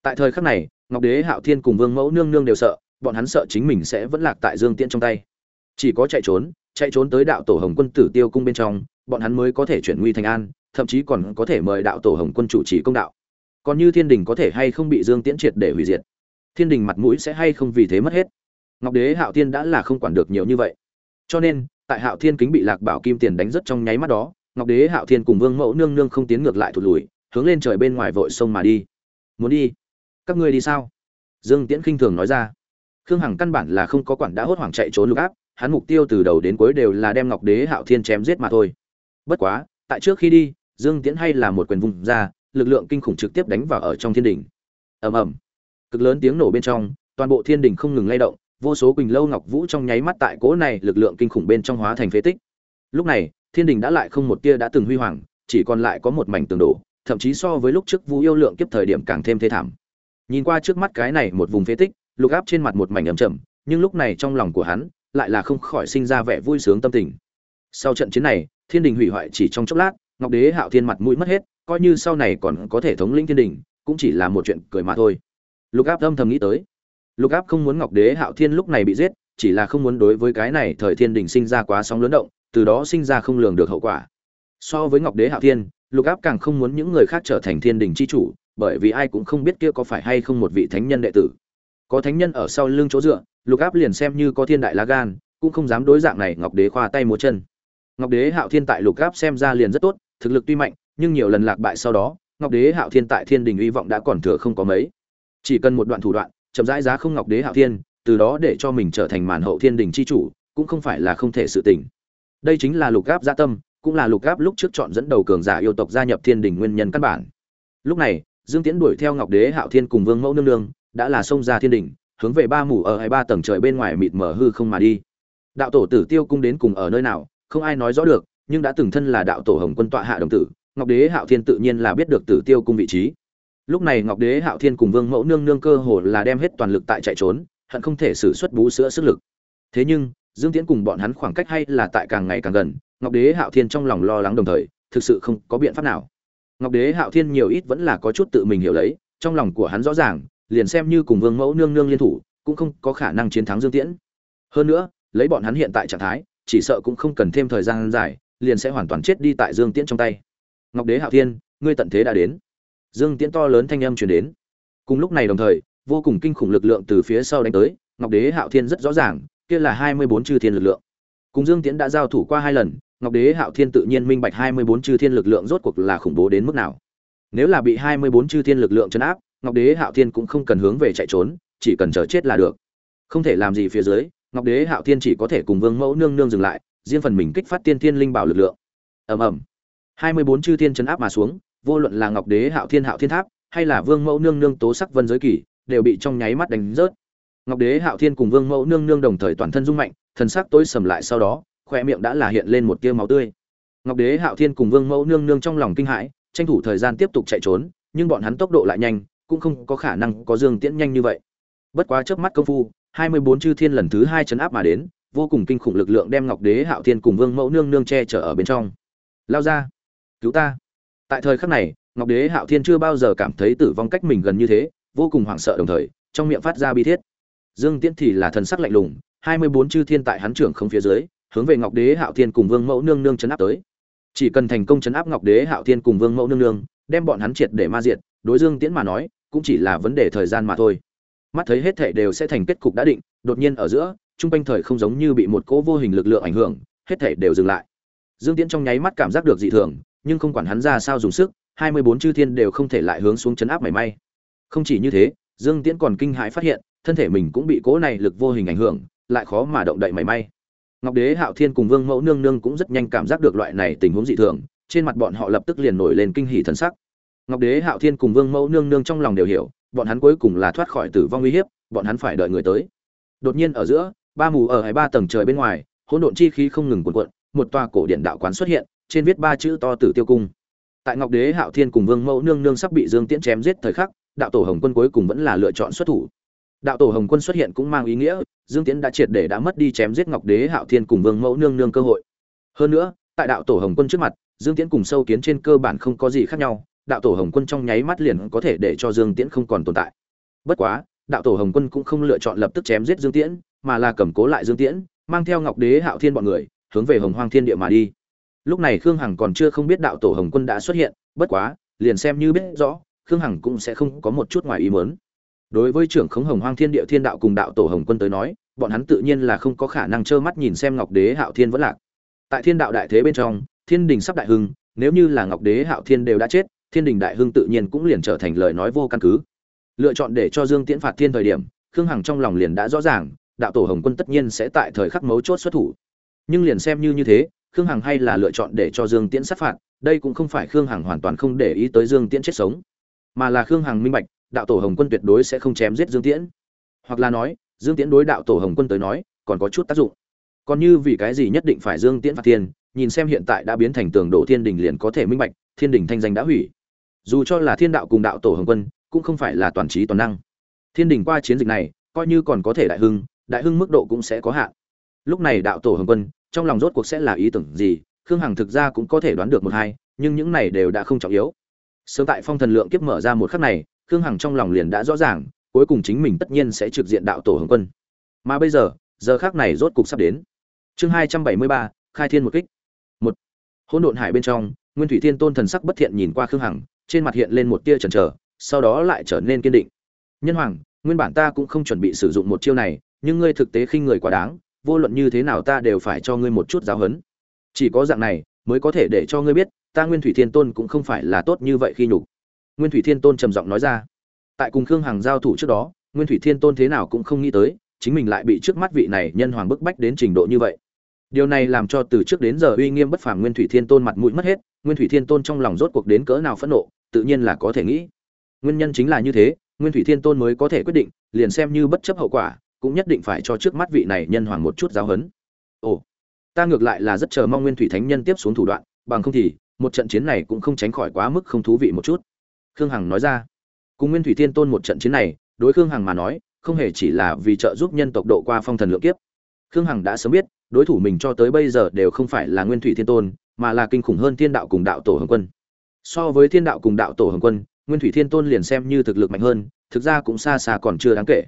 Tại thời khắc này, ngọc đế, hạo thiên cùng vương mẫu nương nương đều sợ, bọn hắn sợ chính mình sẽ vẫn lạc tại dương tiễn trong tay. Chỉ có chạy trốn chạy trốn tới đạo tổ hồng quân tử tiêu cung bên trong, bọn hắn mới có thể chuyển nguy thành an, thậm chí còn có thể mời đạo tổ hồng quân chủ trì công đạo. Còn như thiên đình có thể hay không bị dương tiễn triệt để hủy diệt? Thiên đình mặt mũi sẽ hay không vì thế mất hết? Ngọc đế, hạo thiên đã là không quản được nhiều như vậy cho nên, tại hạo thiên kính bị lạc bảo kim tiền đánh rất trong nháy mắt đó, ngọc đế, hạo thiên cùng vương mẫu nương nương không tiến ngược lại thụt lùi, hướng lên trời bên ngoài vội sông mà đi. Muốn đi? Các ngươi đi sao? Dương tiễn khinh thường nói ra. Khương hằng căn bản là không có quản đã hốt hoảng chạy trốn lục áp, hắn mục tiêu từ đầu đến cuối đều là đem ngọc đế, hạo thiên chém giết mà thôi. Bất quá, tại trước khi đi, dương tiễn hay là một quyền vùng ra, lực lượng kinh khủng trực tiếp đánh vào ở trong thiên đình ầm ầm. Cực lớn tiếng nổ bên trong, toàn bộ thiên đình không ngừng lay động vô số quỳnh lâu ngọc vũ trong nháy mắt tại cỗ này lực lượng kinh khủng bên trong hóa thành phế tích. Lúc này, thiên đình đã lại không một tia đã từng huy hoàng, chỉ còn lại có một mảnh tường đổ, thậm chí so với lúc trước vũ yêu lượng kiếp thời điểm càng thêm thê thảm. Nhìn qua trước mắt cái này một vùng phế tích, lục áp trên mặt một mảnh ấm chậm, nhưng lúc này trong lòng của hắn lại là không khỏi sinh ra vẻ vui sướng tâm tình. Sau trận chiến này, thiên đình hủy hoại chỉ trong chốc lát, ngọc đế hạo thiên mặt mũi mất hết, coi như sau này còn có thể thống lĩnh thiên đình, cũng chỉ là một chuyện cười mà thôi. Lục áp âm thầm nghĩ tới lục áp không muốn ngọc đế hạo thiên lúc này bị giết, chỉ là không muốn đối với cái này thời thiên đình sinh ra quá sóng lớn động, từ đó sinh ra không lường được hậu quả. So với ngọc đế hạo thiên, lục áp càng không muốn những người khác trở thành thiên đình c h i chủ, bởi vì ai cũng không biết kia có phải hay không một vị thánh nhân đệ tử. Có thánh nhân ở sau lưng chỗ dựa, lục áp liền xem như có thiên đại lá gan, cũng không dám đối dạng này ngọc đế khoa tay múa chân. Ngọc đế hạo thiên tại lục áp xem ra liền rất tốt, thực lực tuy mạnh, nhưng nhiều lần lạc bại sau đó, ngọc đế hạo thiên tại thiên đình hy vọng đã còn thừa không có mấy. Chỉ cần một đoạn thủ đoạn chậm rãi giá không ngọc đế hạo thiên, từ đó để cho mình trở thành màn hậu thiên đình c h i chủ, cũng không phải là không thể sự tình. Đây chính là lục gáp gia tâm, cũng là lục gáp lúc trước chọn dẫn đầu cường giả yêu tộc gia nhập thiên đình nguyên nhân căn bản. Lúc này, dương tiễn đuổi theo ngọc đế hạo thiên cùng vương mẫu nương nương, đã là xông ra thiên đình, hướng về ba mủ ở hai ba tầng trời bên ngoài mịt mờ hư không mà đi. Đạo tổ tử tiêu cung đến cùng ở nơi nào, không ai nói rõ được, nhưng đã từng thân là đạo tổ hồng quân tọa hạ đồng tử, ngọc đế hạo thiên tự nhiên là biết được tử tiêu cung vị trí lúc này ngọc đế, hạo thiên cùng vương mẫu nương nương cơ hồ là đem hết toàn lực tại chạy trốn, hận không thể xử xuất bú sữa sức lực. Thế nhưng, dương tiễn cùng bọn hắn khoảng cách hay là tại càng ngày càng gần, ngọc đế, hạo thiên trong lòng lo lắng đồng thời, thực sự không có biện pháp nào. Ngọc đế, hạo thiên nhiều ít vẫn là có chút tự mình hiểu lấy, trong lòng của hắn rõ ràng, liền xem như cùng vương mẫu nương nương liên thủ, cũng không có khả năng chiến thắng dương tiễn. Hơn nữa, lấy bọn hắn hiện tại trạng thái, chỉ sợ cũng không cần thêm thời gian dài, liền sẽ hoàn toàn chết đi tại dương tiễn trong tay. Ngọc đế, hạo thiên, ngươi tận thế đã đến dương tiễn to lớn thanh âm truyền đến. Cùng lúc này đồng thời, vô cùng kinh khủng lực lượng từ phía sau đánh tới, ngọc đế hạo thiên rất rõ ràng, kia là hai mươi bốn chư thiên lực lượng. Cùng dương tiễn đã giao thủ qua hai lần, ngọc đế hạo thiên tự nhiên minh bạch hai mươi bốn chư thiên lực lượng rốt cuộc là khủng bố đến mức nào. Nếu là bị hai mươi bốn chư thiên lực lượng chấn áp, ngọc đế hạo thiên cũng không cần hướng về chạy trốn, chỉ cần chờ chết là được. Không thể làm gì phía dưới, ngọc đế hạo thiên chỉ có thể cùng vương mẫu nương nương dừng lại, riêng phần mình kích phát tiên thiên linh bảo lực lượng. Ầm ầm. hai mươi bốn chư thiên chấn áp mà xuống vô luận là ngọc đế, hạo thiên hạo thiên tháp, hay là vương mẫu nương nương tố sắc vân giới kỳ, đều bị trong nháy mắt đánh rớt. Ngọc đế, hạo thiên cùng vương mẫu nương nương đồng thời toàn thân rung mạnh, thần sắc tối sầm lại sau đó khoe miệng đã là hiện lên một tia máu tươi. Ngọc đế, hạo thiên cùng vương mẫu nương nương trong lòng kinh hãi, tranh thủ thời gian tiếp tục chạy trốn, nhưng bọn hắn tốc độ lại nhanh, cũng không có khả năng có dương tiễn nhanh như vậy. Bất quá trước mắt công phu, hai mươi bốn chư thiên lần thứ hai chấn áp mà đến, vô cùng kinh khủng lực lượng đem ngọc đế, hạo thiên cùng vương mẫu nương nương che chở ở bên trong. Lao ra, cứu ta! Tại thời khắc này, ngọc đế hạo thiên chưa bao giờ cảm thấy tử vong cách mình gần như thế, vô cùng hoảng sợ đồng thời, trong miệng phát ra bi thiết. Dương tiễn thì là thần sắc lạnh lùng, hai mươi bốn chư thiên tại hắn trưởng không phía dưới, hướng về ngọc đế hạo thiên cùng vương mẫu nương nương chấn áp tới. Chỉ cần thành công chấn áp ngọc đế hạo thiên cùng vương mẫu nương nương, đem bọn hắn triệt để ma diệt, đối dương tiễn mà nói, cũng chỉ là vấn đề thời gian mà thôi. Mắt thấy hết thảy đều sẽ thành kết cục đã định, đột nhiên ở giữa, trung quanh thời không giống như bị một cỗ vô hình lực lượng ảnh hưởng, hết thảy đều dừng lại. Dương tiễn trong nháy mắt cảm giác được dị thường nhưng không quản hắn ra sao dùng sức hai mươi bốn chư thiên đều không thể lại hướng xuống chấn áp mảy may. Không chỉ như thế dương tiễn còn kinh hãi phát hiện thân thể mình cũng bị cỗ này lực vô hình ảnh hưởng lại khó mà động đậy mảy may. Ngọc đế hạo thiên cùng vương mẫu nương nương cũng rất nhanh cảm giác được loại này tình huống dị thường trên mặt bọn họ lập tức liền nổi lên kinh hỉ thần sắc. Ngọc đế hạo thiên cùng vương mẫu nương nương trong lòng đều hiểu bọn hắn cuối cùng là thoát khỏi tử vong nguy hiểm, bọn hắn phải đợi người tới. Đột nhiên ở giữa ba mù ở hai ba tầng trời bên ngoài hỗn độn chi khí không ngừng cuộn cuộn một tòa cổ điện đạo quán xuất hiện trên viết ba chữ to tử tiêu cung. Tại ngọc đế, hạo thiên cùng vương mẫu nương nương sắp bị dương tiễn chém giết thời khắc, đạo tổ hồng quân cuối cùng vẫn là lựa chọn xuất thủ. Đạo tổ hồng quân xuất hiện cũng mang ý nghĩa, dương tiễn đã triệt để đã mất đi chém giết ngọc đế, hạo thiên cùng vương mẫu nương nương cơ hội. Hơn nữa, tại đạo tổ hồng quân trước mặt, dương tiễn cùng sâu kiến trên cơ bản không có gì khác nhau, đạo tổ hồng quân trong nháy mắt liền có thể để cho dương tiễn không còn tồn tại. Bất quá, đạo tổ hồng quân cũng không lựa chọn lập tức chém giết dương tiễn, mà là cầm cố lại dương tiễn, mang theo ngọc đế, hạo thiên bọn người, hướng về hồng hoang thiên địa mà đi lúc này khương hằng còn chưa không biết đạo tổ hồng quân đã xuất hiện, bất quá, liền xem như biết rõ, khương hằng cũng sẽ không có một chút ngoài ý mớn đối với trưởng khống hồng hoang thiên địa thiên đạo cùng đạo tổ hồng quân tới nói, bọn hắn tự nhiên là không có khả năng trơ mắt nhìn xem ngọc đế hạo thiên vẫn lạc. Tại thiên đạo đại thế bên trong, thiên đình sắp đại hưng, nếu như là ngọc đế hạo thiên đều đã chết, thiên đình đại hưng tự nhiên cũng liền trở thành lời nói vô căn cứ. Lựa chọn để cho dương tiễn phạt thiên thời điểm, khương hằng trong lòng liền đã rõ ràng, đạo tổ hồng quân tất nhiên sẽ tại thời khắc mấu chốt xuất thủ. Nhưng liền xem như như thế khương hằng hay là lựa chọn để cho dương tiễn sát phạt, đây cũng không phải khương hằng hoàn toàn không để ý tới dương tiễn chết sống, mà là khương hằng minh bạch, đạo tổ hồng quân tuyệt đối sẽ không chém giết dương tiễn. Hoặc là nói, dương tiễn đối đạo tổ hồng quân tới nói, còn có chút tác dụng. Còn như vì cái gì nhất định phải dương tiễn phạt thiên nhìn xem hiện tại đã biến thành tường đổ thiên đình liền có thể minh bạch, thiên đình thanh danh đã hủy. Dù cho là thiên đạo cùng đạo tổ hồng quân, cũng không phải là toàn trí toàn năng. Thiên đình qua chiến dịch này, coi như còn có thể đại hưng đại hưng mức độ cũng sẽ có hạn. Lúc này đạo tổ hồng quân trong lòng rốt cuộc sẽ là ý tưởng gì, khương hằng thực ra cũng có thể đoán được một hai, nhưng những này đều đã không trọng yếu. Sớm tại phong thần lượng kiếp mở ra một khắc này, khương hằng trong lòng liền đã rõ ràng, cuối cùng chính mình tất nhiên sẽ trực diện đạo tổ hồng quân. Mà bây giờ giờ khác này rốt cục sắp đến. Chương hai trăm bảy mươi ba, khai thiên một kích. Một. Hỗn độn hải bên trong, nguyên thủy thiên tôn thần sắc bất thiện nhìn qua khương hằng, trên mặt hiện lên một tia chần chờ, sau đó lại trở nên kiên định. Nhân hoàng, nguyên bản ta cũng không chuẩn bị sử dụng một chiêu này, nhưng ngươi thực tế khinh người quá đáng vô luận như thế nào ta đều phải cho ngươi một chút giáo huấn. Chỉ có dạng này, mới có thể để cho ngươi biết, ta nguyên thủy thiên tôn cũng không phải là tốt như vậy khi nhục. Nguyên thủy thiên tôn trầm giọng nói ra. Tại cùng khương hằng giao thủ trước đó, nguyên thủy thiên tôn thế nào cũng không nghĩ tới, chính mình lại bị trước mắt vị này nhân hoàng bức bách đến trình độ như vậy. Điều này làm cho từ trước đến giờ uy nghiêm bất phàm nguyên thủy thiên tôn mặt mũi mất hết, nguyên thủy thiên tôn trong lòng rốt cuộc đến cỡ nào phẫn nộ, tự nhiên là có thể nghĩ. Nguyên nhân chính là như thế, nguyên thủy thiên tôn mới có thể quyết định, liền xem như bất chấp hậu quả cũng nhất định phải cho trước mắt vị này nhân hoàng một chút giáo huấn. Ồ, ta ngược lại là rất chờ mong nguyên thủy thánh nhân tiếp xuống thủ đoạn, bằng không thì, một trận chiến này cũng không tránh khỏi quá mức không thú vị một chút. Khương hằng nói ra. Cùng nguyên thủy thiên tôn một trận chiến này, đối khương hằng mà nói, không hề chỉ là vì trợ giúp nhân tộc độ qua phong thần lượng kiếp. Khương hằng đã sớm biết, đối thủ mình cho tới bây giờ đều không phải là nguyên thủy thiên tôn, mà là kinh khủng hơn thiên đạo cùng đạo tổ hồng quân. So với thiên đạo cùng đạo tổ hồng quân, nguyên thủy thiên tôn liền xem như thực lực mạnh hơn, thực ra cũng xa xa còn chưa đáng kể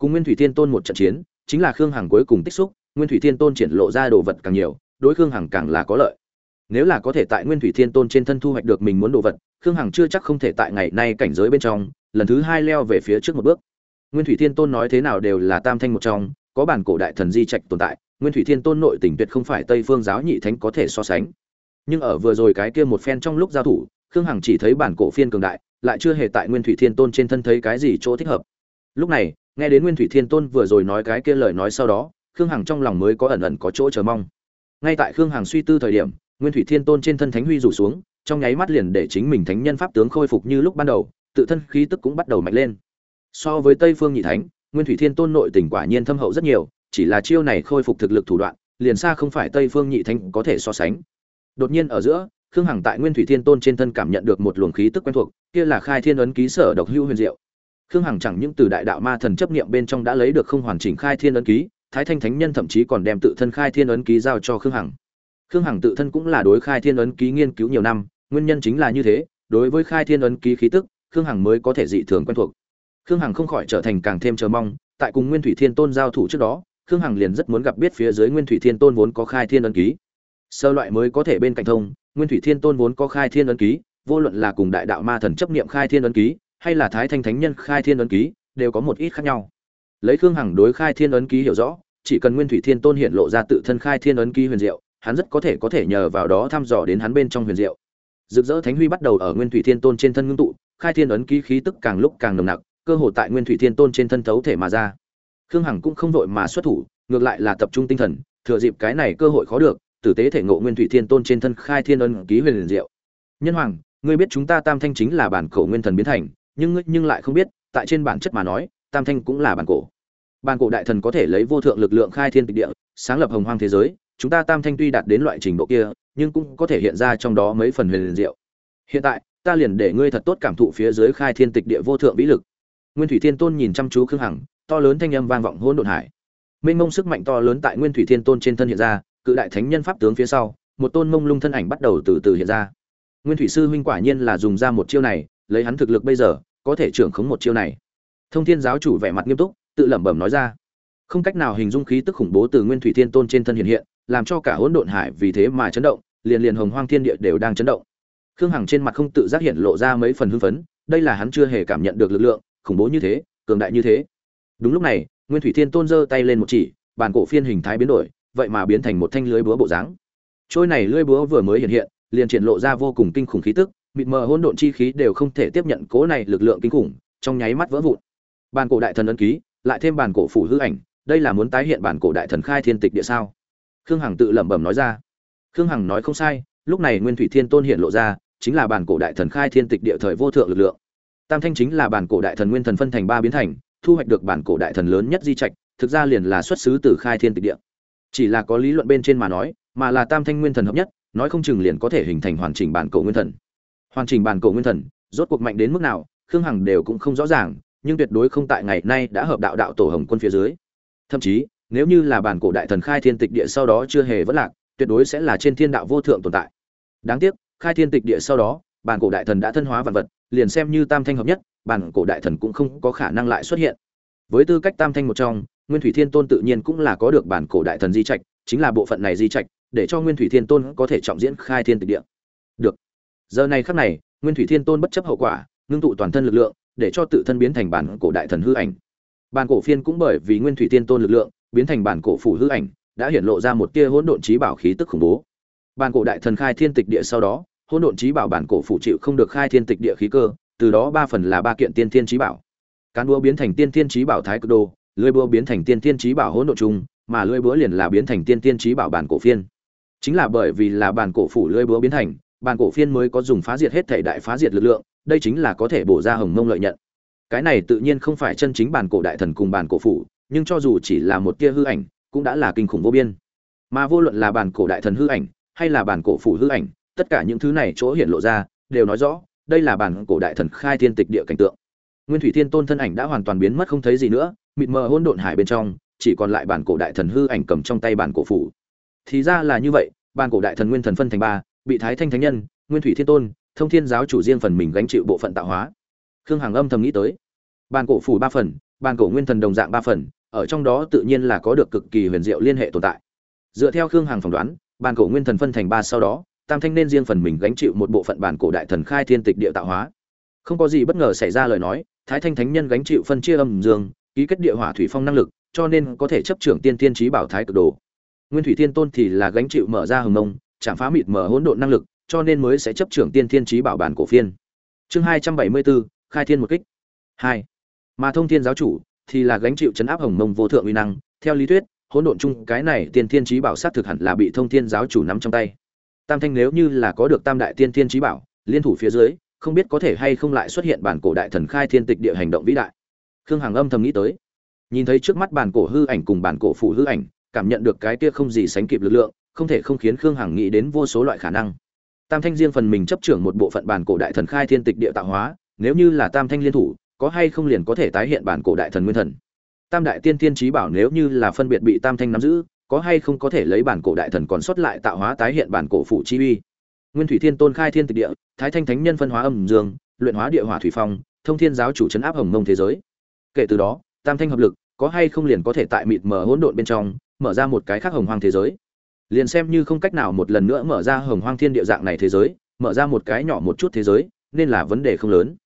cùng nguyên thủy thiên tôn một trận chiến, chính là khương hằng cuối cùng tích xúc, nguyên thủy thiên tôn triển lộ ra đồ vật càng nhiều, đối khương hằng càng là có lợi. Nếu là có thể tại nguyên thủy thiên tôn trên thân thu hoạch được mình muốn đồ vật, khương hằng chưa chắc không thể tại ngày nay cảnh giới bên trong, lần thứ hai leo về phía trước một bước. Nguyên thủy thiên tôn nói thế nào đều là tam thanh một trong, có bản cổ đại thần di trạch tồn tại, nguyên thủy thiên tôn nội tình tuyệt không phải tây phương giáo nhị thánh có thể so sánh. Nhưng ở vừa rồi cái kia một phen trong lúc giao thủ, khương hằng chỉ thấy bản cổ phiên cường đại, lại chưa hề tại nguyên thủy thiên tôn trên thân thấy cái gì chỗ thích hợp. Lúc này nghe đến nguyên thủy thiên tôn vừa rồi nói cái kia lời nói sau đó, khương hằng trong lòng mới có ẩn ẩn có chỗ chờ mong. Ngay tại khương hằng suy tư thời điểm, nguyên thủy thiên tôn trên thân thánh huy rủ xuống, trong nháy mắt liền để chính mình thánh nhân pháp tướng khôi phục như lúc ban đầu, tự thân khí tức cũng bắt đầu mạnh lên. So với tây phương nhị thánh, nguyên thủy thiên tôn nội tình quả nhiên thâm hậu rất nhiều, chỉ là chiêu này khôi phục thực lực thủ đoạn, liền xa không phải tây phương nhị thánh có thể so sánh. Đột nhiên ở giữa, khương hằng tại nguyên thủy thiên tôn trên thân cảm nhận được một luồng khí tức quen thuộc, kia là khai thiên ấn ký sở độc hưu huyền diệu khương hằng chẳng những từ đại đạo ma thần chấp niệm bên trong đã lấy được không hoàn chỉnh khai thiên ấn ký, thái thanh thánh nhân thậm chí còn đem tự thân khai thiên ấn ký giao cho khương hằng. Khương hằng tự thân cũng là đối khai thiên ấn ký nghiên cứu nhiều năm, nguyên nhân chính là như thế, đối với khai thiên ấn ký khí tức, khương hằng mới có thể dị thường quen thuộc. Khương hằng không khỏi trở thành càng thêm chờ mong, tại cùng nguyên thủy thiên tôn giao thủ trước đó, khương hằng liền rất muốn gặp biết phía dưới nguyên thủy thiên tôn vốn có khai thiên ấn ký. Sơ loại mới có thể bên cạnh thông, nguyên thủy thiên tôn vốn có khai thiên ấn ký, vô luận là cùng đại đạo ma thần chấp niệm khai thiên ấn ký hay là thái thanh thánh nhân khai thiên ấn ký, đều có một ít khác nhau. Lấy khương hằng đối khai thiên ấn ký hiểu rõ, chỉ cần nguyên thủy thiên tôn hiện lộ ra tự thân khai thiên ấn ký huyền diệu, hắn rất có thể có thể nhờ vào đó thăm dò đến hắn bên trong huyền diệu. Rực rỡ thánh huy bắt đầu ở nguyên thủy thiên tôn trên thân ngưng tụ, khai thiên ấn ký khí tức càng lúc càng nồng nặc, cơ hội tại nguyên thủy thiên tôn trên thân thấu thể mà ra. Khương hằng cũng không vội mà xuất thủ, ngược lại là tập trung tinh thần, thừa dịp cái này cơ hội khó được, tử tế thể ngộ nguyên thủy thiên tôn trên thân khai thiên ấn ký huyền diệu. Nhân hoàng, ngươi biết chúng ta tam thanh chính là bản cổ nguyên thần biến thành nhưng ngươi nhưng lại không biết, tại trên bản chất mà nói, tam thanh cũng là bản cổ. Bản cổ đại thần có thể lấy vô thượng lực lượng khai thiên tịch địa, sáng lập hồng hoang thế giới, chúng ta tam thanh tuy đạt đến loại trình độ kia, nhưng cũng có thể hiện ra trong đó mấy phần huyền diệu. Hiện tại, ta liền để ngươi thật tốt cảm thụ phía dưới khai thiên tịch địa vô thượng vĩ lực. Nguyên thủy thiên tôn nhìn chăm chú khương hằng, to lớn thanh âm vang vọng hỗn độn hải. Mênh mông sức mạnh to lớn tại nguyên thủy thiên tôn trên thân hiện ra, cự đại thánh nhân pháp tướng phía sau, một tôn mông lung thân ảnh bắt đầu từ từ hiện ra. Nguyên thủy sư huynh quả nhiên là dùng ra một chiêu này, lấy hắn thực lực bây giờ có thể trưởng khống một chiêu này. Thông thiên giáo chủ vẻ mặt nghiêm túc, tự lẩm bẩm nói ra. Không cách nào hình dung khí tức khủng bố từ nguyên thủy thiên tôn trên thân hiện hiện, làm cho cả hỗn độn hải vì thế mà chấn động, liền liền hồng hoang thiên địa đều đang chấn động. Khương hằng trên mặt không tự giác hiện lộ ra mấy phần hưng phấn, đây là hắn chưa hề cảm nhận được lực lượng, khủng bố như thế, cường đại như thế. Đúng lúc này, nguyên thủy thiên tôn giơ tay lên một chỉ, bàn cổ phiên hình thái biến đổi, vậy mà biến thành một thanh lưới búa bộ dáng. Trôi này lưới búa vừa mới hiện hiện, liền triển lộ ra vô cùng kinh khủng khí tức mịt mờ hỗn độn chi khí đều không thể tiếp nhận cố này lực lượng kinh khủng, trong nháy mắt vỡ vụn. Bản cổ đại thần ấn ký, lại thêm bản cổ phủ hư ảnh, đây là muốn tái hiện bản cổ đại thần khai thiên tịch địa sao? Khương hằng tự lẩm bẩm nói ra. Khương hằng nói không sai, lúc này nguyên thủy thiên tôn hiện lộ ra, chính là bản cổ đại thần khai thiên tịch địa thời vô thượng lực lượng. Tam thanh chính là bản cổ đại thần nguyên thần phân thành ba biến thành, thu hoạch được bản cổ đại thần lớn nhất di trạch, thực ra liền là xuất xứ từ khai thiên tịch địa. Chỉ là có lý luận bên trên mà nói, mà là tam thanh nguyên thần hợp nhất, nói không chừng liền có thể hình thành hoàn chỉnh bản cổ nguyên thần hoàn chỉnh bản cổ nguyên thần, rốt cuộc mạnh đến mức nào, khương hằng đều cũng không rõ ràng, nhưng tuyệt đối không tại ngày nay đã hợp đạo đạo tổ hồng quân phía dưới. Thậm chí, nếu như là bản cổ đại thần khai thiên tịch địa sau đó chưa hề vất lạc, tuyệt đối sẽ là trên thiên đạo vô thượng tồn tại. Đáng tiếc, khai thiên tịch địa sau đó, bản cổ đại thần đã thân hóa vạn vật, liền xem như tam thanh hợp nhất, bản cổ đại thần cũng không có khả năng lại xuất hiện. Với tư cách tam thanh một trong, nguyên thủy thiên tôn tự nhiên cũng là có được bản cổ đại thần di trạch, chính là bộ phận này di trạch, để cho nguyên thủy thiên tôn có thể trọng diễn khai thiên tịch địa. Được giờ này khắc này, nguyên thủy thiên tôn bất chấp hậu quả, ngưng tụ toàn thân lực lượng, để cho tự thân biến thành bản cổ đại thần hư ảnh. Bản cổ phiên cũng bởi vì nguyên thủy thiên tôn lực lượng, biến thành bản cổ phủ hư ảnh, đã hiện lộ ra một tia hỗn độn trí bảo khí tức khủng bố. Bản cổ đại thần khai thiên tịch địa sau đó, hỗn độn trí bảo bản cổ phủ chịu không được khai thiên tịch địa khí cơ, từ đó ba phần là ba kiện tiên thiên trí bảo. Cán búa biến thành tiên thiên trí bảo thái cực đô lưỡi búa biến thành tiên thiên trí bảo hỗn độn chung mà lưỡi búa liền là biến thành tiên thiên trí bảo bản cổ phiên. Chính là bởi vì là bản cổ phủ lưỡi búa biến thành Bàn cổ phiên mới có dùng phá diệt hết thể đại phá diệt lực lượng, đây chính là có thể bổ ra hồng mông lợi nhận. Cái này tự nhiên không phải chân chính bàn cổ đại thần cùng bàn cổ phủ, nhưng cho dù chỉ là một tia hư ảnh, cũng đã là kinh khủng vô biên. Mà vô luận là bàn cổ đại thần hư ảnh, hay là bàn cổ phủ hư ảnh, tất cả những thứ này chỗ hiện lộ ra, đều nói rõ, đây là bản cổ đại thần khai thiên tịch địa cảnh tượng. Nguyên thủy thiên tôn thân ảnh đã hoàn toàn biến mất không thấy gì nữa, mịt mờ hôn độn hải bên trong, chỉ còn lại bản cổ đại thần hư ảnh cầm trong tay bản cổ phủ. Thì ra là như vậy bản cổ đại thần nguyên thần phân thành ba bị thái thanh thánh nhân, nguyên thủy thiên tôn, thông thiên giáo chủ riêng phần mình gánh chịu bộ phận tạo hóa. Khương hằng âm thầm nghĩ tới. Bản cổ phủ ba phần bản cổ nguyên thần đồng dạng ba phần, ở trong đó tự nhiên là có được cực kỳ huyền diệu liên hệ tồn tại. Dựa theo khương hằng phỏng đoán bản cổ nguyên thần phân thành ba sau đó, tam thanh nên riêng phần mình gánh chịu một bộ phận bản cổ đại thần khai thiên tịch địa tạo hóa. Không có gì bất ngờ xảy ra lời nói, thái thanh thánh nhân gánh chịu phân chia âm dương, ký kết địa hỏa thủy phong năng lực, cho nên có thể chấp trưởng tiên thiên trí bảo thái cực đồ. Nguyên thủy thiên tôn thì là gánh chịu mở ra hồng mông chạm phá mịt mở hỗn độn năng lực, cho nên mới sẽ chấp trưởng tiên thiên chí bảo bản cổ phiên. Chương hai trăm bảy mươi bốn khai thiên một kích. Hai. Mà thông thiên giáo chủ thì là gánh chịu chấn áp hồng mông vô thượng uy năng. Theo lý thuyết, hỗn độn chung cái này tiên thiên chí bảo sát thực hẳn là bị thông thiên giáo chủ nắm trong tay. Tam thanh nếu như là có được tam đại tiên thiên chí bảo, liên thủ phía dưới, không biết có thể hay không lại xuất hiện bản cổ đại thần khai thiên tịch địa hành động vĩ đại. Khương hằng âm thầm nghĩ tới. Nhìn thấy trước mắt bản cổ hư ảnh cùng bản cổ phủ hư ảnh, cảm nhận được cái kia không gì sánh kịp lực lượng không thể không khiến khương hằng nghĩ đến vô số loại khả năng. Tam thanh riêng phần mình chấp trưởng một bộ phận bản cổ đại thần khai thiên tịch địa tạo hóa, nếu như là tam thanh liên thủ, có hay không liền có thể tái hiện bản cổ đại thần nguyên thần. Tam đại tiên thiên trí bảo nếu như là phân biệt bị tam thanh nắm giữ, có hay không có thể lấy bản cổ đại thần còn xuất lại tạo hóa tái hiện bản cổ phụ chi uy. Nguyên thủy thiên tôn khai thiên tịch địa, thái thanh thánh nhân phân hóa âm dương, luyện hóa địa hỏa thủy phong, thông thiên giáo chủ chấn áp hồng mông thế giới. Kể từ đó, tam thanh hợp lực, có hay không liền có thể tại mịt mờ hỗn độn bên trong, mở ra một cái khác hồng hoang thế giới liền xem như không cách nào một lần nữa mở ra hồng hoang thiên địa dạng này thế giới, mở ra một cái nhỏ một chút thế giới, nên là vấn đề không lớn.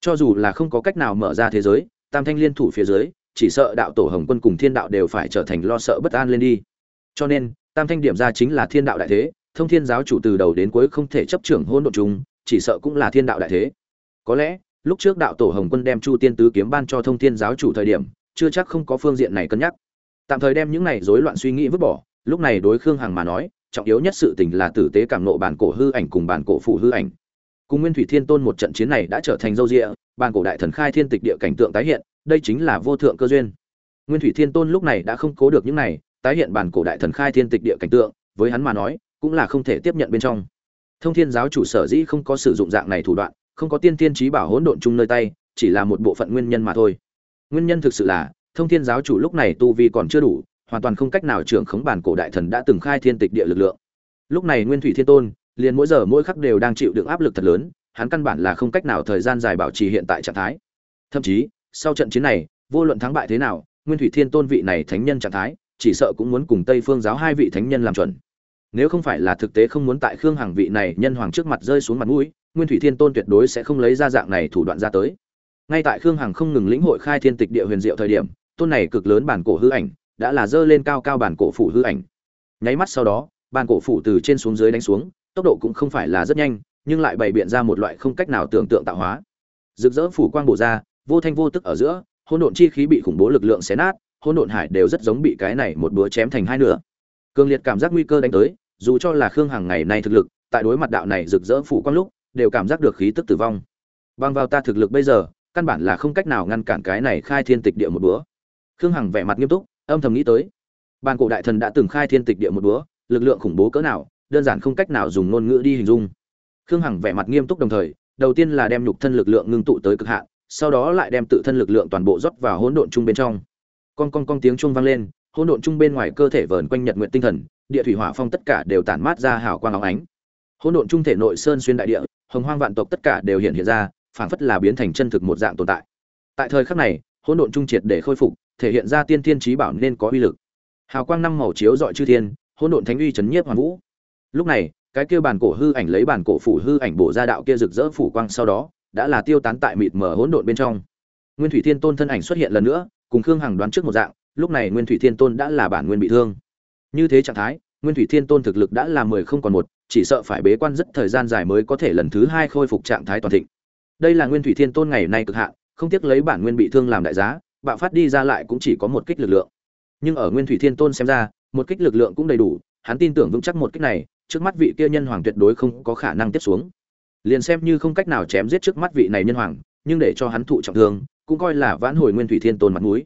Cho dù là không có cách nào mở ra thế giới, tam thanh liên thủ phía dưới, chỉ sợ đạo tổ hồng quân cùng thiên đạo đều phải trở thành lo sợ bất an lên đi. Cho nên, tam thanh điểm ra chính là thiên đạo đại thế, thông thiên giáo chủ từ đầu đến cuối không thể chấp trưởng hôn độn chúng chỉ sợ cũng là thiên đạo đại thế. Có lẽ, lúc trước đạo tổ hồng quân đem chu tiên tứ kiếm ban cho thông thiên giáo chủ thời điểm, chưa chắc không có phương diện này cân nhắc. Tạm thời đem những này rối loạn suy nghĩ vứt bỏ lúc này đối khương hằng mà nói, trọng yếu nhất sự tình là tử tế cảm nộ bản cổ hư ảnh cùng bản cổ phụ hư ảnh. Cùng nguyên thủy thiên tôn một trận chiến này đã trở thành dâu rịa, bản cổ đại thần khai thiên tịch địa cảnh tượng tái hiện, đây chính là vô thượng cơ duyên. Nguyên thủy thiên tôn lúc này đã không cố được những này, tái hiện bản cổ đại thần khai thiên tịch địa cảnh tượng, với hắn mà nói, cũng là không thể tiếp nhận bên trong. Thông thiên giáo chủ sở dĩ không có sử dụng dạng này thủ đoạn, không có tiên tiên trí bảo hỗn độn chung nơi tay, chỉ là một bộ phận nguyên nhân mà thôi. Nguyên nhân thực sự là, thông thiên giáo chủ lúc này tu vi còn chưa đủ hoàn toàn không cách nào trưởng khống bản cổ đại thần đã từng khai thiên tịch địa lực lượng. Lúc này nguyên thủy thiên tôn, liền mỗi giờ mỗi khắc đều đang chịu đựng áp lực thật lớn, hắn căn bản là không cách nào thời gian dài bảo trì hiện tại trạng thái. Thậm chí, sau trận chiến này, vô luận thắng bại thế nào, nguyên thủy thiên tôn vị này thánh nhân trạng thái, chỉ sợ cũng muốn cùng tây phương giáo hai vị thánh nhân làm chuẩn. Nếu không phải là thực tế không muốn tại khương hằng vị này nhân hoàng trước mặt rơi xuống mặt mũi, nguyên thủy thiên tôn tuyệt đối sẽ không lấy ra dạng này thủ đoạn ra tới. Ngay tại khương hằng không ngừng lĩnh hội khai thiên tịch địa huyền diệu thời điểm, tôn này cực lớn bản cổ hư ảnh đã là dơ lên cao cao bản cổ phủ hư ảnh. Nháy mắt sau đó, bản cổ phủ từ trên xuống dưới đánh xuống, tốc độ cũng không phải là rất nhanh, nhưng lại bày biện ra một loại không cách nào tưởng tượng tạo hóa. Rực rỡ phủ quang bổ ra, vô thanh vô tức ở giữa, hỗn độn chi khí bị khủng bố lực lượng xé nát, hỗn độn hải đều rất giống bị cái này một búa chém thành hai nửa. Cường liệt cảm giác nguy cơ đánh tới, dù cho là khương hằng ngày nay thực lực, tại đối mặt đạo này rực rỡ phủ quang lúc, đều cảm giác được khí tức tử vong. Bằng vào ta thực lực bây giờ, căn bản là không cách nào ngăn cản cái này khai thiên tịch địa một búa. Khương hằng vẻ mặt nghiêm túc âm thầm nghĩ tới. Bàn cổ đại thần đã từng khai thiên tịch địa một búa lực lượng khủng bố cỡ nào, đơn giản không cách nào dùng ngôn ngữ đi hình dung. Khương hằng vẻ mặt nghiêm túc đồng thời, đầu tiên là đem nhục thân lực lượng ngưng tụ tới cực hạn, sau đó lại đem tự thân lực lượng toàn bộ rót vào hỗn độn chung bên trong. Con con con tiếng chuông vang lên, hỗn độn chung bên ngoài cơ thể vờn quanh nhật nguyện tinh thần, địa thủy hỏa phong tất cả đều tản mát ra hào quang óng ánh. Hỗn độn trung thể nội sơn xuyên đại địa, hồng hoang vạn tộc tất cả đều hiện hiện ra, phảng phất là biến thành chân thực một dạng tồn tại. Tại thời khắc này, hỗn độn trung triệt để khôi phục thể hiện ra tiên thiên trí bảo nên có uy lực. Hào quang năm màu chiếu dọi chư thiên, hỗn độn thánh uy chấn nhiếp hoàn vũ. Lúc này, cái kia bản cổ hư ảnh lấy bản cổ phủ hư ảnh bổ ra đạo kia rực rỡ phủ quang sau đó, đã là tiêu tán tại mịt mờ hỗn độn bên trong. Nguyên thủy thiên tôn thân ảnh xuất hiện lần nữa, cùng khương hằng đoán trước một dạng, lúc này nguyên thủy thiên tôn đã là bản nguyên bị thương. Như thế trạng thái, nguyên thủy thiên tôn thực lực đã là mười không còn một, chỉ sợ phải bế quan rất thời gian dài mới có thể lần thứ hai khôi phục trạng thái toàn thịnh. Đây là nguyên thủy thiên tôn ngày nay cực hạn, không tiếc lấy bản nguyên bị thương làm đại giá bạo phát đi ra lại cũng chỉ có một kích lực lượng. Nhưng ở nguyên thủy thiên tôn xem ra, một kích lực lượng cũng đầy đủ, hắn tin tưởng vững chắc một kích này, trước mắt vị kia nhân hoàng tuyệt đối không có khả năng tiếp xuống. Liền xem như không cách nào chém giết trước mắt vị này nhân hoàng, nhưng để cho hắn thụ trọng thương, cũng coi là vãn hồi nguyên thủy thiên tôn mặt mũi.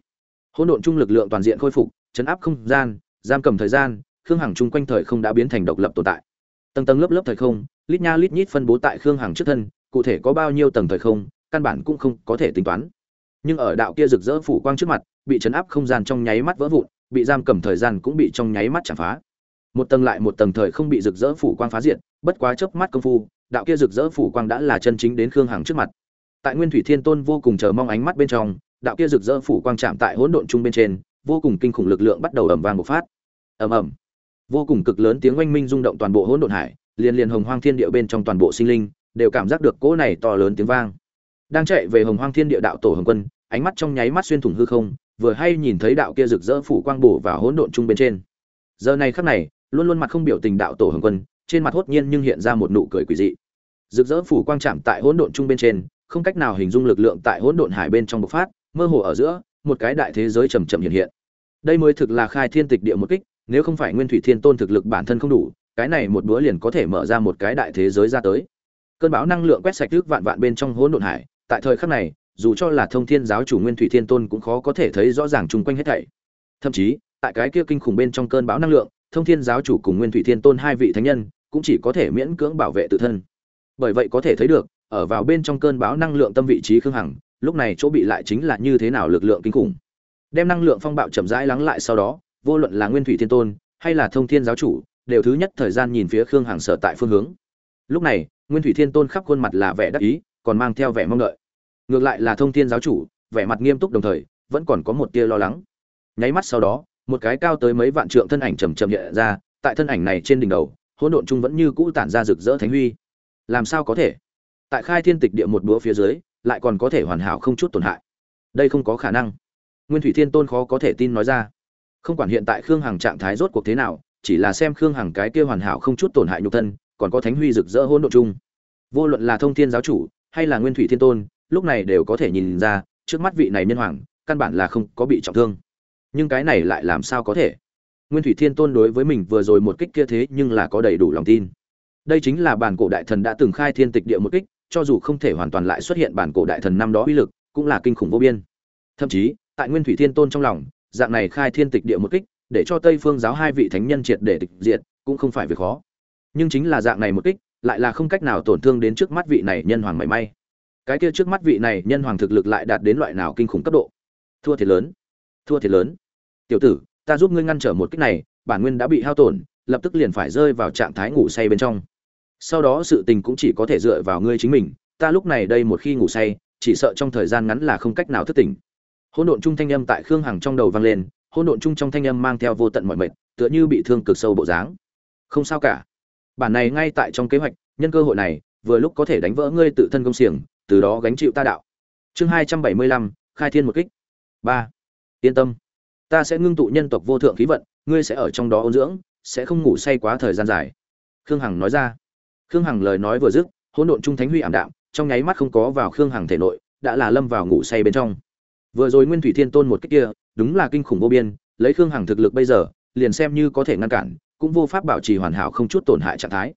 Hỗn độn chung lực lượng toàn diện khôi phục, chấn áp không gian, giam cầm thời gian, khương hằng chung quanh thời không đã biến thành độc lập tồn tại. Tầng tầng lớp lớp thời không, lít nha lít nhít phân bố tại khương hằng trước thân, cụ thể có bao nhiêu tầng thời không, căn bản cũng không có thể tính toán nhưng ở đạo kia rực rỡ phủ quang trước mặt, bị chấn áp không gian trong nháy mắt vỡ vụn, bị giam cầm thời gian cũng bị trong nháy mắt chạm phá. Một tầng lại một tầng thời không bị rực rỡ phủ quang phá diện bất quá chớp mắt công phu, đạo kia rực rỡ phủ quang đã là chân chính đến khương hằng trước mặt. Tại nguyên thủy thiên tôn vô cùng chờ mong ánh mắt bên trong, đạo kia rực rỡ phủ quang chạm tại hỗn độn trung bên trên, vô cùng kinh khủng lực lượng bắt đầu ầm vang một phát. Ầm ầm. Vô cùng cực lớn tiếng oanh minh rung động toàn bộ hỗn độn hải liền liền hồng hoang thiên địa bên trong toàn bộ sinh linh, đều cảm giác được cỗ này to lớn tiếng vang. Đang chạy về hồng hoang thiên địa đạo tổ hồng quân ánh mắt trong nháy mắt xuyên thủng hư không, vừa hay nhìn thấy đạo kia rực rỡ phủ quang bổ vào hỗn độn trung bên trên. Giờ này khắc này, luôn luôn mặt không biểu tình đạo tổ hồng quân, trên mặt hốt nhiên nhưng hiện ra một nụ cười quỷ dị. Rực rỡ phủ quang chạm tại hỗn độn trung bên trên, không cách nào hình dung lực lượng tại hỗn độn hải bên trong bộc phát, mơ hồ ở giữa, một cái đại thế giới chậm chậm hiện hiện. Đây mới thực là khai thiên tịch địa một kích, nếu không phải nguyên thủy thiên tôn thực lực bản thân không đủ, cái này một bữa liền có thể mở ra một cái đại thế giới ra tới. Cơn bão năng lượng quét sạch trước vạn vạn bên trong hỗn độn hải, tại thời khắc này dù cho là thông thiên giáo chủ nguyên thủy thiên tôn cũng khó có thể thấy rõ ràng chung quanh hết thảy. Thậm chí, tại cái kia kinh khủng bên trong cơn bão năng lượng, thông thiên giáo chủ cùng nguyên thủy thiên tôn hai vị thánh nhân cũng chỉ có thể miễn cưỡng bảo vệ tự thân. Bởi vậy có thể thấy được, ở vào bên trong cơn bão năng lượng tâm vị trí khương hằng, lúc này chỗ bị lại chính là như thế nào lực lượng kinh khủng. Đem năng lượng phong bạo chậm rãi lắng lại sau đó, vô luận là nguyên thủy thiên tôn, hay là thông thiên giáo chủ, đều thứ nhất thời gian nhìn phía khương hằng sở tại phương hướng. Lúc này, nguyên thủy thiên tôn khắp khuôn mặt là vẻ đắc ý, còn mang theo vẻ mong đợi ngược lại là thông thiên giáo chủ, vẻ mặt nghiêm túc đồng thời, vẫn còn có một tia lo lắng. Nháy mắt sau đó, một cái cao tới mấy vạn trượng thân ảnh chầm chậm nhẹ ra, tại thân ảnh này trên đỉnh đầu, hỗn độn trung vẫn như cũ tản ra rực rỡ thánh huy. Làm sao có thể? Tại khai thiên tịch địa một búa phía dưới, lại còn có thể hoàn hảo không chút tổn hại. Đây không có khả năng. Nguyên thủy thiên tôn khó có thể tin nói ra. Không quản hiện tại khương hằng trạng thái rốt cuộc thế nào, chỉ là xem khương hằng cái kia hoàn hảo không chút tổn hại nhục thân, còn có thánh huy rực rỡ hỗn độn chung vô luận là thông thiên giáo chủ, hay là nguyên thủy thiên tôn lúc này đều có thể nhìn ra, trước mắt vị này nhân hoàng, căn bản là không có bị trọng thương. Nhưng cái này lại làm sao có thể? Nguyên thủy thiên tôn đối với mình vừa rồi một kích kia thế nhưng là có đầy đủ lòng tin. Đây chính là bản cổ đại thần đã từng khai thiên tịch địa một kích, cho dù không thể hoàn toàn lại xuất hiện bản cổ đại thần năm đó uy lực, cũng là kinh khủng vô biên. Thậm chí, tại nguyên thủy thiên tôn trong lòng, dạng này khai thiên tịch địa một kích, để cho tây phương giáo hai vị thánh nhân triệt để tịch diệt, cũng không phải việc khó. Nhưng chính là dạng này một kích, lại là không cách nào tổn thương đến trước mắt vị này nhân hoàng mảy may cái kia trước mắt vị này nhân hoàng thực lực lại đạt đến loại nào kinh khủng cấp độ? Thua thiệt lớn. Thua thiệt lớn. Tiểu tử, ta giúp ngươi ngăn trở một kích này, bản nguyên đã bị hao tổn, lập tức liền phải rơi vào trạng thái ngủ say bên trong. Sau đó sự tình cũng chỉ có thể dựa vào ngươi chính mình, ta lúc này đây một khi ngủ say, chỉ sợ trong thời gian ngắn là không cách nào thức tỉnh. Hỗn độn trung thanh âm tại khương hằng trong đầu vang lên, hỗn độn trung trong thanh âm mang theo vô tận mọi mệt, tựa như bị thương cực sâu bộ dáng. Không sao cả. Bản này ngay tại trong kế hoạch, nhân cơ hội này, vừa lúc có thể đánh vỡ ngươi tự thân công xiềng từ đó gánh chịu ta đạo. Chương hai trăm bảy mươi lăm, khai thiên một kích. Ba, yên tâm. Ta sẽ ngưng tụ nhân tộc vô thượng khí vận, ngươi sẽ ở trong đó ôn dưỡng, sẽ không ngủ say quá thời gian dài. Khương hằng nói ra. Khương hằng lời nói vừa dứt, hỗn độn trung thánh huy ảm đạm, trong nháy mắt không có vào khương hằng thể nội, đã là lâm vào ngủ say bên trong. Vừa rồi nguyên thủy thiên tôn một cách kia, đúng là kinh khủng vô biên, lấy khương hằng thực lực bây giờ, liền xem như có thể ngăn cản, cũng vô pháp bảo trì hoàn hảo không chút tổn hại trạng thái.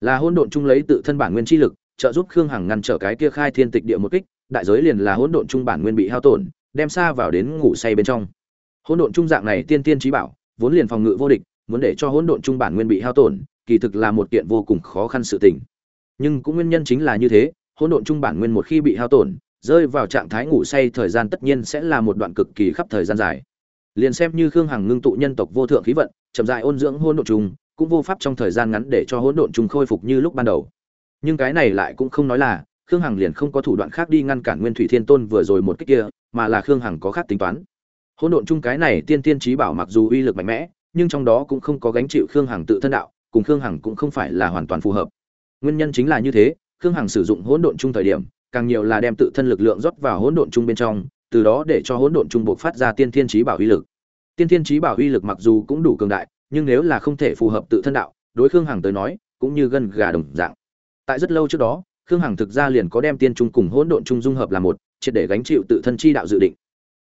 Là hỗn độn trung lấy tự thân bản nguyên chi lực trợ giúp khương hằng ngăn trở cái kia khai thiên tịch địa một kích, đại giới liền là hỗn độn trung bản nguyên bị hao tổn, đem xa vào đến ngủ say bên trong. Hỗn độn trung dạng này tiên tiên trí bảo, vốn liền phòng ngự vô địch, muốn để cho hỗn độn trung bản nguyên bị hao tổn, kỳ thực là một kiện vô cùng khó khăn sự tình. Nhưng cũng nguyên nhân chính là như thế, hỗn độn trung bản nguyên một khi bị hao tổn, rơi vào trạng thái ngủ say thời gian tất nhiên sẽ là một đoạn cực kỳ khắp thời gian dài. Liền xem như khương hằng ngưng tụ nhân tộc vô thượng khí vận, chậm dại ôn dưỡng hỗn độn trung, cũng vô pháp trong thời gian ngắn để cho hỗn độn trung khôi phục như lúc ban đầu nhưng cái này lại cũng không nói là, khương hằng liền không có thủ đoạn khác đi ngăn cản nguyên thủy thiên tôn vừa rồi một cách kia, mà là khương hằng có khác tính toán. Hỗn độn chung cái này tiên tiên trí bảo mặc dù uy lực mạnh mẽ, nhưng trong đó cũng không có gánh chịu khương hằng tự thân đạo, cùng khương hằng cũng không phải là hoàn toàn phù hợp. Nguyên nhân chính là như thế, khương hằng sử dụng hỗn độn chung thời điểm, càng nhiều là đem tự thân lực lượng rót vào hỗn độn chung bên trong, từ đó để cho hỗn độn chung buộc phát ra tiên thiên trí bảo uy lực. Tiên thiên trí bảo uy lực mặc dù cũng đủ cường đại, nhưng nếu là không thể phù hợp tự thân đạo, đối khương hằng tới nói, cũng như gân gà đồng dạng tại rất lâu trước đó, khương hằng thực ra liền có đem tiên trung cùng hỗn độn Trung dung hợp là một, triệt để gánh chịu tự thân chi đạo dự định.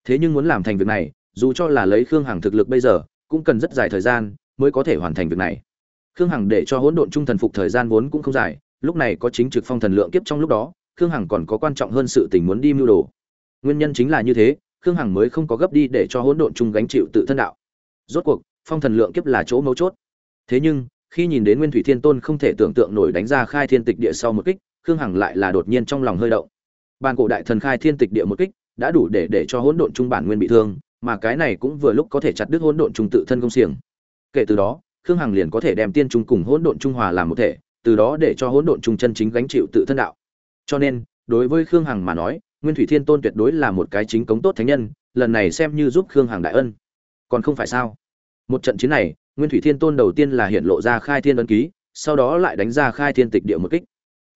Thế nhưng muốn làm thành việc này, dù cho là lấy khương hằng thực lực bây giờ, cũng cần rất dài thời gian mới có thể hoàn thành việc này. Khương hằng để cho hỗn độn Trung thần phục thời gian vốn cũng không dài, lúc này có chính trực phong thần lượng kiếp trong lúc đó, khương hằng còn có quan trọng hơn sự tình muốn đi mưu đồ. Nguyên nhân chính là như thế, khương hằng mới không có gấp đi để cho hỗn độn chung gánh chịu tự thân đạo. Rốt cuộc, phong thần lượng kiếp là chỗ mấu chốt. Thế nhưng khi nhìn đến nguyên thủy thiên tôn không thể tưởng tượng nổi đánh ra khai thiên tịch địa sau một kích, khương hằng lại là đột nhiên trong lòng hơi động. Ban cổ đại thần khai thiên tịch địa một kích, đã đủ để để cho hỗn độn trung bản nguyên bị thương, mà cái này cũng vừa lúc có thể chặt đứt hỗn độn trung tự thân công xiềng. Kể từ đó, khương hằng liền có thể đem tiên trung cùng hỗn độn trung hòa làm một thể, từ đó để cho hỗn độn trung chân chính gánh chịu tự thân đạo. Cho nên, đối với khương hằng mà nói, nguyên thủy thiên tôn tuyệt đối là một cái chính cống tốt thánh nhân, lần này xem như giúp khương hằng đại ân. Còn không phải sao? Một trận chiến này nguyên thủy thiên tôn đầu tiên là hiện lộ ra khai thiên ấn ký, sau đó lại đánh ra khai thiên tịch địa một kích.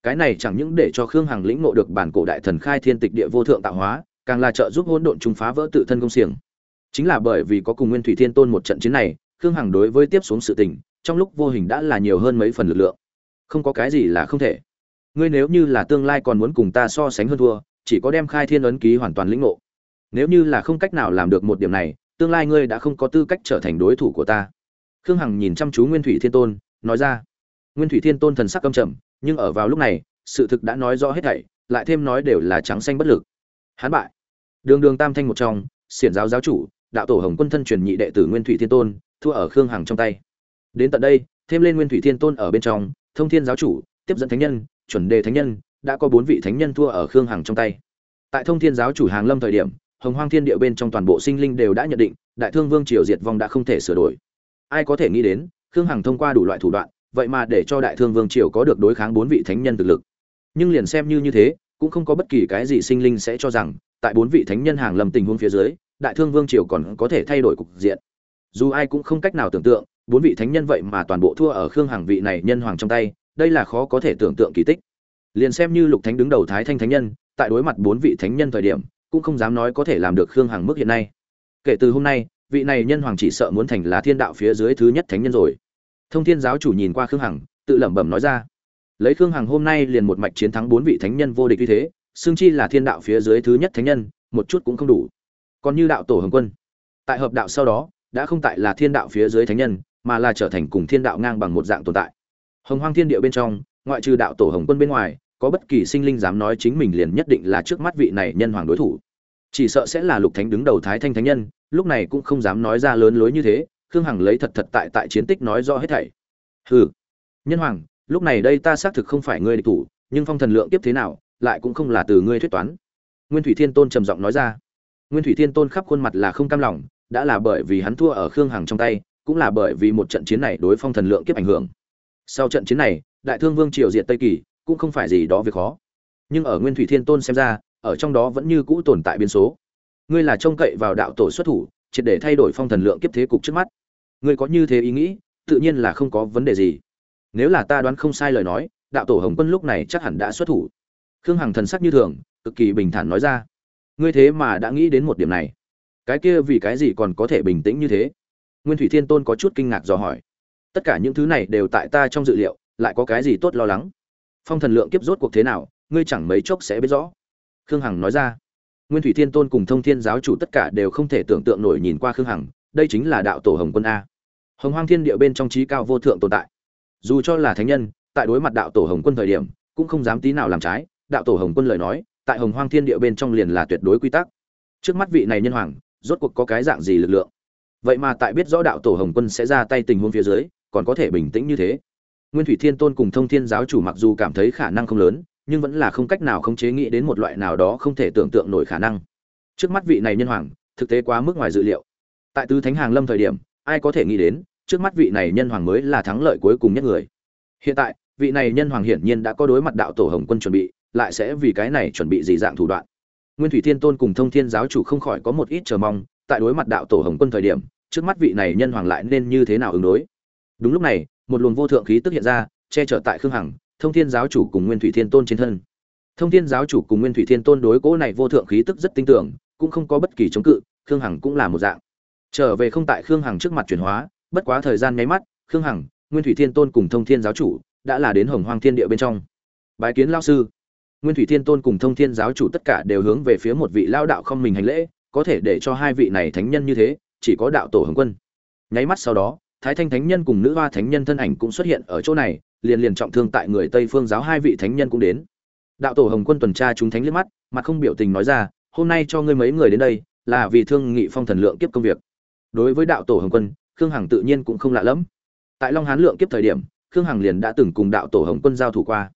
Cái này chẳng những để cho khương hằng lĩnh ngộ được bản cổ đại thần khai thiên tịch địa vô thượng tạo hóa, càng là trợ giúp hỗn độn chúng phá vỡ tự thân công xiềng. Chính là bởi vì có cùng nguyên thủy thiên tôn một trận chiến này, khương hằng đối với tiếp xuống sự tình, trong lúc vô hình đã là nhiều hơn mấy phần lực lượng. Không có cái gì là không thể. Ngươi nếu như là tương lai còn muốn cùng ta so sánh hơn thua, chỉ có đem khai thiên ấn ký hoàn toàn lĩnh ngộ. Nếu như là không cách nào làm được một điểm này, tương lai ngươi đã không có tư cách trở thành đối thủ của ta khương hằng nhìn chăm chú nguyên thủy thiên tôn, nói ra, nguyên thủy thiên tôn thần sắc căm trầm, nhưng ở vào lúc này, sự thực đã nói rõ hết thảy, lại thêm nói đều là trắng xanh bất lực. Hán bại. Đường đường tam thanh một trong, xiển giáo giáo chủ, đạo tổ hồng quân thân truyền nhị đệ tử nguyên thủy thiên tôn, thua ở khương hằng trong tay. Đến tận đây, thêm lên nguyên thủy thiên tôn ở bên trong, thông thiên giáo chủ, tiếp dẫn thánh nhân, chuẩn đề thánh nhân, đã có bốn vị thánh nhân thua ở khương hằng trong tay. Tại thông thiên giáo chủ hàng lâm thời điểm, hồng hoang thiên địa bên trong toàn bộ sinh linh đều đã nhận định, đại thương vương triều diệt vong đã không thể sửa đổi ai có thể nghĩ đến, khương hằng thông qua đủ loại thủ đoạn, vậy mà để cho đại thương vương triều có được đối kháng bốn vị thánh nhân thực lực. Nhưng liền xem như như thế, cũng không có bất kỳ cái gì sinh linh sẽ cho rằng, tại bốn vị thánh nhân hàng lầm tình huống phía dưới, đại thương vương triều còn có thể thay đổi cục diện. Dù ai cũng không cách nào tưởng tượng, bốn vị thánh nhân vậy mà toàn bộ thua ở khương Hằng vị này nhân hoàng trong tay, đây là khó có thể tưởng tượng kỳ tích. Liền xem như lục thánh đứng đầu thái thanh thánh nhân, tại đối mặt bốn vị thánh nhân thời điểm, cũng không dám nói có thể làm được khương Hằng mức hiện nay. Kể từ hôm nay vị này nhân hoàng chỉ sợ muốn thành là thiên đạo phía dưới thứ nhất thánh nhân rồi. Thông thiên giáo chủ nhìn qua khương hằng, tự lẩm bẩm nói ra. Lấy khương hằng hôm nay liền một mạch chiến thắng bốn vị thánh nhân vô địch như thế xương chi là thiên đạo phía dưới thứ nhất thánh nhân, một chút cũng không đủ. Còn như đạo tổ hồng quân, tại hợp đạo sau đó, đã không tại là thiên đạo phía dưới thánh nhân, mà là trở thành cùng thiên đạo ngang bằng một dạng tồn tại. Hồng hoang thiên địa bên trong, ngoại trừ đạo tổ hồng quân bên ngoài, có bất kỳ sinh linh dám nói chính mình liền nhất định là trước mắt vị này nhân hoàng đối thủ. Chỉ sợ sẽ là lục thánh đứng đầu thái thanh thánh nhân lúc này cũng không dám nói ra lớn lối như thế, khương hằng lấy thật thật tại tại chiến tích nói rõ hết thảy. Hừ. Nhân hoàng, lúc này đây ta xác thực không phải ngươi địch thủ, nhưng phong thần lượng tiếp thế nào, lại cũng không là từ ngươi thuyết toán. Nguyên thủy thiên tôn trầm giọng nói ra. Nguyên thủy thiên tôn khắp khuôn mặt là không cam lòng, đã là bởi vì hắn thua ở khương hằng trong tay, cũng là bởi vì một trận chiến này đối phong thần lượng kiếp ảnh hưởng. Sau trận chiến này, đại thương vương triều diệt tây kỳ, cũng không phải gì đó việc khó. Nhưng ở nguyên thủy thiên tôn xem ra, ở trong đó vẫn như cũ tồn tại biến số ngươi là trông cậy vào đạo tổ xuất thủ, triệt để thay đổi phong thần lượng kiếp thế cục trước mắt. Ngươi có như thế ý nghĩ, tự nhiên là không có vấn đề gì. Nếu là ta đoán không sai lời nói, đạo tổ hồng quân lúc này chắc hẳn đã xuất thủ. Khương hằng thần sắc như thường, cực kỳ bình thản nói ra. Ngươi thế mà đã nghĩ đến một điểm này. Cái kia vì cái gì còn có thể bình tĩnh như thế? Nguyên thủy thiên tôn có chút kinh ngạc dò hỏi. Tất cả những thứ này đều tại ta trong dự liệu, lại có cái gì tốt lo lắng? Phong thần lượng kiếp rốt cuộc thế nào, ngươi chẳng mấy chốc sẽ biết rõ. Khương hằng nói ra nguyên thủy thiên tôn cùng thông thiên giáo chủ tất cả đều không thể tưởng tượng nổi nhìn qua khương hằng, đây chính là đạo tổ hồng quân a. Hồng hoang thiên địa bên trong trí cao vô thượng tồn tại. Dù cho là thánh nhân, tại đối mặt đạo tổ hồng quân thời điểm, cũng không dám tí nào làm trái, đạo tổ hồng quân lời nói, tại hồng hoang thiên địa bên trong liền là tuyệt đối quy tắc. Trước mắt vị này nhân hoàng, rốt cuộc có cái dạng gì lực lượng? Vậy mà tại biết rõ đạo tổ hồng quân sẽ ra tay tình huống phía dưới, còn có thể bình tĩnh như thế. Nguyên thủy thiên tôn cùng thông thiên giáo chủ mặc dù cảm thấy khả năng không lớn nhưng vẫn là không cách nào khống chế nghĩ đến một loại nào đó không thể tưởng tượng nổi khả năng. Trước mắt vị này nhân hoàng, thực tế quá mức ngoài dự liệu. Tại tứ thánh hàng lâm thời điểm, ai có thể nghĩ đến, trước mắt vị này nhân hoàng mới là thắng lợi cuối cùng nhất người. Hiện tại, vị này nhân hoàng hiển nhiên đã có đối mặt đạo tổ hồng quân chuẩn bị, lại sẽ vì cái này chuẩn bị gì dạng thủ đoạn. Nguyên thủy thiên tôn cùng thông thiên giáo chủ không khỏi có một ít chờ mong, tại đối mặt đạo tổ hồng quân thời điểm, trước mắt vị này nhân hoàng lại nên như thế nào ứng đối? Đúng lúc này, một luồng vô thượng khí tức hiện ra, che chở tại khương hằng thông thiên giáo chủ cùng nguyên thủy thiên tôn trên thân. Thông thiên giáo chủ cùng nguyên thủy thiên tôn đối cỗ này vô thượng khí tức rất tin tưởng, cũng không có bất kỳ chống cự, khương hằng cũng là một dạng. Trở về không tại khương hằng trước mặt chuyển hóa, bất quá thời gian nháy mắt, khương hằng, nguyên thủy thiên tôn cùng thông thiên giáo chủ đã là đến hồng hoang thiên địa bên trong. Bái kiến lao sư. Nguyên thủy thiên tôn cùng thông thiên giáo chủ tất cả đều hướng về phía một vị lao đạo không mình hành lễ, có thể để cho hai vị này thánh nhân như thế, chỉ có đạo tổ hồng quân. Nháy mắt sau đó thái thanh thánh nhân cùng nữ hoa thánh nhân thân ảnh cũng xuất hiện ở chỗ này, liền liền trọng thương tại người tây phương giáo hai vị thánh nhân cũng đến. Đạo tổ hồng quân tuần tra chúng thánh liếc mắt mà không biểu tình nói ra, hôm nay cho ngươi mấy người đến đây, là vì thương nghị phong thần lượng kiếp công việc. Đối với đạo tổ hồng quân, khương hằng tự nhiên cũng không lạ lẫm. Tại long hán lượng kiếp thời điểm, khương hằng liền đã từng cùng đạo tổ hồng quân giao thủ qua.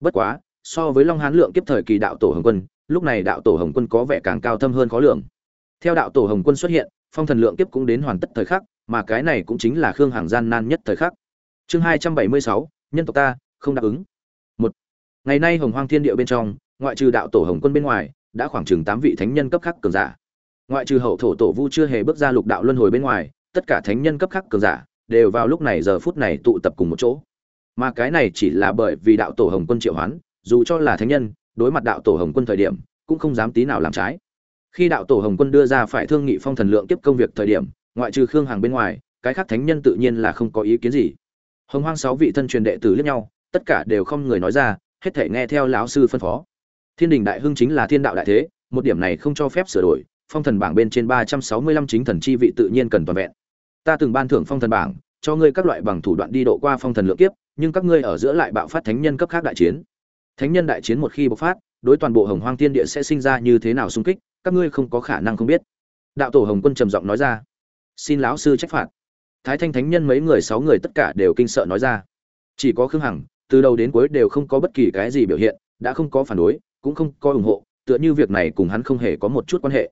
Bất quá, so với long hán lượng kiếp thời kỳ đạo tổ hồng quân, lúc này đạo tổ hồng quân có vẻ càng cao thâm hơn khó lường. Theo đạo tổ hồng quân xuất hiện, phong thần lượng kiếp cũng đến hoàn tất thời khắc mà cái này cũng chính là khương hằng gian nan nhất thời khắc. Chương hai trăm bảy mươi sáu, nhân tộc ta, không đáp ứng. Một, ngày nay hồng hoang thiên địa bên trong, ngoại trừ đạo tổ hồng quân bên ngoài, đã khoảng chừng tám vị thánh nhân cấp khắc cường giả. Ngoại trừ hậu thổ tổ vu chưa hề bước ra lục đạo luân hồi bên ngoài, tất cả thánh nhân cấp khắc cường giả đều vào lúc này giờ phút này tụ tập cùng một chỗ. Mà cái này chỉ là bởi vì đạo tổ hồng quân triệu hoán, dù cho là thánh nhân, đối mặt đạo tổ hồng quân thời điểm, cũng không dám tí nào làm trái. Khi đạo tổ hồng quân đưa ra phải thương nghị phong thần lượng tiếp công việc thời điểm ngoại trừ khương hàng bên ngoài, cái khác thánh nhân tự nhiên là không có ý kiến gì. Hồng hoang sáu vị thân truyền đệ tử liếc nhau, tất cả đều không người nói ra, hết thể nghe theo lão sư phân phó. Thiên đình đại hưng chính là thiên đạo đại thế, một điểm này không cho phép sửa đổi, phong thần bảng bên trên ba trăm sáu mươi lăm chính thần chi vị tự nhiên cần toàn vẹn. Ta từng ban thưởng phong thần bảng, cho ngươi các loại bằng thủ đoạn đi độ qua phong thần lượng kiếp, nhưng các ngươi ở giữa lại bạo phát thánh nhân cấp khác đại chiến. Thánh nhân đại chiến một khi bộc phát, đối toàn bộ hồng hoang thiên địa sẽ sinh ra như thế nào xung kích, các ngươi không có khả năng không biết. Đạo tổ hồng quân trầm giọng nói ra xin lão sư trách phạt. Thái thanh thánh nhân mấy người sáu người tất cả đều kinh sợ nói ra. Chỉ có khương hằng, từ đầu đến cuối đều không có bất kỳ cái gì biểu hiện, đã không có phản đối, cũng không có ủng hộ, tựa như việc này cùng hắn không hề có một chút quan hệ.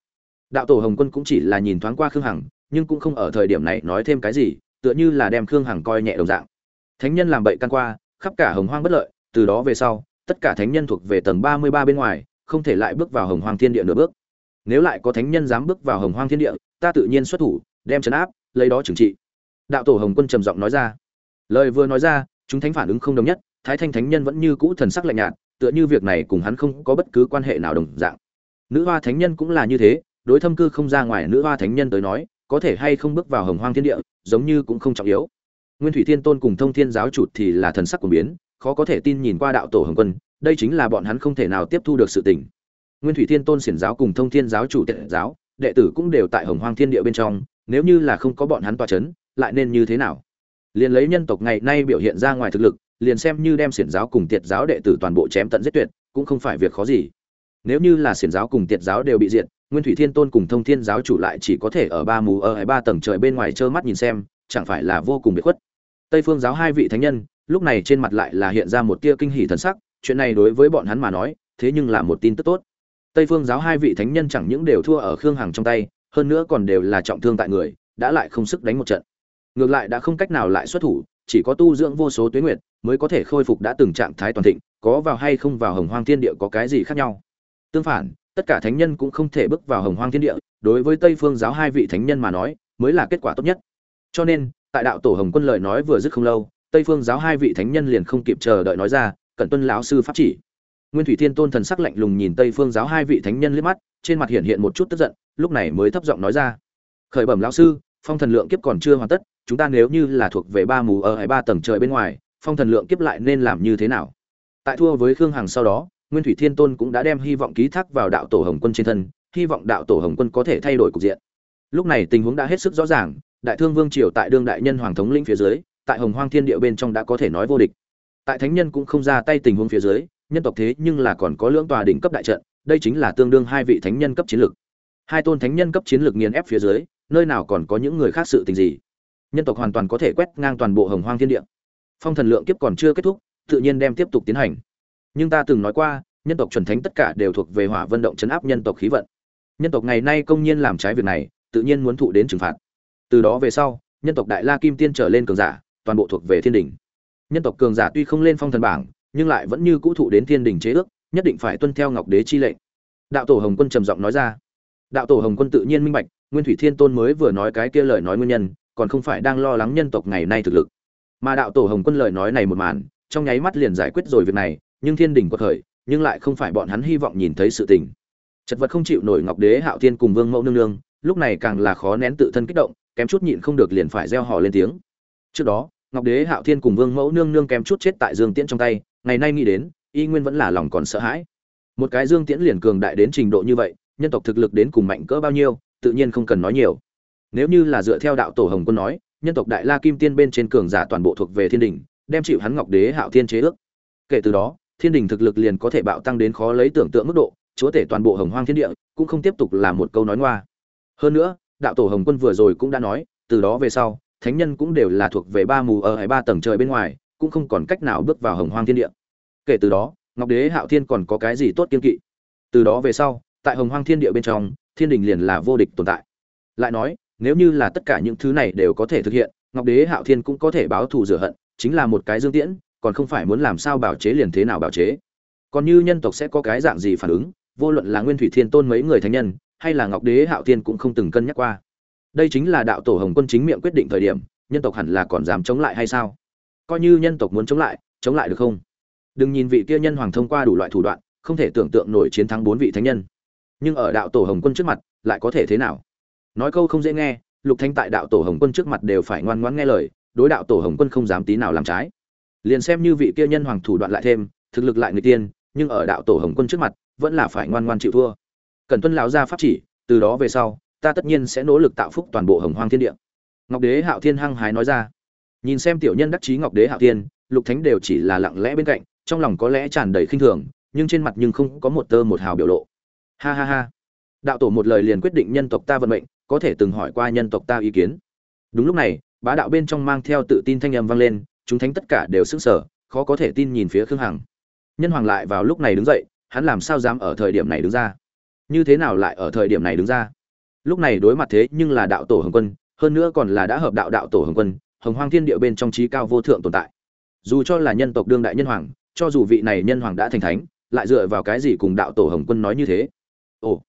Đạo tổ hồng quân cũng chỉ là nhìn thoáng qua khương hằng, nhưng cũng không ở thời điểm này nói thêm cái gì, tựa như là đem khương hằng coi nhẹ đồng dạng. Thánh nhân làm bậy căn qua, khắp cả hồng hoang bất lợi, từ đó về sau, tất cả thánh nhân thuộc về tầng ba mươi ba bên ngoài, không thể lại bước vào hồng hoang thiên địa nửa bước. Nếu lại có thánh nhân dám bước vào hồng hoang thiên địa, ta tự nhiên xuất thủ đem chấn áp, lấy đó trừng trị. Đạo tổ hồng quân trầm giọng nói ra. Lời vừa nói ra, chúng thánh phản ứng không đồng nhất, thái thanh thánh nhân vẫn như cũ thần sắc lạnh nhạt, tựa như việc này cùng hắn không có bất cứ quan hệ nào đồng dạng. Nữ hoa thánh nhân cũng là như thế, đối thâm cư không ra ngoài nữ hoa thánh nhân tới nói, có thể hay không bước vào hồng hoang thiên địa, giống như cũng không trọng yếu. Nguyên thủy thiên tôn cùng thông thiên giáo chủ thì là thần sắc của biến, khó có thể tin nhìn qua đạo tổ hồng quân, đây chính là bọn hắn không thể nào tiếp thu được sự tình. Nguyên thủy thiên tôn xiển giáo cùng thông thiên giáo chủ tiện giáo, đệ tử cũng đều tại hồng hoang thiên địa bên trong nếu như là không có bọn hắn tòa c h ấ n lại nên như thế nào? Liền lấy nhân tộc ngày nay biểu hiện ra ngoài thực lực, liền xem như đem xiển giáo cùng tiệt giáo đệ tử toàn bộ chém tận giết tuyệt, cũng không phải việc khó gì. Nếu như là xiển giáo cùng tiệt giáo đều bị diệt, nguyên thủy thiên tôn cùng thông thiên giáo chủ lại chỉ có thể ở ba mù, ở ba tầng trời bên ngoài trơ mắt nhìn xem, chẳng phải là vô cùng biệt khuất? Tây phương giáo hai vị thánh nhân, lúc này trên mặt lại là hiện ra một tia kinh hỷ thần sắc, chuyện này đối với bọn hắn mà nói, thế nhưng là một tin tức tốt. Tây phương giáo hai vị thánh nhân chẳng những đều thua ở khương hằng trong tay hơn nữa còn đều là trọng thương tại người, đã lại không sức đánh một trận. Ngược lại đã không cách nào lại xuất thủ, chỉ có tu dưỡng vô số tuyến nguyệt mới có thể khôi phục đã từng trạng thái toàn thịnh, có vào hay không vào hồng hoang thiên địa có cái gì khác nhau? Tương phản, tất cả thánh nhân cũng không thể bước vào hồng hoang thiên địa, đối với tây phương giáo hai vị thánh nhân mà nói, mới là kết quả tốt nhất. Cho nên, tại đạo tổ hồng quân lời nói vừa dứt không lâu, tây phương giáo hai vị thánh nhân liền không kịp chờ đợi nói ra, cẩn tuân lão sư pháp chỉ nguyên thủy thiên tôn thần sắc lạnh lùng nhìn tây phương giáo hai vị thánh nhân liếc mắt, trên mặt hiện hiện một chút tức giận, lúc này mới thấp giọng nói ra. Khởi bẩm lão sư, phong thần lượng kiếp còn chưa hoàn tất, chúng ta nếu như là thuộc về ba mù ở hai ba tầng trời bên ngoài, phong thần lượng kiếp lại nên làm như thế nào? Tại thua với khương hằng sau đó, nguyên thủy thiên tôn cũng đã đem hy vọng ký thác vào đạo tổ hồng quân trên thân, hy vọng đạo tổ hồng quân có thể thay đổi cục diện. Lúc này tình huống đã hết sức rõ ràng, đại thương vương triều tại đương đại nhân hoàng thống lĩnh phía dưới, tại hồng hoang thiên địa bên trong đã có thể nói vô địch. Tại thánh nhân cũng không ra tay tình huống phía dưới nhân tộc thế nhưng là còn có lưỡng tòa đỉnh cấp đại trận, đây chính là tương đương hai vị thánh nhân cấp chiến lược. Hai tôn thánh nhân cấp chiến lược nghiền ép phía dưới, nơi nào còn có những người khác sự tình gì? Nhân tộc hoàn toàn có thể quét ngang toàn bộ hồng hoang thiên địa. Phong thần lượng kiếp còn chưa kết thúc, tự nhiên đem tiếp tục tiến hành. Nhưng ta từng nói qua, nhân tộc chuẩn thánh tất cả đều thuộc về hỏa vận động chấn áp nhân tộc khí vận. Nhân tộc ngày nay công nhiên làm trái việc này, tự nhiên muốn thụ đến trừng phạt. Từ đó về sau, nhân tộc đại la kim tiên trở lên cường giả, toàn bộ thuộc về thiên đình nhân tộc cường giả tuy không lên phong thần bảng nhưng lại vẫn như cũ thụ đến thiên đình chế ước, nhất định phải tuân theo ngọc đế chi lệnh. Đạo tổ hồng quân trầm giọng nói ra. Đạo tổ hồng quân tự nhiên minh bạch, nguyên thủy thiên tôn mới vừa nói cái kia lời nói nguyên nhân, còn không phải đang lo lắng nhân tộc ngày nay thực lực. Mà đạo tổ hồng quân lời nói này một màn, trong nháy mắt liền giải quyết rồi việc này, nhưng thiên đình quật khởi, nhưng lại không phải bọn hắn hy vọng nhìn thấy sự tình. Chật vật không chịu nổi ngọc đế, hạo thiên cùng vương mẫu nương nương, lúc này càng là khó nén tự thân kích động, kém chút nhịn không được liền phải gieo họ lên tiếng. Trước đó, ngọc đế, hạo thiên cùng vương mẫu nương nương kém chút chết tại dương tiễn trong tay ngày nay nghĩ đến, y nguyên vẫn là lòng còn sợ hãi. Một cái dương tiễn liền cường đại đến trình độ như vậy, nhân tộc thực lực đến cùng mạnh cỡ bao nhiêu, tự nhiên không cần nói nhiều. Nếu như là dựa theo đạo tổ hồng quân nói, nhân tộc đại la kim tiên bên trên cường giả toàn bộ thuộc về thiên đình, đem chịu hắn ngọc đế hạo thiên chế ước. Kể từ đó, thiên đình thực lực liền có thể bạo tăng đến khó lấy tưởng tượng mức độ, chúa tể toàn bộ hồng hoang thiên địa cũng không tiếp tục là một câu nói ngoa. Hơn nữa, đạo tổ hồng quân vừa rồi cũng đã nói, từ đó về sau, thánh nhân cũng đều là thuộc về ba mù ở hai ba tầng trời bên ngoài cũng không còn cách nào bước vào hồng hoang thiên địa. Kể từ đó, ngọc đế, hạo thiên còn có cái gì tốt kiên kỵ? Từ đó về sau, tại hồng hoang thiên địa bên trong, thiên đình liền là vô địch tồn tại. Lại nói, nếu như là tất cả những thứ này đều có thể thực hiện, ngọc đế, hạo thiên cũng có thể báo thù rửa hận, chính là một cái dương tiễn, còn không phải muốn làm sao bảo chế liền thế nào bảo chế. Còn như nhân tộc sẽ có cái dạng gì phản ứng, vô luận là nguyên thủy thiên tôn mấy người thánh nhân, hay là ngọc đế, hạo thiên cũng không từng cân nhắc qua. Đây chính là đạo tổ hồng quân chính miệng quyết định thời điểm, nhân tộc hẳn là còn dám chống lại hay sao? Coi như nhân tộc muốn chống lại chống lại được không? Đừng nhìn vị kia nhân hoàng thông qua đủ loại thủ đoạn, không thể tưởng tượng nổi chiến thắng bốn vị thánh nhân. Nhưng ở đạo tổ hồng quân trước mặt, lại có thể thế nào? Nói câu không dễ nghe, lục thanh tại đạo tổ hồng quân trước mặt đều phải ngoan ngoãn nghe lời, đối đạo tổ hồng quân không dám tí nào làm trái. Liền xem như vị kia nhân hoàng thủ đoạn lại thêm, thực lực lại người tiên, nhưng ở đạo tổ hồng quân trước mặt, vẫn là phải ngoan ngoan chịu thua. Cần tuân lão gia pháp chỉ, từ đó về sau, ta tất nhiên sẽ nỗ lực tạo phúc toàn bộ hồng hoang thiên địa. Ngọc đế hạo thiên hăng hái nói ra nhìn xem tiểu nhân đắc chí ngọc đế hạo thiên, lục thánh đều chỉ là lặng lẽ bên cạnh, trong lòng có lẽ tràn đầy khinh thường, nhưng trên mặt nhưng không có một tơ một hào biểu lộ. Ha ha ha. Đạo tổ một lời liền quyết định nhân tộc ta vận mệnh, có thể từng hỏi qua nhân tộc ta ý kiến. Đúng lúc này, bá đạo bên trong mang theo tự tin thanh âm vang lên, chúng thánh tất cả đều sững sờ, khó có thể tin nhìn phía khương hằng. Nhân hoàng lại vào lúc này đứng dậy, hắn làm sao dám ở thời điểm này đứng ra? Như thế nào lại ở thời điểm này đứng ra? Lúc này đối mặt thế nhưng là đạo tổ hồng quân, hơn nữa còn là đã hợp đạo đạo tổ hồng quân hồng hoang thiên địa bên trong trí cao vô thượng tồn tại. Dù cho là nhân tộc đương đại nhân hoàng, cho dù vị này nhân hoàng đã thành thánh, lại dựa vào cái gì cùng đạo tổ hồng quân nói như thế? Ồ,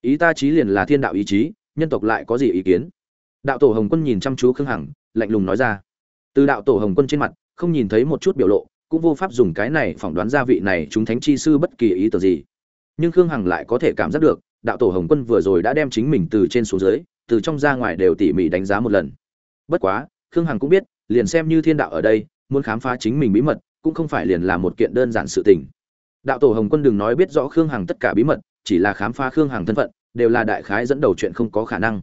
ý ta chí liền là thiên đạo ý chí, nhân tộc lại có gì ý kiến? Đạo tổ hồng quân nhìn chăm chú khương hằng, lạnh lùng nói ra. Từ đạo tổ hồng quân trên mặt, không nhìn thấy một chút biểu lộ, cũng vô pháp dùng cái này phỏng đoán gia vị này chúng thánh chi sư bất kỳ ý tưởng gì. Nhưng khương hằng lại có thể cảm giác được, đạo tổ hồng quân vừa rồi đã đem chính mình từ trên xuống dưới, từ trong ra ngoài đều tỉ mỉ đánh giá một lần. Bất quá khương hằng cũng biết, liền xem như thiên đạo ở đây, muốn khám phá chính mình bí mật, cũng không phải liền là một kiện đơn giản sự tình. Đạo tổ hồng quân đừng nói biết rõ khương hằng tất cả bí mật, chỉ là khám phá khương hằng thân phận, đều là đại khái dẫn đầu chuyện không có khả năng.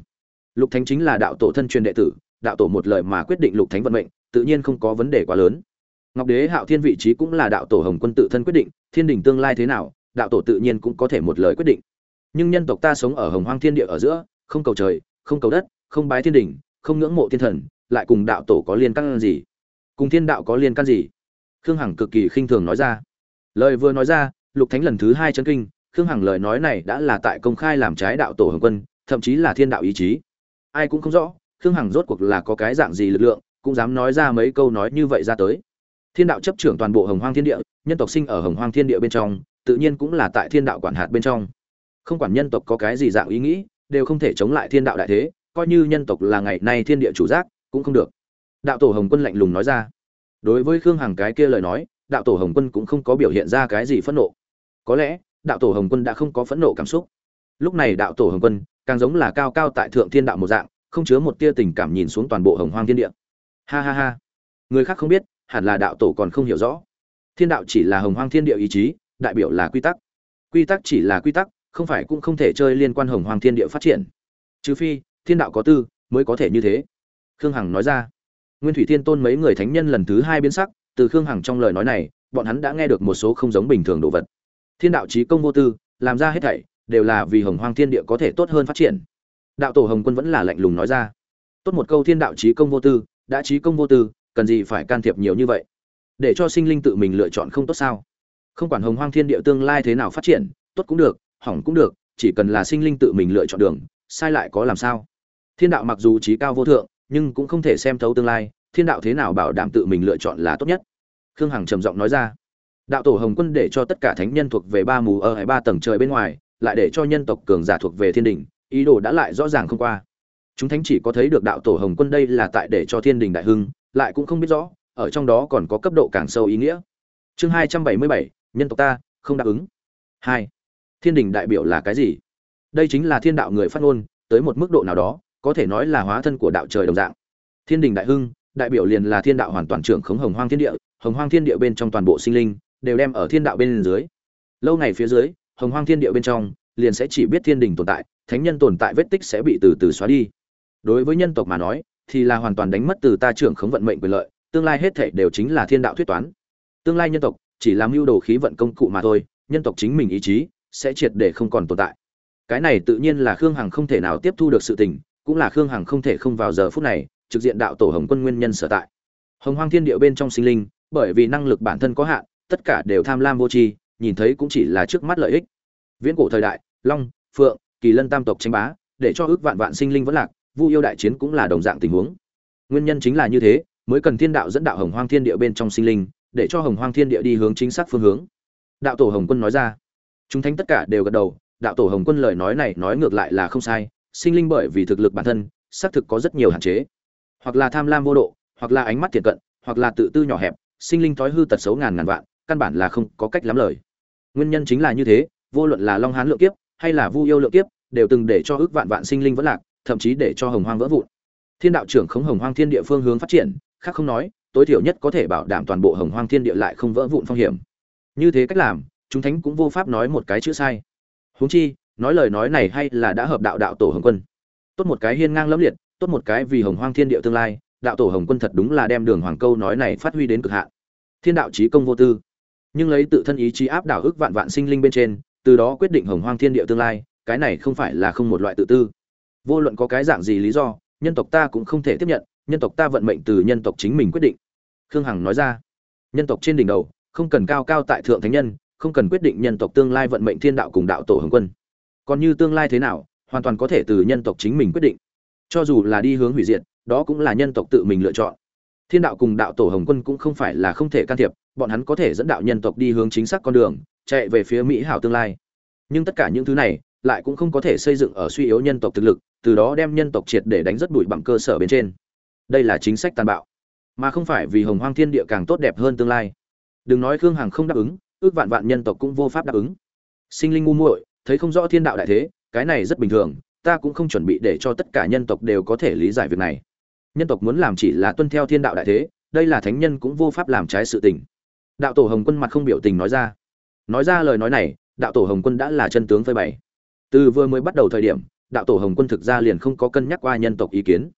Lục thánh chính là đạo tổ thân truyền đệ tử, đạo tổ một lời mà quyết định lục thánh vận mệnh, tự nhiên không có vấn đề quá lớn. Ngọc đế hạo thiên vị trí cũng là đạo tổ hồng quân tự thân quyết định, thiên đình tương lai thế nào, đạo tổ tự nhiên cũng có thể một lời quyết định. Nhưng nhân tộc ta sống ở hồng hoang thiên địa ở giữa, không cầu trời, không cầu đất, không bái thiên đình, không ngưỡng mộ thiên thần lại cùng đạo tổ có liên căn gì? Cùng thiên đạo có liên căn gì? Khương hằng cực kỳ khinh thường nói ra. Lời vừa nói ra, lục thánh lần thứ hai chân kinh, khương hằng lời nói này đã là tại công khai làm trái đạo tổ hồng quân, thậm chí là thiên đạo ý chí. Ai cũng không rõ, khương hằng rốt cuộc là có cái dạng gì lực lượng, cũng dám nói ra mấy câu nói như vậy ra tới. Thiên đạo chấp trưởng toàn bộ hồng hoang thiên địa, nhân tộc sinh ở hồng hoang thiên địa bên trong, tự nhiên cũng là tại thiên đạo quản hạt bên trong. Không quản nhân tộc có cái gì dạng ý nghĩ, đều không thể chống lại thiên đạo đại thế, coi như nhân tộc là ngày nay thiên địa chủ giác cũng không được. Đạo tổ hồng quân lạnh lùng nói ra. Đối với khương hằng cái kia lời nói, đạo tổ hồng quân cũng không có biểu hiện ra cái gì phẫn nộ. Có lẽ, đạo tổ hồng quân đã không có phẫn nộ cảm xúc. Lúc này đạo tổ hồng quân càng giống là cao cao tại thượng thiên đạo một dạng, không chứa một tia tình cảm nhìn xuống toàn bộ hồng hoang thiên địa. Ha ha ha. Người khác không biết, hẳn là đạo tổ còn không hiểu rõ. Thiên đạo chỉ là hồng hoang thiên địa ý chí, đại biểu là quy tắc. Quy tắc chỉ là quy tắc, không phải cũng không thể chơi liên quan hồng hoang thiên địa phát triển. Trừ phi, thiên đạo có tư, mới có thể như thế khương hằng nói ra. Nguyên thủy thiên tôn mấy người thánh nhân lần thứ hai biến sắc, từ khương hằng trong lời nói này, bọn hắn đã nghe được một số không giống bình thường đồ vật. Thiên đạo trí công vô tư, làm ra hết thảy, đều là vì hồng hoang thiên địa có thể tốt hơn phát triển. Đạo tổ hồng quân vẫn là lạnh lùng nói ra. Tốt một câu thiên đạo trí công vô tư, đã trí công vô tư, cần gì phải can thiệp nhiều như vậy? Để cho sinh linh tự mình lựa chọn không tốt sao? Không quản hồng hoang thiên địa tương lai thế nào phát triển, tốt cũng được, hỏng cũng được, chỉ cần là sinh linh tự mình lựa chọn đường, sai lại có làm sao? Thiên đạo mặc dù trí cao vô thượng nhưng cũng không thể xem thấu tương lai, thiên đạo thế nào bảo đảm tự mình lựa chọn là tốt nhất. Khương hằng trầm giọng nói ra. Đạo tổ hồng quân để cho tất cả thánh nhân thuộc về ba mù ở hai ba tầng trời bên ngoài, lại để cho nhân tộc cường giả thuộc về thiên đình ý đồ đã lại rõ ràng không qua. Chúng thánh chỉ có thấy được đạo tổ hồng quân đây là tại để cho thiên đình đại hưng, lại cũng không biết rõ, ở trong đó còn có cấp độ càng sâu ý nghĩa. Chương hai trăm bảy mươi bảy, nhân tộc ta, không đáp ứng. Hai, thiên đình đại biểu là cái gì? Đây chính là thiên đạo người phát ngôn, tới một mức độ nào đó có thể nói là hóa thân của đạo trời đồng dạng. Thiên đình đại hưng, đại biểu liền là thiên đạo hoàn toàn trưởng khống hồng hoang thiên địa, hồng hoang thiên địa bên trong toàn bộ sinh linh, đều đem ở thiên đạo bên dưới. Lâu ngày phía dưới, hồng hoang thiên địa bên trong, liền sẽ chỉ biết thiên đình tồn tại, thánh nhân tồn tại vết tích sẽ bị từ từ xóa đi. Đối với nhân tộc mà nói, thì là hoàn toàn đánh mất từ ta trưởng khống vận mệnh quyền lợi, tương lai hết thảy đều chính là thiên đạo thuyết toán. Tương lai nhân tộc, chỉ làm mưu đồ khí vận công cụ mà thôi, nhân tộc chính mình ý chí sẽ triệt để không còn tồn tại. Cái này tự nhiên là khương hằng không thể nào tiếp thu được sự tình cũng là khương hằng không thể không vào giờ phút này, trực diện đạo tổ hồng quân nguyên nhân sở tại. Hồng hoang thiên địa bên trong sinh linh, bởi vì năng lực bản thân có hạn, tất cả đều tham lam vô tri, nhìn thấy cũng chỉ là trước mắt lợi ích. Viễn cổ thời đại, long, phượng, kỳ lân tam tộc tranh bá, để cho ước vạn vạn sinh linh vẫn lạc, vu yêu đại chiến cũng là đồng dạng tình huống. Nguyên nhân chính là như thế, mới cần thiên đạo dẫn đạo hồng hoang thiên địa bên trong sinh linh, để cho hồng hoang thiên địa đi hướng chính xác phương hướng. Đạo tổ hồng quân nói ra. Chúng thánh tất cả đều gật đầu, đạo tổ hồng quân lời nói này nói ngược lại là không sai sinh linh bởi vì thực lực bản thân, xác thực có rất nhiều hạn chế. Hoặc là tham lam vô độ, hoặc là ánh mắt thiệt cận, hoặc là tự tư nhỏ hẹp, sinh linh thói hư tật xấu ngàn ngàn vạn, căn bản là không có cách lắm lời. Nguyên nhân chính là như thế, vô luận là long hán lượng kiếp, hay là vu yêu lượng kiếp, đều từng để cho ước vạn vạn sinh linh vẫn lạc, thậm chí để cho hồng hoang vỡ vụn. Thiên đạo trưởng khống hồng hoang thiên địa phương hướng phát triển, khác không nói, tối thiểu nhất có thể bảo đảm toàn bộ hồng hoang thiên địa lại không vỡ vụn phong hiểm. Như thế cách làm, chúng thánh cũng vô pháp nói một cái chữ sai. Huống chi nói lời nói này hay là đã hợp đạo đạo tổ hồng quân. Tốt một cái hiên ngang lẫm liệt, tốt một cái vì hồng hoang thiên địa tương lai, đạo tổ hồng quân thật đúng là đem đường hoàng câu nói này phát huy đến cực hạn. Thiên đạo trí công vô tư. Nhưng lấy tự thân ý chí áp đảo ức vạn vạn sinh linh bên trên, từ đó quyết định hồng hoang thiên địa tương lai, cái này không phải là không một loại tự tư. Vô luận có cái dạng gì lý do, nhân tộc ta cũng không thể tiếp nhận, nhân tộc ta vận mệnh từ nhân tộc chính mình quyết định. Khương hằng nói ra, nhân tộc trên đỉnh đầu, không cần cao cao tại thượng thánh nhân, không cần quyết định nhân tộc tương lai vận mệnh thiên đạo cùng đạo tổ hồng quân còn như tương lai thế nào, hoàn toàn có thể từ nhân tộc chính mình quyết định. Cho dù là đi hướng hủy diệt, đó cũng là nhân tộc tự mình lựa chọn. Thiên đạo cùng đạo tổ hồng quân cũng không phải là không thể can thiệp, bọn hắn có thể dẫn đạo nhân tộc đi hướng chính xác con đường, chạy về phía mỹ hảo tương lai. Nhưng tất cả những thứ này, lại cũng không có thể xây dựng ở suy yếu nhân tộc thực lực, từ đó đem nhân tộc triệt để đánh rất bụi bằng cơ sở bên trên. Đây là chính sách tàn bạo, mà không phải vì hồng hoang thiên địa càng tốt đẹp hơn tương lai. Đừng nói khương hằng không đáp ứng, ước vạn vạn nhân tộc cũng vô pháp đáp ứng. Sinh linh ngu muội thấy không rõ thiên đạo đại thế, cái này rất bình thường, ta cũng không chuẩn bị để cho tất cả nhân tộc đều có thể lý giải việc này. Nhân tộc muốn làm chỉ là tuân theo thiên đạo đại thế, đây là thánh nhân cũng vô pháp làm trái sự tình. Đạo tổ hồng quân mặt không biểu tình nói ra. Nói ra lời nói này, đạo tổ hồng quân đã là chân tướng phơi bày. Từ vừa mới bắt đầu thời điểm, đạo tổ hồng quân thực ra liền không có cân nhắc qua nhân tộc ý kiến.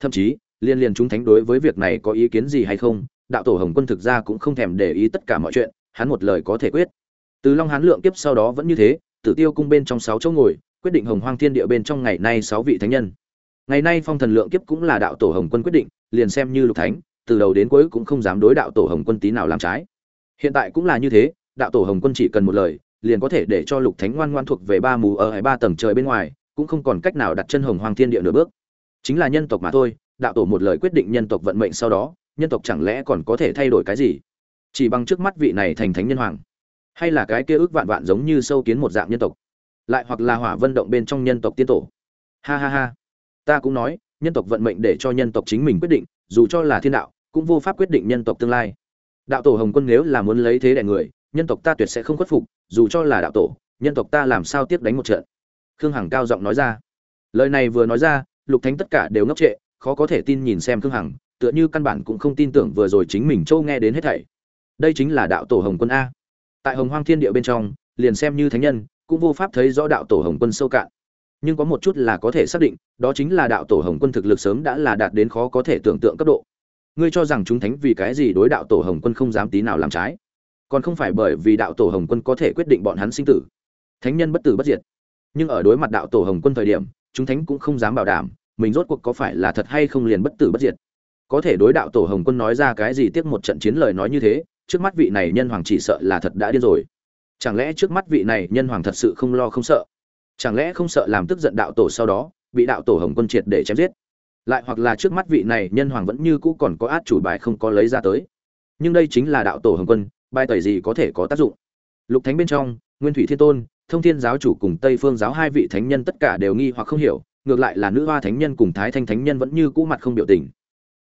Thậm chí liên liên chúng thánh đối với việc này có ý kiến gì hay không, đạo tổ hồng quân thực ra cũng không thèm để ý tất cả mọi chuyện, hắn một lời có thể quyết. Từ long hán lượng kiếp sau đó vẫn như thế tử tiêu cung bên trong sáu chỗ ngồi, quyết định hồng hoang thiên địa bên trong ngày nay sáu vị thánh nhân. Ngày nay phong thần lượng kiếp cũng là đạo tổ hồng quân quyết định, liền xem như lục thánh, từ đầu đến cuối cũng không dám đối đạo tổ hồng quân tí nào làm trái. Hiện tại cũng là như thế, đạo tổ hồng quân chỉ cần một lời, liền có thể để cho lục thánh ngoan ngoan thuộc về ba mù ở hai ba tầng trời bên ngoài, cũng không còn cách nào đặt chân hồng hoang thiên địa nửa bước. Chính là nhân tộc mà thôi, đạo tổ một lời quyết định nhân tộc vận mệnh sau đó, nhân tộc chẳng lẽ còn có thể thay đổi cái gì? Chỉ bằng trước mắt vị này thành thánh nhân hoàng hay là cái kia ước vạn vạn giống như sâu kiến một dạng nhân tộc, lại hoặc là hỏa vân động bên trong nhân tộc tiên tổ. Ha ha ha. Ta cũng nói, nhân tộc vận mệnh để cho nhân tộc chính mình quyết định, dù cho là thiên đạo, cũng vô pháp quyết định nhân tộc tương lai. Đạo tổ hồng quân nếu là muốn lấy thế đại người, nhân tộc ta tuyệt sẽ không khuất phục, dù cho là đạo tổ, nhân tộc ta làm sao tiếp đánh một trận? Khương hằng cao giọng nói ra. Lời này vừa nói ra, lục thánh tất cả đều ngốc trệ, khó có thể tin nhìn xem khương hằng, tựa như căn bản cũng không tin tưởng vừa rồi chính mình châu nghe đến hết thảy. Đây chính là đạo tổ hồng quân a tại hồng hoang thiên địa bên trong, liền xem như thánh nhân, cũng vô pháp thấy rõ đạo tổ hồng quân sâu cạn. Nhưng có một chút là có thể xác định, đó chính là đạo tổ hồng quân thực lực sớm đã là đạt đến khó có thể tưởng tượng cấp độ. Ngươi cho rằng chúng thánh vì cái gì đối đạo tổ hồng quân không dám tí nào làm trái? Còn không phải bởi vì đạo tổ hồng quân có thể quyết định bọn hắn sinh tử. Thánh nhân bất tử bất diệt. Nhưng ở đối mặt đạo tổ hồng quân thời điểm, chúng thánh cũng không dám bảo đảm mình rốt cuộc có phải là thật hay không liền bất tử bất diệt. Có thể đối đạo tổ hồng quân nói ra cái gì tiếc một trận chiến lời nói như thế trước mắt vị này nhân hoàng chỉ sợ là thật đã điên rồi. Chẳng lẽ trước mắt vị này nhân hoàng thật sự không lo không sợ? Chẳng lẽ không sợ làm tức giận đạo tổ sau đó, bị đạo tổ hồng quân triệt để chém giết? Lại hoặc là trước mắt vị này nhân hoàng vẫn như cũ còn có át chủ bài không có lấy ra tới? Nhưng đây chính là đạo tổ hồng quân, bài tẩy gì có thể có tác dụng? Lục thánh bên trong, nguyên thủy thiên tôn, thông thiên giáo chủ cùng tây phương giáo hai vị thánh nhân tất cả đều nghi hoặc không hiểu, ngược lại là nữ hoa thánh nhân cùng thái thanh thánh nhân vẫn như cũ mặt không biểu tình.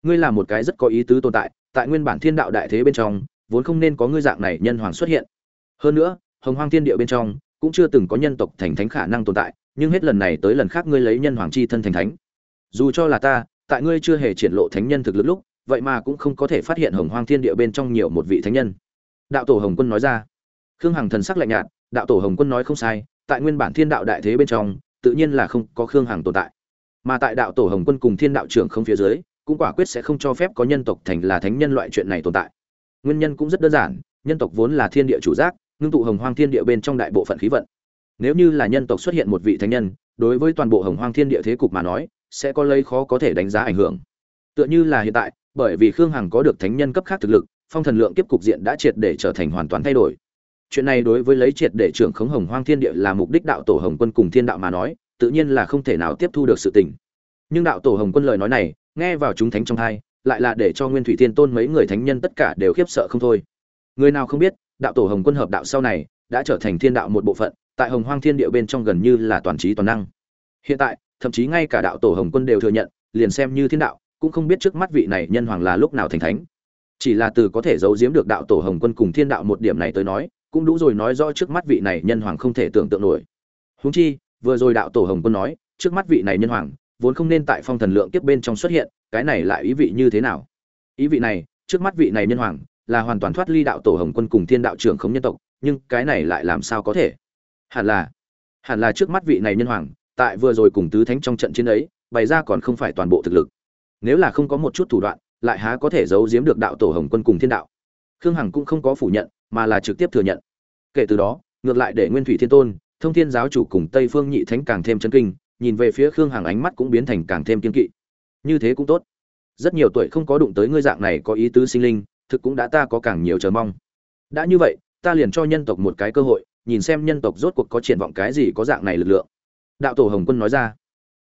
Ngươi là một cái rất có ý tứ tồn tại tại nguyên bản thiên đạo đại thế bên trong vốn không nên có ngươi dạng này nhân hoàng xuất hiện. Hơn nữa, hồng hoang thiên địa bên trong cũng chưa từng có nhân tộc thành thánh khả năng tồn tại, nhưng hết lần này tới lần khác ngươi lấy nhân hoàng chi thân thành thánh. Dù cho là ta, tại ngươi chưa hề triển lộ thánh nhân thực lực lúc, vậy mà cũng không có thể phát hiện hồng hoang thiên địa bên trong nhiều một vị thánh nhân. Đạo tổ hồng quân nói ra. Khương hằng thần sắc lạnh nhạt, đạo tổ hồng quân nói không sai, tại nguyên bản thiên đạo đại thế bên trong, tự nhiên là không có khương hằng tồn tại. Mà tại đạo tổ hồng quân cùng thiên đạo trưởng không phía dưới, cũng quả quyết sẽ không cho phép có nhân tộc thành là thánh nhân loại chuyện này tồn tại nguyên nhân cũng rất đơn giản, nhân tộc vốn là thiên địa chủ giác, ngưng tụ hồng hoang thiên địa bên trong đại bộ phận khí vận. Nếu như là nhân tộc xuất hiện một vị thánh nhân, đối với toàn bộ hồng hoang thiên địa thế cục mà nói, sẽ có lấy khó có thể đánh giá ảnh hưởng. Tựa như là hiện tại, bởi vì khương hằng có được thánh nhân cấp khác thực lực, phong thần lượng kiếp cục diện đã triệt để trở thành hoàn toàn thay đổi. Chuyện này đối với lấy triệt để trưởng khống hồng hoang thiên địa là mục đích đạo tổ hồng quân cùng thiên đạo mà nói, tự nhiên là không thể nào tiếp thu được sự tình. Nhưng đạo tổ hồng quân lời nói này, nghe vào chúng thánh trong hai lại là để cho nguyên thủy thiên tôn mấy người thánh nhân tất cả đều khiếp sợ không thôi. Người nào không biết, đạo tổ hồng quân hợp đạo sau này đã trở thành thiên đạo một bộ phận, tại hồng hoang thiên địa bên trong gần như là toàn trí toàn năng. Hiện tại, thậm chí ngay cả đạo tổ hồng quân đều thừa nhận, liền xem như thiên đạo, cũng không biết trước mắt vị này nhân hoàng là lúc nào thành thánh. Chỉ là từ có thể giấu giếm được đạo tổ hồng quân cùng thiên đạo một điểm này tới nói, cũng đủ rồi nói rõ trước mắt vị này nhân hoàng không thể tưởng tượng nổi. Huống chi, vừa rồi đạo tổ hồng quân nói, trước mắt vị này nhân hoàng vốn không nên tại phong thần lượng kiếp bên trong xuất hiện, cái này lại ý vị như thế nào? Ý vị này, trước mắt vị này nhân hoàng, là hoàn toàn thoát ly đạo tổ hồng quân cùng thiên đạo trưởng không nhân tộc, nhưng cái này lại làm sao có thể? Hẳn là hẳn là trước mắt vị này nhân hoàng, tại vừa rồi cùng tứ thánh trong trận chiến ấy, bày ra còn không phải toàn bộ thực lực. Nếu là không có một chút thủ đoạn, lại há có thể giấu giếm được đạo tổ hồng quân cùng thiên đạo? Khương hằng cũng không có phủ nhận, mà là trực tiếp thừa nhận. Kể từ đó, ngược lại để nguyên thủy thiên tôn, thông thiên giáo chủ cùng tây phương nhị thánh càng thêm chấn kinh nhìn về phía khương hằng ánh mắt cũng biến thành càng thêm kiên kỵ. Như thế cũng tốt. Rất nhiều tuổi không có đụng tới ngươi dạng này có ý tứ sinh linh, thực cũng đã ta có càng nhiều chờ mong. Đã như vậy, ta liền cho nhân tộc một cái cơ hội, nhìn xem nhân tộc rốt cuộc có triển vọng cái gì có dạng này lực lượng. Đạo tổ hồng quân nói ra.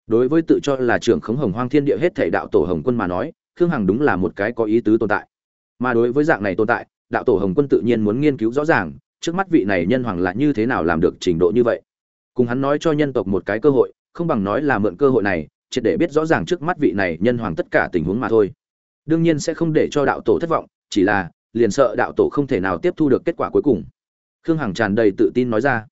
Đối với tự cho là trưởng khống hồng hoang thiên địa hết thảy đạo tổ hồng quân mà nói, khương hằng đúng là một cái có ý tứ tồn tại. Mà đối với dạng này tồn tại, đạo tổ hồng quân tự nhiên muốn nghiên cứu rõ ràng, trước mắt vị này nhân hoàng là như thế nào làm được trình độ như vậy. Cùng hắn nói cho nhân tộc một cái cơ hội không bằng nói là mượn cơ hội này, triệt để biết rõ ràng trước mắt vị này nhân hoàng tất cả tình huống mà thôi. Đương nhiên sẽ không để cho đạo tổ thất vọng, chỉ là, liền sợ đạo tổ không thể nào tiếp thu được kết quả cuối cùng. Khương hằng tràn đầy tự tin nói ra.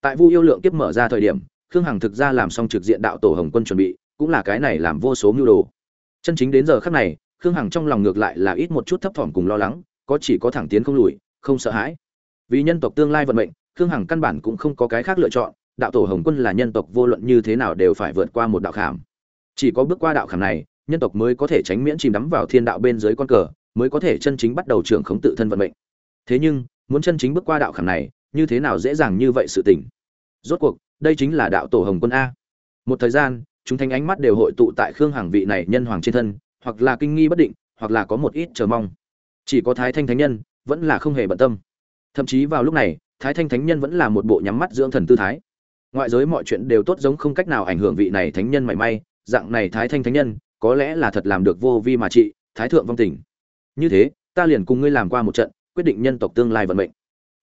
Tại vu yêu lượng tiếp mở ra thời điểm, khương hằng thực ra làm xong trực diện đạo tổ hồng quân chuẩn bị, cũng là cái này làm vô số mưu đồ. Chân chính đến giờ khắc này, khương hằng trong lòng ngược lại là ít một chút thấp thỏm cùng lo lắng, có chỉ có thẳng tiến không lùi, không sợ hãi. Vì nhân tộc tương lai vận mệnh, khương hằng căn bản cũng không có cái khác lựa chọn đạo tổ hồng quân là nhân tộc vô luận như thế nào đều phải vượt qua một đạo khảm. Chỉ có bước qua đạo khảm này, nhân tộc mới có thể tránh miễn chìm đắm vào thiên đạo bên dưới con cờ, mới có thể chân chính bắt đầu trưởng khống tự thân vận mệnh. Thế nhưng, muốn chân chính bước qua đạo khảm này, như thế nào dễ dàng như vậy sự tình? Rốt cuộc, đây chính là đạo tổ hồng quân a. Một thời gian, chúng thanh ánh mắt đều hội tụ tại khương hàng vị này nhân hoàng trên thân, hoặc là kinh nghi bất định, hoặc là có một ít chờ mong. Chỉ có thái thanh thánh nhân vẫn là không hề bận tâm. Thậm chí vào lúc này, thái thanh thánh nhân vẫn là một bộ nhắm mắt dưỡng thần tư thái ngoại giới mọi chuyện đều tốt giống không cách nào ảnh hưởng vị này thánh nhân mảy may, dạng này thái thanh thánh nhân, có lẽ là thật làm được vô vi mà trị, thái thượng vong tình. Như thế, ta liền cùng ngươi làm qua một trận, quyết định nhân tộc tương lai vận mệnh.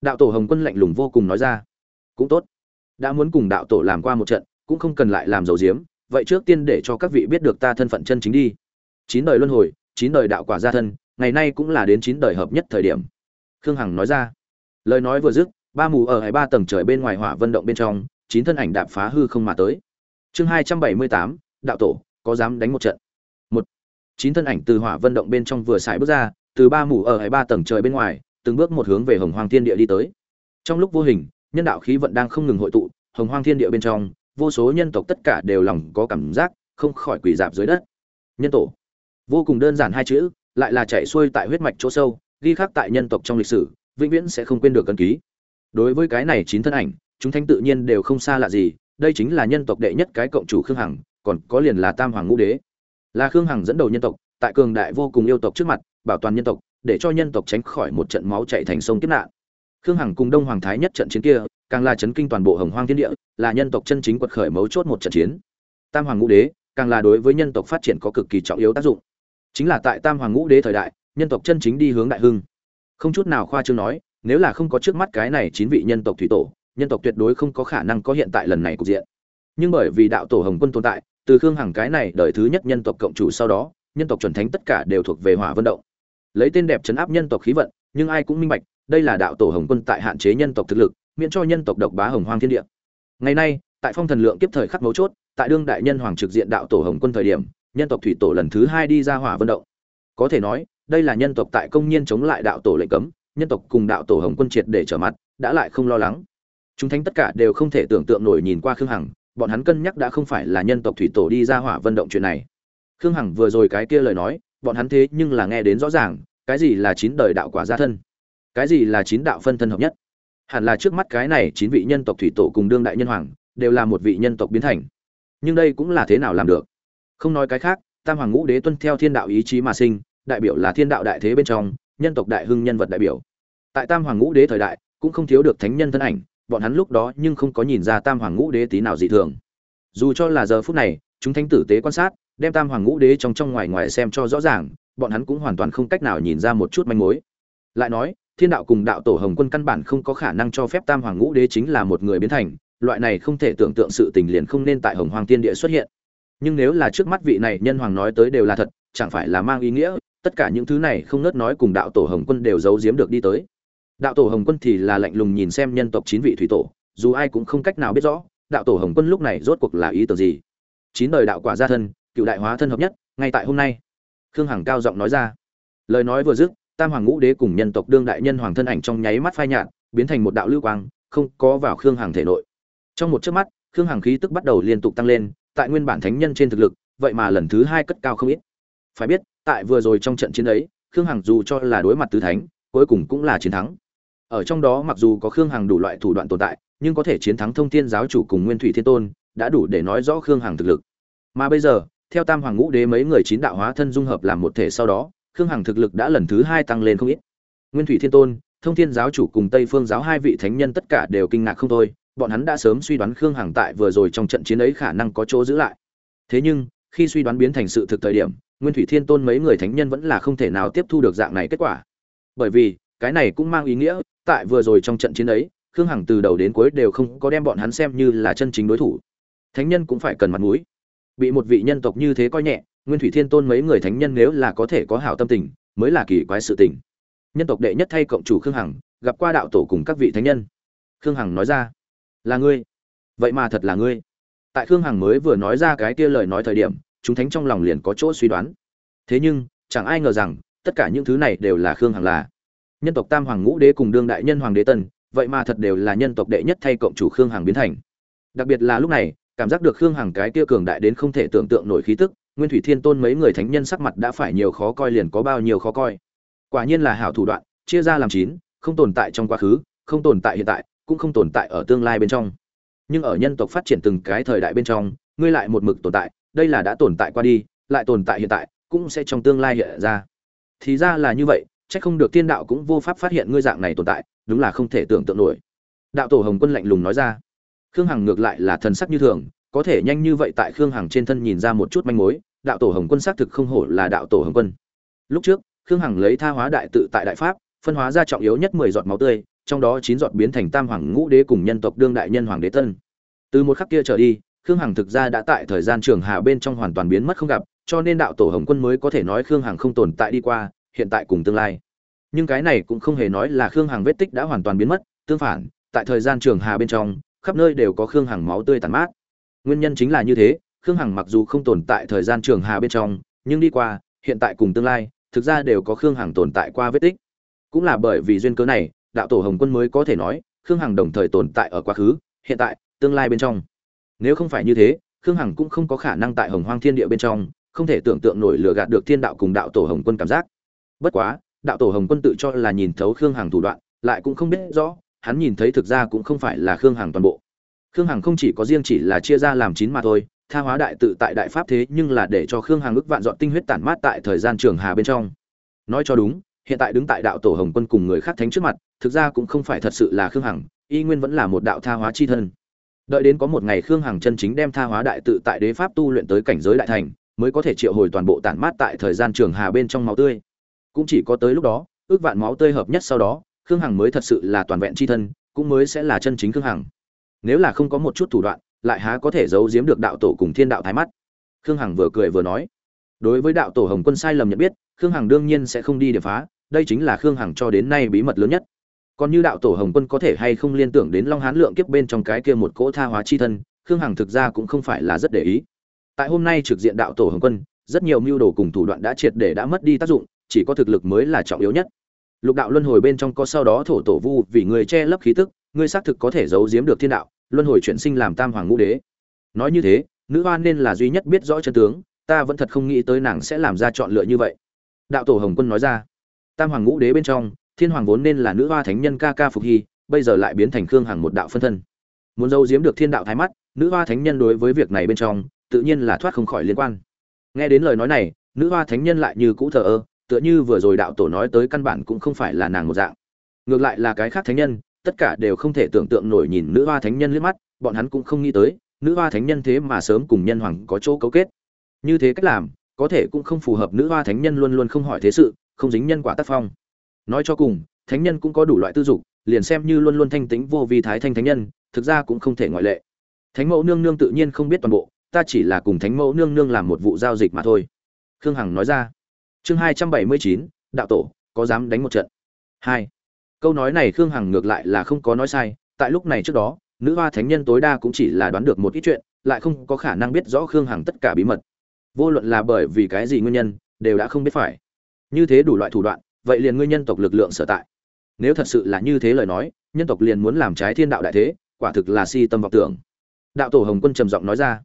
Đạo tổ hồng quân lạnh lùng vô cùng nói ra. Cũng tốt. Đã muốn cùng đạo tổ làm qua một trận, cũng không cần lại làm dầu diếm, vậy trước tiên để cho các vị biết được ta thân phận chân chính đi. Chín đời luân hồi, chín đời đạo quả gia thân, ngày nay cũng là đến chín đời hợp nhất thời điểm. Khương hằng nói ra. Lời nói vừa dứt, ba mù ở hai ba tầng trời bên ngoài hỏa vận động bên trong chín thân ảnh đạp phá hư không mà tới. Chương hai trăm bảy mươi tám, đạo tổ, có dám đánh một trận? Một. Chín thân ảnh từ hỏa vận động bên trong vừa xài bước ra, từ ba mù ở hai ba tầng trời bên ngoài, từng bước một hướng về hồng hoàng thiên địa đi tới. Trong lúc vô hình, nhân đạo khí vận đang không ngừng hội tụ, hồng hoàng thiên địa bên trong, vô số nhân tộc tất cả đều lòng có cảm giác, không khỏi quỷ dạp dưới đất. Nhân tổ. Vô cùng đơn giản hai chữ, lại là chạy xuôi tại huyết mạch chỗ sâu, ghi khắc tại nhân tộc trong lịch sử, vĩnh viễn sẽ không quên được cân ký. Đối với cái này chín thân ảnh chúng thanh tự nhiên đều không xa lạ gì, đây chính là nhân tộc đệ nhất cái cộng chủ khương hằng, còn có liền là tam hoàng ngũ đế. Là khương hằng dẫn đầu nhân tộc, tại cường đại vô cùng yêu tộc trước mặt, bảo toàn nhân tộc, để cho nhân tộc tránh khỏi một trận máu chảy thành sông kiếp nạn. Khương hằng cùng đông hoàng thái nhất trận chiến kia, càng là chấn kinh toàn bộ hồng hoang thiên địa, là nhân tộc chân chính quật khởi mấu chốt một trận chiến. Tam hoàng ngũ đế, càng là đối với nhân tộc phát triển có cực kỳ trọng yếu tác dụng. Chính là tại tam hoàng ngũ đế thời đại, nhân tộc chân chính đi hướng đại hưng. Không chút nào khoa trương nói, nếu là không có trước mắt cái này chín vị nhân tộc thủy tổ nhân tộc tuyệt đối không có khả năng có hiện tại lần này cục diện. Nhưng bởi vì đạo tổ hồng quân tồn tại, từ khương hằng cái này đời thứ nhất nhân tộc cộng chủ sau đó, nhân tộc chuẩn thánh tất cả đều thuộc về hỏa vận động. Lấy tên đẹp chấn áp nhân tộc khí vận, nhưng ai cũng minh bạch, đây là đạo tổ hồng quân tại hạn chế nhân tộc thực lực, miễn cho nhân tộc độc bá hồng hoang thiên địa. Ngày nay, tại phong thần lượng kiếp thời khắc mấu chốt, tại đương đại nhân hoàng trực diện đạo tổ hồng quân thời điểm, nhân tộc thủy tổ lần thứ hai đi ra hỏa vận động. Có thể nói, đây là nhân tộc tại công nhiên chống lại đạo tổ lệnh cấm, nhân tộc cùng đạo tổ hồng quân triệt để trở mặt, đã lại không lo lắng chúng thánh tất cả đều không thể tưởng tượng nổi nhìn qua khương hằng, bọn hắn cân nhắc đã không phải là nhân tộc thủy tổ đi ra hỏa vận động chuyện này. Khương hằng vừa rồi cái kia lời nói, bọn hắn thế nhưng là nghe đến rõ ràng, cái gì là chín đời đạo quả gia thân, cái gì là chín đạo phân thân hợp nhất. Hẳn là trước mắt cái này chín vị nhân tộc thủy tổ cùng đương đại nhân hoàng, đều là một vị nhân tộc biến thành. Nhưng đây cũng là thế nào làm được? Không nói cái khác, tam hoàng ngũ đế tuân theo thiên đạo ý chí mà sinh, đại biểu là thiên đạo đại thế bên trong, nhân tộc đại hưng nhân vật đại biểu. Tại tam hoàng ngũ đế thời đại, cũng không thiếu được thánh nhân thân ảnh bọn hắn lúc đó nhưng không có nhìn ra tam hoàng ngũ đế tí nào dị thường. Dù cho là giờ phút này, chúng thánh tử tế quan sát, đem tam hoàng ngũ đế trong trong ngoài ngoài xem cho rõ ràng, bọn hắn cũng hoàn toàn không cách nào nhìn ra một chút manh mối. Lại nói, thiên đạo cùng đạo tổ hồng quân căn bản không có khả năng cho phép tam hoàng ngũ đế chính là một người biến thành, loại này không thể tưởng tượng sự tình liền không nên tại hồng hoàng tiên địa xuất hiện. Nhưng nếu là trước mắt vị này nhân hoàng nói tới đều là thật, chẳng phải là mang ý nghĩa, tất cả những thứ này không nớt nói cùng đạo tổ hồng quân đều giấu giếm được đi tới đạo tổ hồng quân thì là lạnh lùng nhìn xem nhân tộc chín vị thủy tổ, dù ai cũng không cách nào biết rõ, đạo tổ hồng quân lúc này rốt cuộc là ý tưởng gì. Chín đời đạo quả gia thân, cựu đại hóa thân hợp nhất, ngay tại hôm nay. Khương hằng cao giọng nói ra. Lời nói vừa dứt, tam hoàng ngũ đế cùng nhân tộc đương đại nhân hoàng thân ảnh trong nháy mắt phai nhạt, biến thành một đạo lưu quang, không có vào khương hằng thể nội. Trong một chớp mắt, khương hằng khí tức bắt đầu liên tục tăng lên, tại nguyên bản thánh nhân trên thực lực, vậy mà lần thứ hai cất cao không ít. Phải biết, tại vừa rồi trong trận chiến ấy, khương hằng dù cho là đối mặt tứ thánh, cuối cùng cũng là chiến thắng ở trong đó mặc dù có khương hằng đủ loại thủ đoạn tồn tại, nhưng có thể chiến thắng thông thiên giáo chủ cùng nguyên thủy thiên tôn, đã đủ để nói rõ khương hằng thực lực. Mà bây giờ, theo tam hoàng ngũ đế mấy người chín đạo hóa thân dung hợp làm một thể sau đó, khương hằng thực lực đã lần thứ hai tăng lên không ít. Nguyên thủy thiên tôn, thông thiên giáo chủ cùng tây phương giáo hai vị thánh nhân tất cả đều kinh ngạc không thôi, bọn hắn đã sớm suy đoán khương hằng tại vừa rồi trong trận chiến ấy khả năng có chỗ giữ lại. Thế nhưng, khi suy đoán biến thành sự thực thời điểm, nguyên thủy thiên tôn mấy người thánh nhân vẫn là không thể nào tiếp thu được dạng này kết quả. Bởi vì cái này cũng mang ý nghĩa, tại vừa rồi trong trận chiến ấy, khương hằng từ đầu đến cuối đều không có đem bọn hắn xem như là chân chính đối thủ. Thánh nhân cũng phải cần mặt mũi. Bị một vị nhân tộc như thế coi nhẹ, nguyên thủy thiên tôn mấy người thánh nhân nếu là có thể có hảo tâm tình, mới là kỳ quái sự tình. Nhân tộc đệ nhất thay cộng chủ khương hằng, gặp qua đạo tổ cùng các vị thánh nhân. Khương hằng nói ra, là ngươi. Vậy mà thật là ngươi. Tại khương hằng mới vừa nói ra cái kia lời nói thời điểm, chúng thánh trong lòng liền có chỗ suy đoán. Thế nhưng, chẳng ai ngờ rằng, tất cả những thứ này đều là khương hằng là nhân tộc tam hoàng ngũ đế cùng đương đại nhân hoàng đế tân, vậy mà thật đều là nhân tộc đệ nhất thay cộng chủ khương hằng biến thành. Đặc biệt là lúc này, cảm giác được khương hằng cái kia cường đại đến không thể tưởng tượng nổi khí tức, nguyên thủy thiên tôn mấy người thánh nhân sắc mặt đã phải nhiều khó coi liền có bao nhiêu khó coi. Quả nhiên là hảo thủ đoạn, chia ra làm chín, không tồn tại trong quá khứ, không tồn tại hiện tại, cũng không tồn tại ở tương lai bên trong. Nhưng ở nhân tộc phát triển từng cái thời đại bên trong, ngươi lại một mực tồn tại, đây là đã tồn tại qua đi, lại tồn tại hiện tại, cũng sẽ trong tương lai hiện ra. Thì ra là như vậy chắc không được thiên đạo cũng vô pháp phát hiện ngươi dạng này tồn tại, đúng là không thể tưởng tượng nổi. Đạo tổ hồng quân lạnh lùng nói ra. Khương hằng ngược lại là thần sắc như thường, có thể nhanh như vậy tại khương hằng trên thân nhìn ra một chút manh mối, đạo tổ hồng quân xác thực không hổ là đạo tổ hồng quân. Lúc trước, khương hằng lấy tha hóa đại tự tại đại pháp, phân hóa ra trọng yếu nhất mười giọt máu tươi, trong đó chín giọt biến thành tam hoàng ngũ đế cùng nhân tộc đương đại nhân hoàng đế tân từ một khắc kia trở đi, khương hằng thực ra đã tại thời gian trường hà bên trong hoàn toàn biến mất không gặp, cho nên đạo tổ hồng quân mới có thể nói khương hằng không tồn tại đi qua hiện tại cùng tương lai. Nhưng cái này cũng không hề nói là khương hằng vết tích đã hoàn toàn biến mất, tương phản, tại thời gian trường hà bên trong, khắp nơi đều có khương hằng máu tươi tàn mát. Nguyên nhân chính là như thế, khương hằng mặc dù không tồn tại thời gian trường hà bên trong, nhưng đi qua, hiện tại cùng tương lai, thực ra đều có khương hằng tồn tại qua vết tích. Cũng là bởi vì duyên cớ này, đạo tổ hồng quân mới có thể nói, khương hằng đồng thời tồn tại ở quá khứ, hiện tại, tương lai bên trong. Nếu không phải như thế, khương hằng cũng không có khả năng tại hồng hoang thiên địa bên trong, không thể tưởng tượng nổi lừa gạt được thiên đạo cùng đạo tổ hồng quân cảm giác bất quá, đạo tổ hồng quân tự cho là nhìn thấu khương hằng thủ đoạn, lại cũng không biết rõ, hắn nhìn thấy thực ra cũng không phải là khương hằng toàn bộ. Khương hằng không chỉ có riêng chỉ là chia ra làm chín mà thôi, tha hóa đại tự tại đại pháp thế nhưng là để cho khương hằng ức vạn dọn tinh huyết tản mát tại thời gian trường hà bên trong. Nói cho đúng, hiện tại đứng tại đạo tổ hồng quân cùng người khác thánh trước mặt, thực ra cũng không phải thật sự là khương hằng, y nguyên vẫn là một đạo tha hóa c h i thân. Đợi đến có một ngày khương hằng chân chính đem tha hóa đại tự tại đế pháp tu luyện tới cảnh giới đại thành, mới có thể triệu hồi toàn bộ tản mát tại thời gian trường hà bên trong máu tươi cũng chỉ có tới lúc đó, ước vạn máu tươi hợp nhất sau đó, khương hằng mới thật sự là toàn vẹn c h i thân, cũng mới sẽ là chân chính khương hằng. Nếu là không có một chút thủ đoạn, lại há có thể giấu giếm được đạo tổ cùng thiên đạo thái mắt? Khương hằng vừa cười vừa nói. Đối với đạo tổ hồng quân sai lầm nhận biết, khương hằng đương nhiên sẽ không đi để phá, đây chính là khương hằng cho đến nay bí mật lớn nhất. Còn như đạo tổ hồng quân có thể hay không liên tưởng đến long hán lượng kiếp bên trong cái kia một cỗ tha hóa chi thân, khương hằng thực ra cũng không phải là rất để ý. Tại hôm nay trực diện đạo tổ hồng quân, rất nhiều mưu đồ cùng thủ đoạn đã triệt để đã mất đi tác dụng chỉ có thực lực mới là trọng yếu nhất. Lục đạo luân hồi bên trong có sau đó thổ tổ vu, vì người che lấp khí tức ngươi xác thực có thể giấu giếm được thiên đạo, luân hồi chuyển sinh làm tam hoàng ngũ đế. Nói như thế, nữ hoa nên là duy nhất biết rõ chân tướng, ta vẫn thật không nghĩ tới nàng sẽ làm ra chọn lựa như vậy. Đạo tổ hồng quân nói ra, tam hoàng ngũ đế bên trong, thiên hoàng vốn nên là nữ hoa thánh nhân ca ca phục hy, bây giờ lại biến thành khương hằng một đạo phân thân. Muốn giấu giếm được thiên đạo thái mắt, nữ hoa thánh nhân đối với việc này bên trong, tự nhiên là thoát không khỏi liên quan. Nghe đến lời nói này, nữ hoa thánh nhân lại như cũ thờ ơ tựa như vừa rồi đạo tổ nói tới căn bản cũng không phải là nàng một dạng. Ngược lại là cái khác thánh nhân, tất cả đều không thể tưởng tượng nổi nhìn nữ hoa thánh nhân liếc mắt, bọn hắn cũng không nghĩ tới, nữ hoa thánh nhân thế mà sớm cùng nhân hoàng có chỗ cấu kết. Như thế cách làm, có thể cũng không phù hợp nữ hoa thánh nhân luôn luôn không hỏi thế sự, không dính nhân quả tác phong. Nói cho cùng, thánh nhân cũng có đủ loại tư dục, liền xem như luôn luôn thanh tính vô vi thái thanh thánh nhân, thực ra cũng không thể ngoại lệ. Thánh mẫu nương nương tự nhiên không biết toàn bộ, ta chỉ là cùng thánh mẫu nương nương làm một vụ giao dịch mà thôi. Khương hằng nói ra chương hai trăm bảy mươi chín, đạo tổ, có dám đánh một trận? Hai. Câu nói này khương hằng ngược lại là không có nói sai, tại lúc này trước đó, nữ hoa thánh nhân tối đa cũng chỉ là đoán được một ít chuyện, lại không có khả năng biết rõ khương hằng tất cả bí mật. Vô luận là bởi vì cái gì nguyên nhân, đều đã không biết phải. Như thế đủ loại thủ đoạn, vậy liền nguyên nhân tộc lực lượng sở tại. Nếu thật sự là như thế lời nói, nhân tộc liền muốn làm trái thiên đạo đại thế, quả thực là si tâm vọng tưởng. Đạo tổ hồng quân trầm giọng nói ra.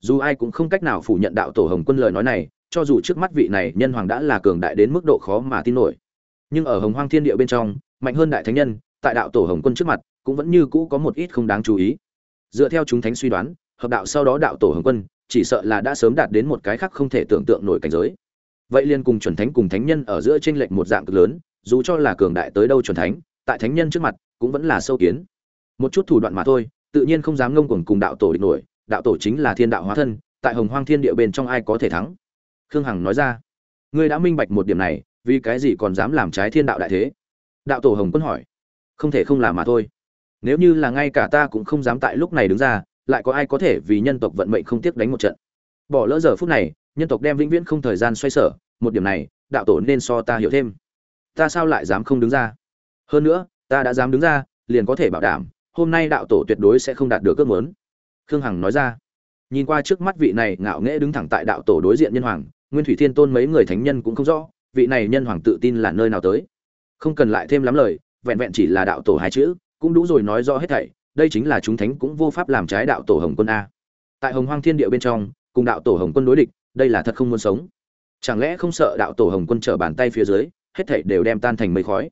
Dù ai cũng không cách nào phủ nhận đạo tổ hồng quân lời nói này cho dù trước mắt vị này nhân hoàng đã là cường đại đến mức độ khó mà tin nổi. Nhưng ở hồng hoang thiên địa bên trong, mạnh hơn đại thánh nhân, tại đạo tổ hồng quân trước mặt, cũng vẫn như cũ có một ít không đáng chú ý. Dựa theo chúng thánh suy đoán, hợp đạo sau đó đạo tổ hồng quân, chỉ sợ là đã sớm đạt đến một cái khác không thể tưởng tượng nổi cảnh giới. Vậy liền cùng chuẩn thánh cùng thánh nhân ở giữa trên lệch một dạng cực lớn, dù cho là cường đại tới đâu chuẩn thánh, tại thánh nhân trước mặt, cũng vẫn là sâu kiến. Một chút thủ đoạn mà thôi, tự nhiên không dám ngông cuồng cùng đạo tổ địch nổi, đạo tổ chính là thiên đạo hóa thân, tại hồng hoang thiên địa bên trong ai có thể thắng? Khương hằng nói ra, ngươi đã minh bạch một điểm này, vì cái gì còn dám làm trái thiên đạo đại thế? Đạo tổ hồng quân hỏi, không thể không làm mà thôi. Nếu như là ngay cả ta cũng không dám tại lúc này đứng ra, lại có ai có thể vì nhân tộc vận mệnh không tiếc đánh một trận? Bỏ lỡ giờ phút này, nhân tộc đem vĩnh viễn không thời gian xoay sở, một điểm này, đạo tổ nên so ta hiểu thêm. Ta sao lại dám không đứng ra? Hơn nữa, ta đã dám đứng ra, liền có thể bảo đảm, hôm nay đạo tổ tuyệt đối sẽ không đạt được ước muốn. Khương hằng nói ra, nhìn qua trước mắt vị này ngạo nghễ đứng thẳng tại đạo tổ đối diện nhân hoàng nguyên thủy thiên tôn mấy người thánh nhân cũng không rõ, vị này nhân hoàng tự tin là nơi nào tới. Không cần lại thêm lắm lời, vẹn vẹn chỉ là đạo tổ hai chữ, cũng đủ rồi nói rõ hết thảy, đây chính là chúng thánh cũng vô pháp làm trái đạo tổ hồng quân a. Tại hồng hoang thiên địa bên trong, cùng đạo tổ hồng quân đối địch, đây là thật không muốn sống. Chẳng lẽ không sợ đạo tổ hồng quân trở bàn tay phía dưới, hết thảy đều đem tan thành mây khói?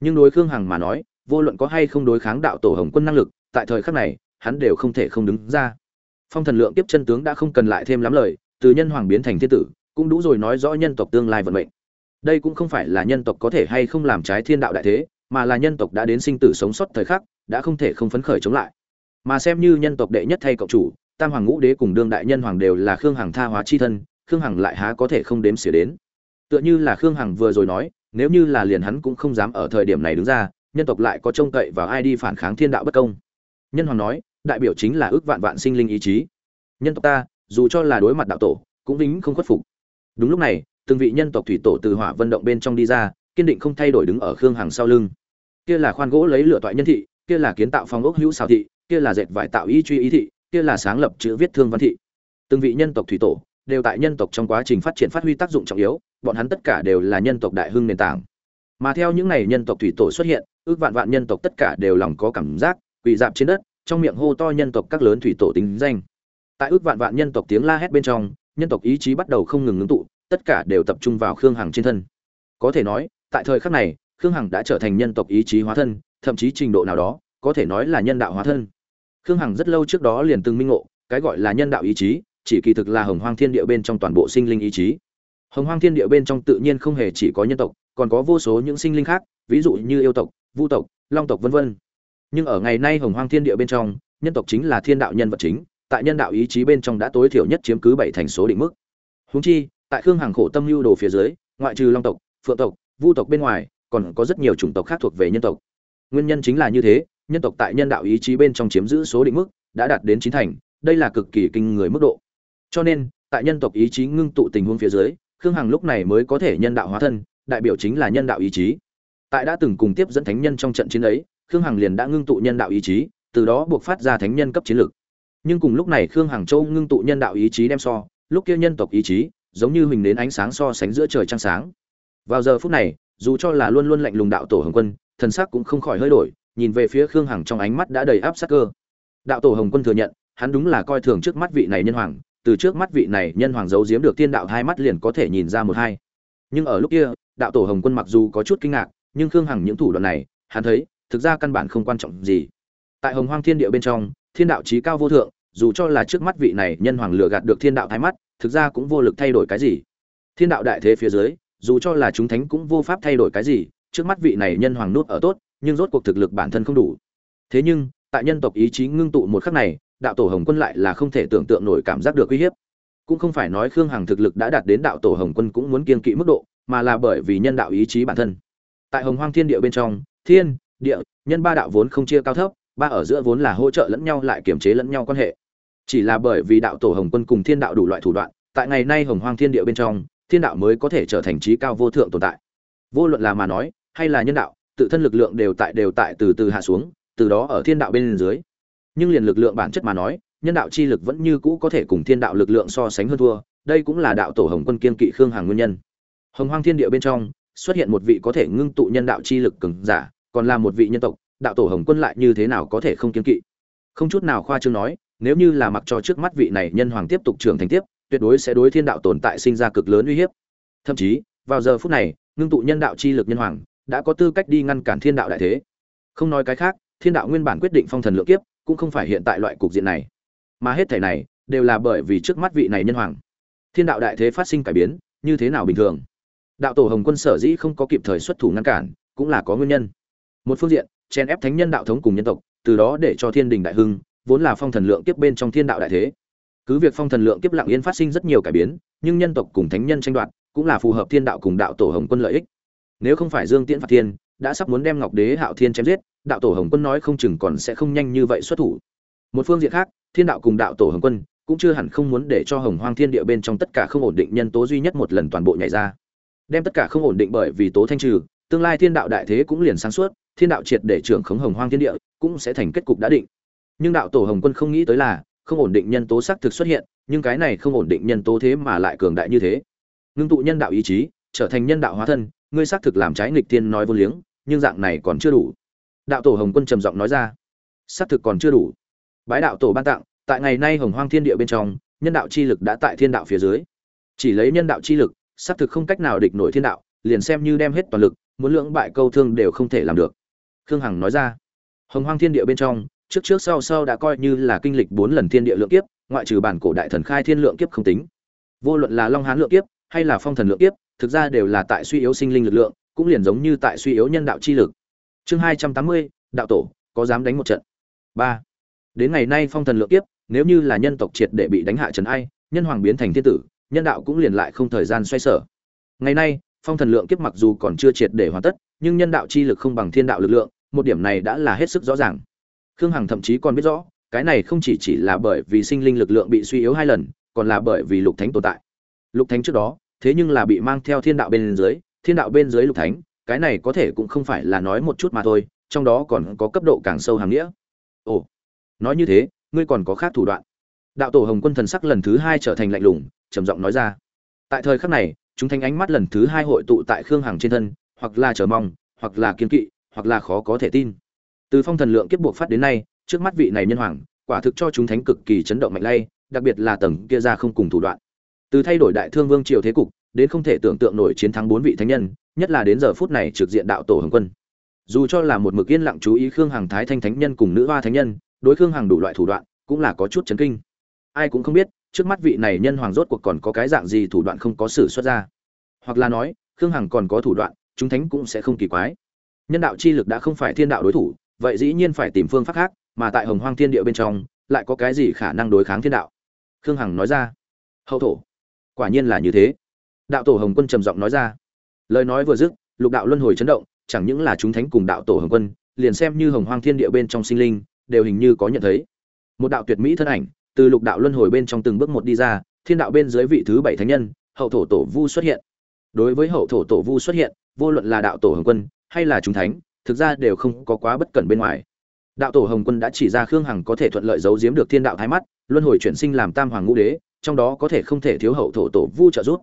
Nhưng đối khương hằng mà nói, vô luận có hay không đối kháng đạo tổ hồng quân năng lực, tại thời khắc này, hắn đều không thể không đứng ra. Phong thần lượng tiếp chân tướng đã không cần lại thêm lắm lời, từ nhân hoàng biến thành thiên tử cũng đủ rồi nói rõ nhân tộc tương lai vận mệnh. Đây cũng không phải là nhân tộc có thể hay không làm trái thiên đạo đại thế, mà là nhân tộc đã đến sinh tử sống sót thời khắc, đã không thể không phấn khởi chống lại. Mà xem như nhân tộc đệ nhất thay cộng chủ, tam hoàng ngũ đế cùng đương đại nhân hoàng đều là khương hằng tha hóa chi thân, khương hằng lại há có thể không đếm xỉa đến. Tựa như là khương hằng vừa rồi nói, nếu như là liền hắn cũng không dám ở thời điểm này đứng ra, nhân tộc lại có trông cậy vào ai đi phản kháng thiên đạo bất công. Nhân hoàng nói, đại biểu chính là ước vạn vạn sinh linh ý chí. Nhân tộc ta, dù cho là đối mặt đạo tổ, cũng vĩnh không khuất phục đúng lúc này, từng vị nhân tộc thủy tổ từ hỏa vận động bên trong đi ra, kiên định không thay đổi đứng ở khương hằng sau lưng. Kia là khoan gỗ lấy lửa toại nhân thị, kia là kiến tạo phong ốc hữu xào thị, kia là dệt vải tạo ý truy ý thị, kia là sáng lập chữ viết thương văn thị. Từng vị nhân tộc thủy tổ đều tại nhân tộc trong quá trình phát triển phát huy tác dụng trọng yếu, bọn hắn tất cả đều là nhân tộc đại hưng nền tảng. Mà theo những này nhân tộc thủy tổ xuất hiện, ước vạn vạn nhân tộc tất cả đều lòng có cảm giác, quỳ dạp trên đất, trong miệng hô to nhân tộc các lớn thủy tổ tính danh. Tại ước vạn vạn nhân tộc tiếng la hét bên trong nhân tộc ý chí bắt đầu không ngừng ngưng tụ, tất cả đều tập trung vào khương hằng trên thân. Có thể nói, tại thời khắc này, khương hằng đã trở thành nhân tộc ý chí hóa thân, thậm chí trình độ nào đó, có thể nói là nhân đạo hóa thân. Khương hằng rất lâu trước đó liền từng minh ngộ, cái gọi là nhân đạo ý chí, chỉ kỳ thực là hồng hoang thiên địa bên trong toàn bộ sinh linh ý chí. Hồng hoang thiên địa bên trong tự nhiên không hề chỉ có nhân tộc, còn có vô số những sinh linh khác, ví dụ như yêu tộc, vu tộc, long tộc, vân vân. Nhưng ở ngày nay hồng hoang thiên địa bên trong, nhân tộc chính là thiên đạo nhân vật chính tại nhân đạo ý chí bên trong đã tối thiểu nhất chiếm cứ bảy thành số định mức. Húng chi, tại khương hàng khổ tâm lưu đồ phía dưới, ngoại trừ long tộc, phượng tộc, vu tộc bên ngoài, còn có rất nhiều chủng tộc khác thuộc về nhân tộc. Nguyên nhân chính là như thế, nhân tộc tại nhân đạo ý chí bên trong chiếm giữ số định mức đã đạt đến chín thành, đây là cực kỳ kinh người mức độ. Cho nên, tại nhân tộc ý chí ngưng tụ tình huống phía dưới, khương hằng lúc này mới có thể nhân đạo hóa thân, đại biểu chính là nhân đạo ý chí. Tại đã từng cùng tiếp dẫn thánh nhân trong trận chiến ấy, khương hằng liền đã ngưng tụ nhân đạo ý chí, từ đó buộc phát ra thánh nhân cấp chiến lược nhưng cùng lúc này khương hàng châu ngưng tụ nhân đạo ý chí đem so, lúc kia nhân tộc ý chí, giống như mình đến ánh sáng so sánh giữa trời trăng sáng. Vào giờ phút này, dù cho là luôn luôn lạnh lùng đạo tổ hồng quân, thần sắc cũng không khỏi hơi đổi, nhìn về phía khương hằng trong ánh mắt đã đầy áp sắc cơ. Đạo tổ hồng quân thừa nhận, hắn đúng là coi thường trước mắt vị này nhân hoàng, từ trước mắt vị này nhân hoàng giấu giếm được tiên đạo hai mắt liền có thể nhìn ra một hai. Nhưng ở lúc kia, đạo tổ hồng quân mặc dù có chút kinh ngạc, nhưng khương hằng những thủ đoạn này, hắn thấy, thực ra căn bản không quan trọng gì. Tại hồng hoang thiên địa bên trong, thiên đạo trí cao vô thượng dù cho là trước mắt vị này nhân hoàng lừa gạt được thiên đạo thái mắt, thực ra cũng vô lực thay đổi cái gì. Thiên đạo đại thế phía dưới, dù cho là chúng thánh cũng vô pháp thay đổi cái gì, trước mắt vị này nhân hoàng nút ở tốt, nhưng rốt cuộc thực lực bản thân không đủ. Thế nhưng, tại nhân tộc ý chí ngưng tụ một khắc này, đạo tổ hồng quân lại là không thể tưởng tượng nổi cảm giác được uy hiếp. Cũng không phải nói khương hằng thực lực đã đạt đến đạo tổ hồng quân cũng muốn kiên kỵ mức độ, mà là bởi vì nhân đạo ý chí bản thân. Tại hồng hoang thiên địa bên trong, thiên, địa, nhân ba đạo vốn không chia cao thấp, ba ở giữa vốn là hỗ trợ lẫn nhau lại kiềm chế lẫn nhau quan hệ chỉ là bởi vì đạo tổ hồng quân cùng thiên đạo đủ loại thủ đoạn, tại ngày nay hồng hoang thiên địa bên trong, thiên đạo mới có thể trở thành trí cao vô thượng tồn tại. Vô luận là mà nói, hay là nhân đạo, tự thân lực lượng đều tại đều tại từ từ hạ xuống, từ đó ở thiên đạo bên dưới. Nhưng liền lực lượng bản chất mà nói, nhân đạo chi lực vẫn như cũ có thể cùng thiên đạo lực lượng so sánh hơn thua, đây cũng là đạo tổ hồng quân kiên kỵ khương hàng nguyên nhân. Hồng hoang thiên địa bên trong, xuất hiện một vị có thể ngưng tụ nhân đạo chi lực cường giả, còn là một vị nhân tộc, đạo tổ hồng quân lại như thế nào có thể không kiên kỵ? Không chút nào khoa trương nói nếu như là mặc cho trước mắt vị này nhân hoàng tiếp tục trưởng thành tiếp, tuyệt đối sẽ đối thiên đạo tồn tại sinh ra cực lớn uy hiếp. Thậm chí, vào giờ phút này, ngưng tụ nhân đạo chi lực nhân hoàng, đã có tư cách đi ngăn cản thiên đạo đại thế. Không nói cái khác, thiên đạo nguyên bản quyết định phong thần lượng kiếp, cũng không phải hiện tại loại cục diện này. Mà hết thể này, đều là bởi vì trước mắt vị này nhân hoàng. Thiên đạo đại thế phát sinh cải biến, như thế nào bình thường? Đạo tổ hồng quân sở dĩ không có kịp thời xuất thủ ngăn cản, cũng là có nguyên nhân. Một phương diện chen ép thánh nhân đạo thống cùng nhân tộc, từ đó để cho thiên đình đại hưng vốn là phong thần lượng kiếp bên trong thiên đạo đại thế. Cứ việc phong thần lượng kiếp lặng yên phát sinh rất nhiều cải biến, nhưng nhân tộc cùng thánh nhân tranh đoạt cũng là phù hợp thiên đạo cùng đạo tổ hồng quân lợi ích. Nếu không phải dương tiễn phạt thiên đã sắp muốn đem ngọc đế hạo thiên chém giết, đạo tổ hồng quân nói không chừng còn sẽ không nhanh như vậy xuất thủ. Một phương diện khác, thiên đạo cùng đạo tổ hồng quân cũng chưa hẳn không muốn để cho hồng hoang thiên địa bên trong tất cả không ổn định nhân tố duy nhất một lần toàn bộ nhảy ra. Đem tất cả không ổn định bởi vì tố thanh trừ, tương lai thiên đạo đại thế cũng liền sáng suốt, thiên đạo triệt để trưởng khống hồng hoang thiên địa cũng sẽ thành kết cục đã định nhưng đạo tổ hồng quân không nghĩ tới là, không ổn định nhân tố xác thực xuất hiện, nhưng cái này không ổn định nhân tố thế mà lại cường đại như thế. Ngưng tụ nhân đạo ý chí, trở thành nhân đạo hóa thân, ngươi xác thực làm trái nghịch tiên nói vô liếng, nhưng dạng này còn chưa đủ. Đạo tổ hồng quân trầm giọng nói ra. Xác thực còn chưa đủ. Bái đạo tổ ban tặng, tại ngày nay hồng hoang thiên địa bên trong, nhân đạo chi lực đã tại thiên đạo phía dưới. Chỉ lấy nhân đạo chi lực xác thực không cách nào địch nổi thiên đạo, liền xem như đem hết toàn lực, muốn lưỡng bại câu thương đều không thể làm được. Khương hằng nói ra. Hồng hoang thiên địa bên trong trước trước sau sau đã coi như là kinh lịch bốn lần thiên địa lượng kiếp, ngoại trừ bản cổ đại thần khai thiên lượng kiếp không tính. Vô luận là long hán lượng kiếp hay là phong thần lượng kiếp, thực ra đều là tại suy yếu sinh linh lực lượng, cũng liền giống như tại suy yếu nhân đạo chi lực. Chương hai trăm tám mươi, đạo tổ, có dám đánh một trận? Ba. Đến ngày nay phong thần lượng kiếp, nếu như là nhân tộc triệt để bị đánh hạ trần ai, nhân hoàng biến thành thiên tử, nhân đạo cũng liền lại không thời gian xoay sở. Ngày nay, phong thần lượng kiếp mặc dù còn chưa triệt để hoàn tất, nhưng nhân đạo chi lực không bằng thiên đạo lực lượng, một điểm này đã là hết sức rõ ràng khương hằng thậm chí còn biết rõ, cái này không chỉ chỉ là bởi vì sinh linh lực lượng bị suy yếu hai lần, còn là bởi vì lục thánh tồn tại. Lục thánh trước đó, thế nhưng là bị mang theo thiên đạo bên dưới, thiên đạo bên dưới lục thánh, cái này có thể cũng không phải là nói một chút mà thôi, trong đó còn có cấp độ càng sâu hàng nghĩa. Ồ, nói như thế, ngươi còn có khác thủ đoạn. Đạo tổ hồng quân thần sắc lần thứ hai trở thành lạnh lùng, trầm giọng nói ra. Tại thời khắc này, chúng thanh ánh mắt lần thứ hai hội tụ tại khương hằng trên thân, hoặc là chờ mong, hoặc là kiên kỵ, hoặc là khó có thể tin từ phong thần lượng kiếp buộc phát đến nay, trước mắt vị này nhân hoàng, quả thực cho chúng thánh cực kỳ chấn động mạnh lay, đặc biệt là tầng kia ra không cùng thủ đoạn. Từ thay đổi đại thương vương triều thế cục, đến không thể tưởng tượng nổi chiến thắng bốn vị thánh nhân, nhất là đến giờ phút này trực diện đạo tổ hồng quân. Dù cho là một mực yên lặng chú ý khương hằng thái thanh thánh nhân cùng nữ hoa thánh nhân, đối khương hằng đủ loại thủ đoạn, cũng là có chút chấn kinh. Ai cũng không biết, trước mắt vị này nhân hoàng rốt cuộc còn có cái dạng gì thủ đoạn không có sự xuất ra. Hoặc là nói, khương hằng còn có thủ đoạn, chúng thánh cũng sẽ không kỳ quái. Nhân đạo chi lực đã không phải thiên đạo đối thủ vậy dĩ nhiên phải tìm phương pháp khác, mà tại hồng hoang thiên địa bên trong, lại có cái gì khả năng đối kháng thiên đạo? Khương hằng nói ra. Hậu thổ. Quả nhiên là như thế. Đạo tổ hồng quân trầm giọng nói ra. Lời nói vừa dứt, lục đạo luân hồi chấn động, chẳng những là chúng thánh cùng đạo tổ hồng quân, liền xem như hồng hoang thiên địa bên trong sinh linh, đều hình như có nhận thấy. Một đạo tuyệt mỹ thân ảnh, từ lục đạo luân hồi bên trong từng bước một đi ra, thiên đạo bên dưới vị thứ bảy thánh nhân, hậu thổ tổ vu xuất hiện. Đối với hậu thổ tổ vu xuất hiện, vô luận là đạo tổ hồng quân, hay là chúng thánh thực ra đều không có quá bất cẩn bên ngoài. Đạo tổ hồng quân đã chỉ ra khương hằng có thể thuận lợi giấu giếm được thiên đạo thái mắt, luân hồi chuyển sinh làm tam hoàng ngũ đế, trong đó có thể không thể thiếu hậu thổ tổ vu trợ giúp.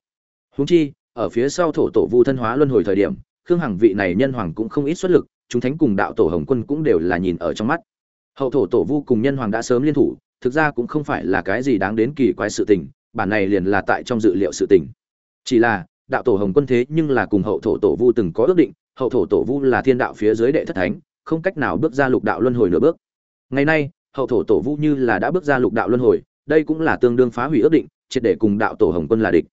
Húng chi, ở phía sau thổ tổ vu thân hóa luân hồi thời điểm, khương hằng vị này nhân hoàng cũng không ít xuất lực, chúng thánh cùng đạo tổ hồng quân cũng đều là nhìn ở trong mắt. Hậu thổ tổ vu cùng nhân hoàng đã sớm liên thủ, thực ra cũng không phải là cái gì đáng đến kỳ quái sự tình, bản này liền là tại trong dự liệu sự tình. Chỉ là, đạo tổ hồng quân thế nhưng là cùng hậu thổ tổ vu từng có ước định hậu thổ tổ vu là thiên đạo phía dưới đệ thất thánh, không cách nào bước ra lục đạo luân hồi nửa bước. Ngày nay, hậu thổ tổ vu như là đã bước ra lục đạo luân hồi, đây cũng là tương đương phá hủy ước định, triệt để cùng đạo tổ hồng quân là địch.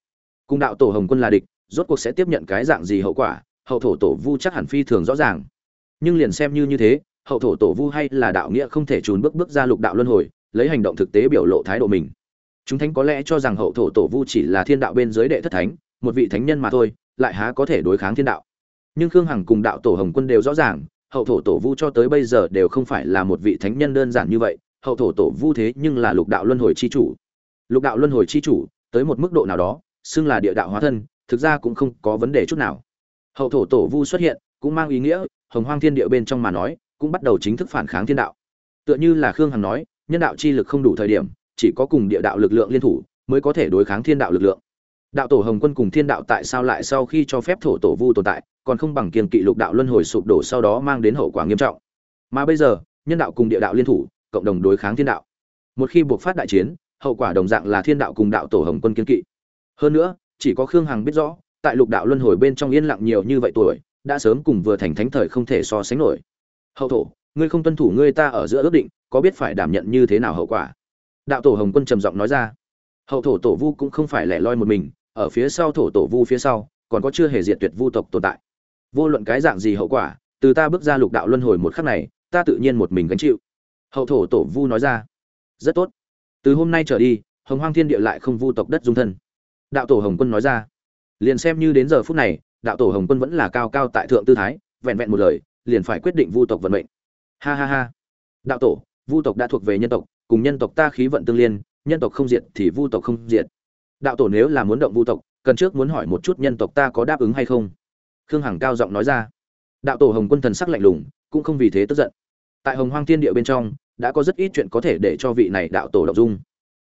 Cùng đạo tổ hồng quân là địch, rốt cuộc sẽ tiếp nhận cái dạng gì hậu quả, hậu thổ tổ vu chắc hẳn phi thường rõ ràng. Nhưng liền xem như như thế, hậu thổ tổ vu hay là đạo nghĩa không thể trốn bước bước ra lục đạo luân hồi, lấy hành động thực tế biểu lộ thái độ mình. Chúng thánh có lẽ cho rằng hậu thổ tổ vu chỉ là thiên đạo bên dưới đệ thất thánh, một vị thánh nhân mà thôi, lại há có thể đối kháng thiên đạo nhưng khương hằng cùng đạo tổ hồng quân đều rõ ràng, hậu thổ tổ vu cho tới bây giờ đều không phải là một vị thánh nhân đơn giản như vậy, hậu thổ tổ vu thế nhưng là lục đạo luân hồi chi chủ. Lục đạo luân hồi chi chủ, tới một mức độ nào đó, xưng là địa đạo hóa thân, thực ra cũng không có vấn đề chút nào. Hậu thổ tổ vu xuất hiện, cũng mang ý nghĩa, hồng hoang thiên địa bên trong mà nói, cũng bắt đầu chính thức phản kháng thiên đạo. Tựa như là khương hằng nói, nhân đạo chi lực không đủ thời điểm, chỉ có cùng địa đạo lực lượng liên thủ, mới có thể đối kháng thiên đạo lực lượng. Đạo tổ hồng quân cùng thiên đạo tại sao lại sau khi cho phép thổ tổ vu tồn tại còn không bằng kiên kỵ lục đạo luân hồi sụp đổ sau đó mang đến hậu quả nghiêm trọng. Mà bây giờ, nhân đạo cùng địa đạo liên thủ, cộng đồng đối kháng thiên đạo. Một khi buộc phát đại chiến, hậu quả đồng dạng là thiên đạo cùng đạo tổ hồng quân kiên kỵ. Hơn nữa, chỉ có khương hằng biết rõ, tại lục đạo luân hồi bên trong yên lặng nhiều như vậy tuổi, đã sớm cùng vừa thành thánh thời không thể so sánh nổi. Hậu thổ, ngươi không tuân thủ ngươi ta ở giữa ước định, có biết phải đảm nhận như thế nào hậu quả? Đạo tổ hồng quân trầm giọng nói ra. Hậu thổ tổ vu cũng không phải lẻ loi một mình, ở phía sau thổ tổ vu phía sau, còn có chưa hề diệt tuyệt vu tộc tồn tại vô luận cái dạng gì hậu quả, từ ta bước ra lục đạo luân hồi một khắc này, ta tự nhiên một mình gánh chịu. Hậu thổ tổ vu nói ra. Rất tốt. Từ hôm nay trở đi, hồng hoang thiên địa lại không vu tộc đất dung thân. Đạo tổ hồng quân nói ra. Liền xem như đến giờ phút này, đạo tổ hồng quân vẫn là cao cao tại thượng tư thái, vẹn vẹn một lời, liền phải quyết định vu tộc vận mệnh. Ha ha ha. Đạo tổ, vu tộc đã thuộc về nhân tộc, cùng nhân tộc ta khí vận tương liên, nhân tộc không diệt thì vu tộc không diệt. Đạo tổ nếu là muốn động vu tộc, cần trước muốn hỏi một chút nhân tộc ta có đáp ứng hay không? Khương hằng cao giọng nói ra. Đạo tổ hồng quân thần sắc lạnh lùng, cũng không vì thế tức giận. Tại hồng hoang thiên địa bên trong, đã có rất ít chuyện có thể để cho vị này đạo tổ đọc dung.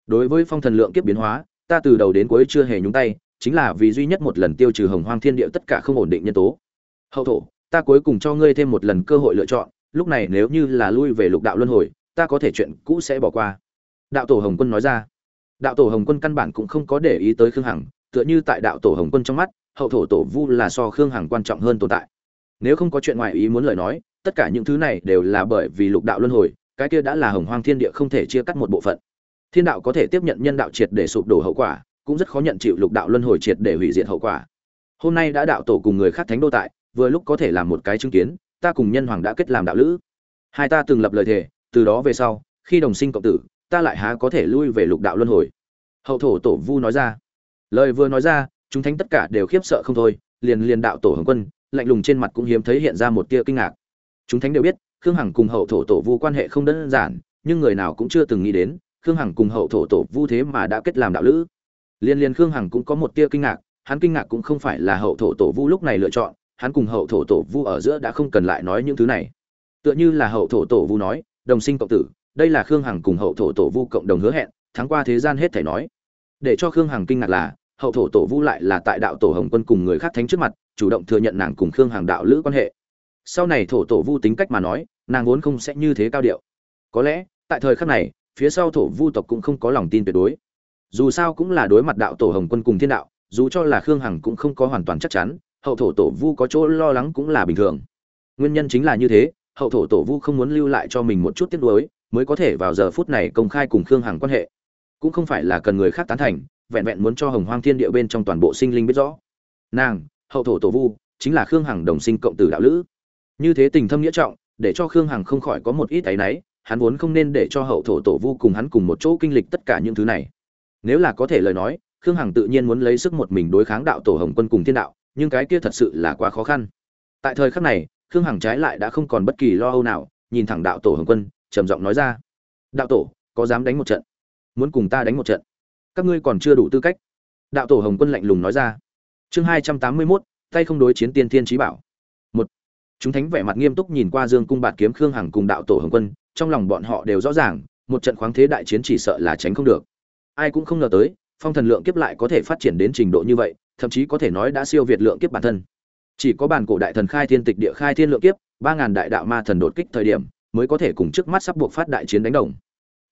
Đối với phong thần lượng kiếp biến hóa, ta từ đầu đến cuối chưa hề nhúng tay, chính là vì duy nhất một lần tiêu trừ hồng hoang thiên địa tất cả không ổn định nhân tố. Hậu thổ, ta cuối cùng cho ngươi thêm một lần cơ hội lựa chọn, lúc này nếu như là lui về lục đạo luân hồi, ta có thể chuyện cũ sẽ bỏ qua. Đạo tổ hồng quân nói ra. Đạo tổ hồng quân căn bản cũng không có để ý tới khương hằng, tựa như tại đạo tổ hồng quân trong mắt hậu thổ tổ vu là so khương hằng quan trọng hơn tồn tại. Nếu không có chuyện ngoài ý muốn lời nói, tất cả những thứ này đều là bởi vì lục đạo luân hồi, cái kia đã là hồng hoang thiên địa không thể chia cắt một bộ phận. Thiên đạo có thể tiếp nhận nhân đạo triệt để sụp đổ hậu quả, cũng rất khó nhận chịu lục đạo luân hồi triệt để hủy diệt hậu quả. Hôm nay đã đạo tổ cùng người khác thánh đô tại, vừa lúc có thể làm một cái chứng kiến, ta cùng nhân hoàng đã kết làm đạo lữ. Hai ta từng lập lời thề, từ đó về sau, khi đồng sinh cộng tử, ta lại há có thể lui về lục đạo luân hồi. Hậu thổ tổ vu nói ra. Lời vừa nói ra chúng thánh tất cả đều khiếp sợ không thôi, liền liền đạo tổ hồng quân, lạnh lùng trên mặt cũng hiếm thấy hiện ra một tia kinh ngạc. Chúng thánh đều biết, khương hằng cùng hậu thổ tổ vu quan hệ không đơn giản, nhưng người nào cũng chưa từng nghĩ đến, khương hằng cùng hậu thổ tổ vu thế mà đã kết làm đạo lữ. Liên liên khương hằng cũng có một tia kinh ngạc, hắn kinh ngạc cũng không phải là hậu thổ tổ vu lúc này lựa chọn, hắn cùng hậu thổ tổ vu ở giữa đã không cần lại nói những thứ này. Tựa như là hậu thổ tổ vu nói, đồng sinh cộng tử, đây là khương hằng cùng hậu thổ tổ vu cộng đồng hứa hẹn tháng qua thế gian hết thể nói. Để cho khương hằng kinh ngạc là hậu thổ tổ vu lại là tại đạo tổ hồng quân cùng người khác thánh trước mặt, chủ động thừa nhận nàng cùng khương hàng đạo lữ quan hệ. Sau này thổ tổ vu tính cách mà nói, nàng vốn không sẽ như thế cao điệu. Có lẽ, tại thời khắc này, phía sau thổ vu tộc cũng không có lòng tin tuyệt đối. Dù sao cũng là đối mặt đạo tổ hồng quân cùng thiên đạo, dù cho là khương hằng cũng không có hoàn toàn chắc chắn, hậu thổ tổ vu có chỗ lo lắng cũng là bình thường. Nguyên nhân chính là như thế, hậu thổ tổ vu không muốn lưu lại cho mình một chút tiếc nuối, mới có thể vào giờ phút này công khai cùng khương hằng quan hệ. Cũng không phải là cần người khác tán thành vẹn vẹn muốn cho hồng hoang thiên địa bên trong toàn bộ sinh linh biết rõ. Nàng, hậu thổ tổ vu, chính là khương hằng đồng sinh cộng tử đạo lữ. Như thế tình thâm nghĩa trọng, để cho khương hằng không khỏi có một ít áy náy, hắn vốn không nên để cho hậu thổ tổ vu cùng hắn cùng một chỗ kinh lịch tất cả những thứ này. Nếu là có thể lời nói, khương hằng tự nhiên muốn lấy sức một mình đối kháng đạo tổ hồng quân cùng thiên đạo, nhưng cái kia thật sự là quá khó khăn. Tại thời khắc này, khương hằng trái lại đã không còn bất kỳ lo âu nào, nhìn thẳng đạo tổ hồng quân, trầm giọng nói ra. Đạo tổ, có dám đánh một trận? Muốn cùng ta đánh một trận? Các ngươi còn chưa đủ tư cách. Đạo tổ hồng quân lạnh lùng nói ra. Chương hai trăm tám mươi mốt, tay không đối chiến tiên thiên trí bảo. Một, chúng thánh vẻ mặt nghiêm túc nhìn qua dương cung bạt kiếm khương hằng cùng đạo tổ hồng quân, trong lòng bọn họ đều rõ ràng, một trận khoáng thế đại chiến chỉ sợ là tránh không được. Ai cũng không ngờ tới, phong thần lượng kiếp lại có thể phát triển đến trình độ như vậy, thậm chí có thể nói đã siêu việt lượng kiếp bản thân. Chỉ có bản cổ đại thần khai thiên tịch địa khai thiên lượng kiếp, ba ngàn đại đạo ma thần đột kích thời điểm, mới có thể cùng trước mắt sắp buộc phát đại chiến đánh đồng.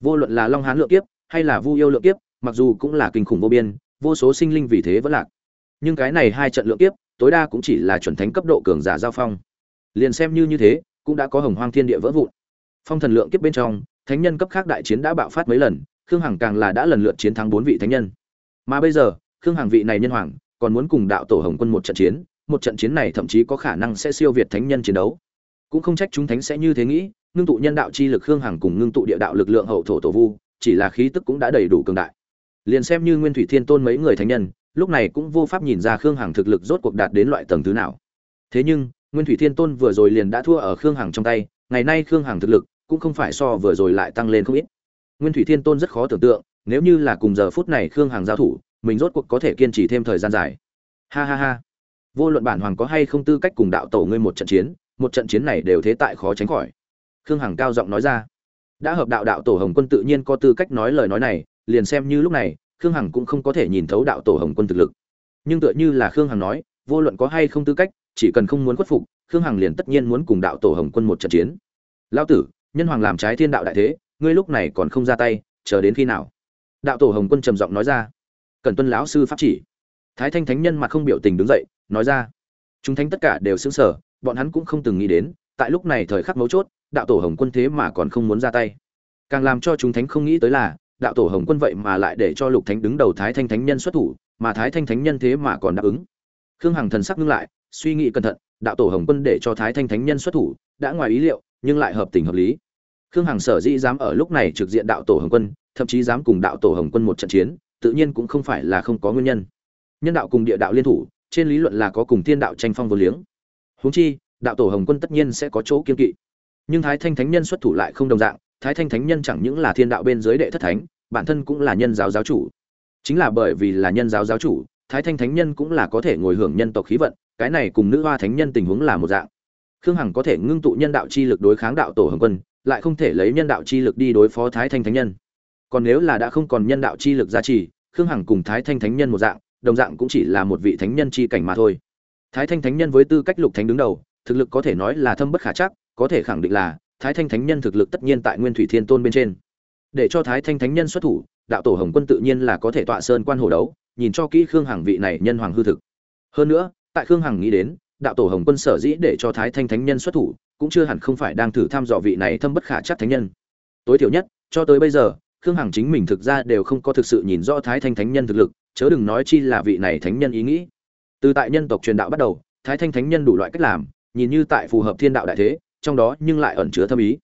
Vô luận là long hán lượng kiếp, hay là vu yêu lượng kiếp mặc dù cũng là kinh khủng vô biên, vô số sinh linh vì thế vẫn lạc. Nhưng cái này hai trận lượng kiếp, tối đa cũng chỉ là chuẩn thánh cấp độ cường giả giao phong. Liền xem như như thế, cũng đã có hồng hoang thiên địa vỡ vụn. Phong thần lượng kiếp bên trong, thánh nhân cấp khác đại chiến đã bạo phát mấy lần, khương hằng càng là đã lần lượt chiến thắng bốn vị thánh nhân. Mà bây giờ, khương hằng vị này nhân hoàng, còn muốn cùng đạo tổ hồng quân một trận chiến, một trận chiến này thậm chí có khả năng sẽ siêu việt thánh nhân chiến đấu. Cũng không trách chúng thánh sẽ như thế nghĩ, ngưng tụ nhân đạo chi lực khương hằng cùng ngưng tụ địa đạo lực lượng hậu thổ tổ vu, chỉ là khí tức cũng đã đầy đủ cường đại liền xem như nguyên thủy thiên tôn mấy người thánh nhân, lúc này cũng vô pháp nhìn ra khương hằng thực lực rốt cuộc đạt đến loại tầng thứ nào. Thế nhưng, nguyên thủy thiên tôn vừa rồi liền đã thua ở khương hằng trong tay, ngày nay khương hằng thực lực cũng không phải so vừa rồi lại tăng lên không ít. Nguyên thủy thiên tôn rất khó tưởng tượng, nếu như là cùng giờ phút này khương hằng giao thủ, mình rốt cuộc có thể kiên trì thêm thời gian dài. Ha ha ha. Vô luận bản hoàng có hay không tư cách cùng đạo tổ ngươi một trận chiến, một trận chiến này đều thế tại khó tránh khỏi. Khương hằng cao giọng nói ra. Đã hợp đạo đạo tổ hồng quân tự nhiên có tư cách nói lời nói này liền xem như lúc này, khương hằng cũng không có thể nhìn thấu đạo tổ hồng quân thực lực. Nhưng tựa như là khương hằng nói, vô luận có hay không tư cách, chỉ cần không muốn khuất phục, khương hằng liền tất nhiên muốn cùng đạo tổ hồng quân một trận chiến. Lao tử, nhân hoàng làm trái thiên đạo đại thế, ngươi lúc này còn không ra tay, chờ đến khi nào? Đạo tổ hồng quân trầm giọng nói ra. Cần tuân lão sư pháp chỉ. Thái thanh thánh nhân mặt không biểu tình đứng dậy, nói ra. Chúng thánh tất cả đều xứng sở bọn hắn cũng không từng nghĩ đến, tại lúc này thời khắc mấu chốt, đạo tổ hồng quân thế mà còn không muốn ra tay. Càng làm cho chúng thánh không nghĩ tới là đạo tổ hồng quân vậy mà lại để cho lục thánh đứng đầu thái thanh thánh nhân xuất thủ, mà thái thanh thánh nhân thế mà còn đáp ứng. Khương hằng thần sắc ngưng lại, suy nghĩ cẩn thận, đạo tổ hồng quân để cho thái thanh thánh nhân xuất thủ, đã ngoài ý liệu, nhưng lại hợp tình hợp lý. Khương hằng sở dĩ dám ở lúc này trực diện đạo tổ hồng quân, thậm chí dám cùng đạo tổ hồng quân một trận chiến, tự nhiên cũng không phải là không có nguyên nhân. Nhân đạo cùng địa đạo liên thủ, trên lý luận là có cùng thiên đạo tranh phong vô liếng. Huống chi, đạo tổ hồng quân tất nhiên sẽ có chỗ kiên kỵ. Nhưng thái thanh thánh nhân xuất thủ lại không đồng dạng thái thanh thánh nhân chẳng những là thiên đạo bên dưới đệ thất thánh, bản thân cũng là nhân giáo giáo chủ. Chính là bởi vì là nhân giáo giáo chủ, thái thanh thánh nhân cũng là có thể ngồi hưởng nhân tộc khí vận, cái này cùng nữ hoa thánh nhân tình huống là một dạng. Khương hằng có thể ngưng tụ nhân đạo chi lực đối kháng đạo tổ hồng quân, lại không thể lấy nhân đạo chi lực đi đối phó thái thanh thánh nhân. Còn nếu là đã không còn nhân đạo chi lực gia trì, khương hằng cùng thái thanh thánh nhân một dạng, đồng dạng cũng chỉ là một vị thánh nhân chi cảnh mà thôi. Thái thanh thánh nhân với tư cách lục thánh đứng đầu, thực lực có thể nói là thâm bất khả chắc, có thể khẳng định là thái thanh thánh nhân thực lực tất nhiên tại nguyên thủy thiên tôn bên trên. Để cho thái thanh thánh nhân xuất thủ, đạo tổ hồng quân tự nhiên là có thể tọa sơn quan hồ đấu, nhìn cho kỹ khương hằng vị này nhân hoàng hư thực. Hơn nữa, tại khương hằng nghĩ đến, đạo tổ hồng quân sở dĩ để cho thái thanh thánh nhân xuất thủ, cũng chưa hẳn không phải đang thử thăm dò vị này thâm bất khả chắc thánh nhân. Tối thiểu nhất, cho tới bây giờ, khương hằng chính mình thực ra đều không có thực sự nhìn rõ thái thanh thánh nhân thực lực, chớ đừng nói chi là vị này thánh nhân ý nghĩ. Từ tại nhân tộc truyền đạo bắt đầu, thái thanh thánh nhân đủ loại cách làm, nhìn như tại phù hợp thiên đạo đại thế trong đó nhưng lại ẩn chứa thâm ý.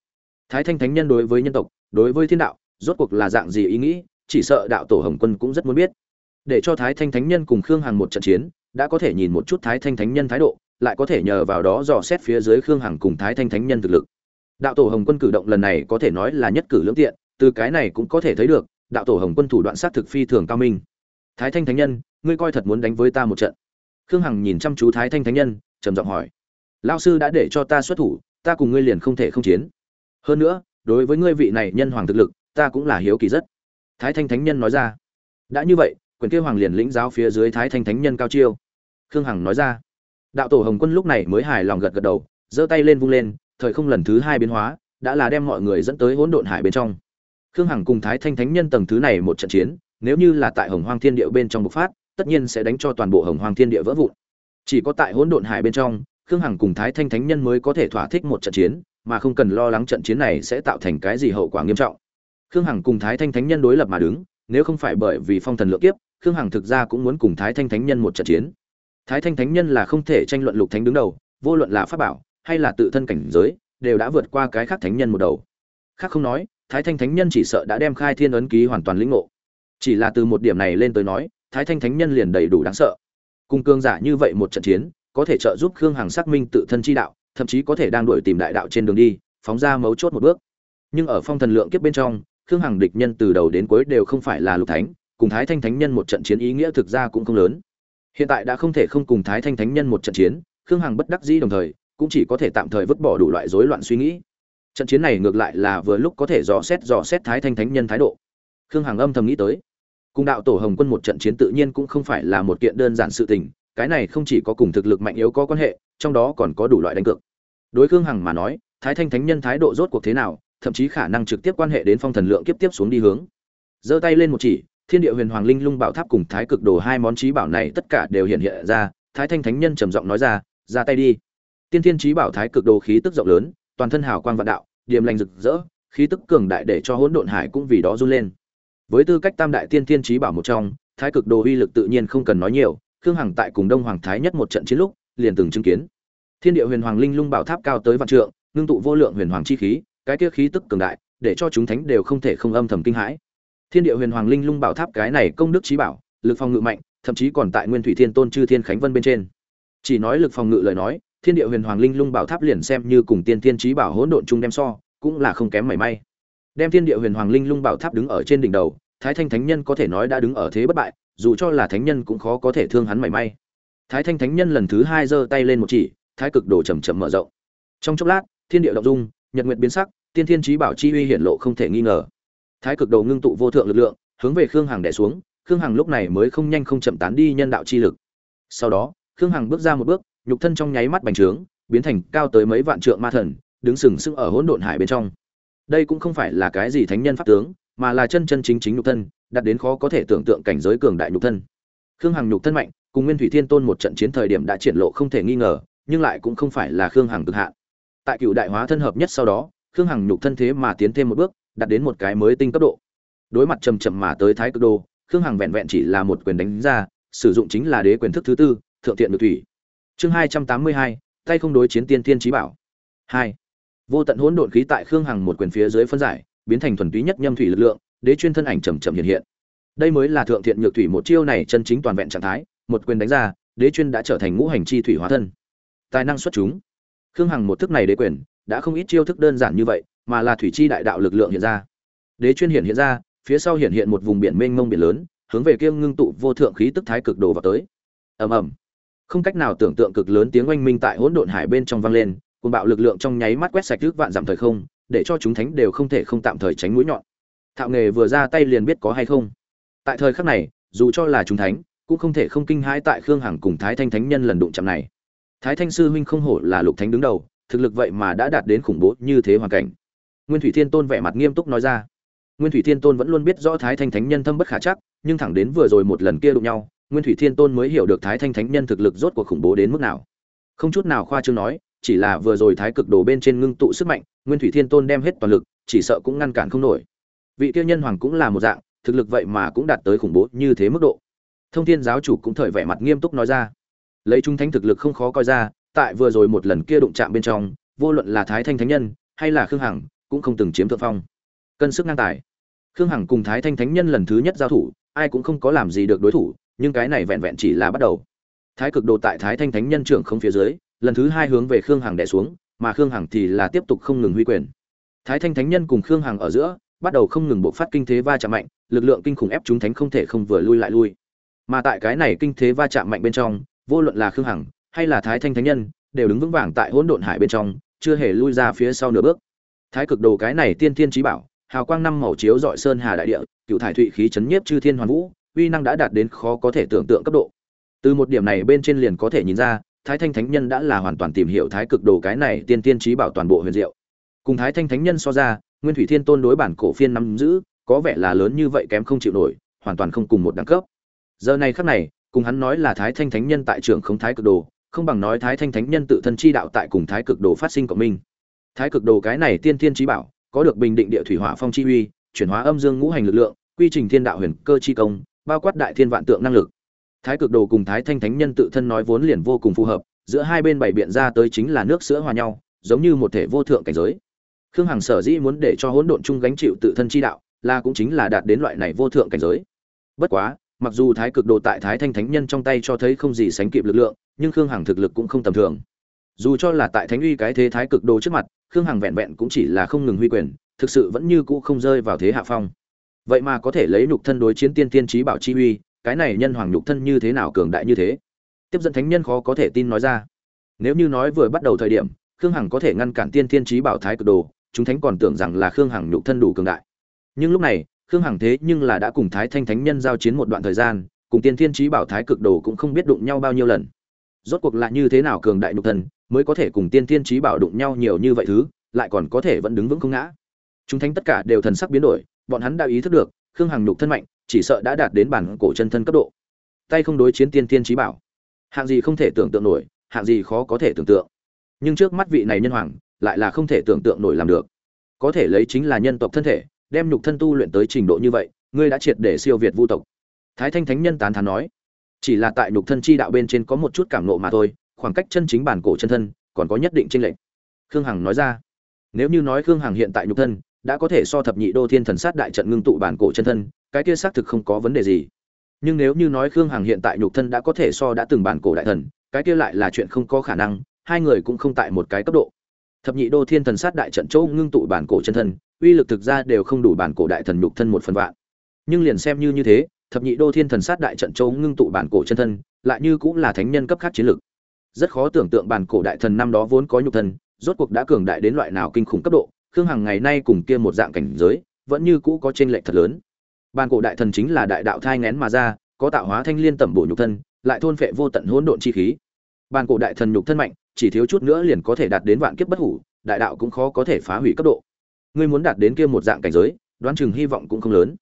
Thái thanh thánh nhân đối với nhân tộc, đối với thiên đạo, rốt cuộc là dạng gì ý nghĩ, chỉ sợ đạo tổ hồng quân cũng rất muốn biết. Để cho thái thanh thánh nhân cùng khương hằng một trận chiến, đã có thể nhìn một chút thái thanh thánh nhân thái độ, lại có thể nhờ vào đó dò xét phía dưới khương hằng cùng thái thanh thánh nhân thực lực. Đạo tổ hồng quân cử động lần này có thể nói là nhất cử lưỡng tiện, từ cái này cũng có thể thấy được, đạo tổ hồng quân thủ đoạn sát thực phi thường cao minh. Thái thanh thánh nhân, ngươi coi thật muốn đánh với ta một trận. Khương hằng nhìn chăm chú thái thanh thánh nhân, trầm giọng hỏi. Lao sư đã để cho ta xuất thủ ta cùng ngươi liền không thể không chiến. Hơn nữa, đối với ngươi vị này nhân hoàng thực lực, ta cũng là hiếu kỳ rất. Thái thanh thánh nhân nói ra. Đã như vậy, quyền kia hoàng liền lĩnh giáo phía dưới thái thanh thánh nhân cao chiêu. Khương hằng nói ra. Đạo tổ hồng quân lúc này mới hài lòng gật gật đầu, giơ tay lên vung lên, thời không lần thứ hai biến hóa, đã là đem mọi người dẫn tới hỗn độn hải bên trong. Khương hằng cùng thái thanh thánh nhân tầng thứ này một trận chiến, nếu như là tại hồng hoang thiên địa bên trong bộc phát, tất nhiên sẽ đánh cho toàn bộ hồng hoang thiên địa vỡ vụn. Chỉ có tại hỗn độn hải bên trong khương hằng cùng thái thanh thánh nhân mới có thể thỏa thích một trận chiến, mà không cần lo lắng trận chiến này sẽ tạo thành cái gì hậu quả nghiêm trọng. Khương hằng cùng thái thanh thánh nhân đối lập mà đứng, nếu không phải bởi vì phong thần lượng kiếp, khương hằng thực ra cũng muốn cùng thái thanh thánh nhân một trận chiến. Thái thanh thánh nhân là không thể tranh luận lục thánh đứng đầu, vô luận là pháp bảo, hay là tự thân cảnh giới, đều đã vượt qua cái khác thánh nhân một đầu. Khác không nói, thái thanh thánh nhân chỉ sợ đã đem khai thiên ấn ký hoàn toàn lĩnh ngộ. Chỉ là từ một điểm này lên tới nói, thái thanh thánh nhân liền đầy đủ đáng sợ. Cùng cương giả như vậy một trận chiến có thể trợ giúp khương hằng xác minh tự thân chi đạo, thậm chí có thể đang đuổi tìm đại đạo trên đường đi, phóng ra mấu chốt một bước. Nhưng ở phong thần lượng kiếp bên trong, khương hằng địch nhân từ đầu đến cuối đều không phải là lục thánh, cùng thái thanh thánh nhân một trận chiến ý nghĩa thực ra cũng không lớn. Hiện tại đã không thể không cùng thái thanh thánh nhân một trận chiến, khương hằng bất đắc dĩ đồng thời, cũng chỉ có thể tạm thời vứt bỏ đủ loại rối loạn suy nghĩ. Trận chiến này ngược lại là vừa lúc có thể dò xét dò xét thái thanh thánh nhân thái độ. Khương hằng âm thầm nghĩ tới. Cùng đạo tổ hồng quân một trận chiến tự nhiên cũng không phải là một kiện đơn giản sự tình cái này không chỉ có cùng thực lực mạnh yếu có quan hệ, trong đó còn có đủ loại đánh cược. Đối khương hằng mà nói, thái thanh thánh nhân thái độ rốt cuộc thế nào, thậm chí khả năng trực tiếp quan hệ đến phong thần lượng kiếp tiếp xuống đi hướng. Giơ tay lên một chỉ, thiên địa huyền hoàng linh lung bảo tháp cùng thái cực đồ hai món trí bảo này tất cả đều hiện hiện ra, thái thanh thánh nhân trầm giọng nói ra ra tay đi. Tiên thiên trí bảo thái cực đồ khí tức rộng lớn, toàn thân hào quang vạn đạo điểm lành rực rỡ, khí tức cường đại để cho hỗn độn hải cũng vì đó run lên. Với tư cách tam đại tiên thiên trí bảo một trong, thái cực đồ uy lực tự nhiên không cần nói nhiều khương hằng tại cùng đông hoàng thái nhất một trận chiến lúc, liền từng chứng kiến. Thiên địa huyền hoàng linh lung bảo tháp cao tới vạn trượng, ngưng tụ vô lượng huyền hoàng chi khí, cái kia khí tức cường đại, để cho chúng thánh đều không thể không âm thầm kinh hãi. Thiên địa huyền hoàng linh lung bảo tháp cái này công đức trí bảo, lực phòng ngự mạnh, thậm chí còn tại nguyên thủy thiên tôn chư thiên khánh vân bên trên. Chỉ nói lực phòng ngự lời nói, thiên địa huyền hoàng linh lung bảo tháp liền xem như cùng tiên thiên trí bảo hỗn độn chung đem so, cũng là không kém mảy may. Đem thiên địa huyền hoàng linh lung bảo tháp đứng ở trên đỉnh đầu, thái thanh thánh nhân có thể nói đã đứng ở thế bất bại dù cho là thánh nhân cũng khó có thể thương hắn mảy may. Thái thanh thánh nhân lần thứ hai giơ tay lên một chỉ, thái cực đồ chầm chậm mở rộng. Trong chốc lát, thiên địa động dung, nhật nguyệt biến sắc, tiên thiên trí bảo chi uy hiển lộ không thể nghi ngờ. Thái cực đồ ngưng tụ vô thượng lực lượng, hướng về khương hằng đẻ xuống, khương hằng lúc này mới không nhanh không chậm tán đi nhân đạo chi lực. Sau đó, khương hằng bước ra một bước, nhục thân trong nháy mắt bành trướng, biến thành cao tới mấy vạn trượng ma thần, đứng sừng sững ở hỗn độn hải bên trong. Đây cũng không phải là cái gì thánh nhân pháp tướng mà là chân chân chính chính nhục thân, đạt đến khó có thể tưởng tượng cảnh giới cường đại nhục thân. Khương hằng nhục thân mạnh, cùng nguyên thủy thiên tôn một trận chiến thời điểm đã triển lộ không thể nghi ngờ, nhưng lại cũng không phải là khương hằng cực hạn. Tại cựu đại hóa thân hợp nhất sau đó, khương hằng nhục thân thế mà tiến thêm một bước, đạt đến một cái mới tinh cấp độ. Đối mặt trầm trầm mà tới thái cực đô, khương hằng vẹn vẹn chỉ là một quyền đánh ra, sử dụng chính là đế quyền thức thứ tư, thượng thiện được thủy. Chương hai trăm tám mươi hai, tay không đối chiến tiên tiên trí bảo. Hai. Vô tận hỗn độn khí tại khương hằng một quyền phía dưới phân giải biến thành thuần túy nhất nhâm thủy lực lượng, đế chuyên thân ảnh chầm chậm hiện hiện. Đây mới là thượng thiện nhược thủy một chiêu này chân chính toàn vẹn trạng thái, một quyền đánh ra, đế chuyên đã trở thành ngũ hành chi thủy hóa thân. Tài năng xuất chúng. Khương hằng một thức này đế quyền, đã không ít chiêu thức đơn giản như vậy, mà là thủy chi đại đạo lực lượng hiện ra. Đế chuyên hiện hiện ra, phía sau hiện hiện một vùng biển mênh mông biển lớn, hướng về kia ngưng tụ vô thượng khí tức thái cực đồ vào tới. Ầm ầm. Không cách nào tưởng tượng cực lớn tiếng oanh minh tại hỗn độn hải bên trong vang lên cùng bạo lực lượng trong nháy mắt quét sạch trước vạn dặm thời không để cho chúng thánh đều không thể không tạm thời tránh mũi nhọn. Thạo nghề vừa ra tay liền biết có hay không. Tại thời khắc này, dù cho là chúng thánh, cũng không thể không kinh hãi tại khương hằng cùng thái thanh thánh nhân lần đụng chạm này. Thái thanh sư huynh không hổ là lục thánh đứng đầu, thực lực vậy mà đã đạt đến khủng bố như thế hoàn cảnh. Nguyên thủy thiên tôn vẻ mặt nghiêm túc nói ra. Nguyên thủy thiên tôn vẫn luôn biết rõ thái thanh thánh nhân thâm bất khả chắc, nhưng thẳng đến vừa rồi một lần kia đụng nhau, nguyên thủy thiên tôn mới hiểu được thái thanh thánh nhân thực lực rốt cuộc khủng bố đến mức nào. Không chút nào khoa trương nói chỉ là vừa rồi thái cực đồ bên trên ngưng tụ sức mạnh, nguyên thủy thiên tôn đem hết toàn lực, chỉ sợ cũng ngăn cản không nổi. Vị tiêu nhân hoàng cũng là một dạng, thực lực vậy mà cũng đạt tới khủng bố như thế mức độ. Thông thiên giáo chủ cũng thời vẻ mặt nghiêm túc nói ra. Lấy trung thánh thực lực không khó coi ra, tại vừa rồi một lần kia đụng chạm bên trong, vô luận là thái thanh thánh nhân hay là khương hằng, cũng không từng chiếm thượng phong. Cân sức ngang tài. Khương hằng cùng thái thanh thánh nhân lần thứ nhất giao thủ, ai cũng không có làm gì được đối thủ, nhưng cái này vẹn vẹn chỉ là bắt đầu. Thái cực đồ tại thái thanh thánh nhân trưởng không phía dưới lần thứ hai hướng về khương hằng đẻ xuống, mà khương hằng thì là tiếp tục không ngừng huy quyền. Thái thanh thánh nhân cùng khương hằng ở giữa, bắt đầu không ngừng bộc phát kinh thế va chạm mạnh, lực lượng kinh khủng ép chúng thánh không thể không vừa lui lại lui. Mà tại cái này kinh thế va chạm mạnh bên trong, vô luận là khương hằng hay là thái thanh thánh nhân, đều đứng vững vàng tại hỗn độn hải bên trong, chưa hề lui ra phía sau nửa bước. Thái cực đồ cái này tiên thiên trí bảo, hào quang năm màu chiếu dọi sơn hà đại địa, cựu thải thụy khí chấn nhiếp chư thiên hoàn vũ, uy năng đã đạt đến khó có thể tưởng tượng cấp độ. Từ một điểm này bên trên liền có thể nhìn ra thái thanh thánh nhân đã là hoàn toàn tìm hiểu thái cực đồ cái này tiên tiên trí bảo toàn bộ huyền diệu. Cùng thái thanh thánh nhân so ra, nguyên thủy thiên tôn đối bản cổ phiên nắm giữ, có vẻ là lớn như vậy kém không chịu nổi, hoàn toàn không cùng một đẳng cấp. Giờ này khắc này, cùng hắn nói là thái thanh thánh nhân tại trường không thái cực đồ, không bằng nói thái thanh thánh nhân tự thân chi đạo tại cùng thái cực đồ phát sinh cộng minh. Thái cực đồ cái này tiên thiên trí bảo, có được bình định địa thủy hỏa phong chi uy, chuyển hóa âm dương ngũ hành lực lượng, quy trình thiên đạo huyền cơ chi công, bao quát đại thiên vạn tượng năng lực thái cực đồ cùng thái thanh thánh nhân tự thân nói vốn liền vô cùng phù hợp, giữa hai bên bảy biện ra tới chính là nước sữa hòa nhau, giống như một thể vô thượng cảnh giới. Khương hằng sở dĩ muốn để cho hỗn độn chung gánh chịu tự thân chi đạo, là cũng chính là đạt đến loại này vô thượng cảnh giới. Bất quá, mặc dù thái cực đồ tại thái thanh thánh nhân trong tay cho thấy không gì sánh kịp lực lượng, nhưng khương hằng thực lực cũng không tầm thường. Dù cho là tại thánh uy cái thế thái cực đồ trước mặt, khương hằng vẹn vẹn cũng chỉ là không ngừng huy quyền, thực sự vẫn như cũ không rơi vào thế hạ phong. Vậy mà có thể lấy nhục thân đối chiến tiên tiên trí bảo chi uy cái này nhân hoàng nhục thân như thế nào cường đại như thế? Tiếp dẫn thánh nhân khó có thể tin nói ra. Nếu như nói vừa bắt đầu thời điểm, khương hằng có thể ngăn cản tiên thiên trí bảo thái cực đồ, chúng thánh còn tưởng rằng là khương hằng nhục thân đủ cường đại. Nhưng lúc này, khương hằng thế nhưng là đã cùng thái thanh thánh nhân giao chiến một đoạn thời gian, cùng tiên thiên trí bảo thái cực đồ cũng không biết đụng nhau bao nhiêu lần. Rốt cuộc lại như thế nào cường đại nhục thân, mới có thể cùng tiên thiên trí bảo đụng nhau nhiều như vậy thứ, lại còn có thể vẫn đứng vững không ngã? Chúng thánh tất cả đều thần sắc biến đổi, bọn hắn đã ý thức được, khương hằng nhục thân mạnh chỉ sợ đã đạt đến bản cổ chân thân cấp độ. Tay không đối chiến tiên tiên trí bảo. Hạng gì không thể tưởng tượng nổi, hạng gì khó có thể tưởng tượng. Nhưng trước mắt vị này nhân hoàng, lại là không thể tưởng tượng nổi làm được. Có thể lấy chính là nhân tộc thân thể, đem nhục thân tu luyện tới trình độ như vậy, ngươi đã triệt để siêu việt vu tộc. Thái thanh thánh nhân tán thán nói, chỉ là tại nhục thân chi đạo bên trên có một chút cảm nộ mà thôi, khoảng cách chân chính bản cổ chân thân còn có nhất định tranh lệch. Khương hằng nói ra, nếu như nói khương hằng hiện tại nhục thân, đã có thể so thập nhị đô thiên thần sát đại trận ngưng tụ bản cổ chân thân cái kia xác thực không có vấn đề gì. Nhưng nếu như nói khương hằng hiện tại nhục thân đã có thể so đã từng bản cổ đại thần, cái kia lại là chuyện không có khả năng, hai người cũng không tại một cái cấp độ. Thập nhị đô thiên thần sát đại trận chỗ ngưng tụ bản cổ chân thân, uy lực thực ra đều không đủ bản cổ đại thần nhục thân một phần vạn. Nhưng liền xem như như thế, thập nhị đô thiên thần sát đại trận châu ngưng tụ bản cổ chân thân, lại như cũng là thánh nhân cấp khác chiến lực. Rất khó tưởng tượng bản cổ đại thần năm đó vốn có nhục thân, rốt cuộc đã cường đại đến loại nào kinh khủng cấp độ, khương hằng ngày nay cùng kia một dạng cảnh giới, vẫn như cũ có chênh lệch thật lớn bản cổ đại thần chính là đại đạo thai ngén mà ra, có tạo hóa thanh liên tẩm bổ nhục thân, lại thôn phệ vô tận hỗn độn chi khí. Bản cổ đại thần nhục thân mạnh, chỉ thiếu chút nữa liền có thể đạt đến vạn kiếp bất hủ, đại đạo cũng khó có thể phá hủy cấp độ. Ngươi muốn đạt đến kia một dạng cảnh giới, đoán chừng hy vọng cũng không lớn.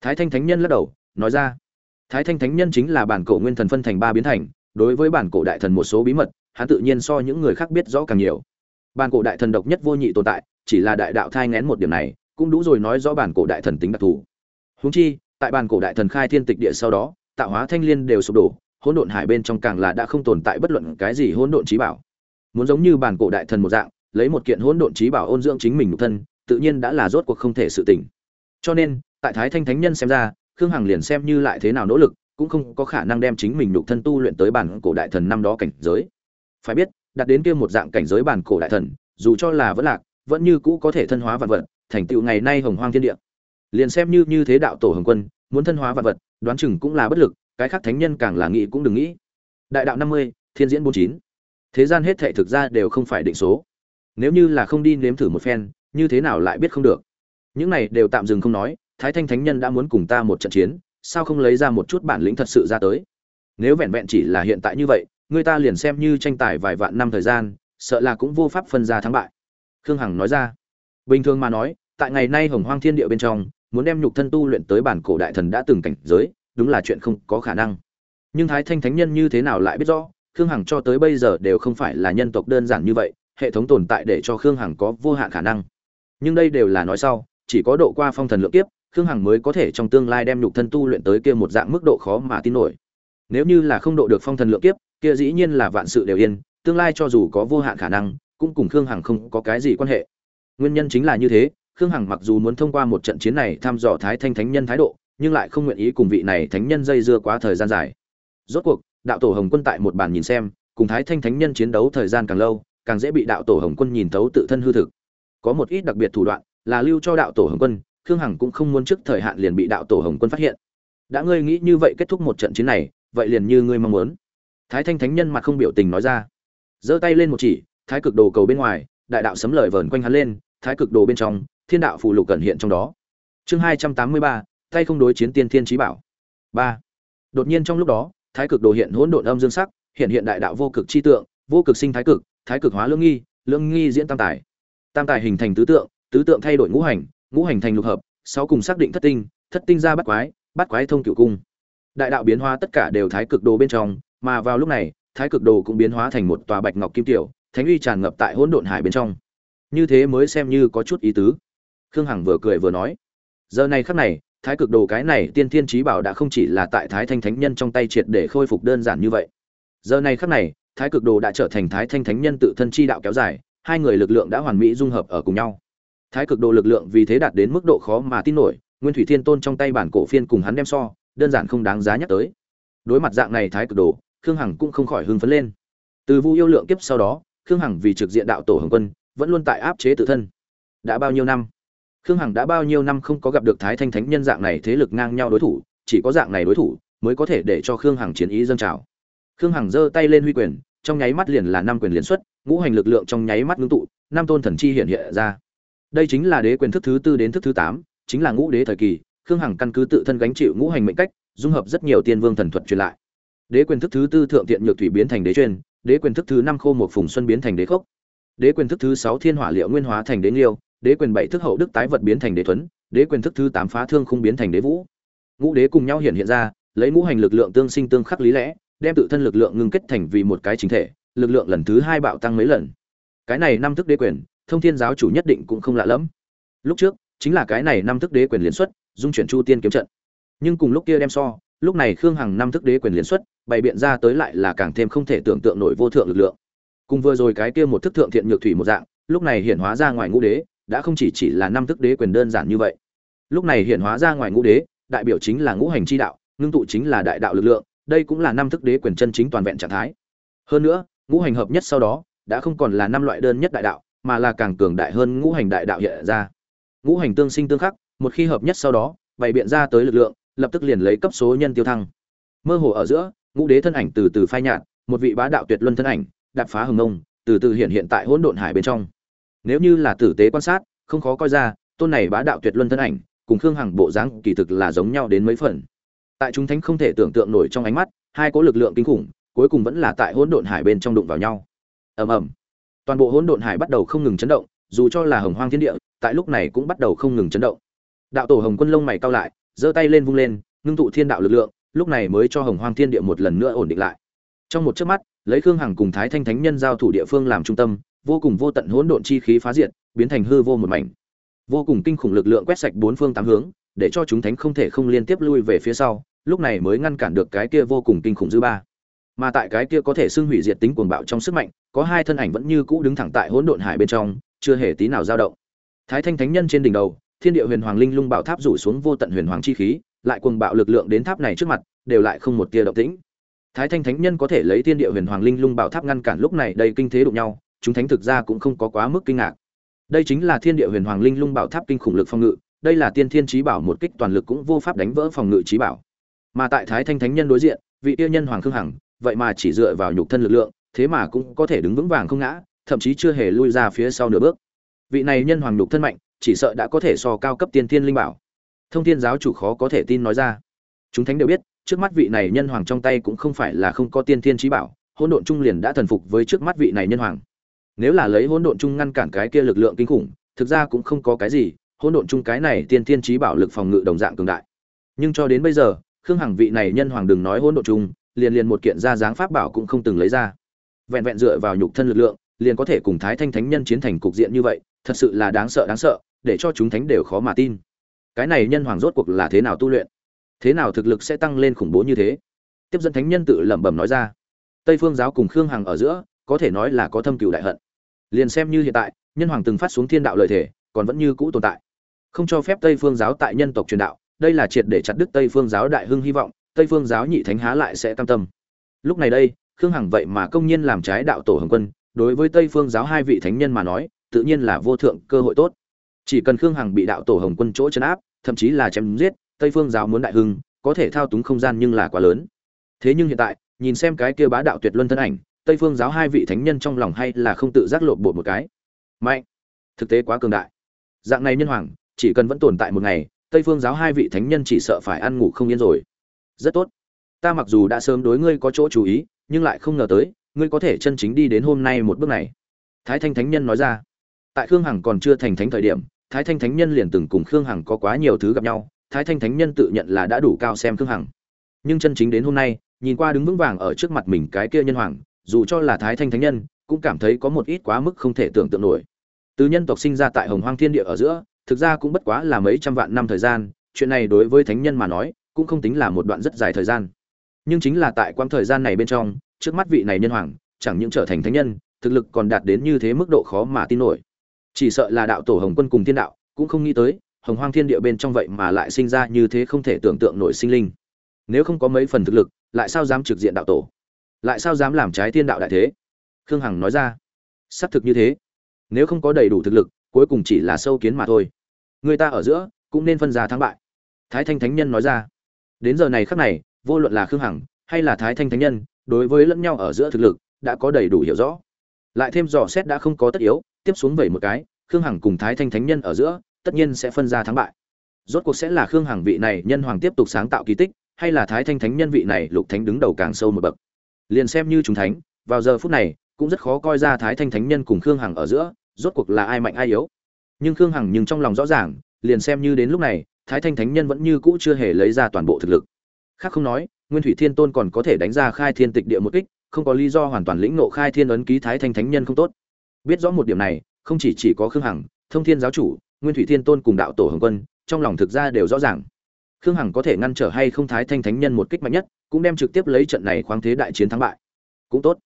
Thái thanh thánh nhân lắc đầu, nói ra, thái thanh thánh nhân chính là bản cổ nguyên thần phân thành ba biến thành, đối với bản cổ đại thần một số bí mật, hắn tự nhiên so những người khác biết rõ càng nhiều. Bản cổ đại thần độc nhất vô nhị tồn tại, chỉ là đại đạo thai ngén một điểm này, cũng đủ rồi nói rõ bản cổ đại thần tính đặc thù. Huống chi, tại bàn cổ đại thần khai thiên tịch địa sau đó, tạo hóa thanh liên đều sụp đổ, hỗn độn hải bên trong càng là đã không tồn tại bất luận cái gì hỗn độn trí bảo. Muốn giống như bản cổ đại thần một dạng, lấy một kiện hỗn độn trí bảo ôn dưỡng chính mình nhục thân, tự nhiên đã là rốt cuộc không thể sự tỉnh. Cho nên, tại thái thanh thánh nhân xem ra, khương hằng liền xem như lại thế nào nỗ lực, cũng không có khả năng đem chính mình nhục thân tu luyện tới bản cổ đại thần năm đó cảnh giới. Phải biết đạt đến kia một dạng cảnh giới bản cổ đại thần, dù cho là vẫn lạc, vẫn như cũ có thể thân hóa vạn vật, thành tựu ngày nay hồng hoang thiên địa liền xem như như thế đạo tổ hồng quân, muốn thân hóa vạn vật, đoán chừng cũng là bất lực, cái khác thánh nhân càng là nghĩ cũng đừng nghĩ. Đại đạo năm mươi, thiên diễn bốn chín. Thế gian hết thệ thực ra đều không phải định số. Nếu như là không đi nếm thử một phen, như thế nào lại biết không được? Những này đều tạm dừng không nói, thái thanh thánh nhân đã muốn cùng ta một trận chiến, sao không lấy ra một chút bản lĩnh thật sự ra tới? Nếu vẹn vẹn chỉ là hiện tại như vậy, người ta liền xem như tranh tài vài vạn năm thời gian, sợ là cũng vô pháp phân ra thắng bại. Khương hằng nói ra. Bình thường mà nói, tại ngày nay hồng hoang thiên địa bên trong muốn đem nhục thân tu luyện tới bản cổ đại thần đã từng cảnh giới, đúng là chuyện không có khả năng. Nhưng thái thanh thánh nhân như thế nào lại biết rõ, khương hằng cho tới bây giờ đều không phải là nhân tộc đơn giản như vậy, hệ thống tồn tại để cho khương hằng có vô hạn khả năng. Nhưng đây đều là nói sau, chỉ có độ qua phong thần lượng kiếp, khương hằng mới có thể trong tương lai đem nhục thân tu luyện tới kia một dạng mức độ khó mà tin nổi. Nếu như là không độ được phong thần lượng kiếp, kia dĩ nhiên là vạn sự đều yên, tương lai cho dù có vô hạn khả năng, cũng cùng khương hằng không có cái gì quan hệ. Nguyên nhân chính là như thế khương hằng mặc dù muốn thông qua một trận chiến này thăm dò thái thanh thánh nhân thái độ, nhưng lại không nguyện ý cùng vị này thánh nhân dây dưa quá thời gian dài. Rốt cuộc, đạo tổ hồng quân tại một bàn nhìn xem, cùng thái thanh thánh nhân chiến đấu thời gian càng lâu, càng dễ bị đạo tổ hồng quân nhìn thấu tự thân hư thực. Có một ít đặc biệt thủ đoạn là lưu cho đạo tổ hồng quân, khương hằng cũng không muốn trước thời hạn liền bị đạo tổ hồng quân phát hiện. Đã ngươi nghĩ như vậy kết thúc một trận chiến này, vậy liền như ngươi mong muốn. Thái thanh thánh nhân mặt không biểu tình nói ra. Giơ tay lên một chỉ, thái cực đồ cầu bên ngoài, đại đạo sấm lời vờn quanh hắn lên, thái cực đồ bên trong thiên đạo phù lục cẩn hiện trong đó. Chương hai trăm tám mươi ba, tay không đối chiến tiên thiên trí bảo. Ba. Đột nhiên trong lúc đó, thái cực đồ hiện hỗn độn âm dương sắc, hiện hiện đại đạo vô cực chi tượng, vô cực sinh thái cực thái cực hóa lương nghi lương nghi diễn tam tài. Tam tài hình thành tứ tượng tứ tượng thay đổi ngũ hành ngũ hành thành lục hợp, sáu cùng xác định thất tinh thất tinh ra bắt quái bắt quái thông cửu cung. Đại đạo biến hóa tất cả đều thái cực đồ bên trong, mà vào lúc này, thái cực đồ cũng biến hóa thành một tòa bạch ngọc kim tiểu, thánh uy tràn ngập tại hỗn độn hải bên trong. Như thế mới xem như có chút ý tứ khương hằng vừa cười vừa nói, giờ này khắc này, thái cực đồ cái này tiên thiên trí bảo đã không chỉ là tại thái thanh thánh nhân trong tay triệt để khôi phục đơn giản như vậy. Giờ này khắc này, thái cực đồ đã trở thành thái thanh thánh nhân tự thân chi đạo kéo dài, hai người lực lượng đã hoàn mỹ dung hợp ở cùng nhau. Thái cực đồ lực lượng vì thế đạt đến mức độ khó mà tin nổi, nguyên thủy thiên tôn trong tay bản cổ phiên cùng hắn đem so, đơn giản không đáng giá nhắc tới. Đối mặt dạng này thái cực đồ, khương hằng cũng không khỏi hưng phấn lên. Từ vu yêu lượng kiếp sau đó, khương hằng vì trực diện đạo tổ hồng quân, vẫn luôn tại áp chế tự thân. Đã bao nhiêu năm? Khương hằng đã bao nhiêu năm không có gặp được thái thanh thánh nhân dạng này thế lực ngang nhau đối thủ, chỉ có dạng này đối thủ mới có thể để cho khương hằng chiến ý dâng trào. Khương hằng giơ tay lên huy quyền, trong nháy mắt liền là năm quyền liên xuất, ngũ hành lực lượng trong nháy mắt ngưng tụ, năm tôn thần chi hiện hiện ra. Đây chính là đế quyền thức thứ tư đến thức thứ tám, chính là ngũ đế thời kỳ, khương hằng căn cứ tự thân gánh chịu ngũ hành mệnh cách, dung hợp rất nhiều tiên vương thần thuật truyền lại. Đế quyền thức thứ tư thượng tiện nhược thủy biến thành đế truyền, đế quyền thức thứ năm khô một phùng xuân biến thành đế khốc. Đế quyền thức thứ sáu thiên hỏa liệu nguyên hóa thành đế liêu đế quyền bảy thức hậu đức tái vật biến thành đế tuấn đế quyền thức thứ tám phá thương không biến thành đế vũ. Ngũ đế cùng nhau hiện hiện ra, lấy ngũ hành lực lượng tương sinh tương khắc lý lẽ, đem tự thân lực lượng ngưng kết thành vì một cái chính thể, lực lượng lần thứ hai bạo tăng mấy lần. Cái này năm thức đế quyền, thông thiên giáo chủ nhất định cũng không lạ lẫm. Lúc trước, chính là cái này năm thức đế quyền liên xuất, dung chuyển chu tiên kiếm trận. Nhưng cùng lúc kia đem so, lúc này khương hằng năm thức đế quyền liên xuất, bày biện ra tới lại là càng thêm không thể tưởng tượng nổi vô thượng lực lượng. Cùng vừa rồi cái kia một thức thượng thiện nhược thủy một dạng, lúc này hiển hóa ra ngoài ngũ đế đã không chỉ chỉ là năm thức đế quyền đơn giản như vậy. Lúc này hiện hóa ra ngoài ngũ đế, đại biểu chính là ngũ hành chi đạo, ngưng tụ chính là đại đạo lực lượng, đây cũng là năm thức đế quyền chân chính toàn vẹn trạng thái. Hơn nữa, ngũ hành hợp nhất sau đó, đã không còn là năm loại đơn nhất đại đạo, mà là càng cường đại hơn ngũ hành đại đạo hiện ra. Ngũ hành tương sinh tương khắc, một khi hợp nhất sau đó, bày biện ra tới lực lượng, lập tức liền lấy cấp số nhân tiêu thăng. Mơ hồ ở giữa, ngũ đế thân ảnh từ từ phai nhạt, một vị bá đạo tuyệt luân thân ảnh, đạp phá hừng ngông từ từ hiện hiện tại hỗn độn hải bên trong nếu như là tử tế quan sát, không khó coi ra, tôn này bá đạo tuyệt luân thân ảnh, cùng khương hằng bộ dáng kỳ thực là giống nhau đến mấy phần. Tại chúng thánh không thể tưởng tượng nổi trong ánh mắt, hai có lực lượng kinh khủng, cuối cùng vẫn là tại hỗn độn hải bên trong đụng vào nhau. Ầm ầm. Toàn bộ hỗn độn hải bắt đầu không ngừng chấn động, dù cho là hồng hoang thiên địa, tại lúc này cũng bắt đầu không ngừng chấn động. Đạo tổ hồng quân lông mày cao lại, giơ tay lên vung lên, ngưng tụ thiên đạo lực lượng, lúc này mới cho hồng hoang thiên địa một lần nữa ổn định lại. Trong một chớp mắt, lấy khương hằng cùng thái thanh thánh nhân giao thủ địa phương làm trung tâm vô cùng vô tận hỗn độn chi khí phá diệt, biến thành hư vô một mảnh. Vô cùng kinh khủng lực lượng quét sạch bốn phương tám hướng, để cho chúng thánh không thể không liên tiếp lui về phía sau, lúc này mới ngăn cản được cái kia vô cùng kinh khủng dư ba. Mà tại cái kia có thể xưng hủy diệt tính cuồng bạo trong sức mạnh, có hai thân ảnh vẫn như cũ đứng thẳng tại hỗn độn hải bên trong, chưa hề tí nào dao động. Thái thanh thánh nhân trên đỉnh đầu, thiên địa huyền hoàng linh lung bảo tháp rủ xuống vô tận huyền hoàng chi khí, lại cuồng bạo lực lượng đến tháp này trước mặt, đều lại không một tia động tĩnh. Thái thanh thánh nhân có thể lấy thiên địa huyền hoàng linh lung bảo tháp ngăn cản lúc này đây kinh thế đụng nhau chúng thánh thực ra cũng không có quá mức kinh ngạc. Đây chính là thiên địa huyền hoàng linh lung bảo tháp kinh khủng lực phòng ngự, đây là tiên thiên chí bảo một kích toàn lực cũng vô pháp đánh vỡ phòng ngự chí bảo. Mà tại thái thanh thánh nhân đối diện, vị yêu nhân hoàng khương hằng, vậy mà chỉ dựa vào nhục thân lực lượng, thế mà cũng có thể đứng vững vàng không ngã, thậm chí chưa hề lui ra phía sau nửa bước. Vị này nhân hoàng nhục thân mạnh, chỉ sợ đã có thể so cao cấp tiên thiên linh bảo. Thông thiên giáo chủ khó có thể tin nói ra. Chúng thánh đều biết, trước mắt vị này nhân hoàng trong tay cũng không phải là không có tiên thiên chí bảo, hỗn độn trung liền đã thần phục với trước mắt vị này nhân hoàng nếu là lấy hỗn độn chung ngăn cản cái kia lực lượng kinh khủng thực ra cũng không có cái gì hỗn độn chung cái này tiên thiên trí bảo lực phòng ngự đồng dạng cường đại. Nhưng cho đến bây giờ khương hằng vị này nhân hoàng đừng nói hỗn độn chung, liền liền một kiện ra dáng pháp bảo cũng không từng lấy ra. Vẹn vẹn dựa vào nhục thân lực lượng liền có thể cùng thái thanh thánh nhân chiến thành cục diện như vậy thật sự là đáng sợ đáng sợ để cho chúng thánh đều khó mà tin. Cái này nhân hoàng rốt cuộc là thế nào tu luyện? Thế nào thực lực sẽ tăng lên khủng bố như thế? Tiếp dẫn thánh nhân tự lẩm bẩm nói ra. Tây phương giáo cùng khương hằng ở giữa có thể nói là có thâm cừu đại hận liền xem như hiện tại, nhân hoàng từng phát xuống thiên đạo lợi thể còn vẫn như cũ tồn tại. Không cho phép tây phương giáo tại nhân tộc truyền đạo, đây là triệt để chặt đứt tây phương giáo đại hưng hy vọng, tây phương giáo nhị thánh há lại sẽ cam tâm. Lúc này đây, khương hằng vậy mà công nhiên làm trái đạo tổ hồng quân, đối với tây phương giáo hai vị thánh nhân mà nói, tự nhiên là vô thượng cơ hội tốt. Chỉ cần khương hằng bị đạo tổ hồng quân chỗ chấn áp, thậm chí là chém giết, tây phương giáo muốn đại hưng, có thể thao túng không gian nhưng là quá lớn. Thế nhưng hiện tại, nhìn xem cái kia bá đạo tuyệt luân thân ảnh tây phương giáo hai vị thánh nhân trong lòng hay là không tự giác lộn bột một cái. Mạnh. Thực tế quá cường đại. Dạng này nhân hoàng, chỉ cần vẫn tồn tại một ngày, tây phương giáo hai vị thánh nhân chỉ sợ phải ăn ngủ không yên rồi. Rất tốt. Ta mặc dù đã sớm đối ngươi có chỗ chú ý, nhưng lại không ngờ tới, ngươi có thể chân chính đi đến hôm nay một bước này. Thái thanh thánh nhân nói ra. Tại khương hằng còn chưa thành thánh thời điểm, thái thanh thánh nhân liền từng cùng khương hằng có quá nhiều thứ gặp nhau, thái thanh thánh nhân tự nhận là đã đủ cao xem khương hằng. Nhưng chân chính đến hôm nay, nhìn qua đứng vững vàng ở trước mặt mình cái kia nhân hoàng dù cho là thái thanh thánh nhân, cũng cảm thấy có một ít quá mức không thể tưởng tượng nổi. Từ nhân tộc sinh ra tại hồng hoang thiên địa ở giữa, thực ra cũng bất quá là mấy trăm vạn năm thời gian, chuyện này đối với thánh nhân mà nói, cũng không tính là một đoạn rất dài thời gian. Nhưng chính là tại quãng thời gian này bên trong, trước mắt vị này nhân hoàng, chẳng những trở thành thánh nhân, thực lực còn đạt đến như thế mức độ khó mà tin nổi. Chỉ sợ là đạo tổ hồng quân cùng thiên đạo, cũng không nghĩ tới, hồng hoang thiên địa bên trong vậy mà lại sinh ra như thế không thể tưởng tượng nổi sinh linh. Nếu không có mấy phần thực lực, lại sao dám trực diện đạo tổ? Lại sao dám làm trái thiên đạo đại thế? Khương hằng nói ra. Xác thực như thế. Nếu không có đầy đủ thực lực, cuối cùng chỉ là sâu kiến mà thôi. Người ta ở giữa, cũng nên phân ra thắng bại. Thái thanh thánh nhân nói ra. Đến giờ này khắc này, vô luận là khương hằng, hay là thái thanh thánh nhân, đối với lẫn nhau ở giữa thực lực, đã có đầy đủ hiểu rõ. Lại thêm dò xét đã không có tất yếu, tiếp xuống vẩy một cái, khương hằng cùng thái thanh thánh nhân ở giữa, tất nhiên sẽ phân ra thắng bại. Rốt cuộc sẽ là khương hằng vị này nhân hoàng tiếp tục sáng tạo kỳ tích, hay là thái thanh thánh nhân vị này lục thánh đứng đầu càng sâu một bậc? Liền xem như chúng thánh, vào giờ phút này, cũng rất khó coi ra thái thanh thánh nhân cùng khương hằng ở giữa, rốt cuộc là ai mạnh ai yếu. Nhưng khương hằng nhưng trong lòng rõ ràng, liền xem như đến lúc này, thái thanh thánh nhân vẫn như cũ chưa hề lấy ra toàn bộ thực lực. Khác không nói, nguyên thủy thiên tôn còn có thể đánh ra khai thiên tịch địa một kích, không có lý do hoàn toàn lĩnh nộ khai thiên ấn ký thái thanh thánh nhân không tốt. Biết rõ một điểm này, không chỉ chỉ có khương hằng, thông thiên giáo chủ, nguyên thủy thiên tôn cùng đạo tổ hồng quân, trong lòng thực ra đều rõ ràng. Khương hằng có thể ngăn trở hay không thái thanh thánh nhân một kích mạnh nhất cũng đem trực tiếp lấy trận này khoáng thế đại chiến thắng bại. Cũng tốt.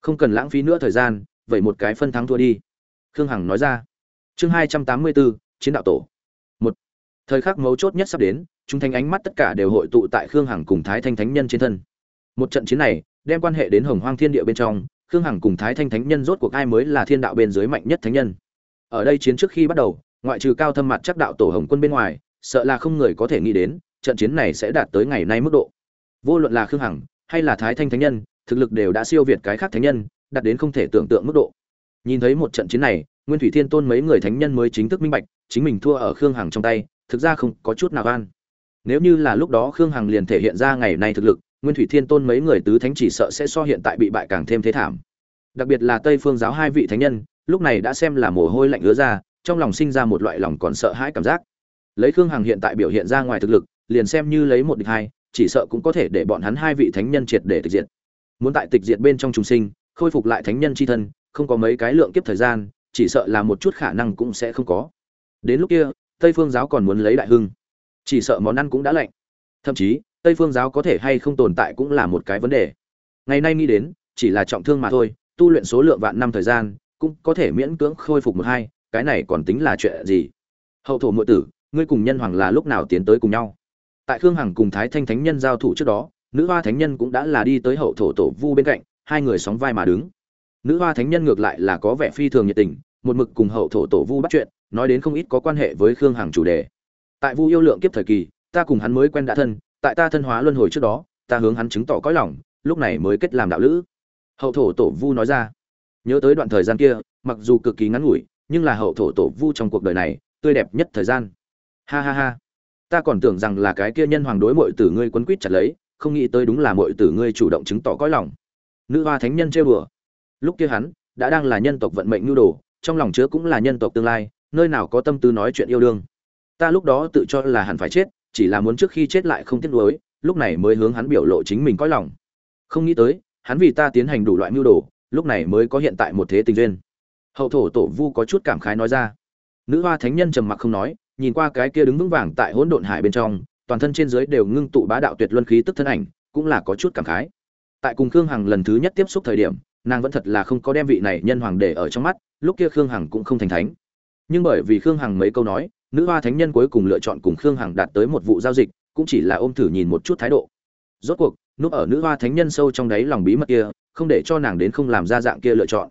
Không cần lãng phí nữa thời gian, vậy một cái phân thắng thua đi. Khương hằng nói ra. Chương hai trăm tám mươi bốn, chiến đạo tổ. Một. Thời khắc mấu chốt nhất sắp đến, chúng thanh ánh mắt tất cả đều hội tụ tại khương hằng cùng thái thanh thánh nhân trên thân. Một trận chiến này, đem quan hệ đến hồng hoang thiên địa bên trong, khương hằng cùng thái thanh thánh nhân rốt cuộc ai mới là thiên đạo bên dưới mạnh nhất thánh nhân? Ở đây chiến trước khi bắt đầu, ngoại trừ cao thâm mặt chắc đạo tổ hồng quân bên ngoài, sợ là không người có thể nghĩ đến, trận chiến này sẽ đạt tới ngày nay mức độ vô luận là khương hằng hay là thái thanh thánh nhân, thực lực đều đã siêu việt cái khác thánh nhân, đạt đến không thể tưởng tượng mức độ. Nhìn thấy một trận chiến này, nguyên thủy thiên tôn mấy người thánh nhân mới chính thức minh bạch, chính mình thua ở khương hằng trong tay, thực ra không có chút nào gan nếu như là lúc đó khương hằng liền thể hiện ra ngày nay thực lực, nguyên thủy thiên tôn mấy người tứ thánh chỉ sợ sẽ so hiện tại bị bại càng thêm thế thảm. Đặc biệt là tây phương giáo hai vị thánh nhân, lúc này đã xem là mồ hôi lạnh ứa ra, trong lòng sinh ra một loại lòng còn sợ hãi cảm giác. Lấy khương hằng hiện tại biểu hiện ra ngoài thực lực, liền xem như lấy một địch hai chỉ sợ cũng có thể để bọn hắn hai vị thánh nhân triệt để tịch diệt. Muốn tại tịch diệt bên trong trùng sinh, khôi phục lại thánh nhân c h i thân, không có mấy cái lượng kiếp thời gian, chỉ sợ là một chút khả năng cũng sẽ không có. Đến lúc kia, tây phương giáo còn muốn lấy đại hưng. Chỉ sợ món ăn cũng đã lạnh. Thậm chí, tây phương giáo có thể hay không tồn tại cũng là một cái vấn đề. Ngày nay nghĩ đến, chỉ là trọng thương mà thôi, tu luyện số lượng vạn năm thời gian, cũng có thể miễn cưỡng khôi phục một hai, cái này còn tính là chuyện gì? Hậu thổ muội tử, ngươi cùng nhân hoàng là lúc nào tiến tới cùng nhau? Tại khương hằng cùng thái thanh thánh nhân giao thủ trước đó, nữ hoa thánh nhân cũng đã là đi tới hậu thổ tổ vu bên cạnh, hai người sóng vai mà đứng. Nữ hoa thánh nhân ngược lại là có vẻ phi thường nhiệt tình, một mực cùng hậu thổ tổ vu bắt chuyện, nói đến không ít có quan hệ với khương hằng chủ đề. Tại vu yêu lượng kiếp thời kỳ, ta cùng hắn mới quen đã thân, tại ta thân hóa luân hồi trước đó, ta hướng hắn chứng tỏ cõi lòng, lúc này mới kết làm đạo lữ. Hậu thổ tổ vu nói ra, nhớ tới đoạn thời gian kia, mặc dù cực kỳ ngắn ngủi, nhưng là hậu thổ tổ vu trong cuộc đời này, tươi đẹp nhất thời gian. Ha ha ha ta còn tưởng rằng là cái kia nhân hoàng đối mội tử ngươi quấn quýt chặt lấy, không nghĩ tới đúng là mội tử ngươi chủ động chứng tỏ cõi lòng. Nữ hoa thánh nhân trêu đùa. Lúc kia hắn, đã đang là nhân tộc vận mệnh nhu đồ, trong lòng chứa cũng là nhân tộc tương lai, nơi nào có tâm tư nói chuyện yêu đương. Ta lúc đó tự cho là hắn phải chết, chỉ là muốn trước khi chết lại không tiếc nuối, lúc này mới hướng hắn biểu lộ chính mình cõi lòng. Không nghĩ tới, hắn vì ta tiến hành đủ loại mưu đồ, lúc này mới có hiện tại một thế tình duyên. Hậu thổ tổ vu có chút cảm khái nói ra. Nữ hoa thánh nhân trầm mặc không nói nhìn qua cái kia đứng vững vàng tại hỗn độn hải bên trong, toàn thân trên dưới đều ngưng tụ bá đạo tuyệt luân khí tức thân ảnh, cũng là có chút cảm khái. Tại cùng khương hằng lần thứ nhất tiếp xúc thời điểm, nàng vẫn thật là không có đem vị này nhân hoàng để ở trong mắt, lúc kia khương hằng cũng không thành thánh. Nhưng bởi vì khương hằng mấy câu nói, nữ hoa thánh nhân cuối cùng lựa chọn cùng khương hằng đạt tới một vụ giao dịch, cũng chỉ là ôm thử nhìn một chút thái độ. Rốt cuộc, núp ở nữ hoa thánh nhân sâu trong đáy lòng bí mật kia, không để cho nàng đến không làm ra dạng kia lựa chọn.